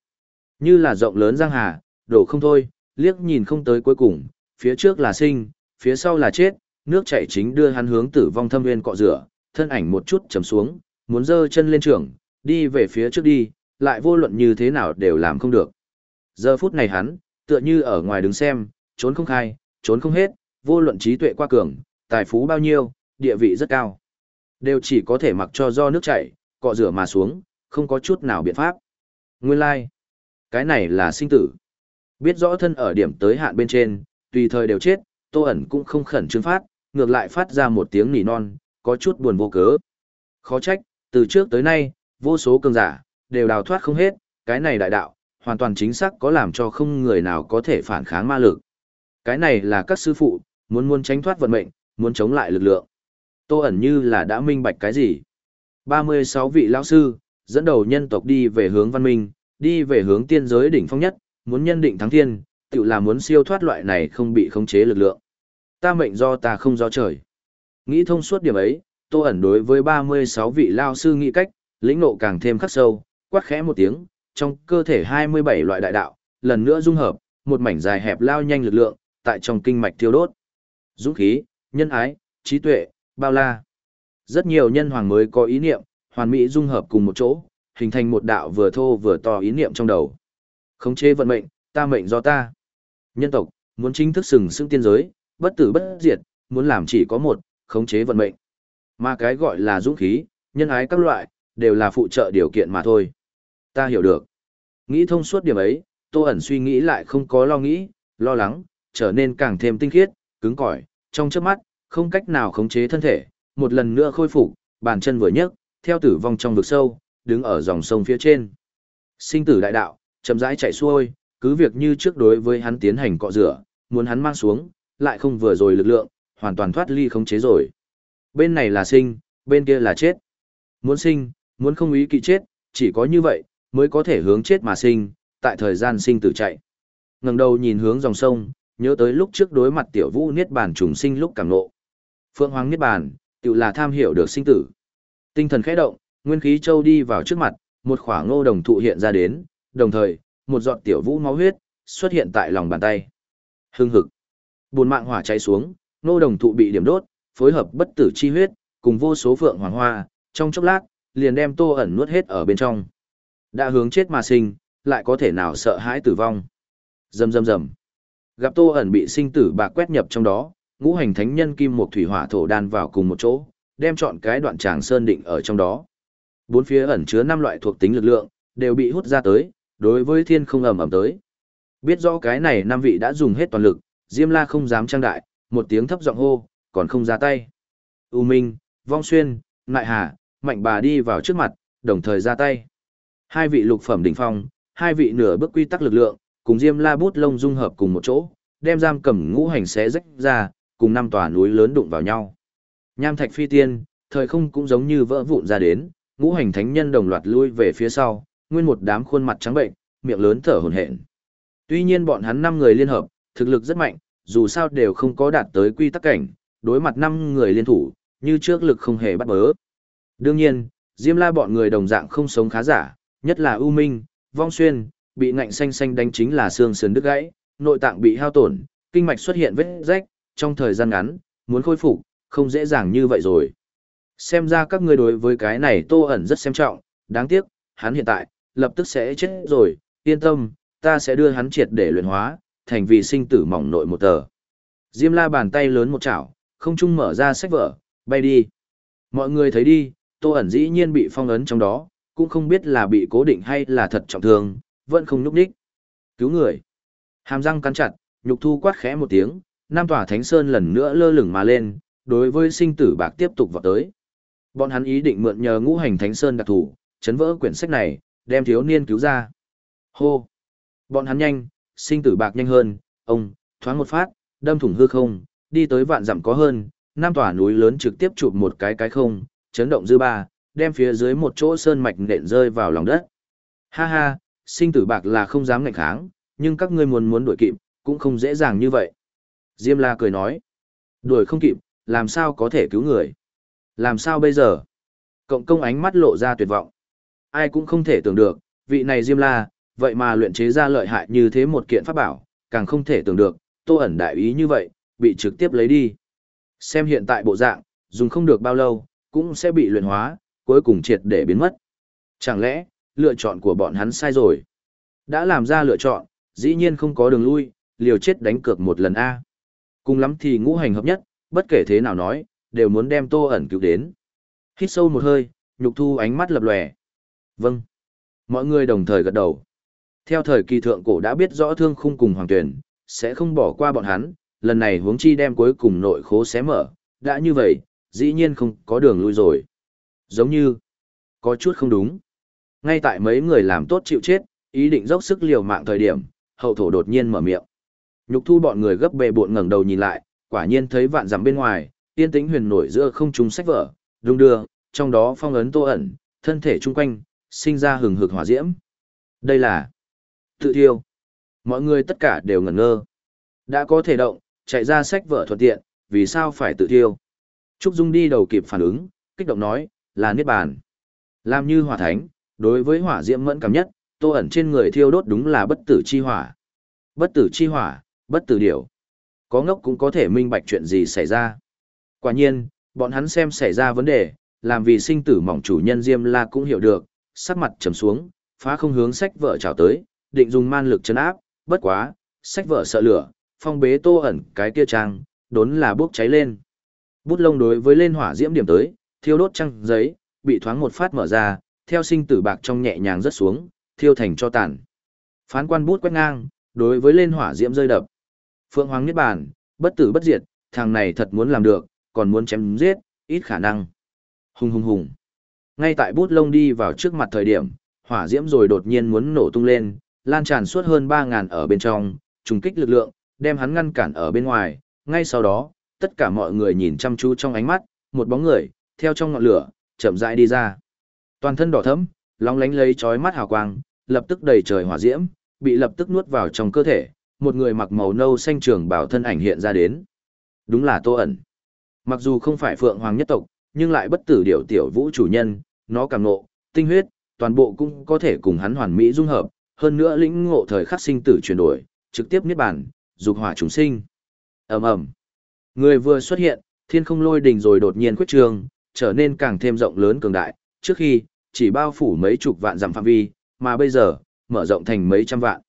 Như là rộng lớn giang hà, đổ không thôi, liếc nhìn không tới cuối cùng, phía trước là sinh, phía sau là chết, nước chảy chính đưa hắn hướng tử vong thâm nguyên cọ rửa, thân ảnh một chút chầm xuống, muốn dơ chân lên trường, đi về phía trước đi, lại vô luận như thế nào đều làm không được. Giờ phút này hắn, tựa như ở ngoài đứng xem, trốn không khai, trốn không hết, vô luận trí tuệ qua cường, tài phú bao nhiêu, địa vị rất cao. Đều chỉ có thể mặc cho do nước chảy, cọ rửa mà xuống, không có chút nào biện pháp. Nguyên lai, like. cái này là sinh tử. Biết rõ thân ở điểm tới hạn bên trên, tùy thời đều chết, tô ẩn cũng không khẩn trương phát, ngược lại phát ra một tiếng nỉ non, có chút buồn vô cớ. Khó trách, từ trước tới nay, vô số cường giả, đều đào thoát không hết, cái này đại đạo, hoàn toàn chính xác có làm cho không người nào có thể phản kháng ma lực. Cái này là các sư phụ, muốn muốn tránh thoát vận mệnh, muốn chống lại lực lượng. Tô ẩn như là đã minh bạch cái gì. 36 vị lão sư, dẫn đầu nhân tộc đi về hướng văn minh, đi về hướng tiên giới đỉnh phong nhất, muốn nhân định thắng thiên, tự là muốn siêu thoát loại này không bị khống chế lực lượng. Ta mệnh do ta không do trời. Nghĩ thông suốt điểm ấy, Tô ẩn đối với 36 vị lao sư nghĩ cách, lĩnh nộ càng thêm khắc sâu, quát khẽ một tiếng, trong cơ thể 27 loại đại đạo, lần nữa dung hợp, một mảnh dài hẹp lao nhanh lực lượng, tại trong kinh mạch thiêu đốt. Dũng khí, nhân ái, trí tuệ, bao la. Rất nhiều nhân hoàng mới có ý niệm, hoàn mỹ dung hợp cùng một chỗ, hình thành một đạo vừa thô vừa to ý niệm trong đầu. Khống chế vận mệnh, ta mệnh do ta. Nhân tộc, muốn chính thức sừng sững tiên giới, bất tử bất diệt, muốn làm chỉ có một, khống chế vận mệnh. Mà cái gọi là dũng khí, nhân ái các loại, đều là phụ trợ điều kiện mà thôi. Ta hiểu được. Nghĩ thông suốt điểm ấy, Tô ẩn suy nghĩ lại không có lo nghĩ, lo lắng, trở nên càng thêm tinh khiết, cứng cỏi, trong chớp mắt, không cách nào khống chế thân thể, một lần nữa khôi phục, bàn chân vừa nhấc, theo tử vong trong vực sâu, đứng ở dòng sông phía trên. Sinh tử đại đạo, chậm rãi chạy xuôi, cứ việc như trước đối với hắn tiến hành cọ rửa, muốn hắn mang xuống, lại không vừa rồi lực lượng, hoàn toàn thoát ly khống chế rồi. Bên này là sinh, bên kia là chết. Muốn sinh, muốn không ý kỵ chết, chỉ có như vậy, mới có thể hướng chết mà sinh, tại thời gian sinh tử chạy. ngẩng đầu nhìn hướng dòng sông, nhớ tới lúc trước đối mặt tiểu vũ niết bàn trùng sinh lúc cảm nộ. Phượng Hoàng niết bàn, tự là tham hiểu được sinh tử. Tinh thần khẽ động, nguyên khí châu đi vào trước mặt, một khỏa ngô đồng thụ hiện ra đến, đồng thời, một giọt tiểu vũ máu huyết xuất hiện tại lòng bàn tay. Hưng hực. Buồn mạng hỏa cháy xuống, ngô đồng thụ bị điểm đốt, phối hợp bất tử chi huyết, cùng vô số phượng hoàng hoa, trong chốc lát, liền đem Tô ẩn nuốt hết ở bên trong. Đã hướng chết mà sinh, lại có thể nào sợ hãi tử vong. Rầm rầm rầm. Gặp Tô ẩn bị sinh tử bạc quét nhập trong đó, ngũ hành thánh nhân kim một thủy hỏa thổ đan vào cùng một chỗ, đem chọn cái đoạn tràng sơn định ở trong đó. Bốn phía ẩn chứa năm loại thuộc tính lực lượng, đều bị hút ra tới, đối với thiên không ầm ầm tới. Biết rõ cái này năm vị đã dùng hết toàn lực, Diêm La không dám trang đại, một tiếng thấp giọng hô, còn không ra tay. U Minh, Vong Xuyên, Nại Hà, Mạnh Bà đi vào trước mặt, đồng thời ra tay. Hai vị lục phẩm đỉnh phong, hai vị nửa bước quy tắc lực lượng, cùng Diêm La bút lông dung hợp cùng một chỗ, đem giam cầm ngũ hành xé rách ra, cùng năm tòa núi lớn đụng vào nhau. Nham thạch phi tiên, thời không cũng giống như vỡ vụn ra đến, ngũ hành thánh nhân đồng loạt lui về phía sau, nguyên một đám khuôn mặt trắng bệnh, miệng lớn thở hổn hển. Tuy nhiên bọn hắn năm người liên hợp, thực lực rất mạnh, dù sao đều không có đạt tới quy tắc cảnh, đối mặt năm người liên thủ, như trước lực không hề bắt bớ. Đương nhiên, Diêm La bọn người đồng dạng không sống khá giả, nhất là U Minh, Vong Xuyên, bị ngạnh xanh xanh đánh chính là xương sườn đứt gãy, nội tạng bị hao tổn, kinh mạch xuất hiện vết rách, trong thời gian ngắn, muốn khôi phục, không dễ dàng như vậy rồi. Xem ra các ngươi đối với cái này Tô ẩn rất xem trọng, đáng tiếc, hắn hiện tại, lập tức sẽ chết rồi, yên tâm, ta sẽ đưa hắn triệt để luyện hóa, thành vì sinh tử mỏng nội một tờ. Diêm la bàn tay lớn một chảo, không trung mở ra sách vở, bay đi. Mọi người thấy đi, Tô ẩn dĩ nhiên bị phong ấn trong đó, cũng không biết là bị cố định hay là thật trọng thương, vẫn không núp đích. Cứu người. Hàm răng cắn chặt, nhục thu quát khẽ một tiếng, Nam tòa Thánh Sơn lần nữa lơ lửng mà lên, đối với sinh tử bạc tiếp tục vào tới. Bọn hắn ý định mượn nhờ ngũ hành Thánh Sơn đặc thủ, chấn vỡ quyển sách này, đem thiếu niên cứu ra. Hô! Bọn hắn nhanh, sinh tử bạc nhanh hơn, ông, thoáng một phát, đâm thủng hư không, đi tới vạn dặm có hơn, Nam tòa núi lớn trực tiếp chụp một cái cái không, chấn động dư ba, đem phía dưới một chỗ sơn mạch nện rơi vào lòng đất. Ha ha, sinh tử bạc là không dám ngạnh kháng, nhưng các ngươi muốn muốn đuổi kịp, cũng không dễ dàng như vậy. Diêm La cười nói, đuổi không kịp, làm sao có thể cứu người? Làm sao bây giờ? Cộng công ánh mắt lộ ra tuyệt vọng. Ai cũng không thể tưởng được, vị này Diêm La, vậy mà luyện chế ra lợi hại như thế một kiện pháp bảo, càng không thể tưởng được, tô ẩn đại ý như vậy, bị trực tiếp lấy đi. Xem hiện tại bộ dạng, dùng không được bao lâu, cũng sẽ bị luyện hóa, cuối cùng triệt để biến mất. Chẳng lẽ, lựa chọn của bọn hắn sai rồi? Đã làm ra lựa chọn, dĩ nhiên không có đường lui, liều chết đánh cược một lần A. Cùng lắm thì ngũ hành hợp nhất, bất kể thế nào nói, đều muốn đem tô ẩn cứu đến. Hít sâu một hơi, nhục thu ánh mắt lập lòe. Vâng. Mọi người đồng thời gật đầu. Theo thời kỳ thượng cổ đã biết rõ thương khung cùng hoàng tuyển, sẽ không bỏ qua bọn hắn, lần này huống chi đem cuối cùng nội khố xé mở, đã như vậy, dĩ nhiên không có đường lui rồi. Giống như, có chút không đúng. Ngay tại mấy người làm tốt chịu chết, ý định dốc sức liều mạng thời điểm, hậu thổ đột nhiên mở miệng. Nhục thu bọn người gấp bề bộn ngẩng đầu nhìn lại, quả nhiên thấy vạn dặm bên ngoài, yên tĩnh huyền nổi giữa không trung sách vở, đung đưa, trong đó phong ấn tô ẩn, thân thể chung quanh, sinh ra hừng hực hỏa diễm. Đây là tự thiêu. Mọi người tất cả đều ngẩn ngơ. Đã có thể động, chạy ra sách vở thuận tiện, vì sao phải tự thiêu? Trúc Dung đi đầu kịp phản ứng, kích động nói, là niết bàn. Làm như hỏa thánh, đối với hỏa diễm mẫn cảm nhất, tô ẩn trên người thiêu đốt đúng là bất tử chi hỏa. Bất tử chi hỏa, bất tử điểu. Có ngốc cũng có thể minh bạch chuyện gì xảy ra. Quả nhiên, bọn hắn xem xảy ra vấn đề, làm vì sinh tử mỏng chủ nhân Diêm La cũng hiểu được, sắc mặt trầm xuống, phá không hướng sách vợ trào tới, định dùng man lực chấn áp, bất quá, sách vợ sợ lửa, phong bế tô ẩn cái kia trang, đốn là bốc cháy lên. Bút lông đối với lên hỏa diễm điểm tới, thiêu đốt trăng giấy, bị thoáng một phát mở ra, theo sinh tử bạc trong nhẹ nhàng rớt xuống, thiêu thành cho tàn. Phán quan bút quét ngang, đối với lên hỏa diễm rơi đập. Phượng Hoàng Niết Bàn, bất tử bất diệt, thằng này thật muốn làm được, còn muốn chém giết, ít khả năng. Hùng hùng hùng. Ngay tại bút lông đi vào trước mặt thời điểm, hỏa diễm rồi đột nhiên muốn nổ tung lên, lan tràn suốt hơn 3.000 ở bên trong, trùng kích lực lượng, đem hắn ngăn cản ở bên ngoài. Ngay sau đó, tất cả mọi người nhìn chăm chú trong ánh mắt, một bóng người, theo trong ngọn lửa, chậm rãi đi ra. Toàn thân đỏ thẫm, lóng lánh lấy chói mắt hào quang, lập tức đầy trời hỏa diễm, bị lập tức nuốt vào trong cơ thể, một người mặc màu nâu xanh trường bảo thân ảnh hiện ra đến. Đúng là Tô ẩn. Mặc dù không phải Phượng Hoàng nhất tộc, nhưng lại bất tử điệu tiểu vũ chủ nhân, nó càng ngộ, tinh huyết, toàn bộ cũng có thể cùng hắn hoàn mỹ dung hợp, hơn nữa lĩnh ngộ thời khắc sinh tử chuyển đổi, trực tiếp niết bàn, dục hỏa chúng sinh. Ầm ầm. Người vừa xuất hiện, thiên không lôi đỉnh rồi đột nhiên khuyết trường, trở nên càng thêm rộng lớn cường đại, trước khi chỉ bao phủ mấy chục vạn dặm phạm vi, mà bây giờ mở rộng thành mấy trăm vạn.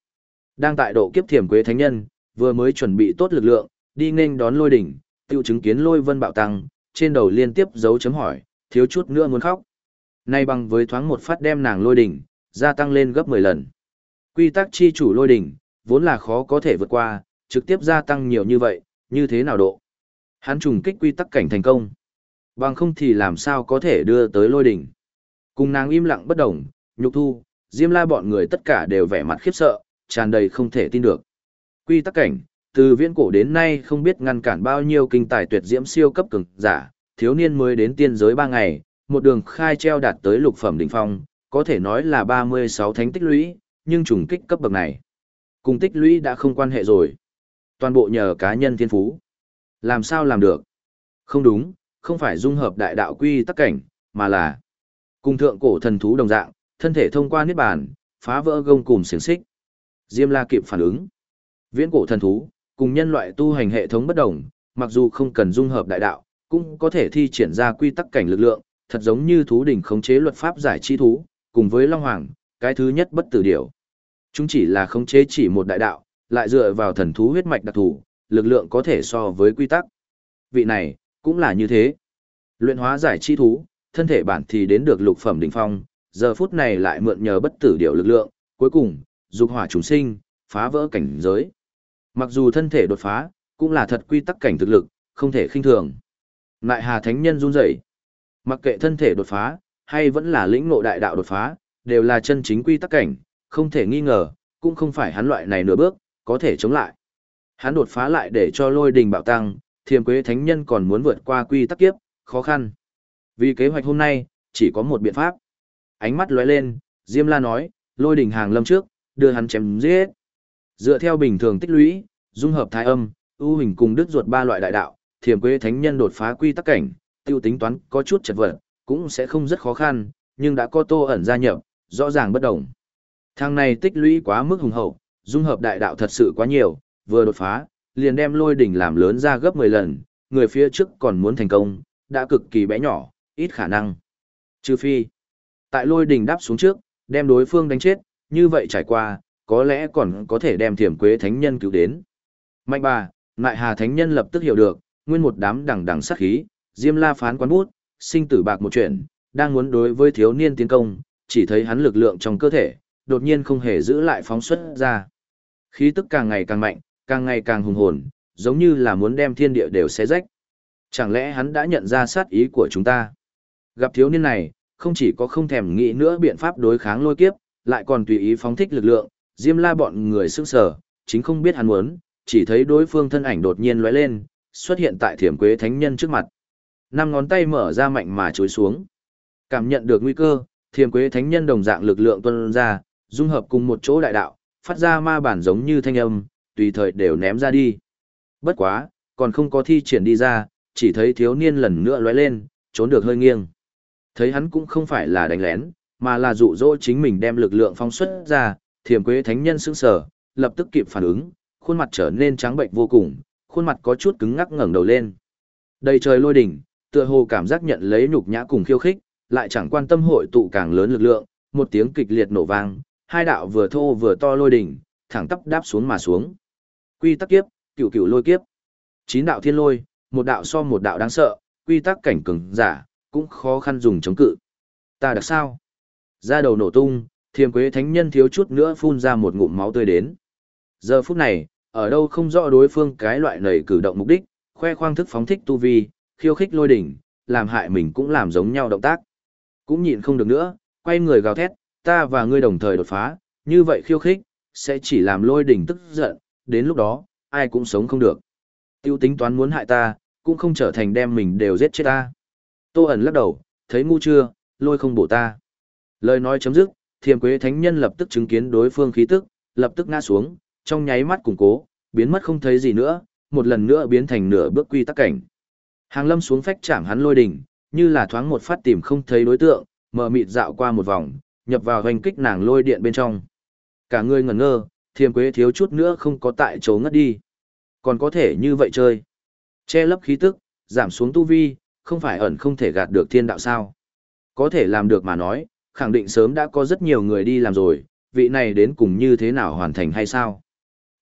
Đang tại độ kiếp thiểm quế thánh nhân, vừa mới chuẩn bị tốt lực lượng, đi nên đón lôi đỉnh, tiêu chứng kiến lôi vân bạo tăng, trên đầu liên tiếp dấu chấm hỏi, thiếu chút nữa muốn khóc. Nay bằng với thoáng một phát đem nàng lôi đỉnh, gia tăng lên gấp 10 lần. Quy tắc chi chủ lôi đỉnh, vốn là khó có thể vượt qua, trực tiếp gia tăng nhiều như vậy, như thế nào độ? Hắn trùng kích quy tắc cảnh thành công. Bằng không thì làm sao có thể đưa tới lôi đỉnh. Cùng nàng im lặng bất động, nhục thu, diêm la bọn người tất cả đều vẻ mặt khiếp sợ, tràn đầy không thể tin được. Quy tắc cảnh, từ viễn cổ đến nay không biết ngăn cản bao nhiêu kinh tài tuyệt diễm siêu cấp cường giả, thiếu niên mới đến tiên giới 3 ngày, một đường khai treo đạt tới lục phẩm đỉnh phong, có thể nói là 36 thánh tích lũy, nhưng trùng kích cấp bậc này. Cùng tích lũy đã không quan hệ rồi. Toàn bộ nhờ cá nhân thiên phú. Làm sao làm được? Không đúng, không phải dung hợp đại đạo quy tắc cảnh, mà là cùng thượng cổ thần thú đồng dạng, thân thể thông qua niết bàn, phá vỡ gông cùm xiềng xích. Diêm La kịp phản ứng. Viễn cổ thần thú, cùng nhân loại tu hành hệ thống bất đồng, mặc dù không cần dung hợp đại đạo, cũng có thể thi triển ra quy tắc cảnh lực lượng, thật giống như thú đỉnh khống chế luật pháp giải trí thú, cùng với Long Hoàng, cái thứ nhất bất tử điểu. Chúng chỉ là khống chế chỉ một đại đạo, lại dựa vào thần thú huyết mạch đặc thù, lực lượng có thể so với quy tắc. Vị này, cũng là như thế. Luyện hóa giải chi thú, thân thể bản thì đến được lục phẩm đỉnh phong, giờ phút này lại mượn nhờ bất tử điều lực lượng, cuối cùng, dục hỏa chúng sinh, phá vỡ cảnh giới. Mặc dù thân thể đột phá, cũng là thật quy tắc cảnh thực lực, không thể khinh thường. Nại Hà Thánh Nhân run rẩy. Mặc kệ thân thể đột phá, hay vẫn là lĩnh ngộ đại đạo đột phá, đều là chân chính quy tắc cảnh, không thể nghi ngờ, cũng không phải hắn loại này nửa bước, có thể chống lại. Hắn đột phá lại để cho lôi đình bạo tăng, thiềm quế thánh nhân còn muốn vượt qua quy tắc kiếp, khó khăn. Vì kế hoạch hôm nay, chỉ có một biện pháp. Ánh mắt lóe lên, Diêm La nói, lôi đỉnh hàng lâm trước, đưa hắn chém giết. Dựa theo bình thường tích lũy, dung hợp thái âm, ưu hình cùng đứt ruột ba loại đại đạo, thiềm quế thánh nhân đột phá quy tắc cảnh, tiêu tính toán có chút chật vật, cũng sẽ không rất khó khăn, nhưng đã có tô ẩn gia nhập, rõ ràng bất đồng. Thằng này tích lũy quá mức hùng hậu, dung hợp đại đạo thật sự quá nhiều, vừa đột phá, liền đem lôi đỉnh làm lớn ra gấp 10 lần, người phía trước còn muốn thành công, đã cực kỳ bé nhỏ, ít khả năng. Trừ phi, tại lôi đỉnh đáp xuống trước, đem đối phương đánh chết, như vậy trải qua, có lẽ còn có thể đem thiểm quế thánh nhân cứu đến. Mạnh bà, ngại hà thánh nhân lập tức hiểu được, nguyên một đám đằng đằng sát khí, diêm la phán quán bút, sinh tử bạc một chuyện, đang muốn đối với thiếu niên tiến công, chỉ thấy hắn lực lượng trong cơ thể, đột nhiên không hề giữ lại phóng xuất ra. Khí tức càng ngày càng mạnh, càng ngày càng hùng hồn, giống như là muốn đem thiên địa đều xé rách. Chẳng lẽ hắn đã nhận ra sát ý của chúng ta? Gặp thiếu niên này, không chỉ có không thèm nghĩ nữa biện pháp đối kháng lôi kiếp, lại còn tùy ý phóng thích lực lượng, Diêm La bọn người sức sờ, chính không biết hắn muốn, chỉ thấy đối phương thân ảnh đột nhiên lóe lên, xuất hiện tại Thiểm Quế Thánh Nhân trước mặt. Năm ngón tay mở ra mạnh mà chối xuống. Cảm nhận được nguy cơ, Thiểm Quế Thánh Nhân đồng dạng lực lượng tuôn ra, dung hợp cùng một chỗ đại đạo, phát ra ma bản giống như thanh âm, tùy thời đều ném ra đi. Bất quá, còn không có thi triển đi ra, chỉ thấy thiếu niên lần nữa lóe lên, trốn được hơi nghiêng. Thấy hắn cũng không phải là đánh lén, mà là dụ dỗ chính mình đem lực lượng phong xuất ra, thiềm quế thánh nhân sững sờ, lập tức kịp phản ứng, khuôn mặt trở nên trắng bệnh vô cùng, khuôn mặt có chút cứng ngắc ngẩng đầu lên. Đầy trời lôi đỉnh, tựa hồ cảm giác nhận lấy nhục nhã cùng khiêu khích, lại chẳng quan tâm hội tụ càng lớn lực lượng, một tiếng kịch liệt nổ vang, hai đạo vừa thô vừa to lôi đỉnh, thẳng tắp đáp xuống mà xuống. Quy tắc kiếp, cửu cửu lôi kiếp. Chín đạo thiên lôi, một đạo so một đạo đáng sợ, quy tắc cảnh cường giả, cũng khó khăn dùng chống cự. Ta đặc sao? Ra đầu nổ tung, thiềm quế thánh nhân thiếu chút nữa phun ra một ngụm máu tươi đến. Giờ phút này, ở đâu không rõ đối phương cái loại nầy cử động mục đích, khoe khoang thức phóng thích tu vi, khiêu khích lôi đỉnh, làm hại mình cũng làm giống nhau động tác. cũng nhịn không được nữa, quay người gào thét, ta và ngươi đồng thời đột phá, như vậy khiêu khích, sẽ chỉ làm lôi đỉnh tức giận, đến lúc đó, ai cũng sống không được. Tiêu tính toán muốn hại ta, cũng không trở thành đem mình đều giết chết ta. Tô ẩn lắc đầu, thấy ngu chưa, lôi không bổ ta. Lời nói chấm dứt, thiềm quế thánh nhân lập tức chứng kiến đối phương khí tức, lập tức ngã xuống, trong nháy mắt củng cố, biến mất không thấy gì nữa, một lần nữa biến thành nửa bước quy tắc cảnh. Hàng lâm xuống phách chạm hắn lôi đỉnh, như là thoáng một phát tìm không thấy đối tượng, mở mịt dạo qua một vòng, nhập vào hoành kích nàng lôi điện bên trong. Cả người ngẩn ngơ, thiềm quế thiếu chút nữa không có tại chỗ ngất đi. Còn có thể như vậy chơi. Che lấp khí tức, giảm xuống tu vi, không phải ẩn không thể gạt được thiên đạo sao. Có thể làm được mà nói, khẳng định sớm đã có rất nhiều người đi làm rồi, vị này đến cùng như thế nào hoàn thành hay sao.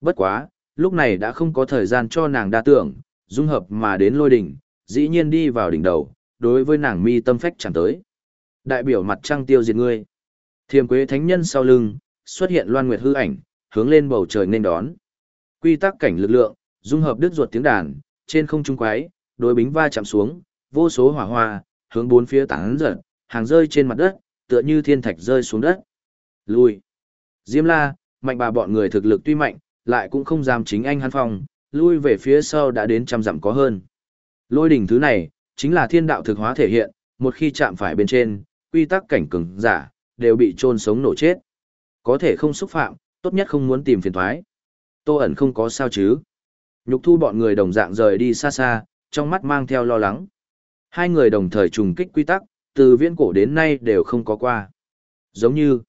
Bất quá, lúc này đã không có thời gian cho nàng đa tưởng, dung hợp mà đến lôi đỉnh, dĩ nhiên đi vào đỉnh đầu, đối với nàng mi tâm phách chẳng tới. Đại biểu mặt trăng tiêu diệt ngươi. Thiềm quế thánh nhân sau lưng, xuất hiện loan nguyệt hư ảnh, hướng lên bầu trời nên đón. Quy tắc cảnh lực lượng, dung hợp đứt ruột tiếng đàn, trên không trung quái, đối bính va chạm xuống, vô số hỏa hoa, hướng bốn phía tán giật, hàng rơi trên mặt đất, tựa như thiên thạch rơi xuống đất. Lui. Diêm la, mạnh bà bọn người thực lực tuy mạnh, lại cũng không dám chính anh hắn phong, lui về phía sau đã đến trăm dặm có hơn. Lôi đỉnh thứ này, chính là thiên đạo thực hóa thể hiện, một khi chạm phải bên trên, quy tắc cảnh cứng, giả, đều bị trôn sống nổ chết. Có thể không xúc phạm, tốt nhất không muốn tìm phiền thoái. Tô ẩn không có sao chứ. Nhục thu bọn người đồng dạng rời đi xa xa, trong mắt mang theo lo lắng. Hai người đồng thời trùng kích quy tắc, từ viễn cổ đến nay đều không có qua. Giống như,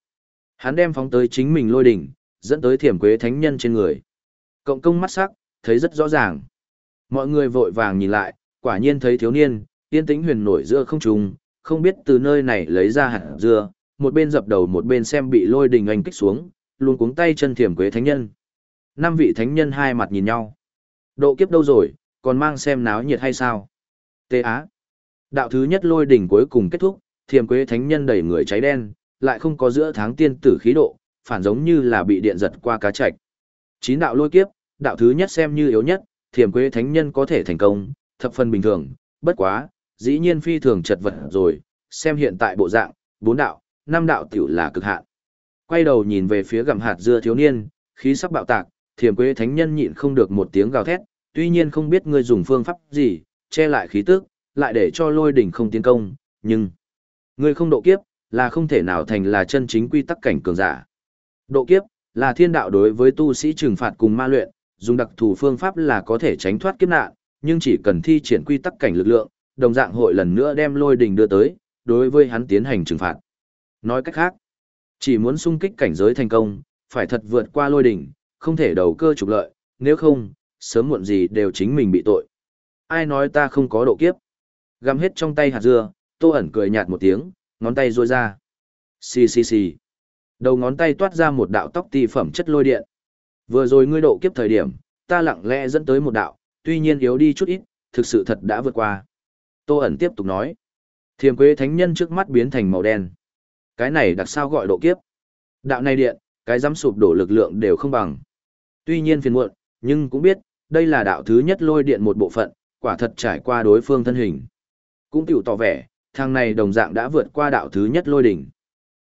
hắn đem phóng tới chính mình lôi đỉnh, dẫn tới thiểm quế thánh nhân trên người. Cộng công mắt sắc, thấy rất rõ ràng. Mọi người vội vàng nhìn lại, quả nhiên thấy thiếu niên, yên tĩnh huyền nổi giữa không trung, không biết từ nơi này lấy ra hạt dưa, một bên dập đầu một bên xem bị lôi đình anh kích xuống, luôn cuống tay chân thiểm quế thánh nhân. Năm vị thánh nhân hai mặt nhìn nhau. Độ kiếp đâu rồi, còn mang xem náo nhiệt hay sao? Tê Á. Đạo thứ nhất lôi đỉnh cuối cùng kết thúc, thiềm quế thánh nhân đẩy người cháy đen, lại không có giữa tháng tiên tử khí độ, phản giống như là bị điện giật qua cá chạch. Chín đạo lôi kiếp, đạo thứ nhất xem như yếu nhất, thiềm quế thánh nhân có thể thành công, thập phần bình thường, bất quá, dĩ nhiên phi thường chật vật rồi, xem hiện tại bộ dạng, bốn đạo, năm đạo tiểu là cực hạn. Quay đầu nhìn về phía gặm hạt dưa thiếu niên, khí sắc bạo tạc, thiềm quế thánh nhân nhịn không được một tiếng gào thét, tuy nhiên không biết ngươi dùng phương pháp gì, che lại khí tức, lại để cho lôi đỉnh không tiến công, nhưng ngươi không độ kiếp, là không thể nào thành là chân chính quy tắc cảnh cường giả. Độ kiếp, là thiên đạo đối với tu sĩ trừng phạt cùng ma luyện, dùng đặc thù phương pháp là có thể tránh thoát kiếp nạn, nhưng chỉ cần thi triển quy tắc cảnh lực lượng, đồng dạng hội lần nữa đem lôi đỉnh đưa tới, đối với hắn tiến hành trừng phạt. Nói cách khác, chỉ muốn xung kích cảnh giới thành công, phải thật vượt qua lôi đỉnh, không thể đầu cơ trục lợi, nếu không, sớm muộn gì đều chính mình bị tội. Ai nói ta không có độ kiếp? Găm hết trong tay hạt dưa, tô ẩn cười nhạt một tiếng, ngón tay ruôi ra. Xì xì xì. Đầu ngón tay toát ra một đạo tóc ti phẩm chất lôi điện. Vừa rồi ngươi độ kiếp thời điểm, ta lặng lẽ dẫn tới một đạo, tuy nhiên yếu đi chút ít, thực sự thật đã vượt qua. Tô ẩn tiếp tục nói. Thiềm quế thánh nhân trước mắt biến thành màu đen. Cái này đặc sao gọi độ kiếp. Đạo này điện, cái dám sụp đổ lực lượng đều không bằng. Tuy nhiên phiền muộn, nhưng cũng biết, đây là đạo thứ nhất lôi điện một bộ phận, quả thật trải qua đối phương thân hình. Cũng tiểu tỏ vẻ, thằng này đồng dạng đã vượt qua đạo thứ nhất lôi đỉnh.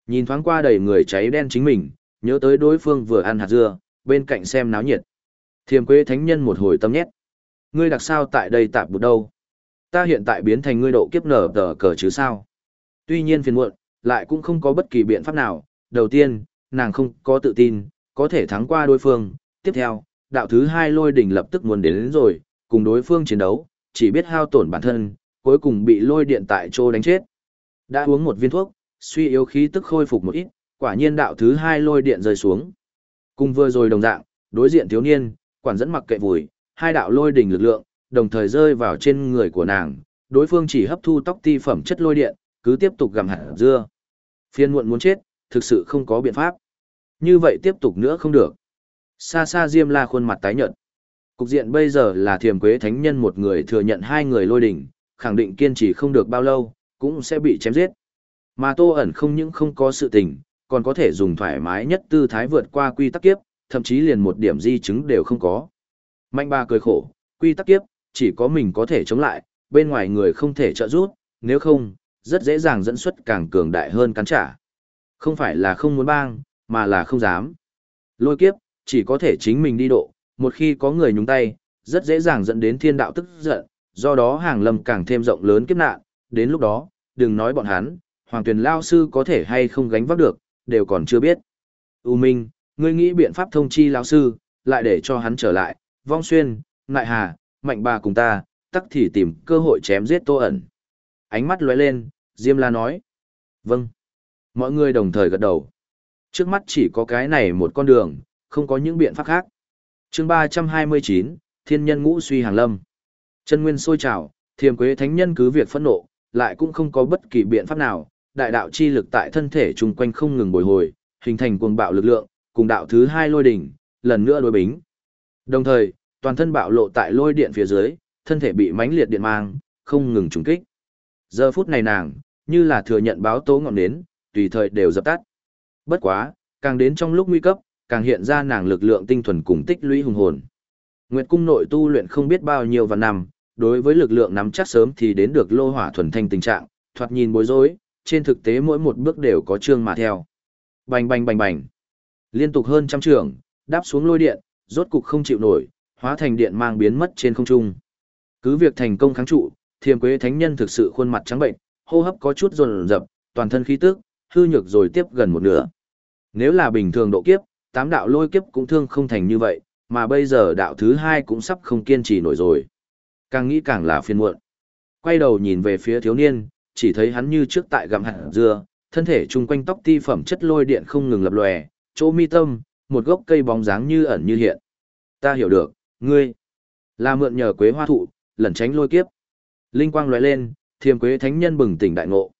Nhìn thoáng qua đầy người cháy đen chính mình, nhớ tới đối phương vừa ăn hạt dưa, bên cạnh xem náo nhiệt. Thiềm quế thánh nhân một hồi tâm nhét. Ngươi đặc sao tại đây tạp bụt đâu? Ta hiện tại biến thành ngươi độ kiếp nở tờ cờ chứ sao? Tuy nhiên phiền muộn, lại cũng không có bất kỳ biện pháp nào. Đầu tiên, nàng không có tự tin, có thể thắng qua đối phương. Tiếp theo, đạo thứ hai lôi đỉnh lập tức muốn đến, đến rồi, cùng đối phương chiến đấu, chỉ biết hao tổn bản thân, cuối cùng bị lôi điện tại chỗ đánh chết. Đã uống một viên thuốc, suy yếu khí tức khôi phục một ít, quả nhiên đạo thứ hai lôi điện rơi xuống. Cùng vừa rồi đồng dạng, đối diện thiếu niên, quản dẫn mặc kệ vùi, hai đạo lôi đỉnh lực lượng, đồng thời rơi vào trên người của nàng, đối phương chỉ hấp thu tóc ti phẩm chất lôi điện, cứ tiếp tục gặm hạt dưa. Phiên muộn muốn chết, thực sự không có biện pháp. Như vậy tiếp tục nữa không được. Xa xa Diêm La khuôn mặt tái nhợt. Cục diện bây giờ là Thiềm Quế Thánh Nhân một người thừa nhận hai người lôi đỉnh, khẳng định kiên trì không được bao lâu, cũng sẽ bị chém giết. Mà Tô ẩn không những không có sự tình, còn có thể dùng thoải mái nhất tư thái vượt qua quy tắc kiếp, thậm chí liền một điểm di chứng đều không có. Mạnh ba cười khổ, quy tắc kiếp, chỉ có mình có thể chống lại, bên ngoài người không thể trợ giúp, nếu không, rất dễ dàng dẫn xuất càng cường đại hơn cắn trả. Không phải là không muốn bang, mà là không dám. Lôi kiếp, chỉ có thể chính mình đi độ, một khi có người nhúng tay, rất dễ dàng dẫn đến thiên đạo tức giận, do đó hàng lâm càng thêm rộng lớn kiếp nạn, đến lúc đó, đừng nói bọn hắn, hoàng tuyển lao sư có thể hay không gánh vác được, đều còn chưa biết. U Minh, ngươi nghĩ biện pháp thông chi lão sư, lại để cho hắn trở lại, vong xuyên, ngại hà, mạnh bà cùng ta, tắc thì tìm cơ hội chém giết tô ẩn. Ánh mắt lóe lên, Diêm La nói. Vâng. Mọi người đồng thời gật đầu. Trước mắt chỉ có cái này một con đường, không có những biện pháp khác. chương ba trăm hai mươi chín, Thiên nhân ngũ suy hàng lâm. Chân nguyên sôi trào, thiềm quế thánh nhân cứ việc phẫn nộ, lại cũng không có bất kỳ biện pháp nào, đại đạo chi lực tại thân thể chung quanh không ngừng bồi hồi, hình thành cuồng bạo lực lượng, cùng đạo thứ hai lôi đỉnh, lần nữa đối bính. Đồng thời, toàn thân bạo lộ tại lôi điện phía dưới, thân thể bị mãnh liệt điện mang, không ngừng trùng kích. Giờ phút này nàng, như là thừa nhận báo tố ngọn nến, tùy thời đều dập tắt. Bất quá, càng đến trong lúc nguy cấp, càng hiện ra nàng lực lượng tinh thuần cùng tích lũy hùng hồn. Nguyệt cung nội tu luyện không biết bao nhiêu và năm, đối với lực lượng nắm chắc sớm thì đến được lô hỏa thuần thanh tình trạng, thoạt nhìn bối rối, trên thực tế mỗi một bước đều có chương mà theo. Bành bành bành bành. Liên tục hơn trăm trường, đáp xuống lôi điện, rốt cục không chịu nổi, hóa thành điện mang biến mất trên không trung. Cứ việc thành công kháng trụ, Thiềm Quế Thánh Nhân thực sự khuôn mặt trắng bệnh, hô hấp có chút rồn rập, toàn thân khí tức hư nhược rồi tiếp gần một nửa. Nếu là bình thường độ kiếp, tám đạo lôi kiếp cũng thương không thành như vậy, mà bây giờ đạo thứ hai cũng sắp không kiên trì nổi rồi. Càng nghĩ càng là phiền muộn. Quay đầu nhìn về phía thiếu niên, chỉ thấy hắn như trước tại gặm hạt dưa, thân thể chung quanh tóc ti phẩm chất lôi điện không ngừng lập lòe, chỗ mi tâm, một gốc cây bóng dáng như ẩn như hiện. Ta hiểu được, ngươi là mượn nhờ quế hoa thụ, lẩn tránh lôi kiếp. Linh quang lóe lên, Thiềm Quế Thánh Nhân bừng tỉnh đại ngộ.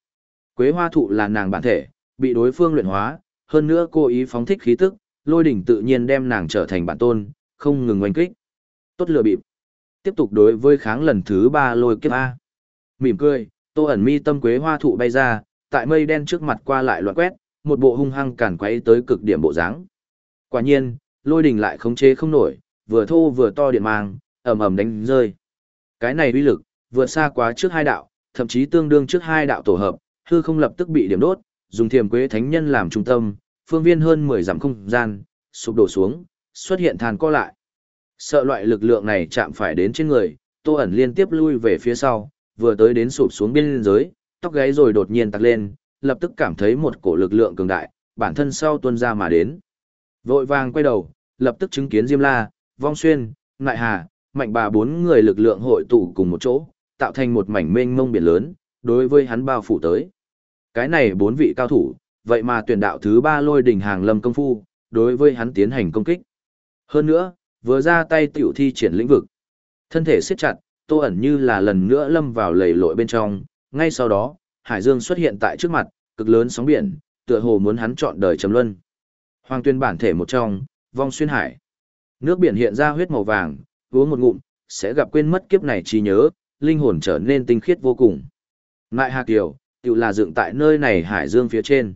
Quế hoa thụ là nàng bản thể, bị đối phương luyện hóa, hơn nữa cô ý phóng thích khí tức, lôi đỉnh tự nhiên đem nàng trở thành bản tôn, không ngừng oanh kích. Tốt lừa bịp. Tiếp tục đối với kháng lần thứ ba lôi kiếp A. Mỉm cười, tô ẩn mi tâm quế hoa thụ bay ra, tại mây đen trước mặt qua lại loạn quét, một bộ hung hăng cản quấy tới cực điểm bộ dáng. Quả nhiên, lôi đỉnh lại khống chế không nổi, vừa thô vừa to điện mang, ầm ầm đánh rơi. Cái này uy lực, vượt xa quá trước hai đạo, thậm chí tương đương trước hai đạo tổ hợp, hư không lập tức bị điểm đốt, dùng thiềm quế thánh nhân làm trung tâm, phương viên hơn 10 dặm không gian, sụp đổ xuống, xuất hiện than co lại. Sợ loại lực lượng này chạm phải đến trên người, Tô ẩn liên tiếp lui về phía sau, vừa tới đến sụp xuống biên giới, tóc gáy rồi đột nhiên tặc lên, lập tức cảm thấy một cổ lực lượng cường đại, bản thân sau tuôn ra mà đến. Vội vàng quay đầu, lập tức chứng kiến Diêm La, Vong Xuyên, Ngại Hà, Mạnh Bà bốn người lực lượng hội tụ cùng một chỗ, tạo thành một mảnh mênh mông biển lớn, đối với hắn bao phủ tới. Cái này bốn vị cao thủ, vậy mà tuyển đạo thứ ba lôi đỉnh hàng lâm công phu, đối với hắn tiến hành công kích. Hơn nữa, vừa ra tay tiểu thi triển lĩnh vực. Thân thể siết chặt, tô ẩn như là lần nữa lâm vào lầy lội bên trong, ngay sau đó, hải dương xuất hiện tại trước mặt, cực lớn sóng biển, tựa hồ muốn hắn chọn đời trầm luân. Hoàng tuyên bản thể một trong, vong xuyên hải. Nước biển hiện ra huyết màu vàng, uống một ngụm, sẽ gặp quên mất kiếp này trí nhớ, linh hồn trở nên tinh khiết vô cùng. Nại Hà Kiều, tự là dựng tại nơi này hải dương phía trên.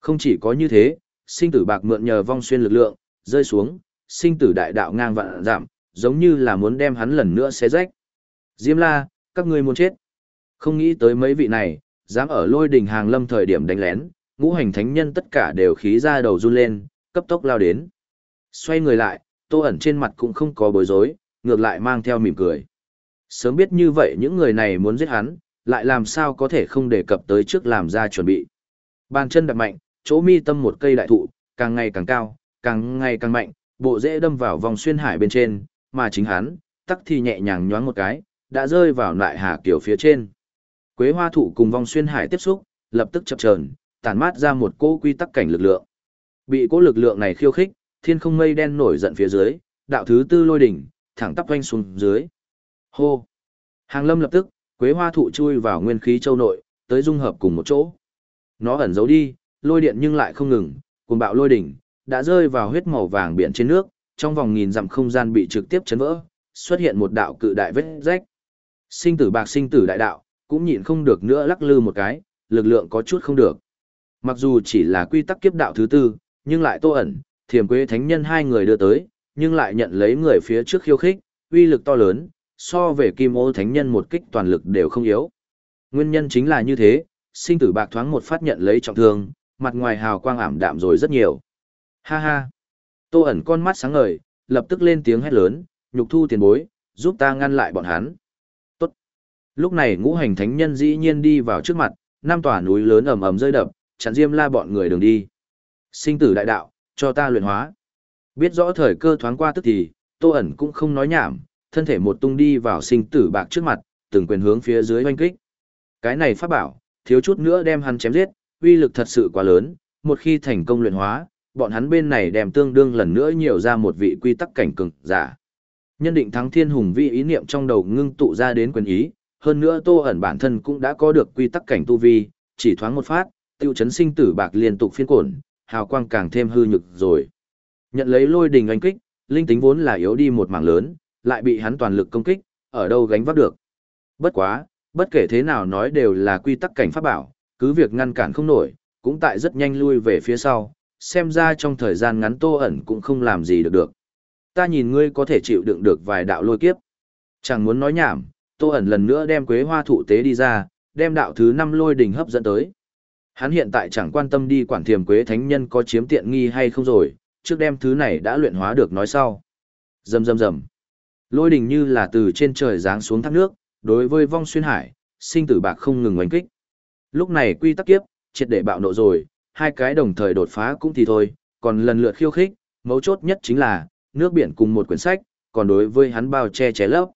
Không chỉ có như thế, sinh tử bạc mượn nhờ vong xuyên lực lượng, rơi xuống, sinh tử đại đạo ngang vạn giảm, giống như là muốn đem hắn lần nữa xé rách. Diêm la, các ngươi muốn chết. Không nghĩ tới mấy vị này, dám ở lôi đỉnh hàng lâm thời điểm đánh lén, ngũ hành thánh nhân tất cả đều khí ra đầu run lên, cấp tốc lao đến. Xoay người lại, tô ẩn trên mặt cũng không có bối rối, ngược lại mang theo mỉm cười. Sớm biết như vậy những người này muốn giết hắn, lại làm sao có thể không đề cập tới trước làm ra chuẩn bị. Bàn chân đập mạnh, chỗ mi tâm một cây đại thụ, càng ngày càng cao, càng ngày càng mạnh, bộ rễ đâm vào vòng xuyên hải bên trên, mà chính hắn, tắc thì nhẹ nhàng nhoáng một cái, đã rơi vào lại hà kiểu phía trên. Quế hoa thụ cùng vòng xuyên hải tiếp xúc, lập tức chập chờn, tản mát ra một cỗ quy tắc cảnh lực lượng. Bị cỗ lực lượng này khiêu khích, thiên không mây đen nổi giận phía dưới, đạo thứ tư lôi đỉnh, thẳng tắp quanh xuống dưới. Hô! Hàng lâm lập tức, quế hoa thụ chui vào nguyên khí châu nội, tới dung hợp cùng một chỗ. Nó ẩn giấu đi, lôi điện nhưng lại không ngừng, cùng bạo lôi đỉnh, đã rơi vào huyết màu vàng biển trên nước, trong vòng nghìn dặm không gian bị trực tiếp chấn vỡ, xuất hiện một đạo cự đại vết rách. Sinh tử bạc sinh tử đại đạo, cũng nhịn không được nữa lắc lư một cái, lực lượng có chút không được. Mặc dù chỉ là quy tắc kiếp đạo thứ tư, nhưng lại tô ẩn, thiềm quế thánh nhân hai người đưa tới, nhưng lại nhận lấy người phía trước khiêu khích, uy lực to lớn, so về kim ô thánh nhân một kích toàn lực đều không yếu. Nguyên nhân chính là như thế, sinh tử bạc thoáng một phát nhận lấy trọng thương, mặt ngoài hào quang ảm đạm rồi rất nhiều. Ha ha. Tô ẩn con mắt sáng ngời, lập tức lên tiếng hét lớn, nhục thu tiền bối, giúp ta ngăn lại bọn hắn. Tốt. Lúc này ngũ hành thánh nhân dĩ nhiên đi vào trước mặt, năm tòa núi lớn ầm ầm rơi đập, chặn diêm la bọn người đường đi. Sinh tử đại đạo, cho ta luyện hóa. Biết rõ thời cơ thoáng qua tức thì, Tô ẩn cũng không nói nhảm, thân thể một tung đi vào sinh tử bạc trước mặt, từng quyền hướng phía dưới oanh kích. Cái này pháp bảo, thiếu chút nữa đem hắn chém giết, uy lực thật sự quá lớn, một khi thành công luyện hóa, bọn hắn bên này đem tương đương lần nữa nhiều ra một vị quy tắc cảnh cường giả. Nhân định thắng thiên hùng vi ý niệm trong đầu ngưng tụ ra đến quyền ý, hơn nữa Tô ẩn bản thân cũng đã có được quy tắc cảnh tu vi, chỉ thoáng một phát, tiêu chấn sinh tử bạc liên tục phiên cổn, hào quang càng thêm hư nhực rồi. Nhận lấy lôi đình anh kích, linh tính vốn là yếu đi một mảng lớn, lại bị hắn toàn lực công kích, ở đâu gánh vác được. Bất quá, bất kể thế nào nói đều là quy tắc cảnh pháp bảo, cứ việc ngăn cản không nổi, cũng tại rất nhanh lui về phía sau, xem ra trong thời gian ngắn tô ẩn cũng không làm gì được được. Ta nhìn ngươi có thể chịu đựng được vài đạo lôi kiếp. Chẳng muốn nói nhảm, tô ẩn lần nữa đem quế hoa thụ tế đi ra, đem đạo thứ năm lôi đỉnh hấp dẫn tới. Hắn hiện tại chẳng quan tâm đi quản thiềm quế thánh nhân có chiếm tiện nghi hay không rồi, trước đem thứ này đã luyện hóa được nói sau. dầm dầm dầm. Lôi đình như là từ trên trời giáng xuống thác nước, đối với vong xuyên hải, sinh tử bạc không ngừng oanh kích. Lúc này quy tắc kiếp, triệt để bạo nộ rồi, hai cái đồng thời đột phá cũng thì thôi, còn lần lượt khiêu khích, mấu chốt nhất chính là, nước biển cùng một quyển sách, còn đối với hắn bao che ché lấp.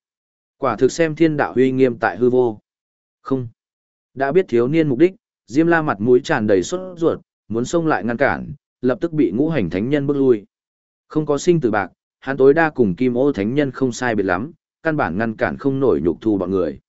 Quả thực xem thiên đạo huy nghiêm tại hư vô. Không. Đã biết thiếu niên mục đích, Diêm La mặt mũi tràn đầy sốt ruột, muốn xông lại ngăn cản, lập tức bị ngũ hành thánh nhân bước lui. Không có sinh tử bạc, hắn tối đa cùng kim ô thánh nhân không sai biệt lắm, căn bản ngăn cản không nổi nhục thu bọn người.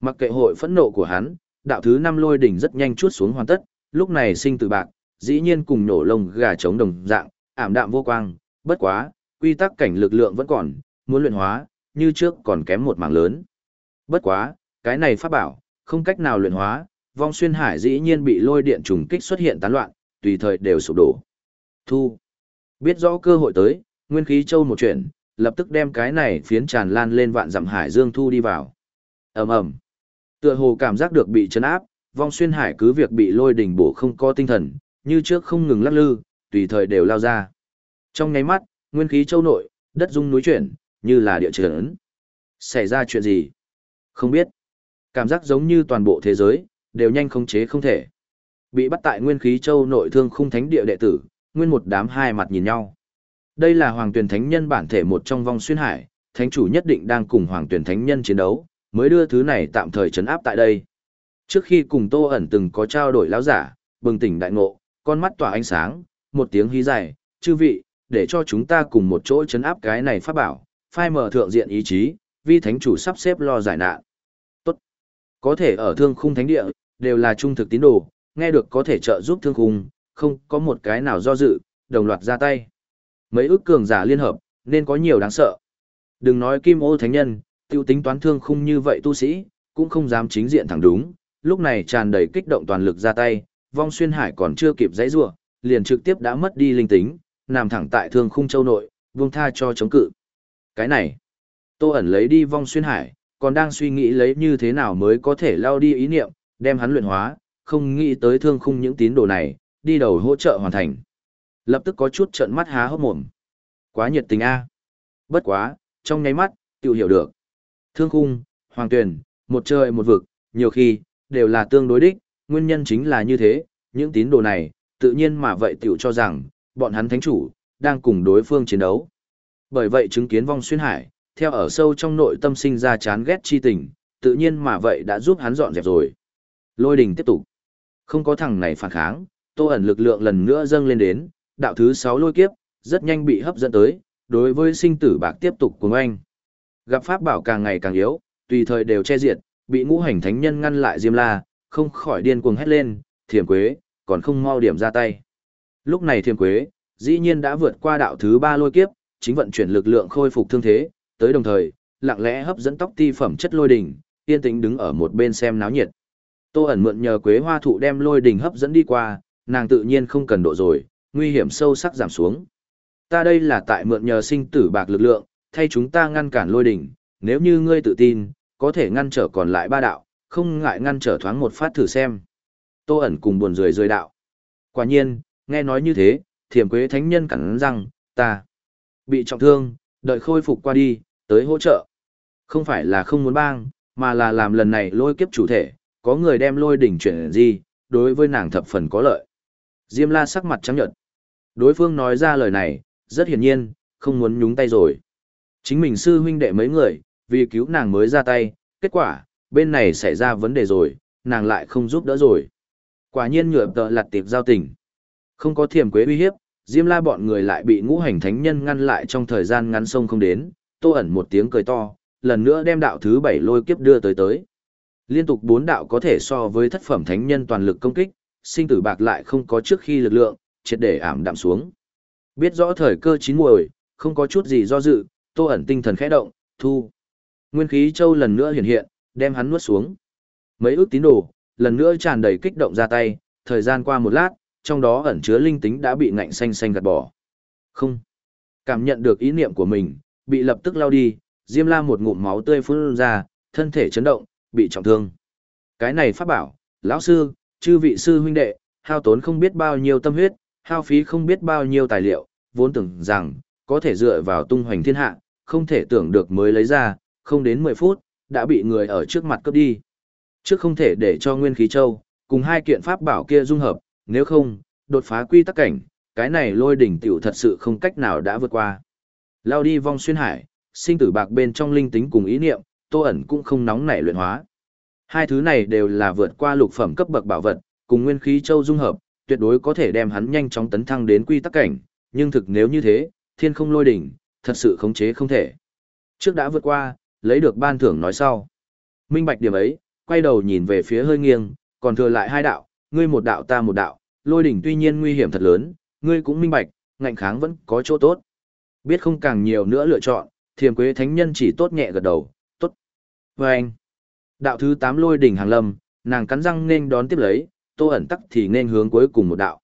Mặc kệ hội phẫn nộ của hắn, đạo thứ năm lôi đỉnh rất nhanh chuốt xuống hoàn tất, lúc này sinh tử bạc, dĩ nhiên cùng nổ lông gà trống đồng dạng, ảm đạm vô quang, bất quá, quy tắc cảnh lực lượng vẫn còn, muốn luyện hóa, như trước còn kém một mảng lớn. Bất quá, cái này pháp bảo, không cách nào luyện hóa, vong xuyên hải dĩ nhiên bị lôi điện trùng kích xuất hiện tán loạn, tùy thời đều sụp đổ. Thu. Biết rõ cơ hội tới, nguyên khí châu một chuyện, lập tức đem cái này phiến tràn lan lên vạn dặm hải dương thu đi vào. ầm ầm Tựa hồ cảm giác được bị chấn áp, vong xuyên hải cứ việc bị lôi đỉnh bổ không có tinh thần, như trước không ngừng lắc lư, tùy thời đều lao ra. Trong nháy mắt, nguyên khí châu nội, đất rung núi chuyển, như là địa chấn. Xảy ra chuyện gì? Không biết. Cảm giác giống như toàn bộ thế giới, đều nhanh khống chế không thể. Bị bắt tại nguyên khí châu nội thương khung thánh địa đệ tử, nguyên một đám hai mặt nhìn nhau. Đây là hoàng tuyển thánh nhân bản thể một trong vong xuyên hải, thánh chủ nhất định đang cùng hoàng tuyển thánh nhân chiến đấu, mới đưa thứ này tạm thời chấn áp tại đây. Trước khi cùng Tô ẩn từng có trao đổi lão giả, bừng tỉnh đại ngộ, con mắt tỏa ánh sáng, một tiếng hí dài, chư vị, để cho chúng ta cùng một chỗ chấn áp cái này pháp bảo, phai mở thượng diện ý chí, vi thánh chủ sắp xếp lo giải nạn. Tốt. Có thể ở thương khung thánh địa, đều là trung thực tín đồ, nghe được có thể trợ giúp thương khung, không có một cái nào do dự, đồng loạt ra tay. Mấy ước cường giả liên hợp, nên có nhiều đáng sợ. Đừng nói kim ô thánh nhân, tiêu tính toán thương khung như vậy tu sĩ, cũng không dám chính diện thẳng đúng, lúc này tràn đầy kích động toàn lực ra tay, vong xuyên hải còn chưa kịp dãy rủa liền trực tiếp đã mất đi linh tính, nằm thẳng tại thương khung châu nội, vương tha cho chống cự. Cái này, tô ẩn lấy đi vong xuyên hải, còn đang suy nghĩ lấy như thế nào mới có thể lao đi ý niệm, đem hắn luyện hóa, không nghĩ tới thương khung những tín đồ này, đi đầu hỗ trợ hoàn thành. Lập tức có chút trợn mắt há hốc mồm. Quá nhiệt tình a. Bất quá, trong nháy mắt, tự hiểu được. Thương khung, hoàng tuyển, một trời một vực, nhiều khi, đều là tương đối đích, nguyên nhân chính là như thế, những tín đồ này, tự nhiên mà vậy tiểu cho rằng, bọn hắn thánh chủ, đang cùng đối phương chiến đấu. Bởi vậy chứng kiến vong xuyên hải, theo ở sâu trong nội tâm sinh ra chán ghét chi tình, tự nhiên mà vậy đã giúp hắn dọn dẹp rồi. Lôi đình tiếp tục. Không có thằng này phản kháng, tô ẩn lực lượng lần nữa dâng lên đến, đạo thứ sáu lôi kiếp, rất nhanh bị hấp dẫn tới, đối với sinh tử bạc tiếp tục cùng anh. Gặp pháp bảo càng ngày càng yếu, tùy thời đều che diệt, bị ngũ hành thánh nhân ngăn lại Diêm La, không khỏi điên cuồng hét lên, thiềm quế, còn không mau điểm ra tay. Lúc này thiềm quế, dĩ nhiên đã vượt qua đạo thứ ba lôi kiếp, chính vận chuyển lực lượng khôi phục thương thế, tới đồng thời, lặng lẽ hấp dẫn tóc ti phẩm chất lôi đỉnh, yên tĩnh đứng ở một bên xem náo nhiệt. Tô ẩn mượn nhờ quế hoa thụ đem lôi đỉnh hấp dẫn đi qua, nàng tự nhiên không cần độ rồi, nguy hiểm sâu sắc giảm xuống. Ta đây là tại mượn nhờ sinh tử bạc lực lượng, thay chúng ta ngăn cản lôi đỉnh, nếu như ngươi tự tin, có thể ngăn trở còn lại ba đạo, không ngại ngăn trở thoáng một phát thử xem. Tô ẩn cùng buồn rười rơi đạo. Quả nhiên, nghe nói như thế, thiềm quế thánh nhân cắn răng, ta bị trọng thương, đợi khôi phục qua đi, tới hỗ trợ. Không phải là không muốn bang, mà là làm lần này lôi kiếp chủ thể, có người đem lôi đỉnh chuyển gì, đối với nàng thập phần có lợi. Diêm la sắc mặt trắng nhợt. Đối phương nói ra lời này, rất hiển nhiên, không muốn nhúng tay rồi. Chính mình sư huynh đệ mấy người, vì cứu nàng mới ra tay, kết quả, bên này xảy ra vấn đề rồi, nàng lại không giúp đỡ rồi. Quả nhiên nhựa tợ lặt tiệp giao tình. Không có thiềm quế uy hiếp, Diêm la bọn người lại bị ngũ hành thánh nhân ngăn lại trong thời gian ngắn sông không đến, tô ẩn một tiếng cười to, lần nữa đem đạo thứ bảy lôi kiếp đưa tới tới. Liên tục bốn đạo có thể so với thất phẩm thánh nhân toàn lực công kích, sinh tử bạc lại không có trước khi lực lượng, triệt để ảm đạm xuống. Biết rõ thời cơ chín muồi, không có chút gì do dự, tô ẩn tinh thần khẽ động, thu. Nguyên khí châu lần nữa hiện hiện, đem hắn nuốt xuống. Mấy ước tín đồ, lần nữa tràn đầy kích động ra tay, thời gian qua một lát, trong đó ẩn chứa linh tính đã bị ngạnh xanh xanh gạt bỏ. Không. Cảm nhận được ý niệm của mình, bị lập tức lao đi, Diêm La một ngụm máu tươi phun ra, thân thể chấn động, bị trọng thương. Cái này pháp bảo, lão sư, chư vị sư huynh đệ, hao tốn không biết bao nhiêu tâm huyết, hao phí không biết bao nhiêu tài liệu, vốn tưởng rằng, có thể dựa vào tung hoành thiên hạ, không thể tưởng được mới lấy ra, không đến 10 phút, đã bị người ở trước mặt cướp đi. Trước không thể để cho Nguyên Khí Châu, cùng hai kiện pháp bảo kia dung hợp, nếu không, đột phá quy tắc cảnh, cái này lôi đỉnh tiểu thật sự không cách nào đã vượt qua. Lao đi vong xuyên hải, sinh tử bạc bên trong linh tính cùng ý niệm, tô ẩn cũng không nóng nảy luyện hóa. Hai thứ này đều là vượt qua lục phẩm cấp bậc bảo vật, cùng nguyên khí châu dung hợp, tuyệt đối có thể đem hắn nhanh chóng tấn thăng đến quy tắc cảnh, nhưng thực nếu như thế, thiên không lôi đỉnh, thật sự khống chế không thể. Trước đã vượt qua, lấy được ban thưởng nói sau. Minh bạch điểm ấy, quay đầu nhìn về phía hơi nghiêng, còn thừa lại hai đạo, ngươi một đạo ta một đạo, lôi đỉnh tuy nhiên nguy hiểm thật lớn, ngươi cũng minh bạch, ngạnh kháng vẫn có chỗ tốt. Biết không càng nhiều nữa lựa chọn, thiềm quế thánh nhân chỉ tốt nhẹ gật đầu, tốt. Và anh, đạo thứ 8 lôi đỉnh hàng lâm, nàng cắn răng nên đón tiếp lấy, tô ẩn tắc thì nên hướng cuối cùng một đạo.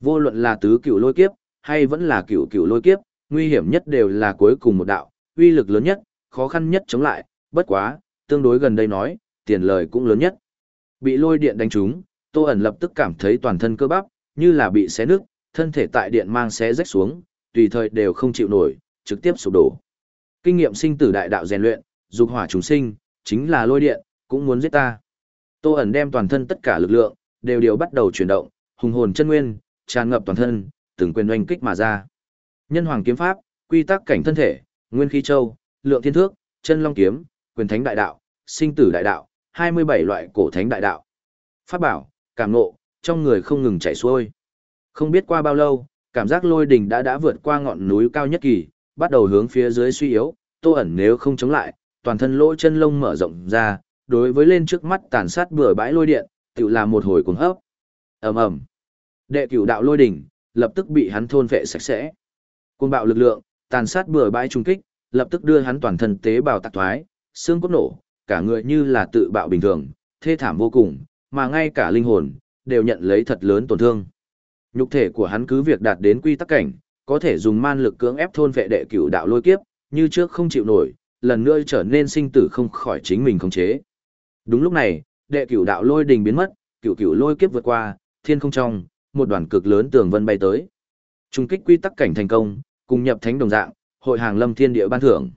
Vô luận là tứ cựu lôi kiếp, hay vẫn là cựu cựu lôi kiếp, nguy hiểm nhất đều là cuối cùng một đạo, uy lực lớn nhất, khó khăn nhất chống lại, bất quá, tương đối gần đây nói, tiền lời cũng lớn nhất. Bị lôi điện đánh trúng, Tô ẩn lập tức cảm thấy toàn thân cơ bắp, như là bị xé nước, thân thể tại điện mang xé rách xuống, tùy thời đều không chịu nổi, trực tiếp sụp đổ. Kinh nghiệm sinh tử đại đạo rèn luyện, dục hỏa chúng sinh, chính là lôi điện, cũng muốn giết ta. Tô ẩn đem toàn thân tất cả lực lượng, đều đều bắt đầu chuyển động, hùng hồn chân nguyên, tràn ngập toàn thân, từng quyền oanh kích mà ra. Nhân hoàng kiếm pháp, quy tắc cảnh thân thể, nguyên khí châu, lượng thiên thước, chân long kiếm, quyền thánh đại đạo, sinh tử đại đạo, 27 loại cổ thánh đại đạo. Pháp bảo, cảm nộ, trong người không ngừng chảy xuôi. Không biết qua bao lâu, cảm giác lôi đình đã đã vượt qua ngọn núi cao nhất kỳ, bắt đầu hướng phía dưới suy yếu, tô ẩn nếu không chống lại, toàn thân lỗ chân lông mở rộng ra, đối với lên trước mắt tàn sát bừa bãi lôi điện, tự là một hồi cuồng hấp. ầm ầm Đệ cửu đạo lôi đỉnh, lập tức bị hắn thôn vệ sạch sẽ. Cuồng bạo lực lượng, tàn sát bừa bãi trung kích, lập tức đưa hắn toàn thân tế bào tạc thoái, xương cốt nổ, cả người như là tự bạo bình thường, thê thảm vô cùng, mà ngay cả linh hồn, đều nhận lấy thật lớn tổn thương. Nhục thể của hắn cứ việc đạt đến quy tắc cảnh, có thể dùng man lực cưỡng ép thôn vệ đệ cửu đạo lôi kiếp, như trước không chịu nổi, lần nữa trở nên sinh tử không khỏi chính mình khống chế. Đúng lúc này, đệ cửu đạo lôi đình biến mất, cửu cửu lôi kiếp vượt qua, thiên không trong, một đoàn cực lớn tường vân bay tới. Trung kích quy tắc cảnh thành công, cùng nhập thánh đồng dạng, hội hàng lâm thiên địa ban thưởng.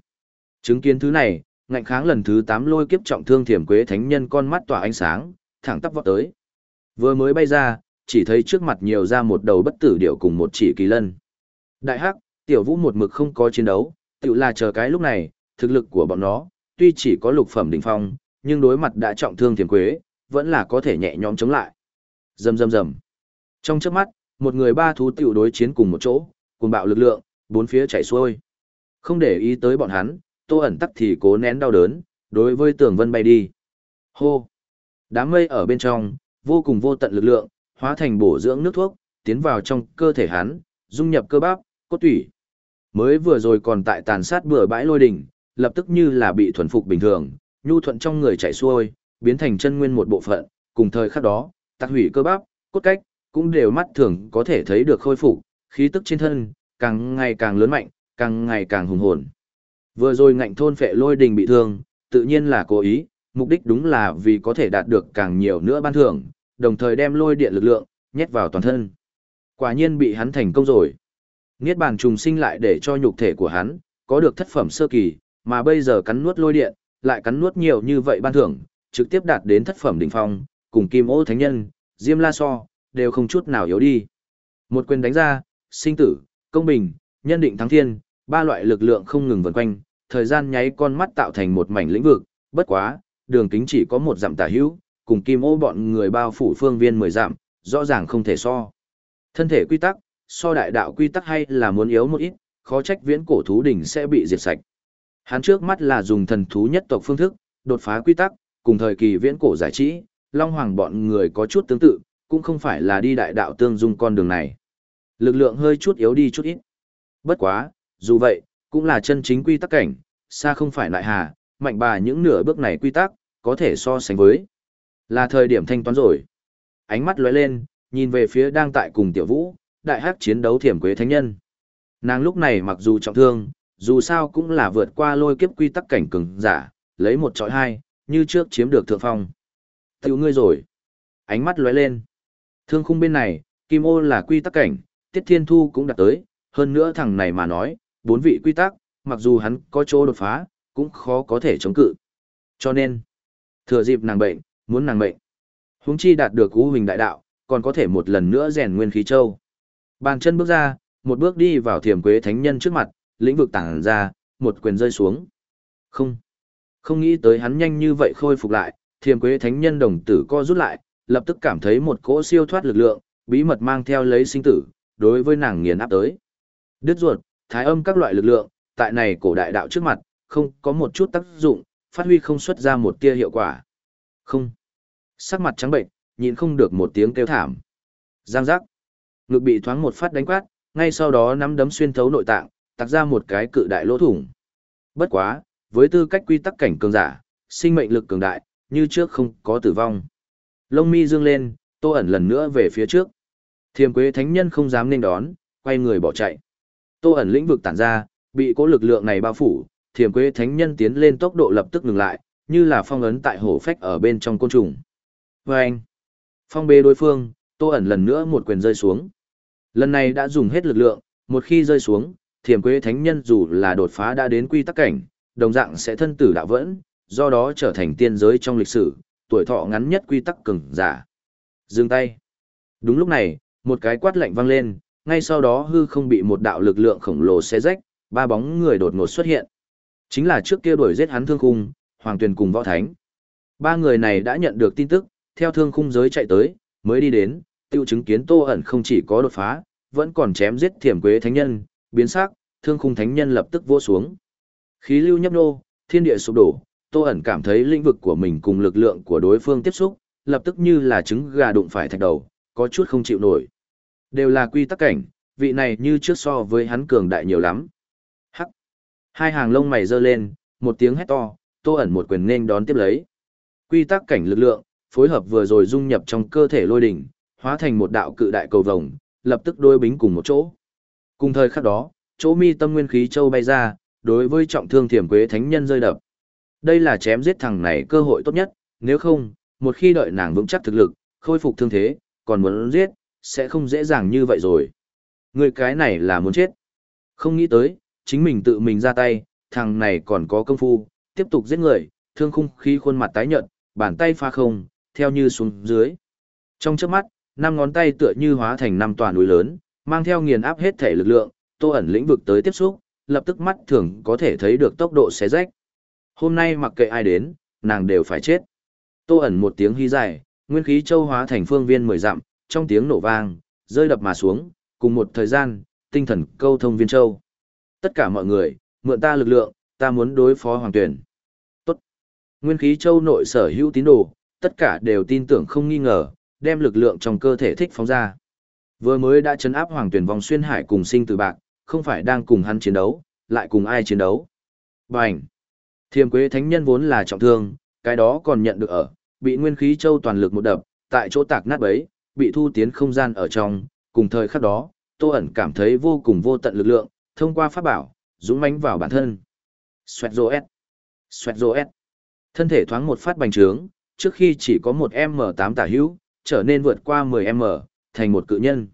Chứng kiến thứ này, ngạnh kháng lần thứ 8 lôi kiếp trọng thương thiểm quế thánh nhân con mắt tỏa ánh sáng, thẳng tắp vọt tới. Vừa mới bay ra, chỉ thấy trước mặt nhiều ra một đầu bất tử điệu cùng một chỉ kỳ lân. Đại hắc, tiểu vũ một mực không có chiến đấu, tự là chờ cái lúc này, thực lực của bọn nó, tuy chỉ có lục phẩm đỉnh phong, nhưng đối mặt đã trọng thương thiềm quế, vẫn là có thể nhẹ nhõm chống lại. Rầm rầm rầm. Trong chớp mắt, một người ba thú tiểu đối chiến cùng một chỗ, cùng bạo lực lượng, bốn phía chảy xuôi. Không để ý tới bọn hắn, Tô ẩn tắc thì cố nén đau đớn, đối với Tường Vân bay đi. Hô. Đám mây ở bên trong, vô cùng vô tận lực lượng, hóa thành bổ dưỡng nước thuốc, tiến vào trong cơ thể hắn, dung nhập cơ bắp, cốt tủy. Mới vừa rồi còn tại tàn sát bừa bãi lôi đỉnh, lập tức như là bị thuần phục bình thường, nhu thuận trong người chảy xuôi, biến thành chân nguyên một bộ phận, cùng thời khắc đó, tạc hủy cơ bắp, cốt cách, cũng đều mắt thường có thể thấy được khôi phục, khí tức trên thân, càng ngày càng lớn mạnh, càng ngày càng hùng hồn. Vừa rồi ngạnh thôn phệ lôi đình bị thương, tự nhiên là cố ý, mục đích đúng là vì có thể đạt được càng nhiều nữa ban thưởng, đồng thời đem lôi điện lực lượng, nhét vào toàn thân. Quả nhiên bị hắn thành công rồi. Niết bàn trùng sinh lại để cho nhục thể của hắn, có được thất phẩm sơ kỳ, mà bây giờ cắn nuốt lôi điện, lại cắn nuốt nhiều như vậy ban thưởng, trực tiếp đạt đến thất phẩm đỉnh phong, cùng kim ô thánh nhân, diêm la so, đều không chút nào yếu đi. Một quyền đánh ra, sinh tử, công bình, nhân định thắng thiên, ba loại lực lượng không ngừng vần quanh, thời gian nháy con mắt tạo thành một mảnh lĩnh vực, bất quá, đường kính chỉ có một dặm tả hữu, cùng kim ô bọn người bao phủ phương viên mười dặm, rõ ràng không thể so. Thân thể quy tắc, so đại đạo quy tắc hay là muốn yếu một ít, khó trách viễn cổ thú đỉnh sẽ bị diệt sạch. Hắn trước mắt là dùng thần thú nhất tộc phương thức, đột phá quy tắc, cùng thời kỳ viễn cổ giải trí, Long Hoàng bọn người có chút tương tự, cũng không phải là đi đại đạo tương dung con đường này. Lực lượng hơi chút yếu đi chút ít. Bất quá, dù vậy, cũng là chân chính quy tắc cảnh, xa không phải lại hà, mạnh bà những nửa bước này quy tắc, có thể so sánh với. Là thời điểm thanh toán rồi. Ánh mắt lóe lên, nhìn về phía đang tại cùng tiểu vũ, đại hắc chiến đấu thiểm quế thánh nhân. Nàng lúc này mặc dù trọng thương, dù sao cũng là vượt qua lôi kiếp quy tắc cảnh cường giả, lấy một trọi hai, như trước chiếm được thượng phong. Tiểu ngươi rồi. Ánh mắt lóe lên. Thương khung bên này, Kim ô là quy tắc cảnh, Tiết Thiên Thu cũng đã tới, hơn nữa thằng này mà nói, bốn vị quy tắc, mặc dù hắn có chỗ đột phá, cũng khó có thể chống cự. Cho nên, thừa dịp nàng bệnh, muốn nàng bệnh. Huống chi đạt được cú hình đại đạo, còn có thể một lần nữa rèn nguyên khí châu. Bàn chân bước ra, một bước đi vào thiềm quế thánh nhân trước mặt, lĩnh vực tảng ra, một quyền rơi xuống. Không. Không nghĩ tới hắn nhanh như vậy khôi phục lại, thiềm quế thánh nhân đồng tử co rút lại, lập tức cảm thấy một cỗ siêu thoát lực lượng, bí mật mang theo lấy sinh tử, đối với nàng nghiền áp tới. Đứt ruột, thái âm các loại lực lượng, tại này cổ đại đạo trước mặt, không có một chút tác dụng, phát huy không xuất ra một tia hiệu quả. Không. Sắc mặt trắng bệnh, nhìn không được một tiếng kêu thảm. Giang giác. Ngực bị thoáng một phát đánh quát, ngay sau đó nắm đấm xuyên thấu nội tạng, tạc ra một cái cự đại lỗ thủng. Bất quá, với tư cách quy tắc cảnh cường giả, sinh mệnh lực cường đại, như trước không có tử vong. Lông mi dương lên, tô ẩn lần nữa về phía trước. Thiềm quế thánh nhân không dám nên đón, quay người bỏ chạy. Tô ẩn lĩnh vực tản ra, bị cố lực lượng này bao phủ, thiềm quế thánh nhân tiến lên tốc độ lập tức ngừng lại, như là phong ấn tại hổ phách ở bên trong côn trùng. Và anh, phong bê đối phương, tô ẩn lần nữa một quyền rơi xuống. Lần này đã dùng hết lực lượng, một khi rơi xuống, thiềm quế thánh nhân dù là đột phá đã đến quy tắc cảnh, đồng dạng sẽ thân tử đạo vẫn, do đó trở thành tiên giới trong lịch sử, tuổi thọ ngắn nhất quy tắc cường giả. Dừng tay. Đúng lúc này, một cái quát lạnh vang lên, ngay sau đó hư không bị một đạo lực lượng khổng lồ xé rách, ba bóng người đột ngột xuất hiện. Chính là trước kia đuổi giết hắn thương khung, Hoàng Tuyền cùng Võ Thánh. Ba người này đã nhận được tin tức, theo thương khung giới chạy tới, mới đi đến, tiêu chứng kiến Tô ẩn không chỉ có đột phá, vẫn còn chém giết thiểm quế thánh nhân, biến sắc, thương khung thánh nhân lập tức vỗ xuống. Khí lưu nhấp nô, thiên địa sụp đổ, Tô ẩn cảm thấy lĩnh vực của mình cùng lực lượng của đối phương tiếp xúc, lập tức như là trứng gà đụng phải thạch đầu, có chút không chịu nổi. Đều là quy tắc cảnh, vị này như trước so với hắn cường đại nhiều lắm. Hắc. Hai hàng lông mày giơ lên, một tiếng hét to, Tô ẩn một quyền nên đón tiếp lấy. Quy tắc cảnh lực lượng, phối hợp vừa rồi dung nhập trong cơ thể lôi đỉnh, hóa thành một đạo cự đại cầu vồng, lập tức đôi bính cùng một chỗ. Cùng thời khắc đó, chỗ mi tâm nguyên khí châu bay ra, đối với trọng thương thiểm quế thánh nhân rơi đập. Đây là chém giết thằng này cơ hội tốt nhất, nếu không, một khi đợi nàng vững chắc thực lực, khôi phục thương thế, còn muốn giết, sẽ không dễ dàng như vậy rồi. Người cái này là muốn chết. Không nghĩ tới, chính mình tự mình ra tay, thằng này còn có công phu, tiếp tục giết người, thương khung khí khuôn mặt tái nhợt, bàn tay pha không, theo như xuống dưới. Trong chớp mắt, năm ngón tay tựa như hóa thành năm tòa núi lớn, mang theo nghiền áp hết thể lực lượng, tô ẩn lĩnh vực tới tiếp xúc, lập tức mắt thường có thể thấy được tốc độ xé rách. Hôm nay mặc kệ ai đến, nàng đều phải chết. Tô ẩn một tiếng hí dài, nguyên khí châu hóa thành phương viên mười dặm, trong tiếng nổ vang, rơi đập mà xuống, cùng một thời gian, tinh thần câu thông viên châu. Tất cả mọi người, mượn ta lực lượng, ta muốn đối phó hoàng tuyển. Tốt. Nguyên khí châu nội sở hữu tín đồ, tất cả đều tin tưởng không nghi ngờ, đem lực lượng trong cơ thể thích phóng ra. Vừa mới đã chấn áp hoàng tuyển vòng xuyên hải cùng sinh từ bạc, không phải đang cùng hắn chiến đấu, lại cùng ai chiến đấu. Bành! Thiềm quế thánh nhân vốn là trọng thương, cái đó còn nhận được ở, bị nguyên khí châu toàn lực một đập, tại chỗ tạc nát bấy, bị thu tiến không gian ở trong, cùng thời khắc đó, Tô ẩn cảm thấy vô cùng vô tận lực lượng, thông qua pháp bảo, dũng mãnh vào bản thân. Xoẹt rô S. Xoẹt rô S. Thân thể thoáng một phát bành trướng, trước khi chỉ có một m tám tả hữu, trở nên vượt qua 10m, thành một cự nhân.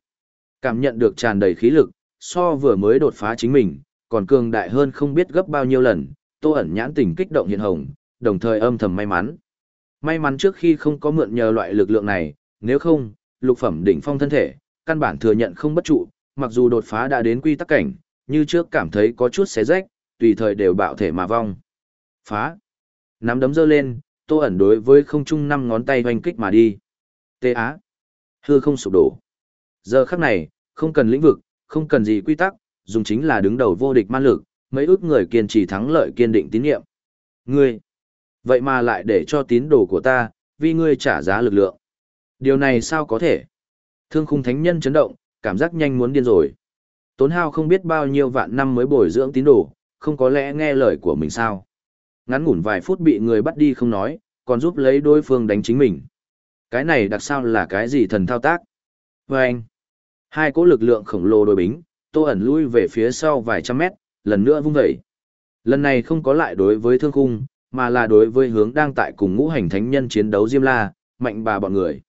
Cảm nhận được tràn đầy khí lực, so vừa mới đột phá chính mình, còn cường đại hơn không biết gấp bao nhiêu lần, Tô ẩn nhãn tình kích động hiện hồng, đồng thời âm thầm may mắn. May mắn trước khi không có mượn nhờ loại lực lượng này, nếu không, lục phẩm đỉnh phong thân thể, căn bản thừa nhận không bất trụ, mặc dù đột phá đã đến quy tắc cảnh, như trước cảm thấy có chút xé rách, tùy thời đều bạo thể mà vong. Phá. Nắm đấm giơ lên, Tô ẩn đối với không trung năm ngón tay hoành kích mà đi. Tê á. Hư không sụp đổ. Giờ khắc này, không cần lĩnh vực, không cần gì quy tắc, dùng chính là đứng đầu vô địch man lực, mấy ước người kiên trì thắng lợi kiên định tín nhiệm. Ngươi, vậy mà lại để cho tín đồ của ta, vì ngươi trả giá lực lượng. Điều này sao có thể? Thương khung thánh nhân chấn động, cảm giác nhanh muốn điên rồi. Tốn hao không biết bao nhiêu vạn năm mới bồi dưỡng tín đồ, không có lẽ nghe lời của mình sao. Ngắn ngủn vài phút bị người bắt đi không nói, còn giúp lấy đối phương đánh chính mình. Cái này đặc sao là cái gì thần thao tác? Và anh, hai cỗ lực lượng khổng lồ đối bính, tô ẩn lui về phía sau vài trăm mét, lần nữa vung vẩy. Lần này không có lại đối với thương khung, mà là đối với hướng đang tại cùng ngũ hành thánh nhân chiến đấu Diêm La, mạnh bà bọn người.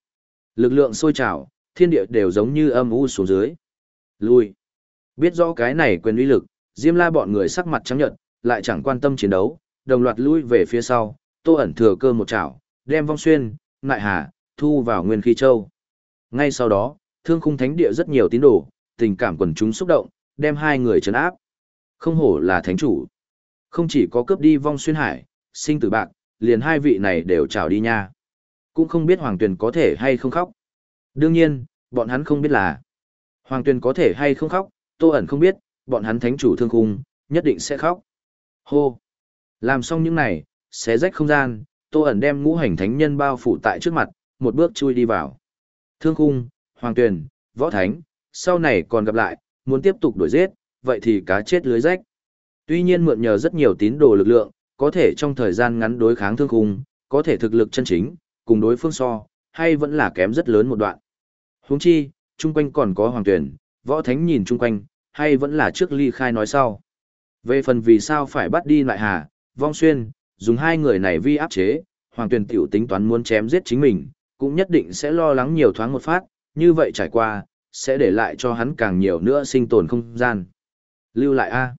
Lực lượng sôi trào, thiên địa đều giống như âm u xuống dưới. Lui. Biết rõ cái này quyền uy lực, Diêm La bọn người sắc mặt trắng nhợt, lại chẳng quan tâm chiến đấu, đồng loạt lui về phía sau, Tô ẩn thừa cơ một chảo, đem vong xuyên, ngại hà, thu vào nguyên khí châu. Ngay sau đó, thương khung thánh địa rất nhiều tín đồ, tình cảm quần chúng xúc động, đem hai người trấn áp. Không hổ là thánh chủ. Không chỉ có cướp đi vong xuyên hải, sinh tử bạc, liền hai vị này đều chào đi nha. Cũng không biết Hoàng Tuyền có thể hay không khóc. Đương nhiên, bọn hắn không biết là Hoàng Tuyền có thể hay không khóc, Tô ẩn không biết, bọn hắn thánh chủ thương khung, nhất định sẽ khóc. Hô! Làm xong những này, xé rách không gian, Tô ẩn đem ngũ hành thánh nhân bao phủ tại trước mặt, một bước chui đi vào. Thương khung, Hoàng tuyển, Võ Thánh, sau này còn gặp lại, muốn tiếp tục đuổi giết, vậy thì cá chết lưới rách. Tuy nhiên mượn nhờ rất nhiều tín đồ lực lượng, có thể trong thời gian ngắn đối kháng thương khung, có thể thực lực chân chính, cùng đối phương so, hay vẫn là kém rất lớn một đoạn. Huống chi, chung quanh còn có hoàng tuyển, võ thánh nhìn chung quanh, hay vẫn là trước ly khai nói sau. Về phần vì sao phải bắt đi lại hà, vong xuyên, dùng hai người này vi áp chế, hoàng tuyển tiểu tính toán muốn chém giết chính mình, cũng nhất định sẽ lo lắng nhiều thoáng một phát, như vậy trải qua, sẽ để lại cho hắn càng nhiều nữa sinh tồn không gian. Lưu lại A.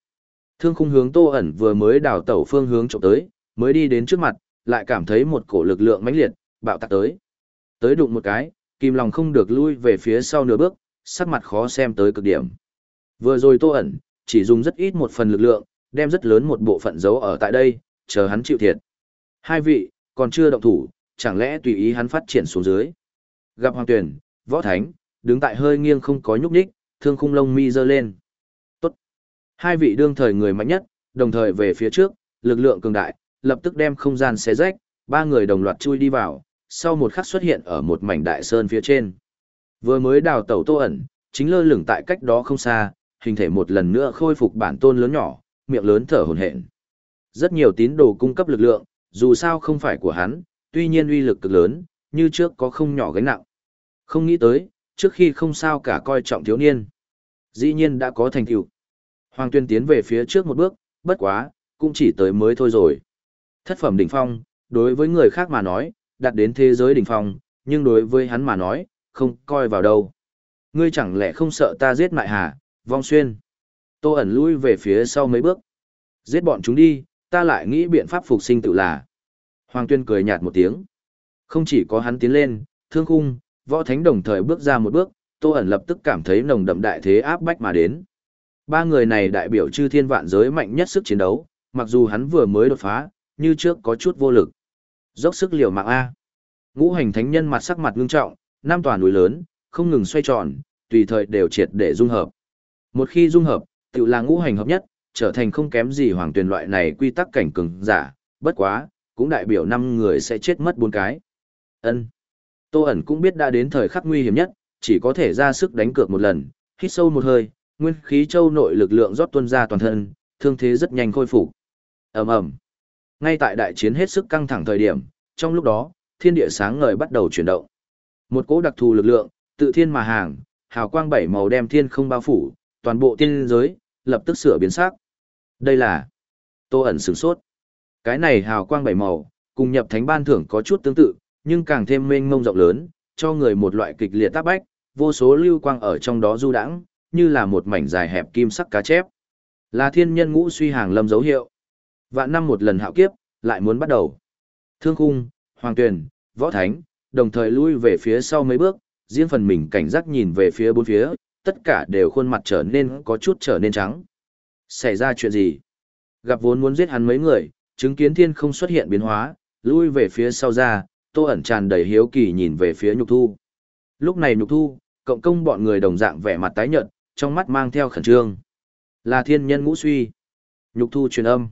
Thương khung hướng tô ẩn vừa mới đào tẩu phương hướng trộm tới, mới đi đến trước mặt, lại cảm thấy một cổ lực lượng mãnh liệt, bạo tạc tới. Tới đụng một cái, kim lòng không được lui về phía sau nửa bước, sắc mặt khó xem tới cực điểm. Vừa rồi tô ẩn, chỉ dùng rất ít một phần lực lượng, đem rất lớn một bộ phận giấu ở tại đây, chờ hắn chịu thiệt. Hai vị, còn chưa động thủ, chẳng lẽ tùy ý hắn phát triển xuống dưới. Gặp Hoàng Tuyển, Võ Thánh, đứng tại hơi nghiêng không có nhúc nhích, thương khung lông mi giơ lên. Tốt. Hai vị đương thời người mạnh nhất, đồng thời về phía trước, lực lượng cường đại, lập tức đem không gian xé rách, ba người đồng loạt chui đi vào, sau một khắc xuất hiện ở một mảnh đại sơn phía trên. Vừa mới đào tẩu tô ẩn, chính lơ lửng tại cách đó không xa, hình thể một lần nữa khôi phục bản tôn lớn nhỏ, miệng lớn thở hổn hển. Rất nhiều tín đồ cung cấp lực lượng, dù sao không phải của hắn, tuy nhiên uy lực cực lớn, như trước có không nhỏ gánh nặng. Không nghĩ tới, trước khi không sao cả coi trọng thiếu niên. Dĩ nhiên đã có thành tựu. Hoàng Tuyên tiến về phía trước một bước, bất quá, cũng chỉ tới mới thôi rồi. Thất phẩm đỉnh phong, đối với người khác mà nói, đạt đến thế giới đỉnh phong, nhưng đối với hắn mà nói, không coi vào đâu. Ngươi chẳng lẽ không sợ ta giết mại hả, vong xuyên. Tô ẩn lui về phía sau mấy bước. Giết bọn chúng đi, ta lại nghĩ biện pháp phục sinh tự là. Hoàng Tuyên cười nhạt một tiếng. Không chỉ có hắn tiến lên, thương khung, võ thánh đồng thời bước ra một bước, Tô ẩn lập tức cảm thấy nồng đậm đại thế áp bách mà đến. Ba người này đại biểu chư thiên vạn giới mạnh nhất sức chiến đấu, mặc dù hắn vừa mới đột phá, như trước có chút vô lực. Dốc sức liều mạng A. Ngũ hành thánh nhân mặt sắc mặt ngưng trọng, Nam Toàn núi lớn, không ngừng xoay tròn, tùy thời đều triệt để dung hợp. Một khi dung hợp, tự là ngũ hành hợp nhất, trở thành không kém gì hoàng tuyển loại này quy tắc cảnh cường giả, bất quá, cũng đại biểu năm người sẽ chết mất bốn cái. Ân. Tô ẩn cũng biết đã đến thời khắc nguy hiểm nhất, chỉ có thể ra sức đánh cược một lần, hít sâu một hơi, nguyên khí châu nội lực lượng rót tuôn ra toàn thân, thương thế rất nhanh khôi phục. Ầm ầm. Ngay tại đại chiến hết sức căng thẳng thời điểm, trong lúc đó, thiên địa sáng ngời bắt đầu chuyển động. Một cỗ đặc thù lực lượng, tự thiên mà hàng, hào quang bảy màu đem thiên không bao phủ, toàn bộ tiên giới lập tức sửa biến sắc. Đây là Tô ẩn sửng sốt. Cái này hào quang bảy màu, cùng nhập thánh ban thưởng có chút tương tự, nhưng càng thêm mênh mông rộng lớn, cho người một loại kịch liệt tác bách, vô số lưu quang ở trong đó du đãng, như là một mảnh dài hẹp kim sắc cá chép. Là thiên nhân ngũ suy hàng lâm dấu hiệu. Vạn năm một lần hạo kiếp, lại muốn bắt đầu. Thương khung, hoàng tuyền, võ thánh, đồng thời lui về phía sau mấy bước, riêng phần mình cảnh giác nhìn về phía bốn phía, tất cả đều khuôn mặt trở nên có chút trở nên trắng. Xảy ra chuyện gì? Gặp vốn muốn giết hắn mấy người, chứng kiến thiên không xuất hiện biến hóa, lui về phía sau ra, tô ẩn tràn đầy hiếu kỳ nhìn về phía nhục thu. Lúc này nhục thu, cộng công bọn người đồng dạng vẻ mặt tái nhợt, trong mắt mang theo khẩn trương. Là thiên nhân ngũ suy. Nhục thu truyền âm.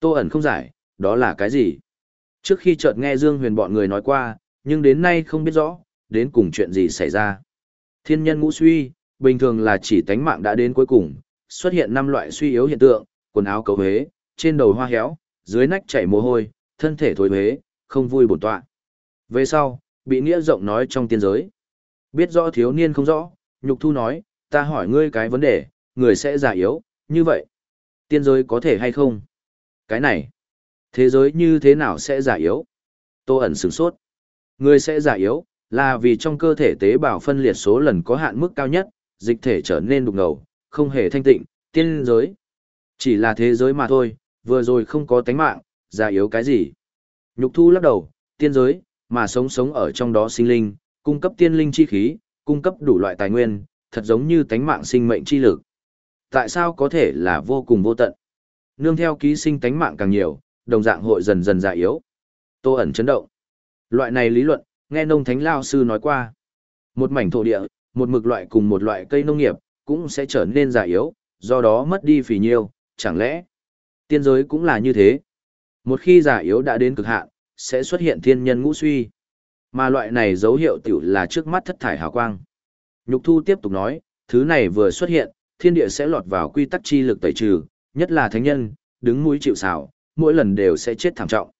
Tô ẩn không giải, đó là cái gì? Trước khi chợt nghe Dương Huyền bọn người nói qua, nhưng đến nay không biết rõ, đến cùng chuyện gì xảy ra. Thiên nhân ngũ suy, bình thường là chỉ tánh mạng đã đến cuối cùng, xuất hiện năm loại suy yếu hiện tượng, quần áo cấu hế, trên đầu hoa héo, dưới nách chảy mồ hôi, thân thể thối huế, không vui bổn tọa. Về sau, bị nghĩa rộng nói trong tiên giới. Biết rõ thiếu niên không rõ, nhục thu nói, ta hỏi ngươi cái vấn đề, người sẽ già yếu, như vậy. Tiên giới có thể hay không? Cái này, thế giới như thế nào sẽ già yếu? Tô ẩn sửng sốt. Người sẽ già yếu, là vì trong cơ thể tế bào phân liệt số lần có hạn mức cao nhất, dịch thể trở nên đục ngầu, không hề thanh tịnh, tiên giới. Chỉ là thế giới mà thôi, vừa rồi không có tánh mạng, già yếu cái gì. Nhục thu lắc đầu, tiên giới, mà sống sống ở trong đó sinh linh, cung cấp tiên linh chi khí, cung cấp đủ loại tài nguyên, thật giống như tánh mạng sinh mệnh chi lực. Tại sao có thể là vô cùng vô tận? Nương theo ký sinh tánh mạng càng nhiều, đồng dạng hội dần dần già yếu. Tô ẩn chấn động. Loại này lý luận, nghe nông thánh lao sư nói qua. Một mảnh thổ địa, một mực loại cùng một loại cây nông nghiệp, cũng sẽ trở nên già yếu, do đó mất đi phì nhiêu, chẳng lẽ tiên giới cũng là như thế? Một khi già yếu đã đến cực hạn, sẽ xuất hiện thiên nhân ngũ suy. Mà loại này dấu hiệu tiểu là trước mắt thất thải hào quang. Nhục thu tiếp tục nói, thứ này vừa xuất hiện, thiên địa sẽ lọt vào quy tắc chi lực tẩy trừ, nhất là thánh nhân, đứng mũi chịu xảo, mỗi lần đều sẽ chết thảm trọng.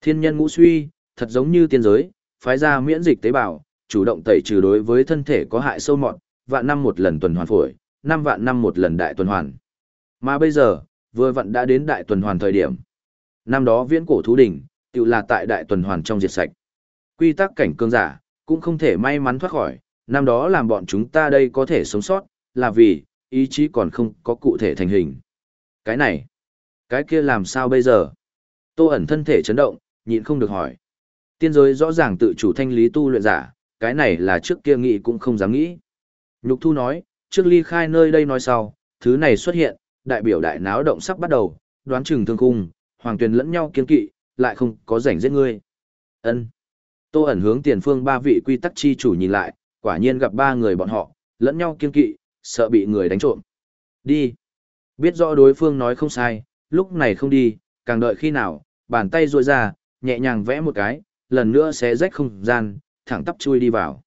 Thiên nhân ngũ suy, thật giống như tiên giới, phái ra miễn dịch tế bào, chủ động tẩy trừ đối với thân thể có hại sâu mọt, vạn năm một lần tuần hoàn phổi, năm vạn năm một lần đại tuần hoàn. Mà bây giờ, vừa vặn đã đến đại tuần hoàn thời điểm. Năm đó viễn cổ thú đỉnh, tự là tại đại tuần hoàn trong diệt sạch. Quy tắc cảnh cương giả, cũng không thể may mắn thoát khỏi, năm đó làm bọn chúng ta đây có thể sống sót, là vì, ý chí còn không có cụ thể thành hình. Cái này, cái kia làm sao bây giờ? Tô ẩn thân thể chấn động, nhịn không được hỏi. Tiên giới rõ ràng tự chủ thanh lý tu luyện giả, cái này là trước kia nghĩ cũng không dám nghĩ. Nhục thu nói, trước ly khai nơi đây nói sau, thứ này xuất hiện, đại biểu đại náo động sắp bắt đầu, đoán chừng thương cung, hoàng tuyền lẫn nhau kiên kỵ, lại không có rảnh giết ngươi. Ân. Tô ẩn hướng tiền phương ba vị quy tắc chi chủ nhìn lại, quả nhiên gặp ba người bọn họ, lẫn nhau kiên kỵ, sợ bị người đánh trộm. Đi. Biết rõ đối phương nói không sai, lúc này không đi, càng đợi khi nào, bàn tay ruội ra, nhẹ nhàng vẽ một cái, lần nữa sẽ rách không gian, thẳng tắp chui đi vào.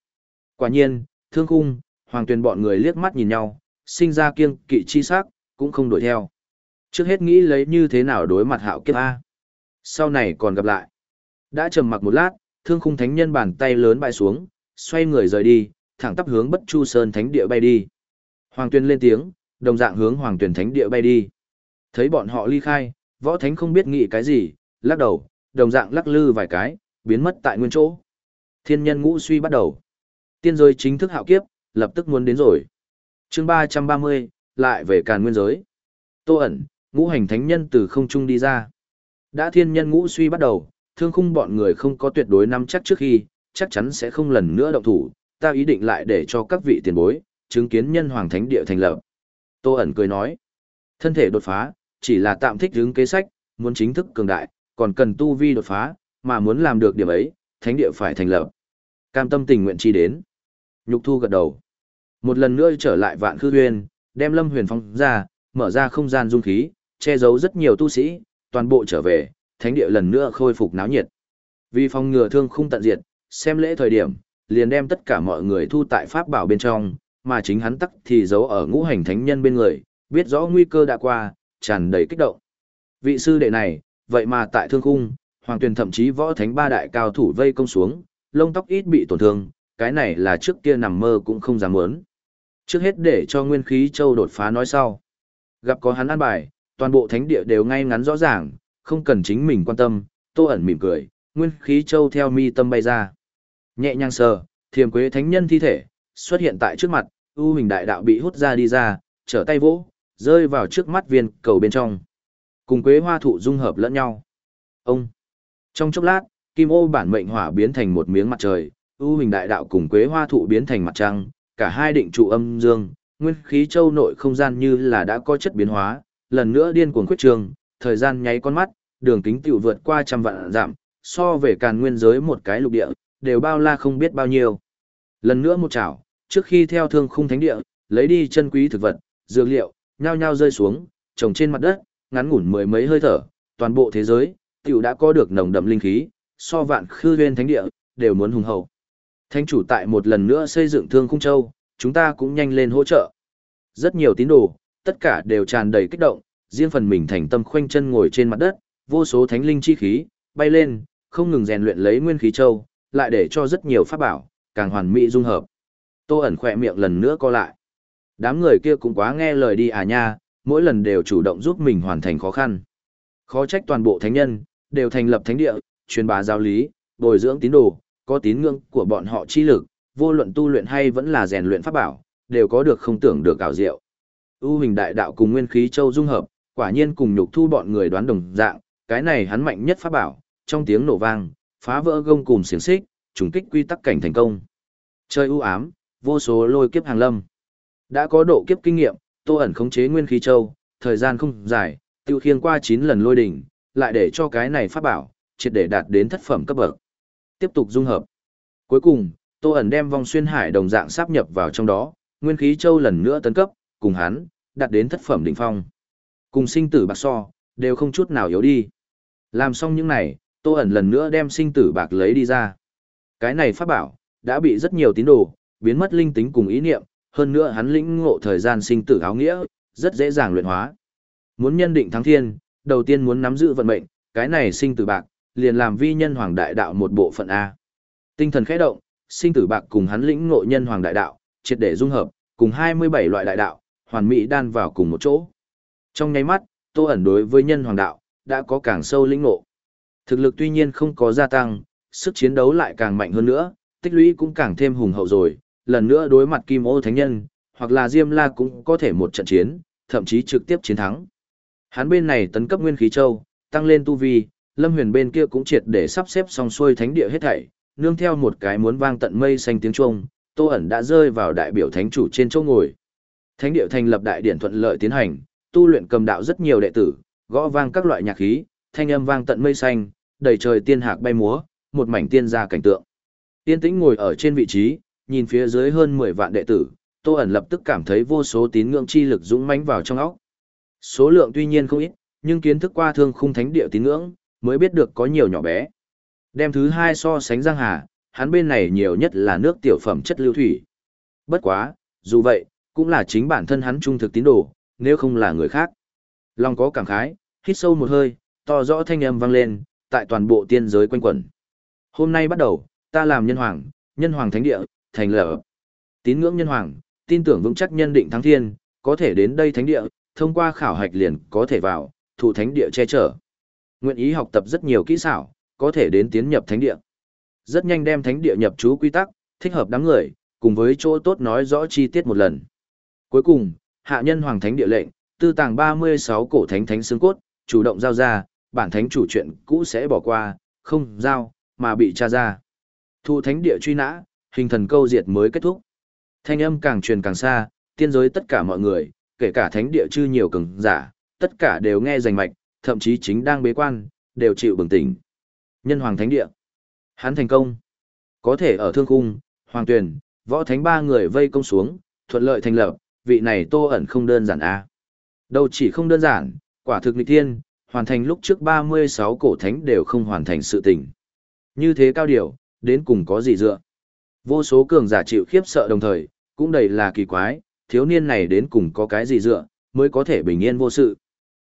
Quả nhiên, thương khung, hoàng tuyền bọn người liếc mắt nhìn nhau, sinh ra kiêng kỵ chi sắc, cũng không đuổi theo. Trước hết nghĩ lấy như thế nào đối mặt hạo kiếp A. Sau này còn gặp lại. Đã trầm mặc một lát, thương khung thánh nhân bàn tay lớn bại xuống, xoay người rời đi, thẳng tắp hướng bất chu sơn thánh địa bay đi. Hoàng tuyên lên tiếng, đồng dạng hướng hoàng tuyển thánh địa bay đi. Thấy bọn họ ly khai, võ thánh không biết nghĩ cái gì, lắc đầu, đồng dạng lắc lư vài cái, biến mất tại nguyên chỗ. Thiên nhân ngũ suy bắt đầu. Tiên giới chính thức hạo kiếp, lập tức muốn đến rồi. chương 330, lại về càn nguyên giới. Tô ẩn, ngũ hành thánh nhân từ không trung đi ra. Đã thiên nhân ngũ suy bắt đầu, thương khung bọn người không có tuyệt đối nắm chắc trước khi, chắc chắn sẽ không lần nữa động thủ, ta ý định lại để cho các vị tiền bối, chứng kiến nhân hoàng thánh địa thành lập. Tô ẩn cười nói, thân thể đột phá, chỉ là tạm thích hướng kế sách, muốn chính thức cường đại, còn cần tu vi đột phá, mà muốn làm được điểm ấy, thánh địa phải thành lập. Cam tâm tình nguyện chi đến. Nhục thu gật đầu. Một lần nữa trở lại vạn khư huyên, đem lâm huyền phong ra, mở ra không gian dung khí, che giấu rất nhiều tu sĩ, toàn bộ trở về, thánh địa lần nữa khôi phục náo nhiệt. Vì phòng ngừa thương không tận diệt, xem lễ thời điểm, liền đem tất cả mọi người thu tại pháp bảo bên trong, mà chính hắn tắc thì giấu ở ngũ hành thánh nhân bên người, biết rõ nguy cơ đã qua, tràn đầy kích động. Vị sư đệ này, vậy mà tại thương khung, hoàng tuyền thậm chí võ thánh ba đại cao thủ vây công xuống, lông tóc ít bị tổn thương, cái này là trước kia nằm mơ cũng không dám muốn. Trước hết để cho nguyên khí châu đột phá nói sau. Gặp có hắn an bài, toàn bộ thánh địa đều ngay ngắn rõ ràng, không cần chính mình quan tâm, tô ẩn mỉm cười, nguyên khí châu theo mi tâm bay ra. Nhẹ nhàng sờ, Thiềm Quế Thánh Nhân thi thể xuất hiện tại trước mặt, U Hình Đại Đạo bị hút ra đi ra, trở tay vỗ, rơi vào trước mắt viên cầu bên trong. Cùng Quế Hoa thụ dung hợp lẫn nhau. Ông. Trong chốc lát, Kim Ô bản mệnh hỏa biến thành một miếng mặt trời, U Hình Đại Đạo cùng Quế Hoa thụ biến thành mặt trăng, cả hai định trụ âm dương, nguyên khí châu nội không gian như là đã có chất biến hóa, lần nữa điên cuồng khuyết trường, thời gian nháy con mắt, đường kính tiểu vượt qua trăm vạn giảm, so về càn nguyên giới một cái lục địa, đều bao la không biết bao nhiêu. Lần nữa một chảo, trước khi theo thương khung thánh địa, lấy đi chân quý thực vật, dược liệu, nhao nhao rơi xuống, trồng trên mặt đất, ngắn ngủn mười mấy hơi thở, toàn bộ thế giới, tiểu đã có được nồng đậm linh khí, so vạn khư nguyên thánh địa, đều muốn hùng hậu. Thánh chủ tại một lần nữa xây dựng thương khung châu, chúng ta cũng nhanh lên hỗ trợ. Rất nhiều tín đồ, tất cả đều tràn đầy kích động, riêng phần mình thành tâm khoanh chân ngồi trên mặt đất, vô số thánh linh chi khí, bay lên, không ngừng rèn luyện lấy nguyên khí châu, lại để cho rất nhiều pháp bảo, càng hoàn mỹ dung hợp. Tô ẩn khỏe miệng lần nữa co lại. Đám người kia cũng quá nghe lời đi à nha, mỗi lần đều chủ động giúp mình hoàn thành khó khăn. Khó trách toàn bộ thánh nhân, đều thành lập thánh địa, truyền bá giáo lý, bồi dưỡng tín đồ, có tín ngưỡng của bọn họ chi lực, vô luận tu luyện hay vẫn là rèn luyện pháp bảo, đều có được không tưởng được ảo diệu. U hình đại đạo cùng nguyên khí châu dung hợp, quả nhiên cùng nhục thu bọn người đoán đồng dạng, cái này hắn mạnh nhất pháp bảo, trong tiếng nổ vang, phá vỡ gông cùng xiềng xích, trùng kích quy tắc cảnh thành công. Chơi u ám, vô số lôi kiếp hàng lâm. Đã có độ kiếp kinh nghiệm, Tô ẩn khống chế nguyên khí châu, thời gian không dài, tiêu khiên qua 9 lần lôi đỉnh, lại để cho cái này pháp bảo, triệt để đạt đến thất phẩm cấp bậc. Tiếp tục dung hợp. Cuối cùng, Tô ẩn đem vong xuyên hải đồng dạng sáp nhập vào trong đó, nguyên khí châu lần nữa tấn cấp, cùng hắn, đạt đến thất phẩm đỉnh phong. Cùng sinh tử bạc so, đều không chút nào yếu đi. Làm xong những này, Tô ẩn lần nữa đem sinh tử bạc lấy đi ra. Cái này pháp bảo, đã bị rất nhiều tín đồ, biến mất linh tính cùng ý niệm, hơn nữa hắn lĩnh ngộ thời gian sinh tử áo nghĩa, rất dễ dàng luyện hóa. Muốn nhân định thắng thiên, đầu tiên muốn nắm giữ vận mệnh, cái này sinh tử bạc, liền làm vi nhân hoàng đại đạo một bộ phận A. Tinh thần khẽ động, sinh tử bạc cùng hắn lĩnh ngộ nhân hoàng đại đạo, triệt để dung hợp, cùng 27 loại đại đạo, hoàn mỹ đan vào cùng một chỗ. Trong nháy mắt, Tô ẩn đối với nhân hoàng đạo, đã có càng sâu lĩnh ngộ. Thực lực tuy nhiên không có gia tăng, sức chiến đấu lại càng mạnh hơn nữa, tích lũy cũng càng thêm hùng hậu rồi, lần nữa đối mặt Kim Ô Thánh Nhân, hoặc là Diêm La cũng có thể một trận chiến, thậm chí trực tiếp chiến thắng. Hắn bên này tấn cấp nguyên khí châu, tăng lên tu vi, Lâm Huyền bên kia cũng triệt để sắp xếp xong xuôi thánh địa hết thảy, nương theo một cái muốn vang tận mây xanh tiếng chuông, Tô ẩn đã rơi vào đại biểu thánh chủ trên chỗ ngồi. Thánh địa thành lập đại điển thuận lợi tiến hành, tu luyện cầm đạo rất nhiều đệ tử, gõ vang các loại nhạc khí, thanh âm vang tận mây xanh, đầy trời tiên hạc bay múa, một mảnh tiên gia cảnh tượng. Tiên tĩnh ngồi ở trên vị trí, nhìn phía dưới hơn 10 vạn đệ tử, Tô ẩn lập tức cảm thấy vô số tín ngưỡng chi lực dũng mãnh vào trong óc. Số lượng tuy nhiên không ít, nhưng kiến thức qua thương khung thánh địa tín ngưỡng, mới biết được có nhiều nhỏ bé. Đem thứ hai so sánh Giang Hà, hắn bên này nhiều nhất là nước tiểu phẩm chất lưu thủy. Bất quá, dù vậy, cũng là chính bản thân hắn trung thực tín đồ, nếu không là người khác. Lòng có cảm khái, hít sâu một hơi, to rõ thanh âm vang lên, tại toàn bộ tiên giới quanh quẩn. Hôm nay bắt đầu, ta làm nhân hoàng, nhân hoàng thánh địa, thành lập. Tín ngưỡng nhân hoàng, tin tưởng vững chắc nhân định thắng thiên, có thể đến đây thánh địa, thông qua khảo hạch liền có thể vào, thủ thánh địa che chở. Nguyện ý học tập rất nhiều kỹ xảo, có thể đến tiến nhập thánh địa. Rất nhanh đem thánh địa nhập chú quy tắc, thích hợp đám người, cùng với chỗ tốt nói rõ chi tiết một lần. Cuối cùng, hạ nhân hoàng thánh địa lệnh, tư tàng 36 cổ thánh thánh xương cốt, chủ động giao ra, bản thánh chủ chuyện cũ sẽ bỏ qua, không giao, mà bị tra ra. Thu thánh địa truy nã, hình thần câu diệt mới kết thúc. Thanh âm càng truyền càng xa, tiên giới tất cả mọi người, kể cả thánh địa chư nhiều cường giả, tất cả đều nghe rành mạch, thậm chí chính đang bế quan, đều chịu bừng tỉnh. Nhân hoàng thánh địa. Hắn thành công. Có thể ở thương cung, hoàng tuyển, võ thánh ba người vây công xuống, thuận lợi thành lập, vị này tô ẩn không đơn giản a à. Đâu chỉ không đơn giản, quả thực nghịch thiên, hoàn thành lúc trước 36 cổ thánh đều không hoàn thành sự tình. Như thế cao điều, đến cùng có gì dựa. Vô số cường giả chịu khiếp sợ đồng thời, cũng đầy là kỳ quái, thiếu niên này đến cùng có cái gì dựa, mới có thể bình yên vô sự.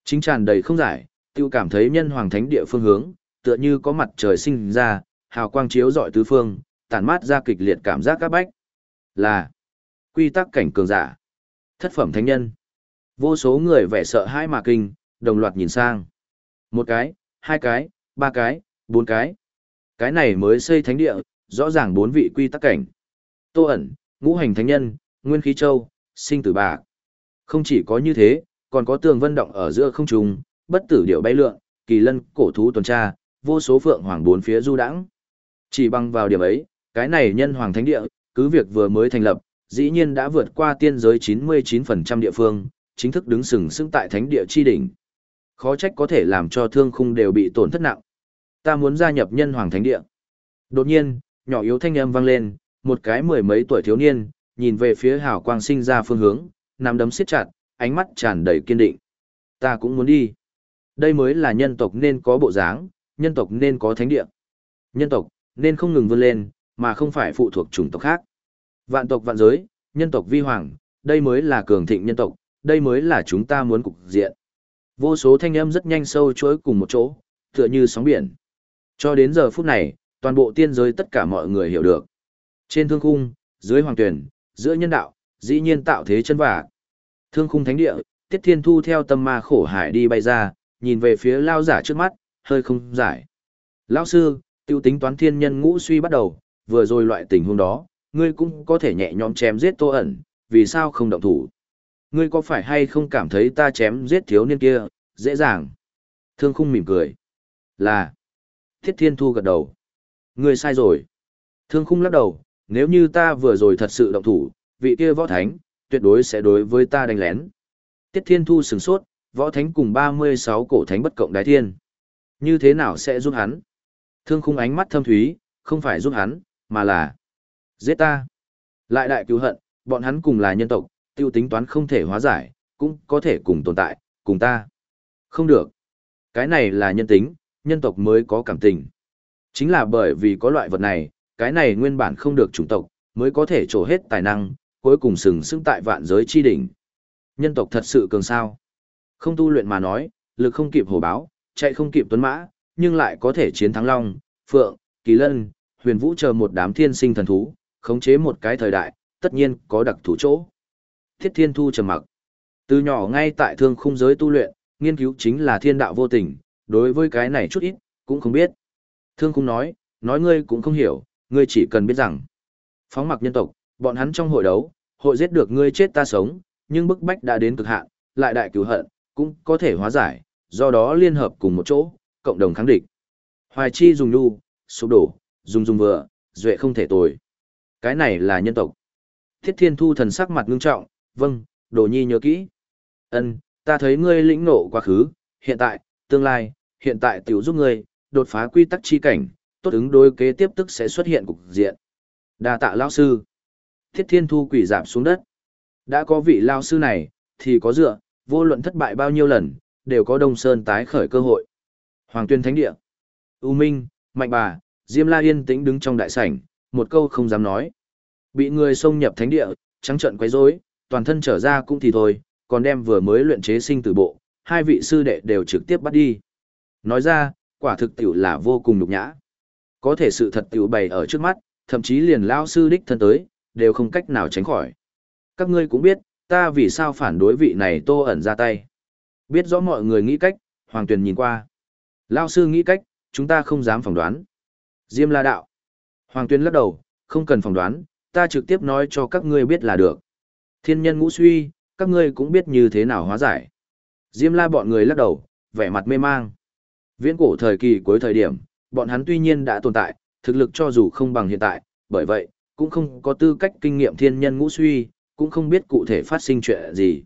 Chính tràn đầy không giải, tiêu cảm thấy nhân hoàng thánh địa phương hướng, tựa như có mặt trời sinh ra, hào quang chiếu rọi tứ phương, tản mát ra kịch liệt cảm giác các bách. Là quy tắc cảnh cường giả, thất phẩm thánh nhân. Vô số người vẻ sợ hãi mà kinh, đồng loạt nhìn sang. Một cái, hai cái, ba cái, bốn cái. Cái này mới xây thánh địa, rõ ràng bốn vị quy tắc cảnh. Tô ẩn, ngũ hành thánh nhân, nguyên khí châu, sinh tử bạc. Không chỉ có như thế, còn có tường vân động ở giữa không trung, bất tử điệu bay lượn, kỳ lân, cổ thú tuần tra, vô số phượng hoàng bốn phía du đãng. Chỉ bằng vào điểm ấy, cái này nhân hoàng thánh địa, cứ việc vừa mới thành lập, dĩ nhiên đã vượt qua tiên giới 99% địa phương, chính thức đứng sừng sững tại thánh địa chi đỉnh. Khó trách có thể làm cho thương khung đều bị tổn thất nặng. Ta muốn gia nhập nhân hoàng thánh địa. Đột nhiên, nhỏ yếu thanh âm vang lên, một cái mười mấy tuổi thiếu niên, nhìn về phía hào quang sinh ra phương hướng, nắm đấm siết chặt, ánh mắt tràn đầy kiên định. Ta cũng muốn đi. Đây mới là nhân tộc nên có bộ dáng, nhân tộc nên có thánh địa. Nhân tộc nên không ngừng vươn lên, mà không phải phụ thuộc chủng tộc khác. Vạn tộc vạn giới, nhân tộc vi hoàng, đây mới là cường thịnh nhân tộc, đây mới là chúng ta muốn cục diện. Vô số thanh âm rất nhanh sâu chối cùng một chỗ, tựa như sóng biển. Cho đến giờ phút này, toàn bộ tiên giới tất cả mọi người hiểu được. Trên thương khung, dưới hoàng tuyển, giữa nhân đạo, dĩ nhiên tạo thế chân vả. Thương khung thánh địa, Tiết Thiên Thu theo tâm ma khổ hải đi bay ra, nhìn về phía lao giả trước mắt, hơi không giải. Lão sư, tiêu tính toán thiên nhân ngũ suy bắt đầu, vừa rồi loại tình huống đó, ngươi cũng có thể nhẹ nhõm chém giết tô ẩn, vì sao không động thủ? Ngươi có phải hay không cảm thấy ta chém giết thiếu niên kia, dễ dàng? Thương khung mỉm cười. Là. Thiết thiên thu gật đầu. Ngươi sai rồi. Thương khung lắc đầu, nếu như ta vừa rồi thật sự động thủ, vị kia võ thánh, tuyệt đối sẽ đối với ta đánh lén. Tiết thiên thu sừng sốt, võ thánh cùng 36 cổ thánh bất cộng đái thiên. Như thế nào sẽ giúp hắn? Thương khung ánh mắt thâm thúy, không phải giúp hắn, mà là giết ta. Lại đại cứu hận, bọn hắn cùng là nhân tộc, tiêu tính toán không thể hóa giải, cũng có thể cùng tồn tại, cùng ta. Không được. Cái này là nhân tính, nhân tộc mới có cảm tình. Chính là bởi vì có loại vật này, cái này nguyên bản không được chủng tộc, mới có thể trổ hết tài năng, cuối cùng sừng sững tại vạn giới chi đỉnh. Nhân tộc thật sự cường sao. Không tu luyện mà nói, lực không kịp hổ báo, chạy không kịp tuấn mã, nhưng lại có thể chiến thắng long, phượng, kỳ lân, huyền vũ chờ một đám thiên sinh thần thú, khống chế một cái thời đại, tất nhiên có đặc thù chỗ. Thiết Thiên Thu trầm mặc. Từ nhỏ ngay tại thương khung giới tu luyện, nghiên cứu chính là thiên đạo vô tình, đối với cái này chút ít, cũng không biết. Thương khung nói, nói ngươi cũng không hiểu, ngươi chỉ cần biết rằng. Phóng mặc nhân tộc, bọn hắn trong hội đấu, hội giết được ngươi chết ta sống, nhưng bức bách đã đến cực hạn, lại đại cứu hận, cũng có thể hóa giải, do đó liên hợp cùng một chỗ, cộng đồng kháng địch. Hoài chi dùng nu, sụp đổ, dùng dùng vừa, duệ không thể tồi. Cái này là nhân tộc. Thiết thiên thu thần sắc mặt ngưng trọng, vâng, đồ nhi nhớ kỹ. ân ta thấy ngươi lĩnh nộ quá khứ, hiện tại, tương lai, hiện tại tiểu giúp ngươi, đột phá quy tắc chi cảnh, tốt ứng đối kế tiếp tức sẽ xuất hiện cục diện. đa tạ lao sư. Thiết thiên thu quỷ giảm xuống đất. Đã có vị lao sư này, thì có dựa, vô luận thất bại bao nhiêu lần, đều có Đông Sơn tái khởi cơ hội. Hoàng tuyên thánh địa. U Minh, Mạnh Bà, Diêm La yên tĩnh đứng trong đại sảnh, một câu không dám nói. Bị người xông nhập thánh địa, trắng trận quấy rối, toàn thân trở ra cũng thì thôi, còn đem vừa mới luyện chế sinh tử bộ, hai vị sư đệ đều trực tiếp bắt đi. Nói ra, quả thực tiểu là vô cùng nhục nhã. Có thể sự thật tiểu bày ở trước mắt, thậm chí liền lao sư đích thân tới, đều không cách nào tránh khỏi. Các ngươi cũng biết, ta vì sao phản đối vị này tô ẩn ra tay. Biết rõ mọi người nghĩ cách, Hoàng Tuyền nhìn qua. Lao sư nghĩ cách, chúng ta không dám phỏng đoán. Diêm la đạo. Hoàng Tuyền lắc đầu, không cần phỏng đoán, ta trực tiếp nói cho các ngươi biết là được. Thiên nhân ngũ suy, các ngươi cũng biết như thế nào hóa giải. Diêm la bọn người lắc đầu, vẻ mặt mê mang. Viễn cổ thời kỳ cuối thời điểm, bọn hắn tuy nhiên đã tồn tại, thực lực cho dù không bằng hiện tại, bởi vậy, cũng không có tư cách kinh nghiệm thiên nhân ngũ suy, cũng không biết cụ thể phát sinh chuyện gì.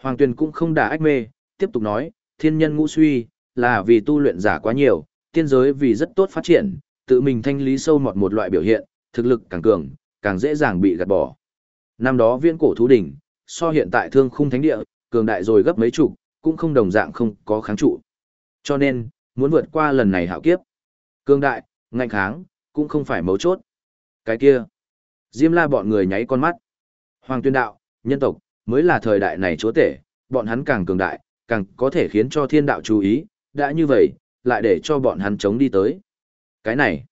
Hoàng Tuyền cũng không đả ách mê, tiếp tục nói, thiên nhân ngũ suy, là vì tu luyện giả quá nhiều, tiên giới vì rất tốt phát triển, tự mình thanh lý sâu mọt một loại biểu hiện, thực lực càng cường, càng dễ dàng bị gạt bỏ. Năm đó viên cổ thú đỉnh, so hiện tại thương khung thánh địa, cường đại rồi gấp mấy chục, cũng không đồng dạng không có kháng trụ. Cho nên, muốn vượt qua lần này hạo kiếp. Cường đại, ngạnh kháng, cũng không phải mấu chốt. Cái kia, Diêm la bọn người nháy con mắt. Hoàng tuyên đạo, nhân tộc, mới là thời đại này chúa tể, bọn hắn càng cường đại, càng có thể khiến cho thiên đạo chú ý, đã như vậy, lại để cho bọn hắn chống đi tới. Cái này,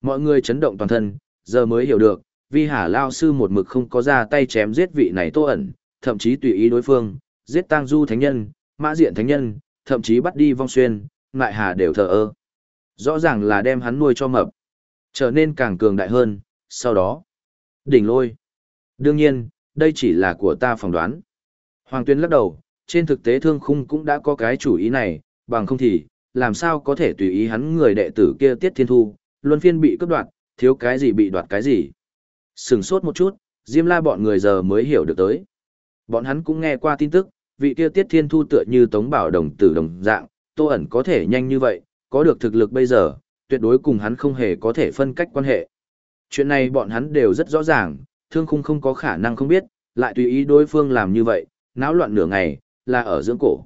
mọi người chấn động toàn thân, giờ mới hiểu được, vì hà lao sư một mực không có ra tay chém giết vị này tô ẩn, thậm chí tùy ý đối phương, giết tang du thánh nhân, mã diện thánh nhân, thậm chí bắt đi vong xuyên, ngại hà đều thờ ơ. Rõ ràng là đem hắn nuôi cho mập, trở nên càng cường đại hơn, sau đó, Đỉnh lôi. Đương nhiên, đây chỉ là của ta phỏng đoán. Hoàng Tuyên lắc đầu, trên thực tế thương khung cũng đã có cái chủ ý này, bằng không thì, làm sao có thể tùy ý hắn người đệ tử kia tiết thiên thu, luân phiên bị cướp đoạt, thiếu cái gì bị đoạt cái gì. Sừng sốt một chút, Diêm la bọn người giờ mới hiểu được tới. Bọn hắn cũng nghe qua tin tức, vị kia tiết thiên thu tựa như tống bảo đồng tử đồng dạng, tô ẩn có thể nhanh như vậy, có được thực lực bây giờ, tuyệt đối cùng hắn không hề có thể phân cách quan hệ. Chuyện này bọn hắn đều rất rõ ràng, thương khung không có khả năng không biết, lại tùy ý đối phương làm như vậy, náo loạn nửa ngày, là ở dưỡng cổ.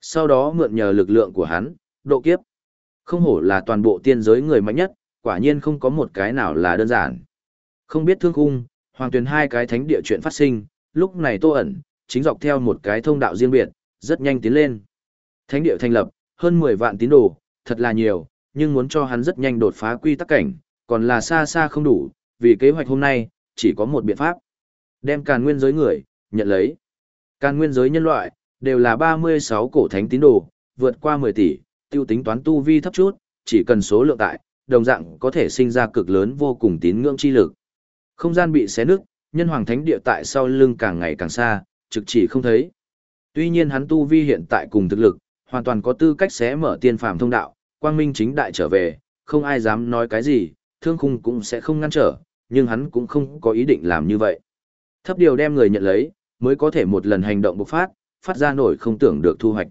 Sau đó mượn nhờ lực lượng của hắn, độ kiếp. Không hổ là toàn bộ tiên giới người mạnh nhất, quả nhiên không có một cái nào là đơn giản. Không biết thương khung, hoàng tuyển hai cái thánh địa chuyện phát sinh, lúc này tô ẩn, chính dọc theo một cái thông đạo riêng biệt, rất nhanh tiến lên. Thánh địa thành lập, hơn 10 vạn tín đồ, thật là nhiều, nhưng muốn cho hắn rất nhanh đột phá quy tắc cảnh, còn là xa xa không đủ, vì kế hoạch hôm nay, chỉ có một biện pháp. Đem càn nguyên giới người, nhận lấy. Càn nguyên giới nhân loại, đều là 36 cổ thánh tín đồ, vượt qua 10 tỷ, tiêu tính toán tu vi thấp chút, chỉ cần số lượng tại, đồng dạng có thể sinh ra cực lớn vô cùng tín ngưỡng chi lực. Không gian bị xé nứt, nhân hoàng thánh địa tại sau lưng càng ngày càng xa, trực chỉ không thấy. Tuy nhiên hắn tu vi hiện tại cùng thực lực, hoàn toàn có tư cách xé mở tiên phàm thông đạo, quang minh chính đại trở về, không ai dám nói cái gì, thương khung cũng sẽ không ngăn trở, nhưng hắn cũng không có ý định làm như vậy. Thấp điều đem người nhận lấy, mới có thể một lần hành động bộc phát, phát ra nổi không tưởng được thu hoạch.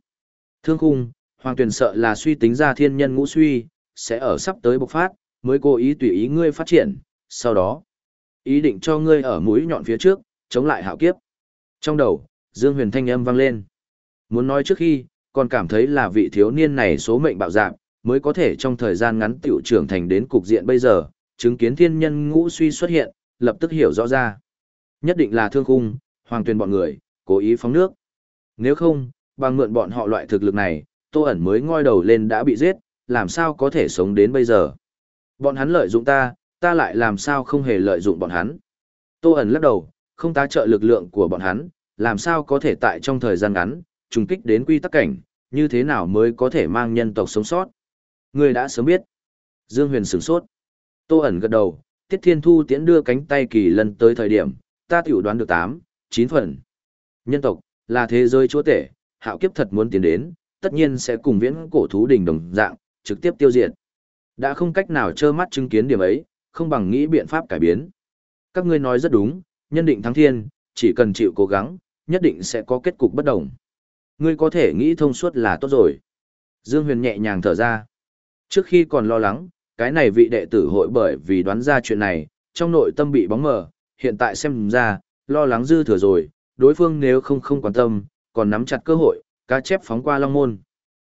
Thương khung, hoàng tuyển sợ là suy tính ra thiên nhân ngũ suy, sẽ ở sắp tới bộc phát, mới cố ý tùy ý ngươi phát triển, sau đó, ý định cho ngươi ở mũi nhọn phía trước, chống lại hạo kiếp. Trong đầu, Dương Huyền thanh âm vang lên. Muốn nói trước khi, còn cảm thấy là vị thiếu niên này số mệnh bạo dạng, mới có thể trong thời gian ngắn tiểu trưởng thành đến cục diện bây giờ, chứng kiến thiên nhân ngũ suy xuất hiện, lập tức hiểu rõ ra. Nhất định là thương khung, hoàng tuyên bọn người, cố ý phóng nước. Nếu không, bằng mượn bọn họ loại thực lực này, tô ẩn mới ngoi đầu lên đã bị giết, làm sao có thể sống đến bây giờ. Bọn hắn lợi dụng ta, ta lại làm sao không hề lợi dụng bọn hắn. Tô ẩn lắc đầu, không tá trợ lực lượng của bọn hắn, làm sao có thể tại trong thời gian ngắn, trùng kích đến quy tắc cảnh, như thế nào mới có thể mang nhân tộc sống sót. Ngươi đã sớm biết. Dương Huyền sửng sốt. Tô ẩn gật đầu, Tiết Thiên Thu tiễn đưa cánh tay kỳ lần tới thời điểm, ta tiểu đoán được 8, 9 phần. Nhân tộc, là thế giới chúa tể, hạo kiếp thật muốn tiến đến, tất nhiên sẽ cùng viễn cổ thú đỉnh đồng dạng, trực tiếp tiêu diệt. Đã không cách nào trơ mắt chứng kiến điểm ấy, không bằng nghĩ biện pháp cải biến. Các ngươi nói rất đúng, nhân định thắng thiên, chỉ cần chịu cố gắng, nhất định sẽ có kết cục bất đồng. Ngươi có thể nghĩ thông suốt là tốt rồi. Dương Huyền nhẹ nhàng thở ra. Trước khi còn lo lắng, cái này vị đệ tử hội bởi vì đoán ra chuyện này, trong nội tâm bị bóng mờ, hiện tại xem ra, lo lắng dư thừa rồi, đối phương nếu không không quan tâm, còn nắm chặt cơ hội, cá chép phóng qua long môn.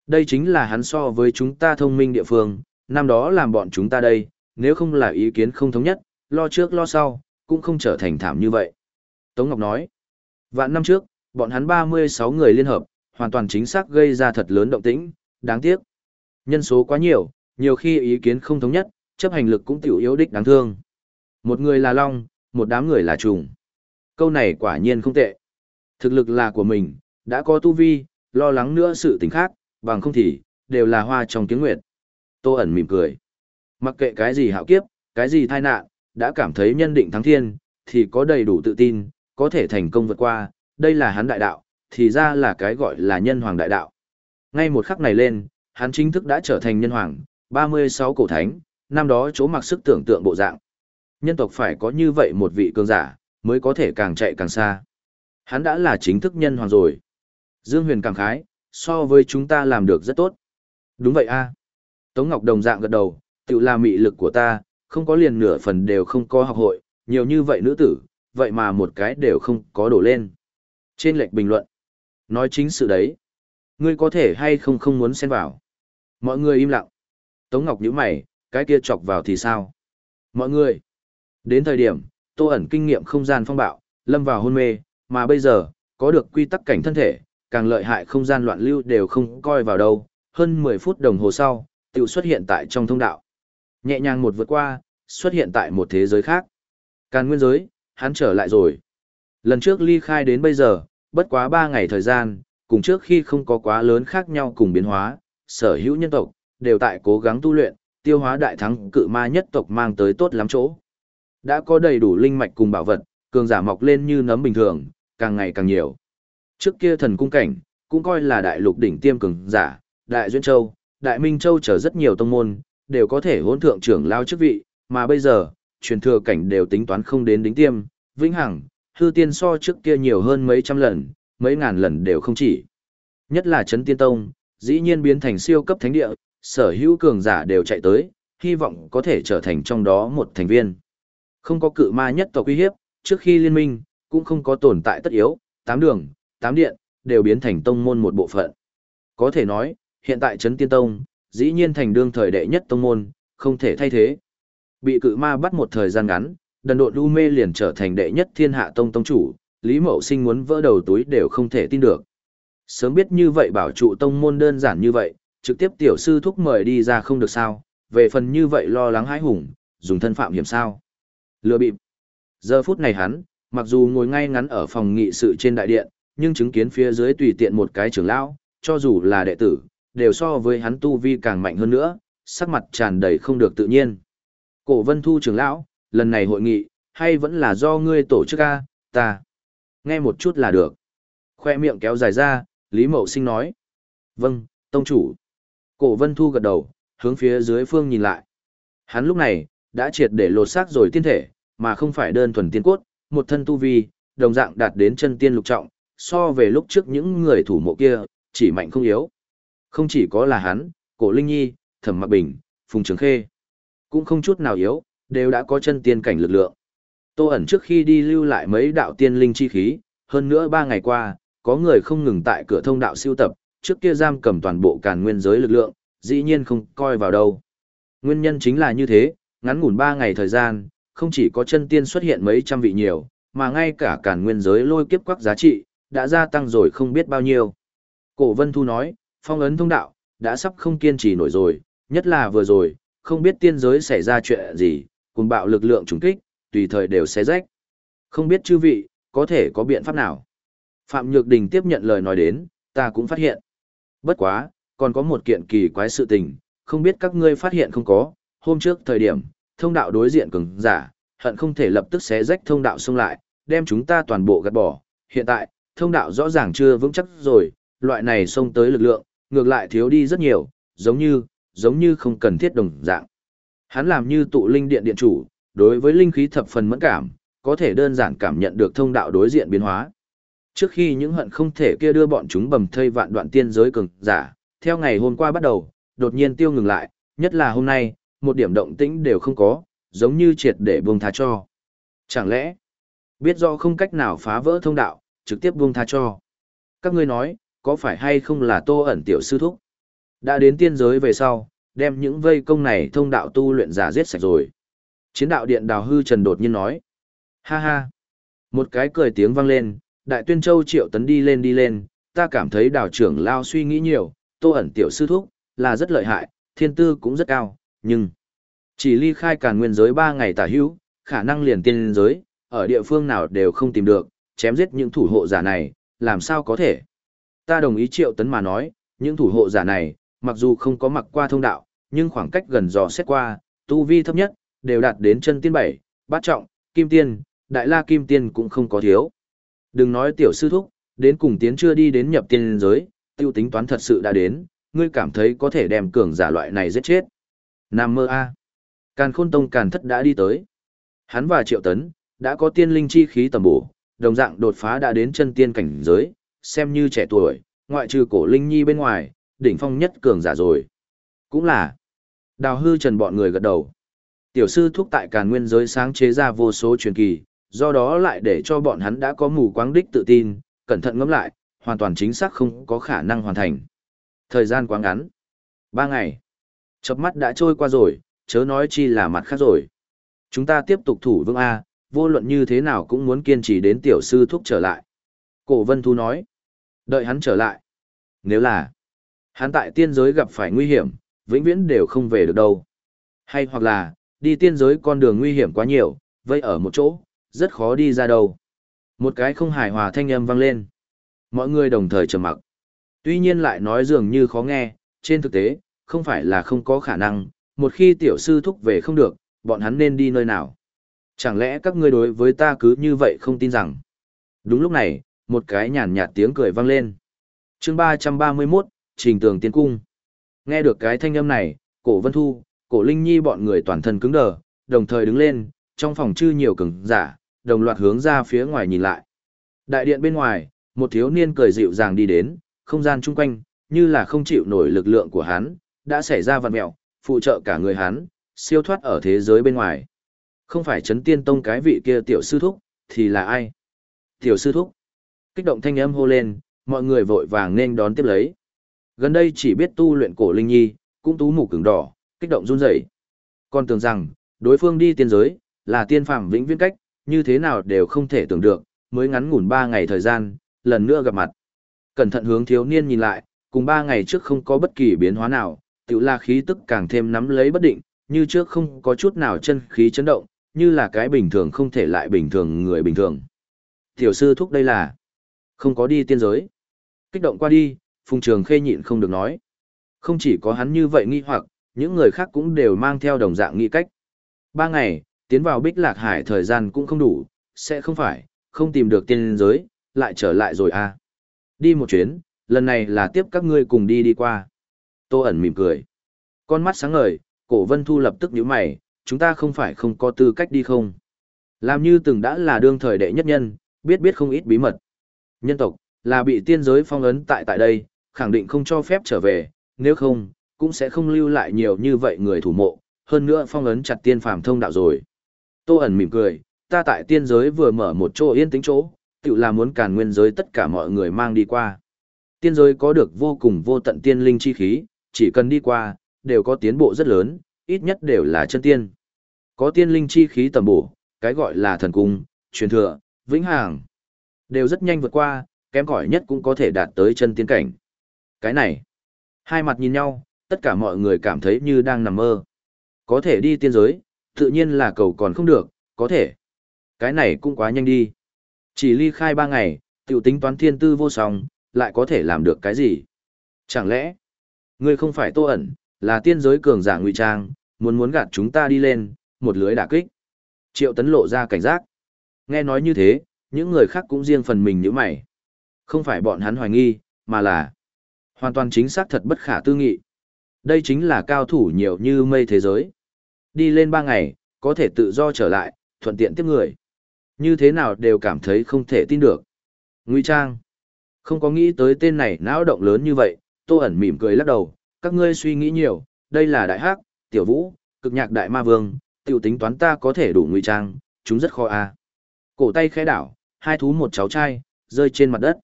Đây chính là hắn so với chúng ta thông minh địa phương, năm đó làm bọn chúng ta đây, nếu không là ý kiến không thống nhất, lo trước lo sau, cũng không trở thành thảm như vậy. Tống Ngọc nói, vạn năm trước, bọn hắn 36 người liên hợp, hoàn toàn chính xác gây ra thật lớn động tĩnh, đáng tiếc. Nhân số quá nhiều, nhiều khi ý kiến không thống nhất, chấp hành lực cũng tiểu yếu đích đáng thương. Một người là long, một đám người là trùng. Câu này quả nhiên không tệ. Thực lực là của mình, đã có tu vi, lo lắng nữa sự tình khác, bằng không thì, đều là hoa trong tiếng nguyệt. Tô ẩn mỉm cười. Mặc kệ cái gì hạo kiếp, cái gì tai nạn, đã cảm thấy nhân định thắng thiên, thì có đầy đủ tự tin, có thể thành công vượt qua, đây là hắn đại đạo, thì ra là cái gọi là nhân hoàng đại đạo. Ngay một khắc này lên, hắn chính thức đã trở thành nhân hoàng, 36 cổ thánh, năm đó chỗ mặc sức tưởng tượng bộ dạng. Nhân tộc phải có như vậy một vị cường giả, mới có thể càng chạy càng xa. Hắn đã là chính thức nhân hoàng rồi. Dương Huyền cảm khái, so với chúng ta làm được rất tốt. Đúng vậy a. Tống Ngọc đồng dạng gật đầu, tự là mị lực của ta, không có liền nửa phần đều không có học hội, nhiều như vậy nữ tử, vậy mà một cái đều không có đổ lên. Trên lệch bình luận, nói chính sự đấy. Ngươi có thể hay không không muốn xen vào. Mọi người im lặng. Tống Ngọc nhíu mày, cái kia chọc vào thì sao? Mọi người. Đến thời điểm, Tô ẩn kinh nghiệm không gian phong bạo, lâm vào hôn mê, mà bây giờ, có được quy tắc cảnh thân thể, càng lợi hại không gian loạn lưu đều không coi vào đâu. Hơn 10 phút đồng hồ sau, tự xuất hiện tại trong thông đạo. Nhẹ nhàng một vượt qua, xuất hiện tại một thế giới khác. Càn nguyên giới, hắn trở lại rồi. Lần trước ly khai đến bây giờ, bất quá 3 ngày thời gian, cùng trước khi không có quá lớn khác nhau cùng biến hóa, sở hữu nhân tộc, đều tại cố gắng tu luyện, tiêu hóa đại thắng cự ma nhất tộc mang tới tốt lắm chỗ. Đã có đầy đủ linh mạch cùng bảo vật, cường giả mọc lên như nấm bình thường, càng ngày càng nhiều. Trước kia thần cung cảnh, cũng coi là đại lục đỉnh tiêm cường giả, đại duyên châu, đại minh châu chở rất nhiều tông môn, đều có thể hỗn thượng trưởng lao chức vị, mà bây giờ, truyền thừa cảnh đều tính toán không đến đỉnh tiêm, vĩnh hằng, hư tiên so trước kia nhiều hơn mấy trăm lần, mấy ngàn lần đều không chỉ. Nhất là chấn tiên tông, dĩ nhiên biến thành siêu cấp thánh địa, sở hữu cường giả đều chạy tới, hy vọng có thể trở thành trong đó một thành viên. Không có cự ma nhất tộc uy hiếp, trước khi liên minh, cũng không có tồn tại tất yếu, tám đường, tám điện, đều biến thành tông môn một bộ phận. Có thể nói, hiện tại Trấn Tiên Tông, dĩ nhiên thành đương thời đệ nhất tông môn, không thể thay thế. Bị cự ma bắt một thời gian ngắn, đần độn u mê liền trở thành đệ nhất thiên hạ tông tông chủ, Lý Mậu Sinh muốn vỡ đầu túi đều không thể tin được. Sớm biết như vậy bảo trụ tông môn đơn giản như vậy, trực tiếp tiểu sư thúc mời đi ra không được sao, về phần như vậy lo lắng hãi hùng, dùng thân phạm hiểm sao. Lừa bịp. Giờ phút này hắn, mặc dù ngồi ngay ngắn ở phòng nghị sự trên đại điện, nhưng chứng kiến phía dưới tùy tiện một cái trưởng lão, cho dù là đệ tử, đều so với hắn tu vi càng mạnh hơn nữa, sắc mặt tràn đầy không được tự nhiên. Cổ Vân Thu trưởng lão, lần này hội nghị, hay vẫn là do ngươi tổ chức a, ta. Nghe một chút là được. Khoe miệng kéo dài ra, Lý Mậu Sinh nói. Vâng, tông chủ. Cổ Vân Thu gật đầu, hướng phía dưới phương nhìn lại. Hắn lúc này, đã triệt để lột xác rồi tiên thể, mà không phải đơn thuần tiên cốt, một thân tu vi, đồng dạng đạt đến chân tiên lục trọng, so về lúc trước những người thủ mộ kia, chỉ mạnh không yếu. Không chỉ có là hắn, Cổ Linh Nhi, Thẩm Mạc Bình, Phùng Trường Khê, cũng không chút nào yếu, đều đã có chân tiên cảnh lực lượng. Tô ẩn trước khi đi lưu lại mấy đạo tiên linh chi khí, hơn nữa ba ngày qua, có người không ngừng tại cửa thông đạo siêu tập, trước kia giam cầm toàn bộ càn nguyên giới lực lượng, dĩ nhiên không coi vào đâu. Nguyên nhân chính là như thế, ngắn ngủn ba ngày thời gian, không chỉ có chân tiên xuất hiện mấy trăm vị nhiều, mà ngay cả càn nguyên giới lôi kiếp quắc giá trị, đã gia tăng rồi không biết bao nhiêu. Cổ Vân Thu nói, phong ấn thông đạo, đã sắp không kiên trì nổi rồi, nhất là vừa rồi, không biết tiên giới xảy ra chuyện gì, cùng bạo lực lượng trùng kích, tùy thời đều xé rách. Không biết chư vị, có thể có biện pháp nào? Phạm Nhược Đình tiếp nhận lời nói đến, ta cũng phát hiện. Bất quá, còn có một kiện kỳ quái sự tình, không biết các ngươi phát hiện không có, hôm trước thời điểm, thông đạo đối diện cứng, giả, hận không thể lập tức xé rách thông đạo xông lại, đem chúng ta toàn bộ gạt bỏ. Hiện tại, thông đạo rõ ràng chưa vững chắc rồi, loại này xông tới lực lượng, ngược lại thiếu đi rất nhiều, giống như, giống như không cần thiết đồng dạng. Hắn làm như tụ linh điện điện chủ, đối với linh khí thập phần mẫn cảm, có thể đơn giản cảm nhận được thông đạo đối diện biến hóa. Trước khi những hận không thể kia đưa bọn chúng bầm thây vạn đoạn tiên giới cường giả, theo ngày hôm qua bắt đầu, đột nhiên tiêu ngừng lại, nhất là hôm nay, một điểm động tĩnh đều không có, giống như triệt để buông tha cho. Chẳng lẽ, biết do không cách nào phá vỡ thông đạo, trực tiếp buông tha cho. Các ngươi nói, có phải hay không là tô ẩn tiểu sư thúc? Đã đến tiên giới về sau, đem những vây công này thông đạo tu luyện giả giết sạch rồi. Chiến đạo điện đào hư trần đột nhiên nói. Ha ha. Một cái cười tiếng vang lên, đại tuyên châu triệu tấn đi lên đi lên, ta cảm thấy đào trưởng lao suy nghĩ nhiều, tô ẩn tiểu sư thúc, là rất lợi hại, thiên tư cũng rất cao, nhưng chỉ ly khai càn nguyên giới ba ngày tả hữu, khả năng liền tiên giới, ở địa phương nào đều không tìm được, chém giết những thủ hộ giả này, làm sao có thể. Ta đồng ý triệu tấn mà nói, những thủ hộ giả này, mặc dù không có mặc qua thông đạo, nhưng khoảng cách gần dò xét qua, tu vi thấp nhất, đều đạt đến chân tiên bảy, bát trọng, kim tiên, đại la kim tiên cũng không có thiếu. Đừng nói tiểu sư thúc, đến cùng tiến chưa đi đến nhập tiên giới, tiêu tính toán thật sự đã đến, ngươi cảm thấy có thể đem cường giả loại này giết chết. Nam mơ A. Càn khôn tông càn thất đã đi tới. Hắn và triệu tấn, đã có tiên linh chi khí tầm bổ, đồng dạng đột phá đã đến chân tiên cảnh giới, xem như trẻ tuổi, ngoại trừ cổ linh nhi bên ngoài, đỉnh phong nhất cường giả rồi. Cũng là, đào hư trần bọn người gật đầu. Tiểu sư thúc tại càn nguyên giới sáng chế ra vô số truyền kỳ, do đó lại để cho bọn hắn đã có mù quáng đích tự tin, cẩn thận ngẫm lại, hoàn toàn chính xác không có khả năng hoàn thành. Thời gian quá ngắn. Ba ngày. Chớp mắt đã trôi qua rồi, chớ nói chi là mặt khác rồi. Chúng ta tiếp tục thủ vương A, vô luận như thế nào cũng muốn kiên trì đến tiểu sư thúc trở lại. Cổ Vân Thu nói. Đợi hắn trở lại. Nếu là, hắn tại tiên giới gặp phải nguy hiểm, vĩnh viễn đều không về được đâu. Hay hoặc là, đi tiên giới con đường nguy hiểm quá nhiều, vây ở một chỗ, rất khó đi ra đâu. Một cái không hài hòa thanh âm vang lên. Mọi người đồng thời trầm mặc. Tuy nhiên lại nói dường như khó nghe, trên thực tế, không phải là không có khả năng, một khi tiểu sư thúc về không được, bọn hắn nên đi nơi nào. Chẳng lẽ các ngươi đối với ta cứ như vậy không tin rằng? Đúng lúc này, một cái nhàn nhạt tiếng cười vang lên. chương 331, Trình tường tiên cung. Nghe được cái thanh âm này, cổ Vân Thu, cổ Linh Nhi bọn người toàn thân cứng đờ, đồng thời đứng lên, trong phòng chư nhiều cứng giả, đồng loạt hướng ra phía ngoài nhìn lại. Đại điện bên ngoài, một thiếu niên cười dịu dàng đi đến, không gian chung quanh, như là không chịu nổi lực lượng của hắn, đã xảy ra vặn mẹo, phụ trợ cả người hắn, siêu thoát ở thế giới bên ngoài. Không phải chấn tiên tông cái vị kia tiểu sư thúc, thì là ai? Tiểu sư thúc. Kích động thanh âm hô lên, mọi người vội vàng nên đón tiếp lấy. Gần đây chỉ biết tu luyện cổ linh nhi, cũng tú mù cứng đỏ, kích động run rẩy. Còn tưởng rằng, đối phương đi tiên giới, là tiên phàm vĩnh viễn cách, như thế nào đều không thể tưởng được, mới ngắn ngủn ba ngày thời gian, lần nữa gặp mặt. Cẩn thận hướng thiếu niên nhìn lại, cùng ba ngày trước không có bất kỳ biến hóa nào, tiểu la khí tức càng thêm nắm lấy bất định, như trước không có chút nào chân khí chấn động, như là cái bình thường không thể lại bình thường người bình thường. Tiểu sư thúc đây là không có đi tiên giới. Kích động qua đi, Phùng Trường Khê nhịn không được nói. Không chỉ có hắn như vậy nghi hoặc, những người khác cũng đều mang theo đồng dạng nghi cách. Ba ngày, tiến vào bích lạc hải thời gian cũng không đủ, sẽ không phải, không tìm được tiên giới, lại trở lại rồi à. Đi một chuyến, lần này là tiếp các ngươi cùng đi đi qua. Tô ẩn mỉm cười. Con mắt sáng ngời, cổ vân thu lập tức nhíu mày, chúng ta không phải không có tư cách đi không. Làm như từng đã là đương thời đệ nhất nhân, biết biết không ít bí mật. Nhân tộc, là bị tiên giới phong ấn tại tại đây, khẳng định không cho phép trở về, nếu không, cũng sẽ không lưu lại nhiều như vậy người thủ mộ, hơn nữa phong ấn chặt tiên phàm thông đạo rồi. Tô ẩn mỉm cười, ta tại tiên giới vừa mở một chỗ yên tĩnh chỗ, tự là muốn càn nguyên giới tất cả mọi người mang đi qua. Tiên giới có được vô cùng vô tận tiên linh chi khí, chỉ cần đi qua, đều có tiến bộ rất lớn, ít nhất đều là chân tiên. Có tiên linh chi khí tầm bổ, cái gọi là thần cung, truyền thừa, vĩnh hằng, đều rất nhanh vượt qua, kém cỏi nhất cũng có thể đạt tới chân tiên cảnh. Cái này, hai mặt nhìn nhau, tất cả mọi người cảm thấy như đang nằm mơ. Có thể đi tiên giới, tự nhiên là cầu còn không được, có thể. Cái này cũng quá nhanh đi. Chỉ ly khai ba ngày, tiểu tính toán thiên tư vô song, lại có thể làm được cái gì? Chẳng lẽ, ngươi không phải tô ẩn, là tiên giới cường giả ngụy trang, muốn muốn gạt chúng ta đi lên, một lưới đả kích. Triệu tấn lộ ra cảnh giác. Nghe nói như thế, những người khác cũng riêng phần mình như mày. Không phải bọn hắn hoài nghi, mà là hoàn toàn chính xác thật bất khả tư nghị. Đây chính là cao thủ nhiều như mây thế giới. Đi lên ba ngày, có thể tự do trở lại, thuận tiện tiếp người. Như thế nào đều cảm thấy không thể tin được. Ngụy Trang. Không có nghĩ tới tên này não động lớn như vậy, Tô ẩn mỉm cười lắc đầu, các ngươi suy nghĩ nhiều, đây là đại hắc, tiểu vũ, cực nhạc đại ma vương, tiểu tính toán ta có thể đủ ngụy trang, chúng rất khó a. Cổ tay khẽ đảo, hai thú một cháu trai, rơi trên mặt đất.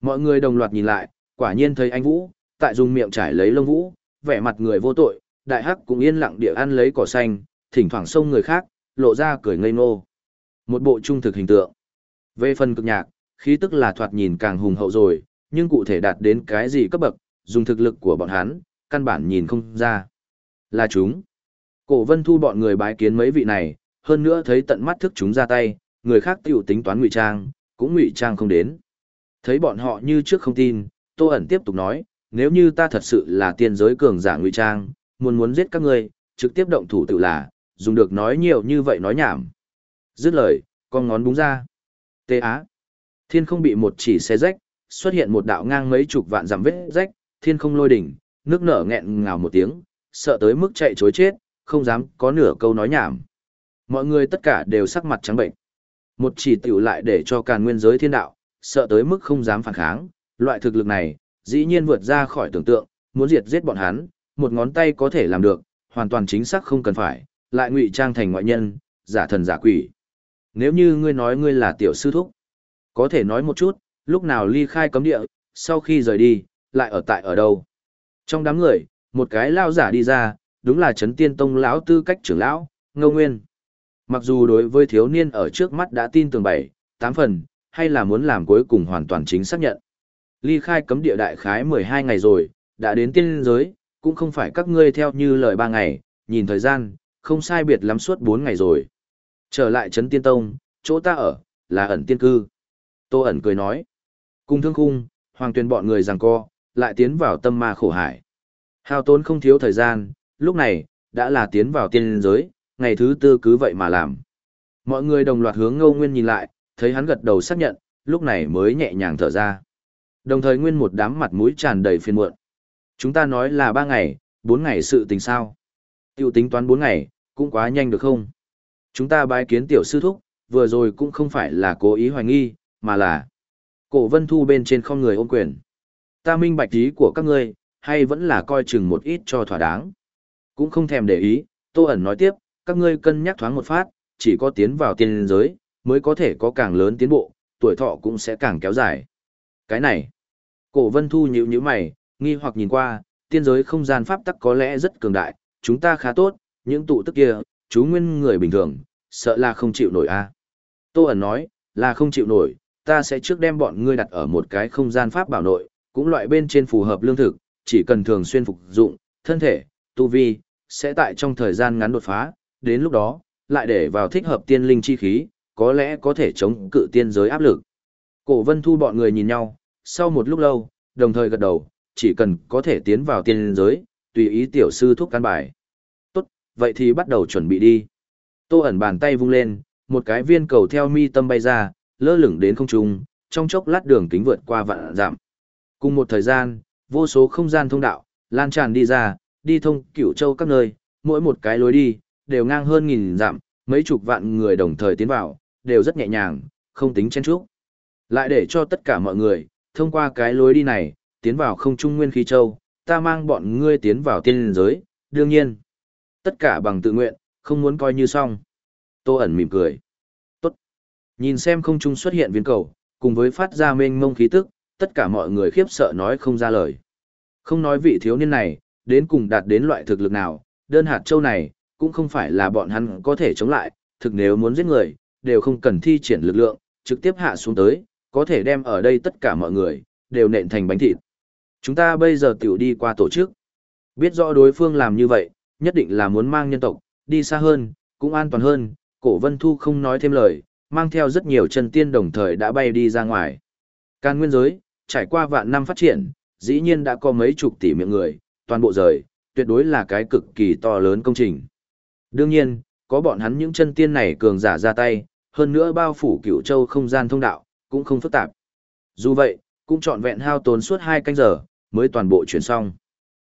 Mọi người đồng loạt nhìn lại, quả nhiên thấy anh Vũ, tại dùng miệng trải lấy lông Vũ, vẻ mặt người vô tội, đại hắc cũng yên lặng địa ăn lấy cỏ xanh, thỉnh thoảng xông người khác, lộ ra cười ngây ngô. Một bộ trung thực hình tượng. Về phần cực nhạc, khí tức là thoạt nhìn càng hùng hậu rồi, nhưng cụ thể đạt đến cái gì cấp bậc, dùng thực lực của bọn hắn, căn bản nhìn không ra. Là chúng. Cổ vân thu bọn người bái kiến mấy vị này, hơn nữa thấy tận mắt thức chúng ra tay, người khác tiểu tính toán ngụy trang, cũng ngụy trang không đến. Thấy bọn họ như trước không tin, Tô ẩn tiếp tục nói, nếu như ta thật sự là tiên giới cường giả ngụy trang, muốn muốn giết các ngươi, trực tiếp động thủ tự là, dùng được nói nhiều như vậy nói nhảm. Dứt lời, con ngón búng ra. Tê á. Thiên không bị một chỉ xe rách, xuất hiện một đạo ngang mấy chục vạn dặm vết rách, thiên không lôi đỉnh, nước nở nghẹn ngào một tiếng, sợ tới mức chạy chối chết, không dám có nửa câu nói nhảm. Mọi người tất cả đều sắc mặt trắng bệnh. Một chỉ tiểu lại để cho càn nguyên giới thiên đạo, sợ tới mức không dám phản kháng, loại thực lực này, dĩ nhiên vượt ra khỏi tưởng tượng, muốn diệt giết bọn hắn, một ngón tay có thể làm được, hoàn toàn chính xác không cần phải, lại ngụy trang thành ngoại nhân, giả thần giả quỷ. Nếu như ngươi nói ngươi là tiểu sư thúc, có thể nói một chút, lúc nào ly khai cấm địa, sau khi rời đi, lại ở tại ở đâu. Trong đám người, một cái lao giả đi ra, đúng là Trấn Tiên Tông lão tư cách trưởng lão, Ngô Nguyên. Mặc dù đối với thiếu niên ở trước mắt đã tin tưởng bảy, tám phần, hay là muốn làm cuối cùng hoàn toàn chính xác nhận. Ly khai cấm địa đại khái 12 ngày rồi, đã đến tiên giới, cũng không phải các ngươi theo như lời ba ngày, nhìn thời gian, không sai biệt lắm suốt bốn ngày rồi. Trở lại Trấn Tiên Tông, chỗ ta ở, là ẩn tiên cư. Tô ẩn cười nói. Cùng thương khung, hoàng tuyên bọn người rằng co, lại tiến vào tâm ma khổ hải. Hao tốn không thiếu thời gian, lúc này, đã là tiến vào tiên giới, ngày thứ tư cứ vậy mà làm. Mọi người đồng loạt hướng Ngô Nguyên nhìn lại, thấy hắn gật đầu xác nhận, lúc này mới nhẹ nhàng thở ra. Đồng thời Nguyên một đám mặt mũi tràn đầy phiền muộn. Chúng ta nói là ba ngày, bốn ngày sự tình sao. Tiểu tính toán bốn ngày, cũng quá nhanh được không? Chúng ta bái kiến tiểu sư thúc, vừa rồi cũng không phải là cố ý hoài nghi, mà là cổ vân thu bên trên không người ôm quyền. Ta minh bạch ý của các ngươi, hay vẫn là coi chừng một ít cho thỏa đáng. Cũng không thèm để ý, Tô ẩn nói tiếp, các ngươi cân nhắc thoáng một phát, chỉ có tiến vào tiên giới, mới có thể có càng lớn tiến bộ, tuổi thọ cũng sẽ càng kéo dài. Cái này, cổ vân thu nhíu nhíu mày, nghi hoặc nhìn qua, tiên giới không gian pháp tắc có lẽ rất cường đại, chúng ta khá tốt, những tụ tức kia, chú nguyên người bình thường, sợ là không chịu nổi a. Tô ẩn nói, là không chịu nổi, ta sẽ trước đem bọn ngươi đặt ở một cái không gian pháp bảo nội, cũng loại bên trên phù hợp lương thực, chỉ cần thường xuyên phục dụng, thân thể, tu vi, sẽ tại trong thời gian ngắn đột phá, đến lúc đó, lại để vào thích hợp tiên linh chi khí, có lẽ có thể chống cự tiên giới áp lực. Cổ vân thu bọn người nhìn nhau, sau một lúc lâu, đồng thời gật đầu, chỉ cần có thể tiến vào tiên giới, tùy ý tiểu sư thúc căn bài. Tốt, vậy thì bắt đầu chuẩn bị đi. Tô ẩn bàn tay vung lên, một cái viên cầu theo mi tâm bay ra, lơ lửng đến không trung, trong chốc lát đường kính vượt qua vạn giảm. Cùng một thời gian, vô số không gian thông đạo, lan tràn đi ra, đi thông cửu châu các nơi, mỗi một cái lối đi, đều ngang hơn nghìn giảm, mấy chục vạn người đồng thời tiến vào, đều rất nhẹ nhàng, không tính chen chúc. Lại để cho tất cả mọi người, thông qua cái lối đi này, tiến vào không trung nguyên khí châu, ta mang bọn ngươi tiến vào tiên giới, đương nhiên. Tất cả bằng tự nguyện, không muốn coi như xong. Tô ẩn mỉm cười. Tốt. Nhìn xem không trung xuất hiện viên cầu, cùng với phát ra mênh mông khí tức, tất cả mọi người khiếp sợ nói không ra lời. Không nói vị thiếu niên này, đến cùng đạt đến loại thực lực nào, đơn hạt châu này, cũng không phải là bọn hắn có thể chống lại, thực nếu muốn giết người, đều không cần thi triển lực lượng, trực tiếp hạ xuống tới, có thể đem ở đây tất cả mọi người, đều nện thành bánh thịt. Chúng ta bây giờ tiểu đi qua tổ chức. Biết rõ đối phương làm như vậy, nhất định là muốn mang nhân tộc, đi xa hơn, cũng an toàn hơn, cổ vân thu không nói thêm lời, mang theo rất nhiều chân tiên đồng thời đã bay đi ra ngoài. Can nguyên giới, trải qua vạn năm phát triển, dĩ nhiên đã có mấy chục tỷ miệng người, toàn bộ rời, tuyệt đối là cái cực kỳ to lớn công trình. Đương nhiên, có bọn hắn những chân tiên này cường giả ra tay, hơn nữa bao phủ cửu châu không gian thông đạo, cũng không phức tạp. Dù vậy, cũng trọn vẹn hao tốn suốt hai canh giờ, mới toàn bộ chuyển xong.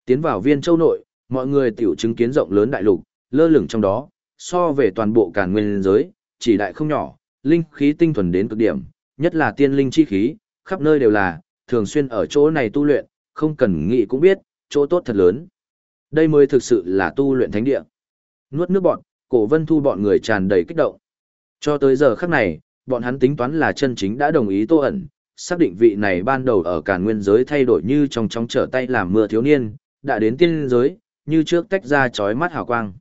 Tiến vào viên châu nội, mọi người tiểu chứng kiến rộng lớn đại lục, lơ lửng trong đó, so về toàn bộ cả nguyên giới, chỉ đại không nhỏ, linh khí tinh thuần đến cực điểm, nhất là tiên linh chi khí, khắp nơi đều là, thường xuyên ở chỗ này tu luyện, không cần nghĩ cũng biết, chỗ tốt thật lớn. Đây mới thực sự là tu luyện thánh địa. Nuốt nước bọn, cổ vân thu bọn người tràn đầy kích động. Cho tới giờ khắc này, bọn hắn tính toán là chân chính đã đồng ý tô ẩn, xác định vị này ban đầu ở càn nguyên giới thay đổi như trong trong trở tay làm mưa thiếu niên, đã đến tiên giới, như trước tách ra chói mắt hào quang.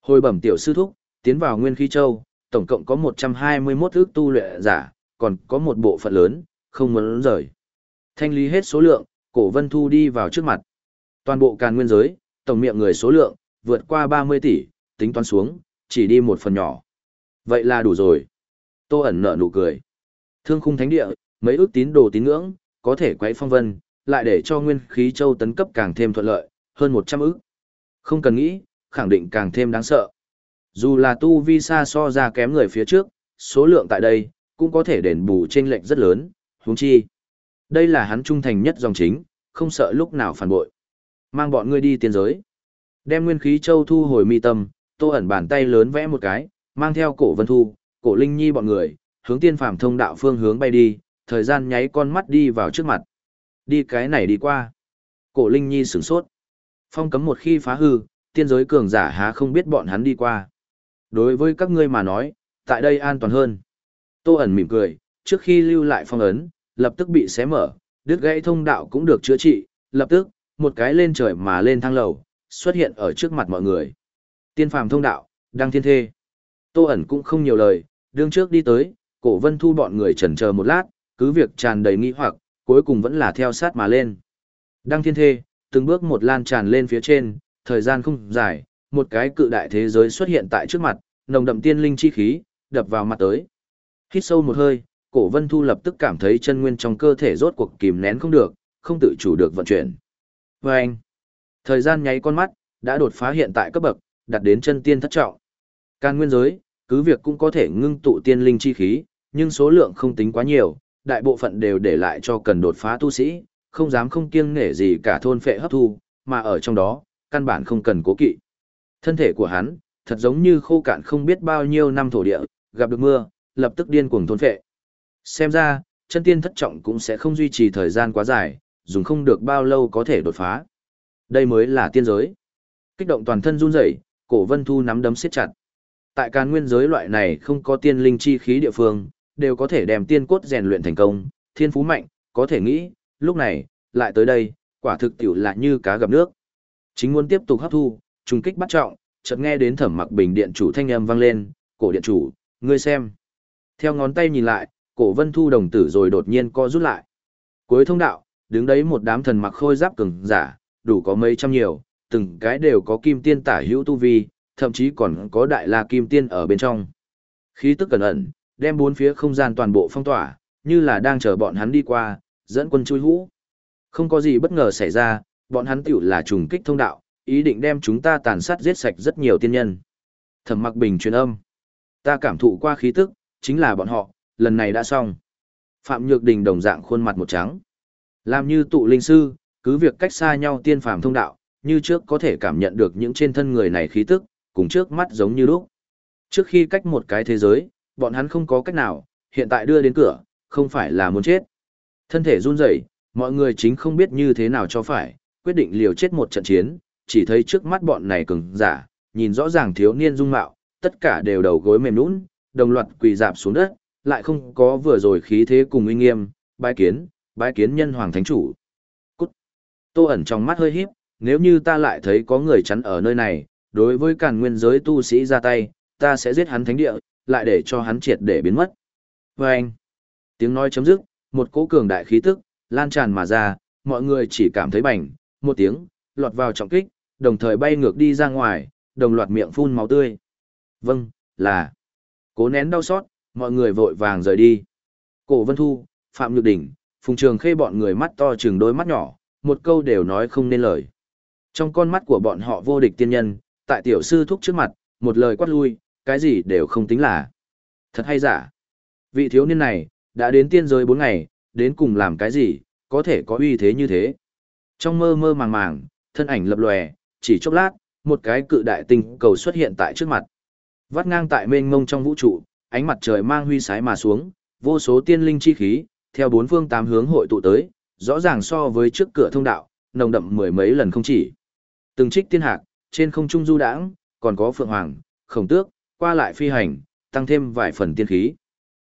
Hồi bẩm tiểu sư thúc, tiến vào nguyên khí châu, tổng cộng có 121 ước tu luyện giả, còn có một bộ phận lớn, không muốn rời. Thanh lý hết số lượng, cổ vân thu đi vào trước mặt. Toàn bộ càn nguyên giới, tổng miệng người số lượng, vượt qua 30 tỷ, tính toán xuống, chỉ đi một phần nhỏ. Vậy là đủ rồi. Tô ẩn nở nụ cười. Thương khung thánh địa, mấy ước tín đồ tín ngưỡng, có thể quấy phong vân, lại để cho nguyên khí châu tấn cấp càng thêm thuận lợi, hơn 100 ước. Không cần nghĩ, khẳng định càng thêm đáng sợ. Dù là tu vi xa so ra kém người phía trước, số lượng tại đây, cũng có thể đền bù trên lệnh rất lớn, huống chi. Đây là hắn trung thành nhất dòng chính, không sợ lúc nào phản bội. Mang bọn ngươi đi tiên giới. Đem nguyên khí châu thu hồi mi tâm, tô ẩn bàn tay lớn vẽ một cái, mang theo cổ vân thu, cổ linh nhi bọn người, hướng tiên phàm thông đạo phương hướng bay đi, thời gian nháy con mắt đi vào trước mặt. Đi cái này đi qua. Cổ linh nhi sửng sốt. Phong cấm một khi phá hư, tiên giới cường giả há không biết bọn hắn đi qua. Đối với các ngươi mà nói, tại đây an toàn hơn. Tô ẩn mỉm cười, trước khi lưu lại phong ấn, lập tức bị xé mở, đứt gãy thông đạo cũng được chữa trị, lập tức, một cái lên trời mà lên thang lầu, xuất hiện ở trước mặt mọi người. Tiên phàm thông đạo, đăng thiên thê. Tô ẩn cũng không nhiều lời, đương trước đi tới, cổ vân thu bọn người chần chờ một lát, cứ việc tràn đầy nghi hoặc, cuối cùng vẫn là theo sát mà lên. Đăng thiên thê, từng bước một lan tràn lên phía trên, thời gian không dài, một cái cự đại thế giới xuất hiện tại trước mặt, nồng đậm tiên linh chi khí, đập vào mặt tới. Hít sâu một hơi, cổ vân thu lập tức cảm thấy chân nguyên trong cơ thể rốt cuộc kìm nén không được, không tự chủ được vận chuyển. Và anh, thời gian nháy con mắt, đã đột phá hiện tại cấp bậc, đạt đến chân tiên thất trọng. Can nguyên giới, cứ việc cũng có thể ngưng tụ tiên linh chi khí, nhưng số lượng không tính quá nhiều, đại bộ phận đều để lại cho cần đột phá tu sĩ, không dám không kiêng nể gì cả thôn phệ hấp thu, mà ở trong đó, căn bản không cần cố kỵ. Thân thể của hắn, thật giống như khô cạn không biết bao nhiêu năm thổ địa, gặp được mưa, lập tức điên cuồng thôn phệ. Xem ra, chân tiên thất trọng cũng sẽ không duy trì thời gian quá dài, dùng không được bao lâu có thể đột phá. Đây mới là tiên giới. Kích động toàn thân run rẩy, cổ vân thu nắm đấm siết chặt. Tại càn nguyên giới loại này không có tiên linh chi khí địa phương, đều có thể đem tiên cốt rèn luyện thành công, thiên phú mạnh, có thể nghĩ, lúc này, lại tới đây, quả thực tiểu là như cá gặp nước. Chính muốn tiếp tục hấp thu, trùng kích bắt trọng, chợt nghe đến thẩm mặc bình điện chủ thanh âm vang lên, cổ điện chủ, ngươi xem. Theo ngón tay nhìn lại, cổ vân thu đồng tử rồi đột nhiên co rút lại. Cuối thông đạo, đứng đấy một đám thần mặc khôi giáp cường giả, đủ có mấy trăm nhiều, từng cái đều có kim tiên tả hữu tu vi, thậm chí còn có đại la kim tiên ở bên trong. Khí tức cẩn ẩn, đem bốn phía không gian toàn bộ phong tỏa, như là đang chờ bọn hắn đi qua, dẫn quân chui hũ. Không có gì bất ngờ xảy ra, bọn hắn tiểu là trùng kích thông đạo, ý định đem chúng ta tàn sát giết sạch rất nhiều tiên nhân. Thẩm Mặc Bình truyền âm. Ta cảm thụ qua khí tức, chính là bọn họ, lần này đã xong. Phạm Nhược Đình đồng dạng khuôn mặt một trắng. Làm như tụ linh sư, cứ việc cách xa nhau tiên phàm thông đạo, như trước có thể cảm nhận được những trên thân người này khí tức, cùng trước mắt giống như lúc. Trước khi cách một cái thế giới, bọn hắn không có cách nào, hiện tại đưa đến cửa, không phải là muốn chết. Thân thể run rẩy, mọi người chính không biết như thế nào cho phải, quyết định liều chết một trận chiến, chỉ thấy trước mắt bọn này cứng giả, nhìn rõ ràng thiếu niên dung mạo, tất cả đều đầu gối mềm nũng, đồng loạt quỳ dạp xuống đất, lại không có vừa rồi khí thế cùng uy nghiêm, bái kiến, bái kiến nhân hoàng thánh chủ. Cút. Tô ẩn trong mắt hơi híp, nếu như ta lại thấy có người chắn ở nơi này, đối với càn nguyên giới tu sĩ ra tay, ta sẽ giết hắn thánh địa, lại để cho hắn triệt để biến mất. Và anh, tiếng nói chấm dứt, một cỗ cường đại khí tức, lan tràn mà ra, mọi người chỉ cảm thấy bành, một tiếng, lọt vào trọng kích, đồng thời bay ngược đi ra ngoài, đồng loạt miệng phun máu tươi. Vâng, là. Cố nén đau xót, mọi người vội vàng rời đi. Cổ Vân Thu, Phạm Nhược Đỉnh, Phùng Trường Khê bọn người mắt to chừng đôi mắt nhỏ, một câu đều nói không nên lời. Trong con mắt của bọn họ vô địch tiên nhân, tại tiểu sư thúc trước mặt, một lời quát lui, cái gì đều không tính là. Thật hay giả. Vị thiếu niên này, đã đến tiên giới bốn ngày, đến cùng làm cái gì, có thể có uy thế như thế. Trong mơ mơ màng màng, thân ảnh lập lòe, chỉ chốc lát, một cái cự đại tinh cầu xuất hiện tại trước mặt. Vắt ngang tại mênh mông trong vũ trụ, ánh mặt trời mang huy sái mà xuống, vô số tiên linh chi khí, theo bốn phương tám hướng hội tụ tới, rõ ràng so với trước cửa thông đạo, nồng đậm mười mấy lần không chỉ. Từng trích tiên hạc, trên không trung du đãng, còn có phượng hoàng, khổng tước, qua lại phi hành, tăng thêm vài phần tiên khí.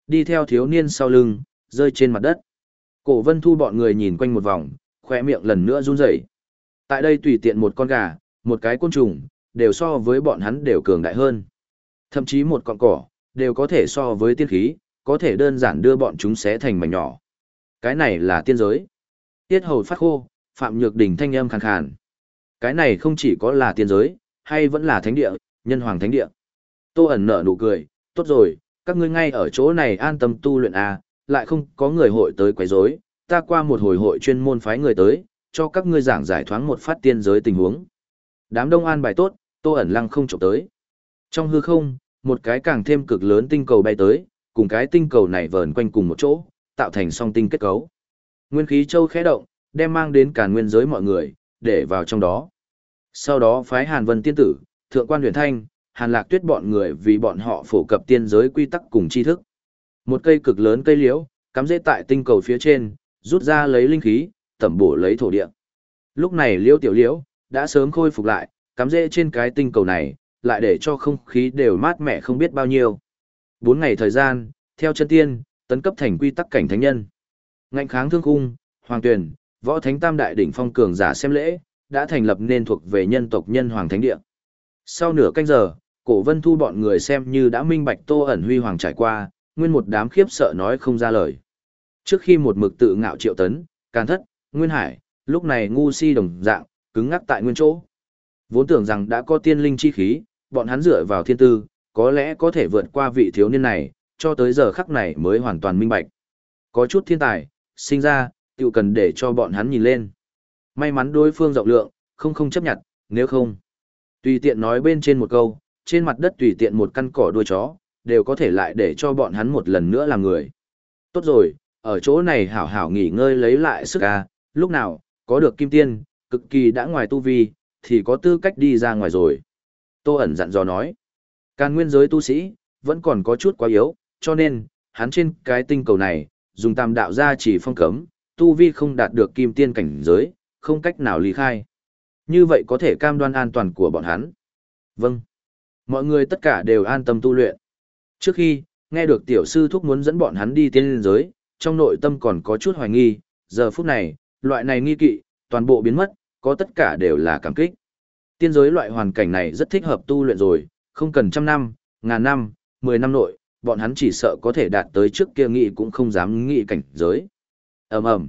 Đi theo thiếu niên sau lưng, rơi trên mặt đất. Cổ vân thu bọn người nhìn quanh một vòng, khoe miệng lần nữa run rẩy. Tại đây tùy tiện một con gà, một cái côn trùng, đều so với bọn hắn đều cường đại hơn. Thậm chí một con cỏ, đều có thể so với tiên khí, có thể đơn giản đưa bọn chúng xé thành mảnh nhỏ. Cái này là tiên giới. Tiết hầu phát khô, Phạm Nhược Đình thanh âm khàn khàn. Cái này không chỉ có là tiên giới, hay vẫn là thánh địa, nhân hoàng thánh địa. Tô ẩn nở nụ cười, tốt rồi, các ngươi ngay ở chỗ này an tâm tu luyện à, lại không có người hội tới quấy rối, ta qua một hồi hội chuyên môn phái người tới, cho các ngươi giảng giải thoáng một phát tiên giới tình huống. Đám đông an bài tốt, Tô ẩn lăng không chụp tới. Trong hư không, một cái càng thêm cực lớn tinh cầu bay tới, cùng cái tinh cầu này vờn quanh cùng một chỗ, tạo thành song tinh kết cấu. Nguyên khí châu khẽ động, đem mang đến cả nguyên giới mọi người, để vào trong đó. Sau đó phái Hàn Vân tiên tử, thượng quan huyền thanh, Hàn Lạc Tuyết bọn người vì bọn họ phổ cập tiên giới quy tắc cùng tri thức. Một cây cực lớn cây liễu, cắm rễ tại tinh cầu phía trên, rút ra lấy linh khí, tẩm bổ lấy thổ địa. Lúc này liễu tiểu liễu đã sớm khôi phục lại, cắm rễ trên cái tinh cầu này, lại để cho không khí đều mát mẻ không biết bao nhiêu. Bốn ngày thời gian, theo chân tiên, tấn cấp thành quy tắc cảnh thánh nhân. Ngạnh kháng thương cung, hoàng tuyển, võ thánh tam đại đỉnh phong cường giả xem lễ, đã thành lập nên thuộc về nhân tộc nhân hoàng thánh địa. Sau nửa canh giờ, cổ vân thu bọn người xem như đã minh bạch tô ẩn huy hoàng trải qua, nguyên một đám khiếp sợ nói không ra lời. Trước khi một mực tự ngạo triệu tấn, càn thất, nguyên hải, lúc này ngu si đồng dạng, cứng ngắc tại nguyên chỗ. Vốn tưởng rằng đã có tiên linh chi khí, bọn hắn dựa vào thiên tư, có lẽ có thể vượt qua vị thiếu niên này, cho tới giờ khắc này mới hoàn toàn minh bạch. Có chút thiên tài, sinh ra, tự cần để cho bọn hắn nhìn lên. May mắn đối phương rộng lượng, không không chấp nhận, nếu không. Tùy tiện nói bên trên một câu, trên mặt đất tùy tiện một căn cỏ đuôi chó, đều có thể lại để cho bọn hắn một lần nữa làm người. Tốt rồi, ở chỗ này hảo hảo nghỉ ngơi lấy lại sức ca, lúc nào, có được kim tiên, cực kỳ đã ngoài tu vi, thì có tư cách đi ra ngoài rồi. Tô ẩn dặn dò nói, càn nguyên giới tu sĩ, vẫn còn có chút quá yếu, cho nên, hắn trên cái tinh cầu này, dùng tam đạo ra chỉ phong cấm, tu vi không đạt được kim tiên cảnh giới, không cách nào ly khai. Như vậy có thể cam đoan an toàn của bọn hắn. Vâng. Mọi người tất cả đều an tâm tu luyện. Trước khi, nghe được tiểu sư thúc muốn dẫn bọn hắn đi tiên giới, trong nội tâm còn có chút hoài nghi, giờ phút này, loại này nghi kỵ, toàn bộ biến mất, có tất cả đều là cảm kích. Tiên giới loại hoàn cảnh này rất thích hợp tu luyện rồi, không cần trăm năm, ngàn năm, mười năm nội, bọn hắn chỉ sợ có thể đạt tới trước kia nghị cũng không dám nghị cảnh giới. ầm ầm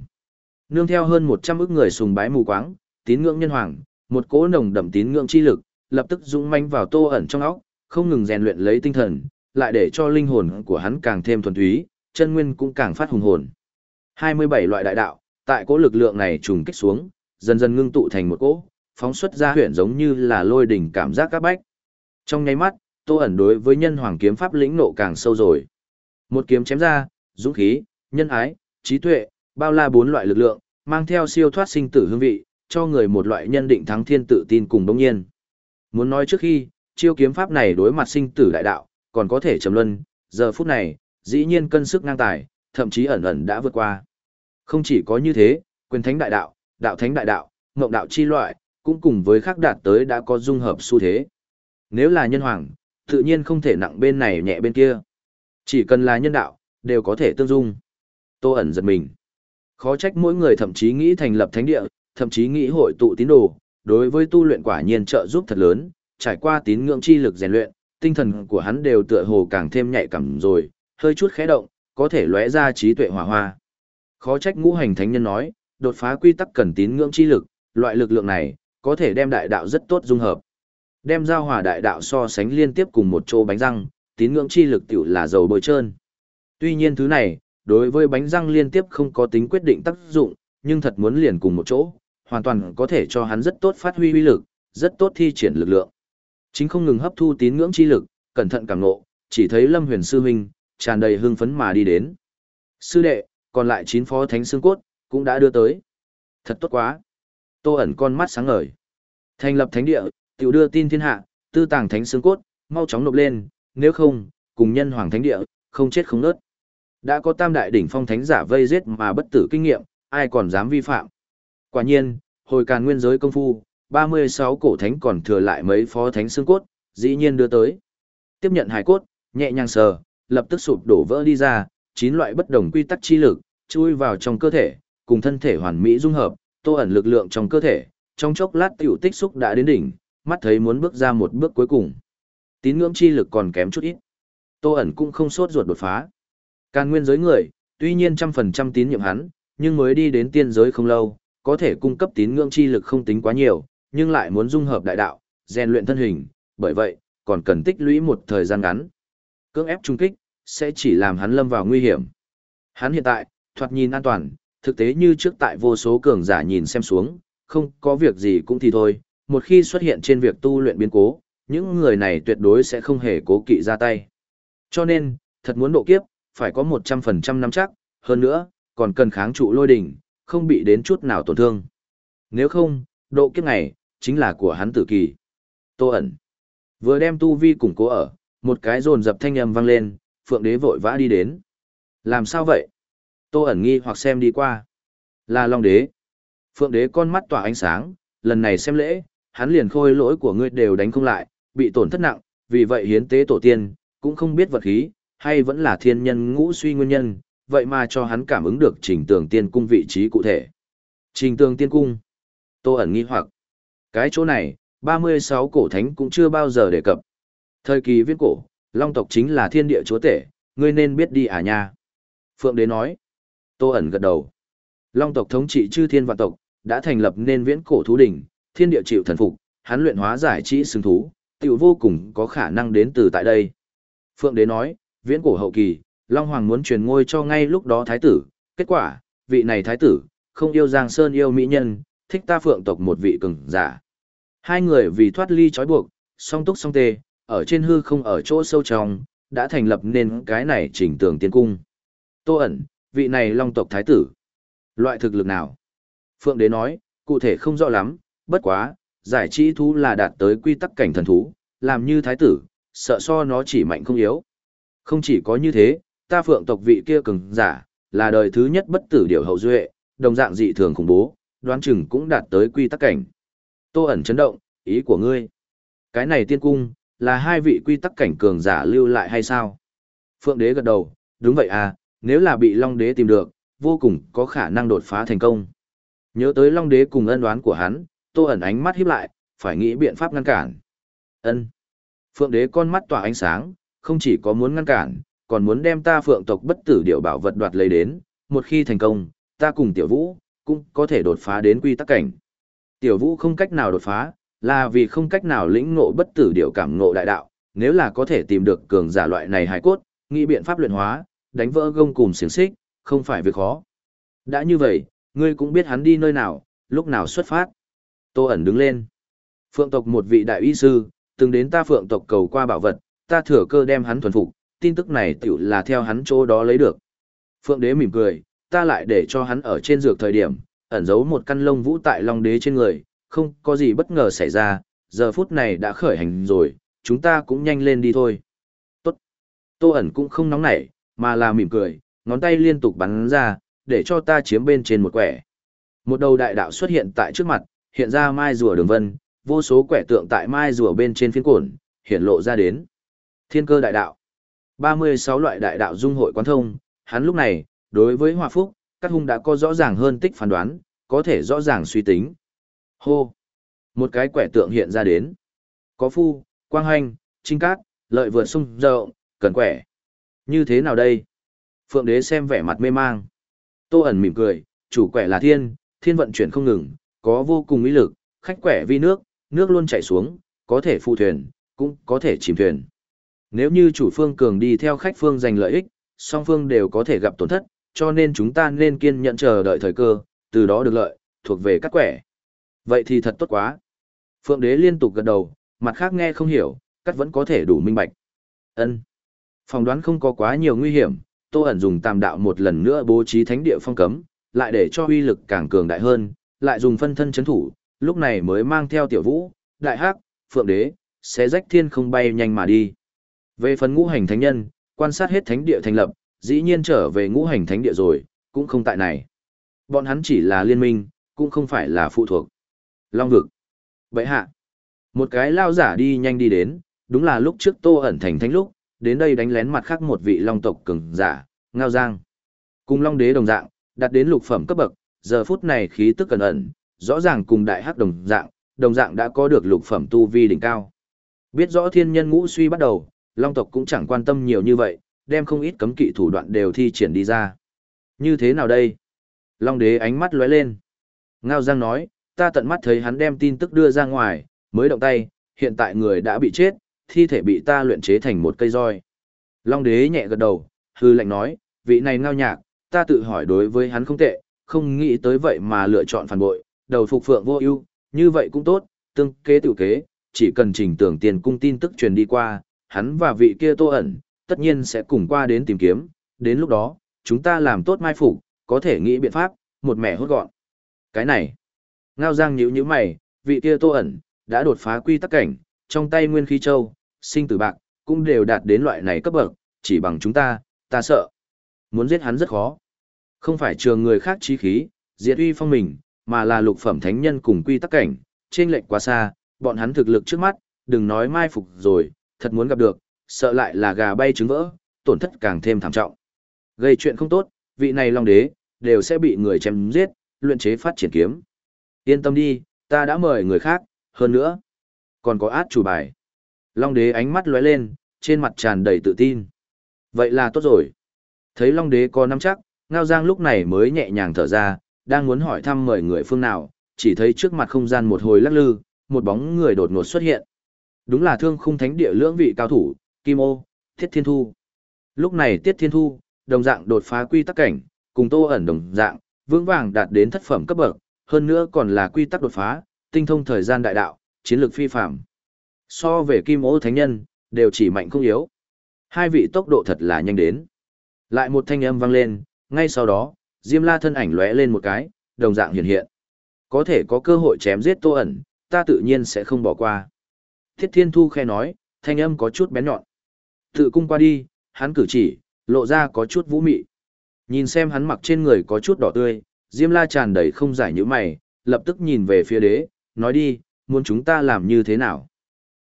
Nương theo hơn 100 ức người sùng bái mù quáng, tín ngưỡng nhân hoàng, một cỗ nồng đậm tín ngưỡng chi lực, lập tức dũng manh vào tô ẩn trong óc, không ngừng rèn luyện lấy tinh thần, lại để cho linh hồn của hắn càng thêm thuần túy, chân nguyên cũng càng phát hùng hồn. 27 loại đại đạo, tại cỗ lực lượng này trùng kích xuống, dần dần ngưng tụ thành một cỗ, phóng xuất ra huyền giống như là lôi đỉnh cảm giác các bách. Trong nháy mắt, Tô ẩn đối với nhân hoàng kiếm pháp lĩnh nộ càng sâu rồi. Một kiếm chém ra, dũng khí, nhân ái, trí tuệ, bao la bốn loại lực lượng, mang theo siêu thoát sinh tử hương vị, cho người một loại nhân định thắng thiên tự tin cùng đông nhiên. Muốn nói trước khi, chiêu kiếm pháp này đối mặt sinh tử đại đạo, còn có thể trầm luân, giờ phút này, dĩ nhiên cân sức ngang tài, thậm chí ẩn ẩn đã vượt qua. Không chỉ có như thế, quyền thánh đại đạo, đạo thánh đại đạo, ngộng đạo chi loại, cũng cùng với khác đạt tới đã có dung hợp xu thế. Nếu là nhân hoàng, tự nhiên không thể nặng bên này nhẹ bên kia. Chỉ cần là nhân đạo, đều có thể tương dung. Tô ẩn giật mình. Khó trách mỗi người thậm chí nghĩ thành lập thánh địa, thậm chí nghĩ hội tụ tín đồ, đối với tu luyện quả nhiên trợ giúp thật lớn, trải qua tín ngưỡng chi lực rèn luyện, tinh thần của hắn đều tựa hồ càng thêm nhạy cảm rồi, hơi chút khẽ động, có thể lóe ra trí tuệ hỏa hoa. Khó trách ngũ hành thánh nhân nói, đột phá quy tắc cần tín ngưỡng chi lực, loại lực lượng này có thể đem đại đạo rất tốt dung hợp. Đem giao hòa đại đạo so sánh liên tiếp cùng một chỗ bánh răng, tín ngưỡng chi lực tiểu là dầu bôi trơn. Tuy nhiên thứ này, đối với bánh răng liên tiếp không có tính quyết định tác dụng, nhưng thật muốn liền cùng một chỗ, hoàn toàn có thể cho hắn rất tốt phát huy uy lực, rất tốt thi triển lực lượng. Chính không ngừng hấp thu tín ngưỡng chi lực, cẩn thận cảm ngộ, chỉ thấy Lâm Huyền sư huynh tràn đầy hưng phấn mà đi đến. Sư đệ, còn lại chín phó thánh xương cốt cũng đã đưa tới. Thật tốt quá. Tô ẩn con mắt sáng ngời. Thành lập thánh địa, tiểu đưa tin thiên hạ, tư tàng thánh xương cốt, mau chóng nộp lên, nếu không, cùng nhân hoàng thánh địa, không chết không nớt. Đã có tam đại đỉnh phong thánh giả vây giết mà bất tử kinh nghiệm, ai còn dám vi phạm. Quả nhiên, hồi càn nguyên giới công phu, 36 cổ thánh còn thừa lại mấy phó thánh xương cốt, dĩ nhiên đưa tới. Tiếp nhận hải cốt, nhẹ nhàng sờ, lập tức sụp đổ vỡ đi ra, chín loại bất đồng quy tắc chi lực, chui vào trong cơ thể, cùng thân thể hoàn mỹ dung hợp, tô ẩn lực lượng trong cơ thể, trong chốc lát tiểu tích xúc đã đến đỉnh, mắt thấy muốn bước ra một bước cuối cùng. Tín ngưỡng chi lực còn kém chút ít. Tô ẩn cũng không sốt ruột đột phá. Càn nguyên giới người, tuy nhiên trăm phần trăm tín nhiệm hắn, nhưng mới đi đến tiên giới không lâu, có thể cung cấp tín ngưỡng chi lực không tính quá nhiều, nhưng lại muốn dung hợp đại đạo, rèn luyện thân hình, bởi vậy, còn cần tích lũy một thời gian ngắn. Cưỡng ép trung kích, sẽ chỉ làm hắn lâm vào nguy hiểm. Hắn hiện tại, thoạt nhìn an toàn, thực tế như trước tại vô số cường giả nhìn xem xuống, không có việc gì cũng thì thôi, một khi xuất hiện trên việc tu luyện biến cố, những người này tuyệt đối sẽ không hề cố kỵ ra tay. Cho nên, thật muốn độ kiếp, phải có 100% nắm chắc, hơn nữa, còn cần kháng trụ lôi đỉnh, không bị đến chút nào tổn thương. Nếu không, độ kiếp này, chính là của hắn tử kỳ. Tô ẩn. Vừa đem tu vi củng cố ở, một cái rồn dập thanh âm vang lên, phượng đế vội vã đi đến. Làm sao vậy? Tô ẩn nghi hoặc xem đi qua. Là long đế. Phượng đế con mắt tỏa ánh sáng, lần này xem lễ, hắn liền khôi lỗi của ngươi đều đánh không lại, bị tổn thất nặng, vì vậy hiến tế tổ tiên, cũng không biết vật khí, hay vẫn là thiên nhân ngũ suy nguyên nhân, vậy mà cho hắn cảm ứng được trình tường tiên cung vị trí cụ thể. Trình tường tiên cung. Tô ẩn nghi hoặc. Cái chỗ này, 36 cổ thánh cũng chưa bao giờ đề cập. Thời kỳ viết cổ, long tộc chính là thiên địa chúa tể, ngươi nên biết đi à nha. Phượng đế nói. Tô ẩn gật đầu. Long tộc thống trị chư thiên vạn tộc, đã thành lập nên viễn cổ thú đỉnh, thiên địa chịu thần phục, hắn luyện hóa giải trí xứng thú, tiểu vô cùng có khả năng đến từ tại đây. Phượng đế nói, viễn cổ hậu kỳ, Long Hoàng muốn truyền ngôi cho ngay lúc đó thái tử, kết quả, vị này thái tử, không yêu Giang Sơn yêu mỹ nhân, thích ta phượng tộc một vị cường giả. Hai người vì thoát ly trói buộc, song túc song tê, ở trên hư không ở chỗ sâu trong, đã thành lập nên cái này chỉnh tường tiên cung. Tô ẩn, vị này long tộc thái tử. Loại thực lực nào? Phượng đế nói, cụ thể không rõ lắm, bất quá, giải trí thú là đạt tới quy tắc cảnh thần thú, làm như thái tử, sợ so nó chỉ mạnh không yếu. Không chỉ có như thế, ta phượng tộc vị kia cường giả, là đời thứ nhất bất tử điều hậu duệ, đồng dạng dị thường khủng bố, đoán chừng cũng đạt tới quy tắc cảnh. Tô ẩn chấn động, ý của ngươi. Cái này tiên cung, là hai vị quy tắc cảnh cường giả lưu lại hay sao? Phượng đế gật đầu, đúng vậy à, nếu là bị Long đế tìm được, vô cùng có khả năng đột phá thành công. Nhớ tới Long đế cùng ân đoán của hắn, Tô ẩn ánh mắt híp lại, phải nghĩ biện pháp ngăn cản. Ân. Phượng đế con mắt tỏa ánh sáng, không chỉ có muốn ngăn cản, còn muốn đem ta phượng tộc bất tử điệu bảo vật đoạt lấy đến, một khi thành công, ta cùng tiểu vũ, cũng có thể đột phá đến quy tắc cảnh. Tiểu vũ không cách nào đột phá, là vì không cách nào lĩnh ngộ bất tử điệu cảm ngộ đại đạo, nếu là có thể tìm được cường giả loại này hài cốt, nghĩ biện pháp luyện hóa, đánh vỡ gông cùng xiềng xích, không phải việc khó. Đã như vậy, ngươi cũng biết hắn đi nơi nào, lúc nào xuất phát. Tô ẩn đứng lên. Phượng tộc một vị đại y sư, từng đến ta phượng tộc cầu qua bảo vật, ta thừa cơ đem hắn thuần phục, tin tức này tiểu là theo hắn chỗ đó lấy được. Phượng đế mỉm cười, ta lại để cho hắn ở trên dược thời điểm, ẩn giấu một căn lông vũ tại long đế trên người, không có gì bất ngờ xảy ra, giờ phút này đã khởi hành rồi, chúng ta cũng nhanh lên đi thôi. Tốt. Tô ẩn cũng không nóng nảy, mà là mỉm cười, ngón tay liên tục bắn ra, để cho ta chiếm bên trên một quẻ. Một đầu đại đạo xuất hiện tại trước mặt, hiện ra mai rùa đường vân, vô số quẻ tượng tại mai rùa bên trên phiến cổn, hiện lộ ra đến. Thiên cơ đại đạo. 36 loại đại đạo dung hội quán thông, hắn lúc này, đối với hòa phúc, các hung đã có rõ ràng hơn tích phán đoán, có thể rõ ràng suy tính. Hô! Một cái quẻ tượng hiện ra đến. Có phu, quang hành, trinh cát, lợi vượt sung rộng, cần quẻ. Như thế nào đây? Phượng đế xem vẻ mặt mê mang. Tô ẩn mỉm cười, chủ quẻ là thiên, thiên vận chuyển không ngừng, có vô cùng ý lực, khách quẻ vi nước, nước luôn chảy xuống, có thể phụ thuyền, cũng có thể chìm thuyền. Nếu như chủ phương cường đi theo khách phương giành lợi ích, song phương đều có thể gặp tổn thất, cho nên chúng ta nên kiên nhẫn chờ đợi thời cơ, từ đó được lợi, thuộc về các quẻ. Vậy thì thật tốt quá. Phượng đế liên tục gật đầu, mặt khác nghe không hiểu, cắt vẫn có thể đủ minh bạch. Ân. Phòng đoán không có quá nhiều nguy hiểm, Tô ẩn dùng tam đạo một lần nữa bố trí thánh địa phong cấm, lại để cho uy lực càng cường đại hơn, lại dùng phân thân chấn thủ, lúc này mới mang theo tiểu vũ, đại hắc, phượng đế, sẽ rách thiên không bay nhanh mà đi. Về phần ngũ hành thánh nhân, quan sát hết thánh địa thành lập, dĩ nhiên trở về ngũ hành thánh địa rồi, cũng không tại này. Bọn hắn chỉ là liên minh, cũng không phải là phụ thuộc. Long vực. Vậy hạ. Một cái lao giả đi nhanh đi đến, đúng là lúc trước tô ẩn thành thánh lúc, đến đây đánh lén mặt khác một vị long tộc cường giả, ngao giang. Cùng long đế đồng dạng, đạt đến lục phẩm cấp bậc, giờ phút này khí tức cẩn ẩn, rõ ràng cùng đại hắc đồng dạng, đồng dạng đã có được lục phẩm tu vi đỉnh cao. Biết rõ thiên nhân ngũ suy bắt đầu, long tộc cũng chẳng quan tâm nhiều như vậy, đem không ít cấm kỵ thủ đoạn đều thi triển đi ra. Như thế nào đây? Long đế ánh mắt lóe lên. Ngao Giang nói, ta tận mắt thấy hắn đem tin tức đưa ra ngoài, mới động tay, hiện tại người đã bị chết, thi thể bị ta luyện chế thành một cây roi. Long đế nhẹ gật đầu, hư lệnh nói, vị này ngao nhạc, ta tự hỏi đối với hắn không tệ, không nghĩ tới vậy mà lựa chọn phản bội, đầu phục phượng vô ưu, như vậy cũng tốt, tương kế tự kế, chỉ cần trình tưởng tiền cung tin tức truyền đi qua, hắn và vị kia tô ẩn, tất nhiên sẽ cùng qua đến tìm kiếm, đến lúc đó, chúng ta làm tốt mai phục, có thể nghĩ biện pháp, một mẻ hốt gọn. Cái này, ngao giang nhíu nhíu mày, vị kia tô ẩn, đã đột phá quy tắc cảnh, trong tay nguyên khí châu, sinh tử bạc, cũng đều đạt đến loại này cấp bậc, chỉ bằng chúng ta, ta sợ. Muốn giết hắn rất khó. Không phải trường người khác trí khí, diệt uy phong mình, mà là lục phẩm thánh nhân cùng quy tắc cảnh, trên lệnh quá xa, bọn hắn thực lực trước mắt, đừng nói mai phục rồi, thật muốn gặp được, sợ lại là gà bay trứng vỡ, tổn thất càng thêm thảm trọng. Gây chuyện không tốt, vị này long đế, đều sẽ bị người chém giết, luyện chế phát triển kiếm. Yên tâm đi, ta đã mời người khác, hơn nữa, còn có át chủ bài. Long đế ánh mắt lóe lên, trên mặt tràn đầy tự tin. Vậy là tốt rồi. Thấy Long đế có nắm chắc, Ngao Giang lúc này mới nhẹ nhàng thở ra, đang muốn hỏi thăm mời người phương nào, chỉ thấy trước mặt không gian một hồi lắc lư, một bóng người đột ngột xuất hiện. Đúng là thương khung thánh địa lưỡng vị cao thủ, Kim Ô, Tiết Thiên Thu. Lúc này Tiết Thiên Thu, đồng dạng đột phá quy tắc cảnh, cùng Tô ẩn đồng dạng, vững vàng đạt đến thất phẩm cấp bậc, hơn nữa còn là quy tắc đột phá, tinh thông thời gian đại đạo, chiến lược phi phàm. So về Kim Ô thánh nhân, đều chỉ mạnh không yếu. Hai vị tốc độ thật là nhanh đến. Lại một thanh âm vang lên, ngay sau đó, Diêm La thân ảnh lóe lên một cái, đồng dạng hiện hiện. Có thể có cơ hội chém giết Tô ẩn, ta tự nhiên sẽ không bỏ qua. Thiết Thiên Thu khe nói, thanh âm có chút bén nhọn. Tự cung qua đi, hắn cử chỉ, lộ ra có chút vũ mị. Nhìn xem hắn mặc trên người có chút đỏ tươi, Diêm La tràn đầy không giải những mày, lập tức nhìn về phía đế, nói đi, muốn chúng ta làm như thế nào?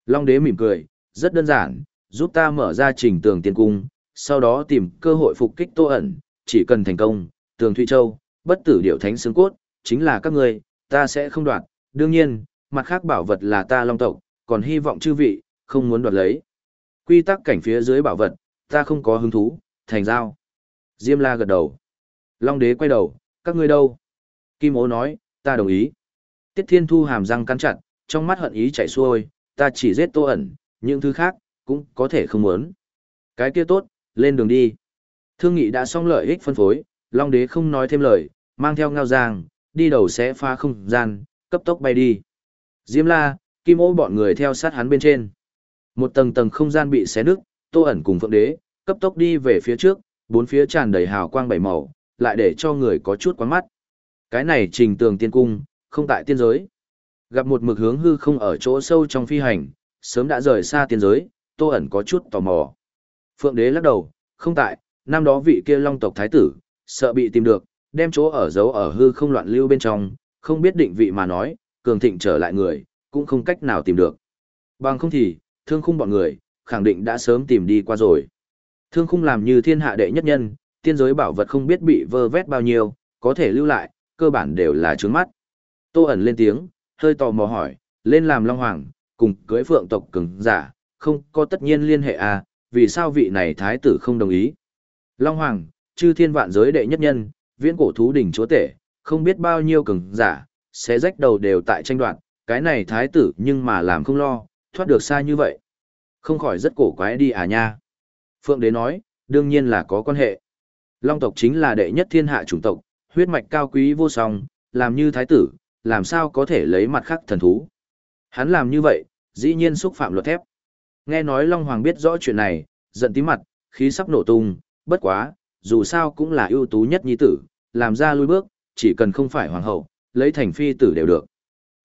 Long đế mỉm cười, rất đơn giản, giúp ta mở ra trình tường tiên cung, sau đó tìm cơ hội phục kích tô ẩn, chỉ cần thành công, tường Thụy Châu, bất tử điệu thánh xương cốt, chính là các ngươi, ta sẽ không đoạt, đương nhiên, mặt khác bảo vật là ta long tộc, còn hy vọng chư vị, không muốn đoạt lấy. Quy tắc cảnh phía dưới bảo vật, ta không có hứng thú, thành giao. Diêm la gật đầu. Long đế quay đầu, các ngươi đâu? Kim ố nói, ta đồng ý. Tiết thiên thu hàm răng cắn chặt, trong mắt hận ý chảy xuôi, ta chỉ giết tô ẩn, những thứ khác, cũng có thể không muốn. Cái kia tốt, lên đường đi. Thương nghị đã xong lợi ích phân phối, Long đế không nói thêm lời, mang theo ngao giang, đi đầu sẽ pha không gian, cấp tốc bay đi. Diêm la, kim ô bọn người theo sát hắn bên trên. Một tầng tầng không gian bị xé nứt, tô ẩn cùng phượng đế, cấp tốc đi về phía trước, bốn phía tràn đầy hào quang bảy màu, lại để cho người có chút quán mắt. Cái này trình tường tiên cung, không tại tiên giới. Gặp một mực hướng hư không ở chỗ sâu trong phi hành, sớm đã rời xa tiên giới, tô ẩn có chút tò mò. Phượng đế lắc đầu, không tại, năm đó vị kia long tộc thái tử, sợ bị tìm được, đem chỗ ở giấu ở hư không loạn lưu bên trong, không biết định vị mà nói, cường thịnh trở lại người, cũng không cách nào tìm được. Bằng không thì, thương khung bọn người, khẳng định đã sớm tìm đi qua rồi. Thương khung làm như thiên hạ đệ nhất nhân, tiên giới bảo vật không biết bị vơ vét bao nhiêu, có thể lưu lại, cơ bản đều là trướng mắt. Tô ẩn lên tiếng, hơi tò mò hỏi, lên làm Long Hoàng, cùng cưới phượng tộc cứng giả, không có tất nhiên liên hệ à, vì sao vị này thái tử không đồng ý. Long Hoàng, chư thiên vạn giới đệ nhất nhân, viễn cổ thú đỉnh chúa tể, không biết bao nhiêu cứng, giả, sẽ rách đầu đều tại tranh đoạt, cái này thái tử nhưng mà làm không lo, thoát được xa như vậy. Không khỏi rất cổ quái đi à nha. Phượng đế nói, đương nhiên là có quan hệ. Long tộc chính là đệ nhất thiên hạ chủng tộc, huyết mạch cao quý vô song, làm như thái tử, làm sao có thể lấy mặt khác thần thú. Hắn làm như vậy, dĩ nhiên xúc phạm luật thép. Nghe nói Long Hoàng biết rõ chuyện này, giận tí mặt, khí sắp nổ tung, bất quá, dù sao cũng là ưu tú nhất nhi tử, làm ra lui bước, chỉ cần không phải hoàng hậu, lấy thành phi tử đều được.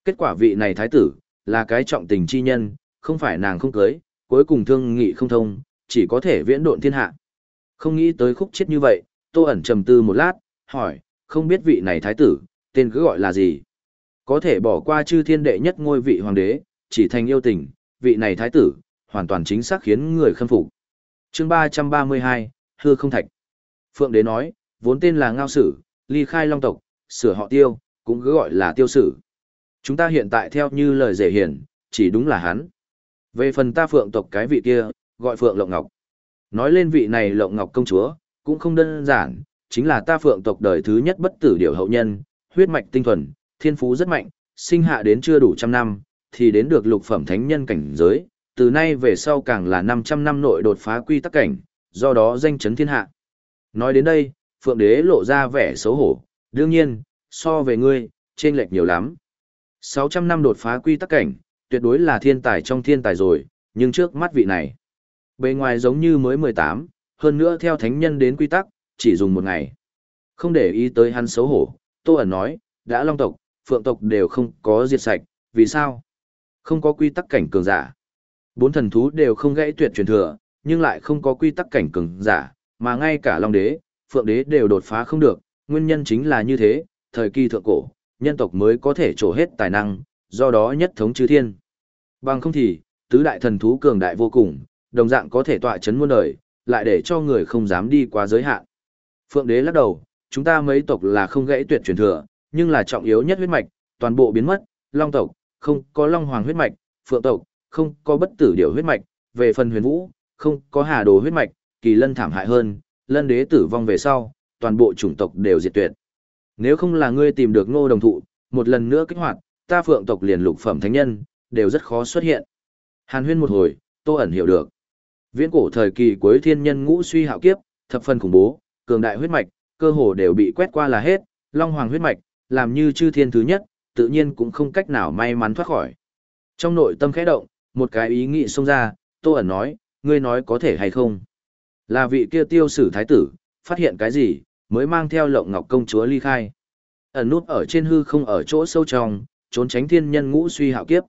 Kết quả vị này thái tử, là cái trọng tình chi nhân, không phải nàng không cưới, cuối cùng thương nghị không thông, chỉ có thể viễn độn thiên hạ. Không nghĩ tới khúc chết như vậy, tô ẩn trầm tư một lát, hỏi, không biết vị này thái tử, tên cứ gọi là gì? Có thể bỏ qua chư thiên đệ nhất ngôi vị hoàng đế, chỉ thành yêu tình, vị này thái tử, hoàn toàn chính xác khiến người khâm phục. chương 332, Hư không thạch. Phượng đế nói, vốn tên là Ngao Sử, ly khai long tộc, sửa họ tiêu, cũng cứ gọi là tiêu sử. Chúng ta hiện tại theo như lời dễ hiển, chỉ đúng là hắn. Về phần ta phượng tộc cái vị kia, gọi phượng lộng ngọc. Nói lên vị này lộng ngọc công chúa, cũng không đơn giản, chính là ta phượng tộc đời thứ nhất bất tử điều hậu nhân, huyết mạch tinh thuần, thiên phú rất mạnh, sinh hạ đến chưa đủ trăm năm, thì đến được lục phẩm thánh nhân cảnh giới, từ nay về sau càng là 500 năm nội đột phá quy tắc cảnh, do đó danh chấn thiên hạ. Nói đến đây, Phượng Đế lộ ra vẻ xấu hổ, đương nhiên, so về ngươi, trên lệch nhiều lắm. 600 năm đột phá quy tắc cảnh, tuyệt đối là thiên tài trong thiên tài rồi, nhưng trước mắt vị này. Bề ngoài giống như mới 18, hơn nữa theo thánh nhân đến quy tắc, chỉ dùng một ngày. Không để ý tới hắn xấu hổ, Tô ẩn nói, đã long tộc, phượng tộc đều không có diệt sạch, vì sao? Không có quy tắc cảnh cường giả. Bốn thần thú đều không gãy tuyệt truyền thừa, nhưng lại không có quy tắc cảnh cường giả, mà ngay cả long đế, phượng đế đều đột phá không được, nguyên nhân chính là như thế, thời kỳ thượng cổ, nhân tộc mới có thể trổ hết tài năng, do đó nhất thống chư thiên. Bằng không thì, tứ đại thần thú cường đại vô cùng, đồng dạng có thể tọa chấn muôn đời, lại để cho người không dám đi quá giới hạn. Phượng đế lắc đầu, chúng ta mấy tộc là không gãy tuyệt truyền thừa, nhưng là trọng yếu nhất huyết mạch, toàn bộ biến mất, long tộc, không có long hoàng huyết mạch, phượng tộc, không có bất tử điều huyết mạch, về phần huyền vũ, không có hà đồ huyết mạch, kỳ lân thảm hại hơn, lân đế tử vong về sau, toàn bộ chủng tộc đều diệt tuyệt. Nếu không là ngươi tìm được ngô đồng thụ, một lần nữa kích hoạt, ta phượng tộc liền lục phẩm thánh nhân, đều rất khó xuất hiện. Hàn huyên một hồi, tô ẩn hiểu được. Viễn cổ thời kỳ cuối thiên nhân ngũ suy hạo kiếp, thập phân khủng bố, cường đại huyết mạch, cơ hồ đều bị quét qua là hết, long hoàng huyết mạch, làm như chư thiên thứ nhất, tự nhiên cũng không cách nào may mắn thoát khỏi. Trong nội tâm khẽ động, một cái ý nghĩ xông ra, Tô ẩn nói, ngươi nói có thể hay không? Là vị kia tiêu sử thái tử, phát hiện cái gì, mới mang theo lộng ngọc công chúa ly khai. Ẩn nút ở trên hư không ở chỗ sâu trong, trốn tránh thiên nhân ngũ suy hạo kiếp.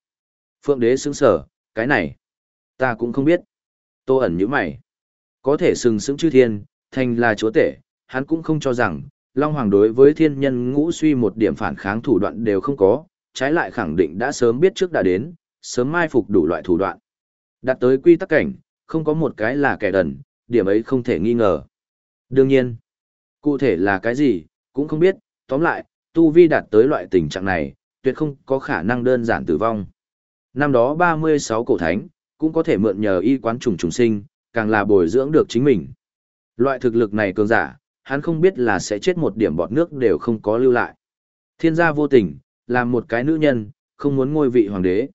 Phượng đế sững sở, cái này, ta cũng không biết. Tô ẩn như mày. Có thể sừng sững chư thiên, thành là chúa tể, hắn cũng không cho rằng, Long Hoàng đối với thiên nhân ngũ suy một điểm phản kháng thủ đoạn đều không có, trái lại khẳng định đã sớm biết trước đã đến, sớm mai phục đủ loại thủ đoạn. Đặt tới quy tắc cảnh, không có một cái là kẻ đần, điểm ấy không thể nghi ngờ. Đương nhiên, cụ thể là cái gì, cũng không biết, tóm lại, tu vi đạt tới loại tình trạng này, tuyệt không có khả năng đơn giản tử vong. Năm đó 36 cổ thánh, cũng có thể mượn nhờ y quán trùng trùng sinh, càng là bồi dưỡng được chính mình. Loại thực lực này cường giả, hắn không biết là sẽ chết một điểm bọt nước đều không có lưu lại. Thiên gia vô tình, làm một cái nữ nhân, không muốn ngôi vị hoàng đế.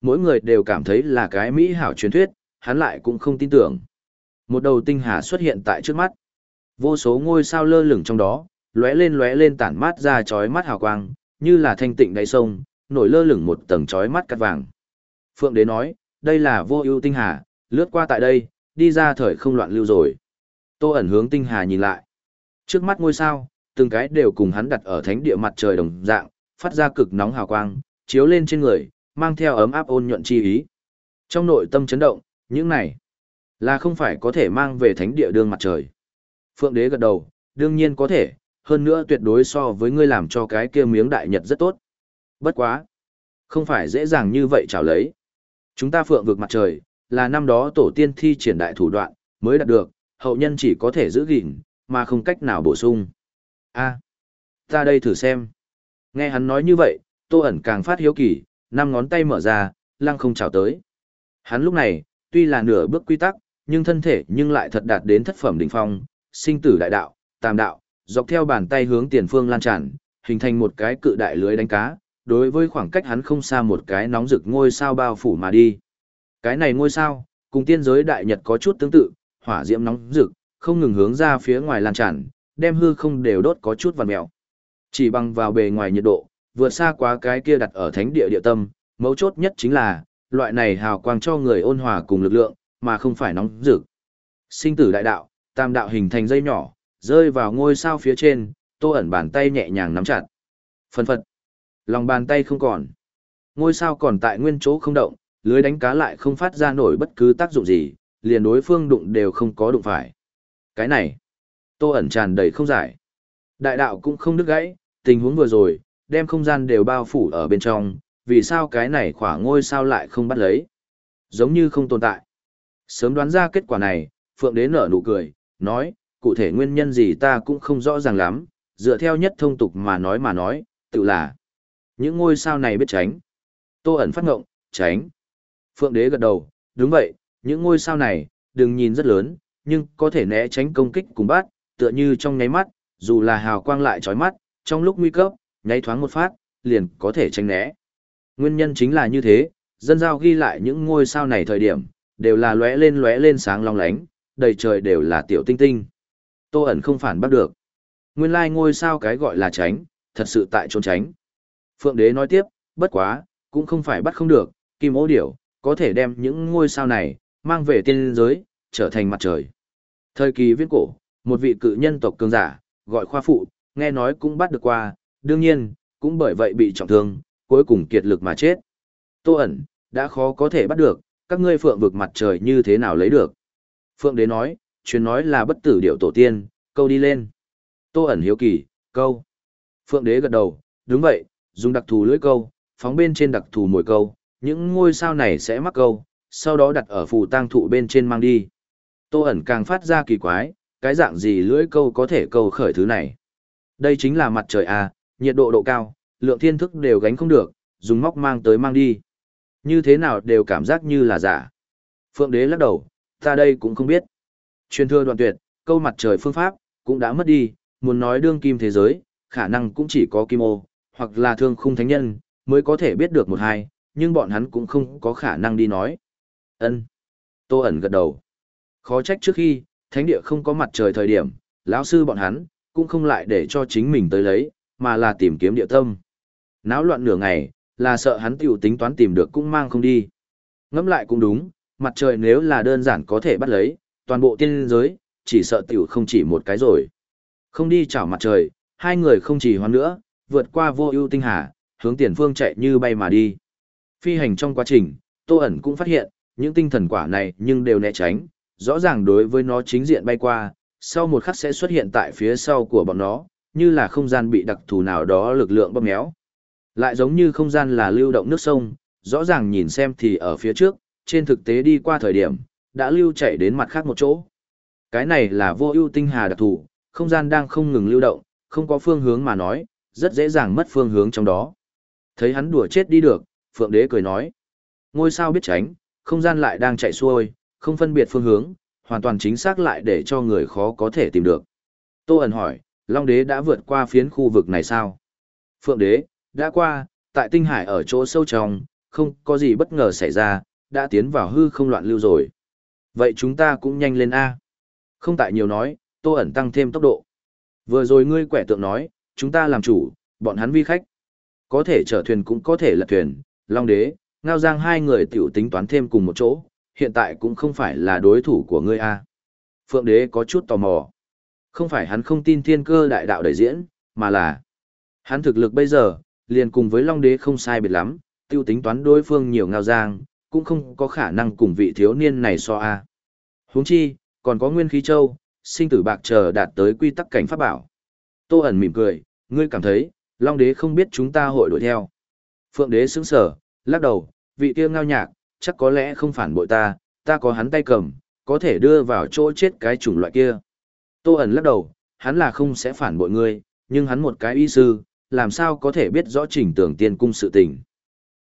Mỗi người đều cảm thấy là cái mỹ hảo truyền thuyết, hắn lại cũng không tin tưởng. Một đầu tinh hà xuất hiện tại trước mắt. Vô số ngôi sao lơ lửng trong đó, lóe lên lóe lên tản mát ra chói mắt hào quang, như là thanh tịnh đáy sông, nổi lơ lửng một tầng chói mắt cắt vàng. Phượng đế nói, đây là vô ưu tinh hà, lướt qua tại đây, đi ra thời không loạn lưu rồi. Tô ẩn hướng tinh hà nhìn lại. Trước mắt ngôi sao, từng cái đều cùng hắn đặt ở thánh địa mặt trời đồng dạng, phát ra cực nóng hào quang, chiếu lên trên người, mang theo ấm áp ôn nhuận chi ý. Trong nội tâm chấn động, những này là không phải có thể mang về thánh địa đương mặt trời. Phượng đế gật đầu, đương nhiên có thể, hơn nữa tuyệt đối so với ngươi làm cho cái kia miếng đại nhật rất tốt. Bất quá. Không phải dễ dàng như vậy chào lấy. Chúng ta phượng vực mặt trời, là năm đó tổ tiên thi triển đại thủ đoạn, mới đạt được, hậu nhân chỉ có thể giữ gìn, mà không cách nào bổ sung. a ta đây thử xem. Nghe hắn nói như vậy, tô ẩn càng phát hiếu kỳ, năm ngón tay mở ra, lăng không chào tới. Hắn lúc này, tuy là nửa bước quy tắc, nhưng thân thể nhưng lại thật đạt đến thất phẩm đỉnh phong, sinh tử đại đạo, tam đạo, dọc theo bàn tay hướng tiền phương lan tràn, hình thành một cái cự đại lưới đánh cá, đối với khoảng cách hắn không xa một cái nóng rực ngôi sao bao phủ mà đi. Cái này ngôi sao, cùng tiên giới đại nhật có chút tương tự, hỏa diễm nóng rực, không ngừng hướng ra phía ngoài lan tràn, đem hư không đều đốt có chút vằn mèo. Chỉ bằng vào bề ngoài nhiệt độ, vượt xa quá cái kia đặt ở thánh địa địa tâm, mấu chốt nhất chính là, loại này hào quang cho người ôn hòa cùng lực lượng, mà không phải nóng rực. Sinh tử đại đạo, tam đạo hình thành dây nhỏ, rơi vào ngôi sao phía trên, tô ẩn bàn tay nhẹ nhàng nắm chặt. phần phật. Lòng bàn tay không còn. Ngôi sao còn tại nguyên chỗ không động, lưới đánh cá lại không phát ra nổi bất cứ tác dụng gì, liền đối phương đụng đều không có đụng phải. Cái này, tô ẩn tràn đầy không giải. Đại đạo cũng không đứt gãy, tình huống vừa rồi, đem không gian đều bao phủ ở bên trong, vì sao cái này khỏa ngôi sao lại không bắt lấy. Giống như không tồn tại. Sớm đoán ra kết quả này, Phượng Đế nở nụ cười, nói, cụ thể nguyên nhân gì ta cũng không rõ ràng lắm, dựa theo nhất thông tục mà nói mà nói, tự là những ngôi sao này biết tránh. Tô ẩn phát ngộng, tránh. Phượng đế gật đầu, đúng vậy, những ngôi sao này, đừng nhìn rất lớn, nhưng có thể né tránh công kích cùng bát tựa như trong nháy mắt, dù là hào quang lại chói mắt, trong lúc nguy cấp, nháy thoáng một phát, liền có thể tránh né. Nguyên nhân chính là như thế, dân giao ghi lại những ngôi sao này thời điểm, đều là lóe lên lóe lên sáng long lánh, đầy trời đều là tiểu tinh tinh. Tô ẩn không phản bắt được. Nguyên lai ngôi sao cái gọi là tránh, thật sự tại trốn tránh. Phượng đế nói tiếp, bất quá, cũng không phải bắt không được, kim ô điểu, có thể đem những ngôi sao này, mang về tiên giới, trở thành mặt trời. Thời kỳ viễn cổ, một vị cự nhân tộc cường giả, gọi khoa phụ, nghe nói cũng bắt được qua, đương nhiên, cũng bởi vậy bị trọng thương, cuối cùng kiệt lực mà chết. Tô ẩn, đã khó có thể bắt được, các ngươi phượng vực mặt trời như thế nào lấy được. Phượng đế nói, truyền nói là bất tử điệu tổ tiên, câu đi lên. Tô ẩn hiếu kỳ, câu. Phượng đế gật đầu, đúng vậy, dùng đặc thù lưỡi câu, phóng bên trên đặc thù mồi câu, những ngôi sao này sẽ mắc câu, sau đó đặt ở phù tang thụ bên trên mang đi. Tô ẩn càng phát ra kỳ quái, cái dạng gì lưỡi câu có thể câu khởi thứ này. Đây chính là mặt trời à, nhiệt độ độ cao, lượng thiên thức đều gánh không được, dùng móc mang tới mang đi. Như thế nào đều cảm giác như là giả. Phượng đế lắc đầu, ta đây cũng không biết. Truyền thừa đoạn tuyệt, câu mặt trời phương pháp, cũng đã mất đi, muốn nói đương kim thế giới, khả năng cũng chỉ có kim ô, hoặc là thương khung thánh nhân, mới có thể biết được một hai, nhưng bọn hắn cũng không có khả năng đi nói. ân Tô ẩn gật đầu. Khó trách trước khi, thánh địa không có mặt trời thời điểm, lão sư bọn hắn, cũng không lại để cho chính mình tới lấy, mà là tìm kiếm địa tâm. Náo loạn nửa ngày, là sợ hắn tiểu tính toán tìm được cũng mang không đi. Ngẫm lại cũng đúng, mặt trời nếu là đơn giản có thể bắt lấy, toàn bộ tiên giới, chỉ sợ tiểu không chỉ một cái rồi. Không đi chảo mặt trời, hai người không chỉ hoan nữa, vượt qua vô ưu tinh hà, hướng tiền phương chạy như bay mà đi. Phi hành trong quá trình, Tô ẩn cũng phát hiện, những tinh thần quả này nhưng đều né tránh, rõ ràng đối với nó chính diện bay qua, sau một khắc sẽ xuất hiện tại phía sau của bọn nó, như là không gian bị đặc thù nào đó lực lượng bóp méo. Lại giống như không gian là lưu động nước sông, rõ ràng nhìn xem thì ở phía trước, trên thực tế đi qua thời điểm, đã lưu chạy đến mặt khác một chỗ. Cái này là vô ưu tinh hà đặc thù, không gian đang không ngừng lưu động, không có phương hướng mà nói, rất dễ dàng mất phương hướng trong đó. Thấy hắn đùa chết đi được, Phượng Đế cười nói. Ngôi sao biết tránh, không gian lại đang chạy xuôi, không phân biệt phương hướng, hoàn toàn chính xác lại để cho người khó có thể tìm được. Tô ẩn hỏi, Long Đế đã vượt qua phiến khu vực này sao? Phượng Đế, đã qua, tại tinh hải ở chỗ sâu trong, không có gì bất ngờ xảy ra, đã tiến vào hư không loạn lưu rồi. Vậy chúng ta cũng nhanh lên A. Không tại nhiều nói, Tô ẩn tăng thêm tốc độ. Vừa rồi ngươi quẻ tượng nói, chúng ta làm chủ, bọn hắn vi khách. Có thể chở thuyền cũng có thể lật thuyền, Long Đế, Ngao Giang hai người tiểu tính toán thêm cùng một chỗ, hiện tại cũng không phải là đối thủ của ngươi a. Phượng Đế có chút tò mò. Không phải hắn không tin thiên cơ đại đạo đại diễn, mà là hắn thực lực bây giờ, liền cùng với Long Đế không sai biệt lắm, tiêu tính toán đối phương nhiều Ngao Giang, cũng không có khả năng cùng vị thiếu niên này so a. Huống chi, còn có Nguyên Khí Châu, sinh tử bạc chờ đạt tới quy tắc cảnh pháp bảo. Tô ẩn mỉm cười, ngươi cảm thấy, Long Đế không biết chúng ta hội đuổi theo. Phượng Đế sững sở, lắc đầu, vị kia ngao nhạc, chắc có lẽ không phản bội ta, ta có hắn tay cầm, có thể đưa vào chỗ chết cái chủng loại kia. Tô ẩn lắc đầu, hắn là không sẽ phản bội ngươi, nhưng hắn một cái y sư, làm sao có thể biết rõ trình tưởng tiên cung sự tình.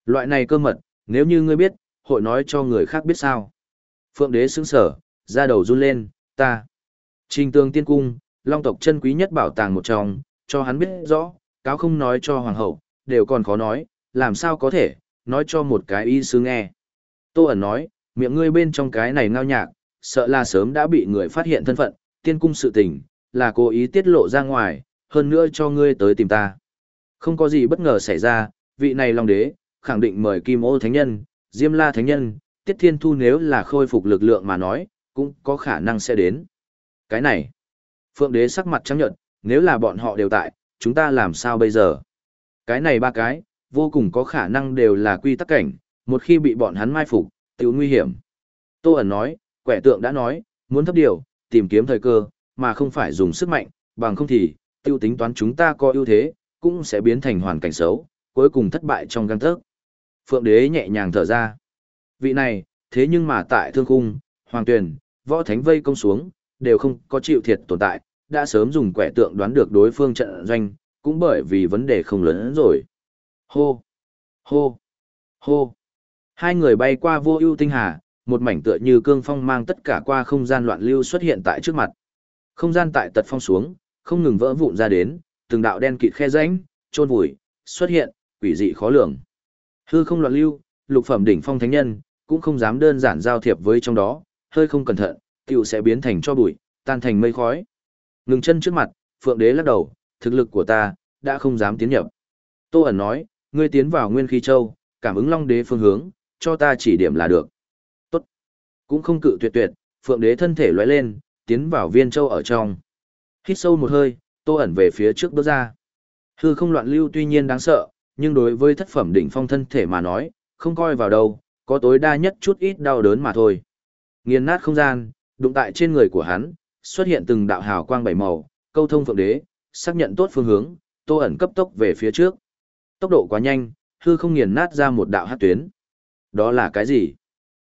Loại này cơ mật, nếu như ngươi biết, hội nói cho người khác biết sao. Phượng đế sững sở, ra đầu run lên, ta. Trình tương tiên cung, long tộc chân quý nhất bảo tàng một trong, cho hắn biết rõ, cáo không nói cho hoàng hậu, đều còn khó nói, làm sao có thể, nói cho một cái y sư nghe. Tô ẩn nói, miệng ngươi bên trong cái này ngao nhạc, sợ là sớm đã bị người phát hiện thân phận, tiên cung sự tình, là cố ý tiết lộ ra ngoài, hơn nữa cho ngươi tới tìm ta. Không có gì bất ngờ xảy ra, vị này Long Đế, khẳng định mời Kim Ô Thánh Nhân, Diêm La Thánh Nhân, Tiết Thiên Thu nếu là khôi phục lực lượng mà nói, cũng có khả năng sẽ đến. Cái này, Phượng Đế sắc mặt trắng nhợt, nếu là bọn họ đều tại, chúng ta làm sao bây giờ? Cái này ba cái, vô cùng có khả năng đều là quy tắc cảnh, một khi bị bọn hắn mai phục, tiểu nguy hiểm. Tô ẩn nói, quẻ tượng đã nói, muốn thấp điều, tìm kiếm thời cơ, mà không phải dùng sức mạnh, bằng không thì, tiêu tính toán chúng ta có ưu thế, cũng sẽ biến thành hoàn cảnh xấu, cuối cùng thất bại trong găng tớc. Phượng đế nhẹ nhàng thở ra. Vị này, thế nhưng mà tại thương Cung, hoàng Tuyền, võ thánh vây công xuống, đều không có chịu thiệt tồn tại, đã sớm dùng quẻ tượng đoán được đối phương trận doanh, cũng bởi vì vấn đề không lớn hơn rồi. Hô! Hô! Hô! Hai người bay qua vô ưu tinh hà, một mảnh tựa như cương phong mang tất cả qua không gian loạn lưu xuất hiện tại trước mặt. Không gian tại tật phong xuống, không ngừng vỡ vụn ra đến, từng đạo đen kịt khe rãnh, trôn vùi, xuất hiện, quỷ dị khó lường. Hư không loạn lưu, lục phẩm đỉnh phong thánh nhân, cũng không dám đơn giản giao thiệp với trong đó, hơi không cẩn thận, tiểu sẽ biến thành cho bụi, tan thành mây khói. Ngừng chân trước mặt, Phượng Đế lắc đầu, thực lực của ta, đã không dám tiến nhập. Tô ẩn nói, ngươi tiến vào Nguyên Khí Châu, cảm ứng Long Đế phương hướng, cho ta chỉ điểm là được. Tốt. Cũng không cự tuyệt tuyệt, Phượng Đế thân thể lóe lên, tiến vào Viên Châu ở trong. Hít sâu một hơi, Tô ẩn về phía trước bước ra. Hư không loạn lưu tuy nhiên đáng sợ, nhưng đối với thất phẩm đỉnh phong thân thể mà nói, không coi vào đâu, có tối đa nhất chút ít đau đớn mà thôi. Nghiền nát không gian, đụng tại trên người của hắn, xuất hiện từng đạo hào quang bảy màu, câu thông phượng đế, xác nhận tốt phương hướng, Tô ẩn cấp tốc về phía trước. Tốc độ quá nhanh, hư không nghiền nát ra một đạo hát tuyến. Đó là cái gì?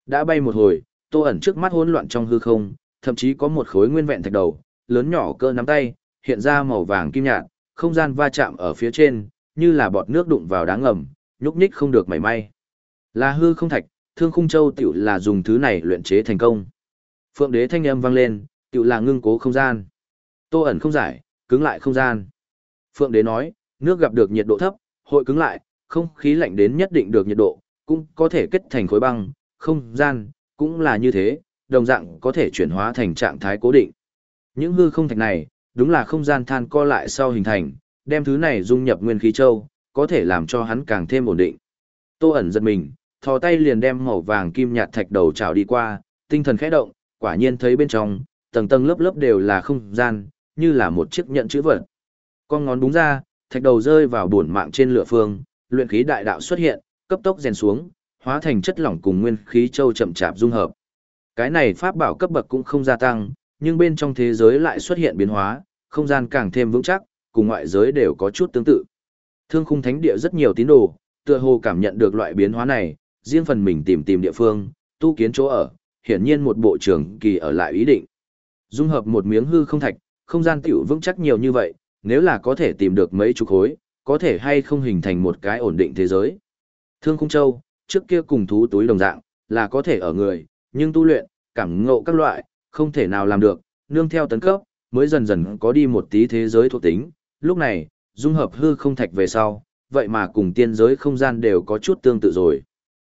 Đã bay một hồi, tô ẩn trước mắt hỗn loạn trong hư không, thậm chí có một khối nguyên vẹn thạch đầu, lớn nhỏ cơ nắm tay, hiện ra màu vàng kim nhạt, không gian va chạm ở phía trên, như là bọt nước đụng vào đá ngầm, nhúc nhích không được mảy may. Là hư không thạch, thương khung châu tiểu là dùng thứ này luyện chế thành công. Phượng đế thanh âm vang lên, tiểu là ngưng cố không gian. Tô ẩn không giải, cứng lại không gian. Phượng đế nói, nước gặp được nhiệt độ thấp, hội cứng lại, không khí lạnh đến nhất định được nhiệt độ, cũng có thể kết thành khối băng, không gian, cũng là như thế, đồng dạng có thể chuyển hóa thành trạng thái cố định. Những hư không thạch này, đúng là không gian than co lại sau hình thành, đem thứ này dung nhập nguyên khí châu, có thể làm cho hắn càng thêm ổn định. Tô ẩn giật mình, thò tay liền đem màu vàng kim nhạt thạch đầu chảo đi qua, tinh thần khẽ động, quả nhiên thấy bên trong, tầng tầng lớp lớp đều là không gian, như là một chiếc nhận chữ vật. Con ngón đúng ra, thạch đầu rơi vào buồn mạng trên lửa phương, luyện khí đại đạo xuất hiện, cấp tốc rèn xuống, hóa thành chất lỏng cùng nguyên khí châu chậm chạp dung hợp. Cái này pháp bảo cấp bậc cũng không gia tăng, nhưng bên trong thế giới lại xuất hiện biến hóa, không gian càng thêm vững chắc, cùng ngoại giới đều có chút tương tự. Thương khung thánh địa rất nhiều tín đồ, tựa hồ cảm nhận được loại biến hóa này, riêng phần mình tìm tìm địa phương, tu kiến chỗ ở, hiển nhiên một bộ trưởng kỳ ở lại ý định. Dung hợp một miếng hư không thạch, không gian tiểu vững chắc nhiều như vậy, nếu là có thể tìm được mấy chục khối, có thể hay không hình thành một cái ổn định thế giới. Thương khung châu, trước kia cùng thú túi đồng dạng, là có thể ở người, nhưng tu luyện, cảm ngộ các loại, không thể nào làm được, nương theo tấn cấp, mới dần dần có đi một tí thế giới thuộc tính. Lúc này, dung hợp hư không thạch về sau, vậy mà cùng tiên giới không gian đều có chút tương tự rồi.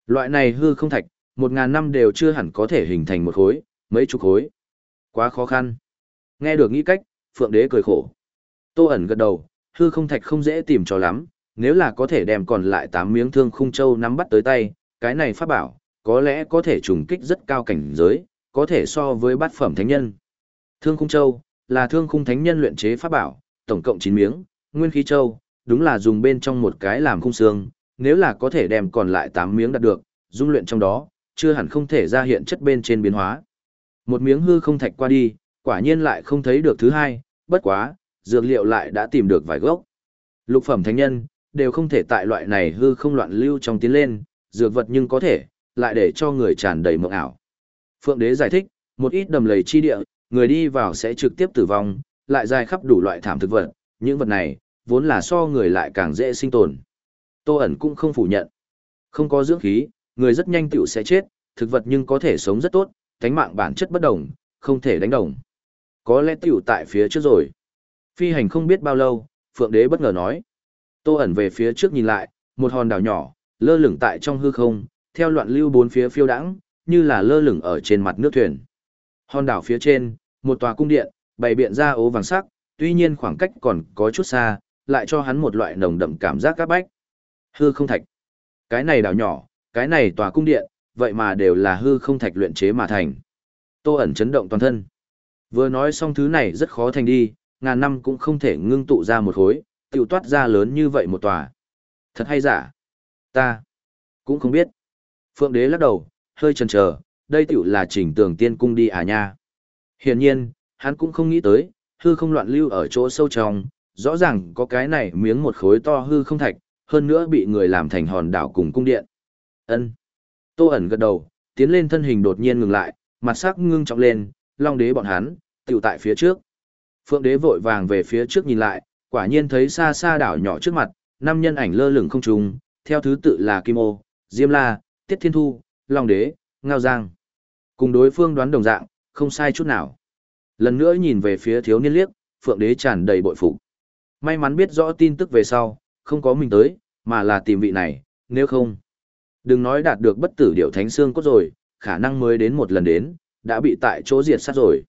Loại này hư không thạch, một ngàn năm đều chưa hẳn có thể hình thành một khối, mấy chục khối. Quá khó khăn. Nghe được nghĩ cách, Phượng Đế cười khổ. Tô ẩn gật đầu, hư không thạch không dễ tìm cho lắm, nếu là có thể đem còn lại 8 miếng thương khung châu nắm bắt tới tay, cái này pháp bảo, có lẽ có thể trùng kích rất cao cảnh giới, có thể so với bát phẩm thánh nhân. Thương khung châu, là thương khung thánh nhân luyện chế pháp bảo, tổng cộng 9 miếng, nguyên khí châu, đúng là dùng bên trong một cái làm khung xương, nếu là có thể đem còn lại 8 miếng đạt được, dung luyện trong đó, chưa hẳn không thể ra hiện chất bên trên biến hóa. Một miếng hư không thạch qua đi, quả nhiên lại không thấy được thứ hai, bất quá, dược liệu lại đã tìm được vài gốc. Lục phẩm thánh nhân, đều không thể tại loại này hư không loạn lưu trong tiến lên, dược vật nhưng có thể, lại để cho người tràn đầy mộng ảo. Phượng đế giải thích, một ít đầm lầy chi địa, người đi vào sẽ trực tiếp tử vong, lại dài khắp đủ loại thảm thực vật, những vật này, vốn là so người lại càng dễ sinh tồn. Tô ẩn cũng không phủ nhận. Không có dưỡng khí, người rất nhanh tiểu sẽ chết, thực vật nhưng có thể sống rất tốt, cánh mạng bản chất bất đồng, không thể đánh đồng. Có lẽ tiểu tại phía trước rồi. Phi hành không biết bao lâu, Phượng Đế bất ngờ nói. Tô ẩn về phía trước nhìn lại, một hòn đảo nhỏ, lơ lửng tại trong hư không, theo loạn lưu bốn phía phiêu đãng, như là lơ lửng ở trên mặt nước thuyền. Hòn đảo phía trên, một tòa cung điện, bày biện ra ố vàng sắc, tuy nhiên khoảng cách còn có chút xa, lại cho hắn một loại nồng đậm cảm giác các bách. Hư không thạch. Cái này đảo nhỏ, cái này tòa cung điện, vậy mà đều là hư không thạch luyện chế mà thành. Tô ẩn chấn động toàn thân. Vừa nói xong thứ này rất khó thành đi, ngàn năm cũng không thể ngưng tụ ra một khối, tiểu toát ra lớn như vậy một tòa. Thật hay giả? Ta cũng không biết. Phượng đế lắc đầu, hơi chần chờ, đây tiểu là chỉnh tường tiên cung đi à nha. Hiển nhiên, hắn cũng không nghĩ tới, hư không loạn lưu ở chỗ sâu trong, rõ ràng có cái này miếng một khối to hư không thạch, hơn nữa bị người làm thành hòn đảo cùng cung điện. Ân. Tô ẩn gật đầu, tiến lên thân hình đột nhiên ngừng lại, mặt sắc ngưng trọng lên, long đế bọn hắn, tiểu tại phía trước. Phượng đế vội vàng về phía trước nhìn lại, quả nhiên thấy xa xa đảo nhỏ trước mặt, năm nhân ảnh lơ lửng không trùng, theo thứ tự là Kim Ô, Diêm La, Tiết Thiên Thu, Long Đế, Ngao Giang. Cùng đối phương đoán đồng dạng, không sai chút nào. Lần nữa nhìn về phía thiếu niên liếc, Phượng Đế tràn đầy bội phục. May mắn biết rõ tin tức về sau, không có mình tới, mà là tìm vị này, nếu không. Đừng nói đạt được bất tử điệu thánh xương cốt rồi, khả năng mới đến một lần đến, đã bị tại chỗ diệt sát rồi.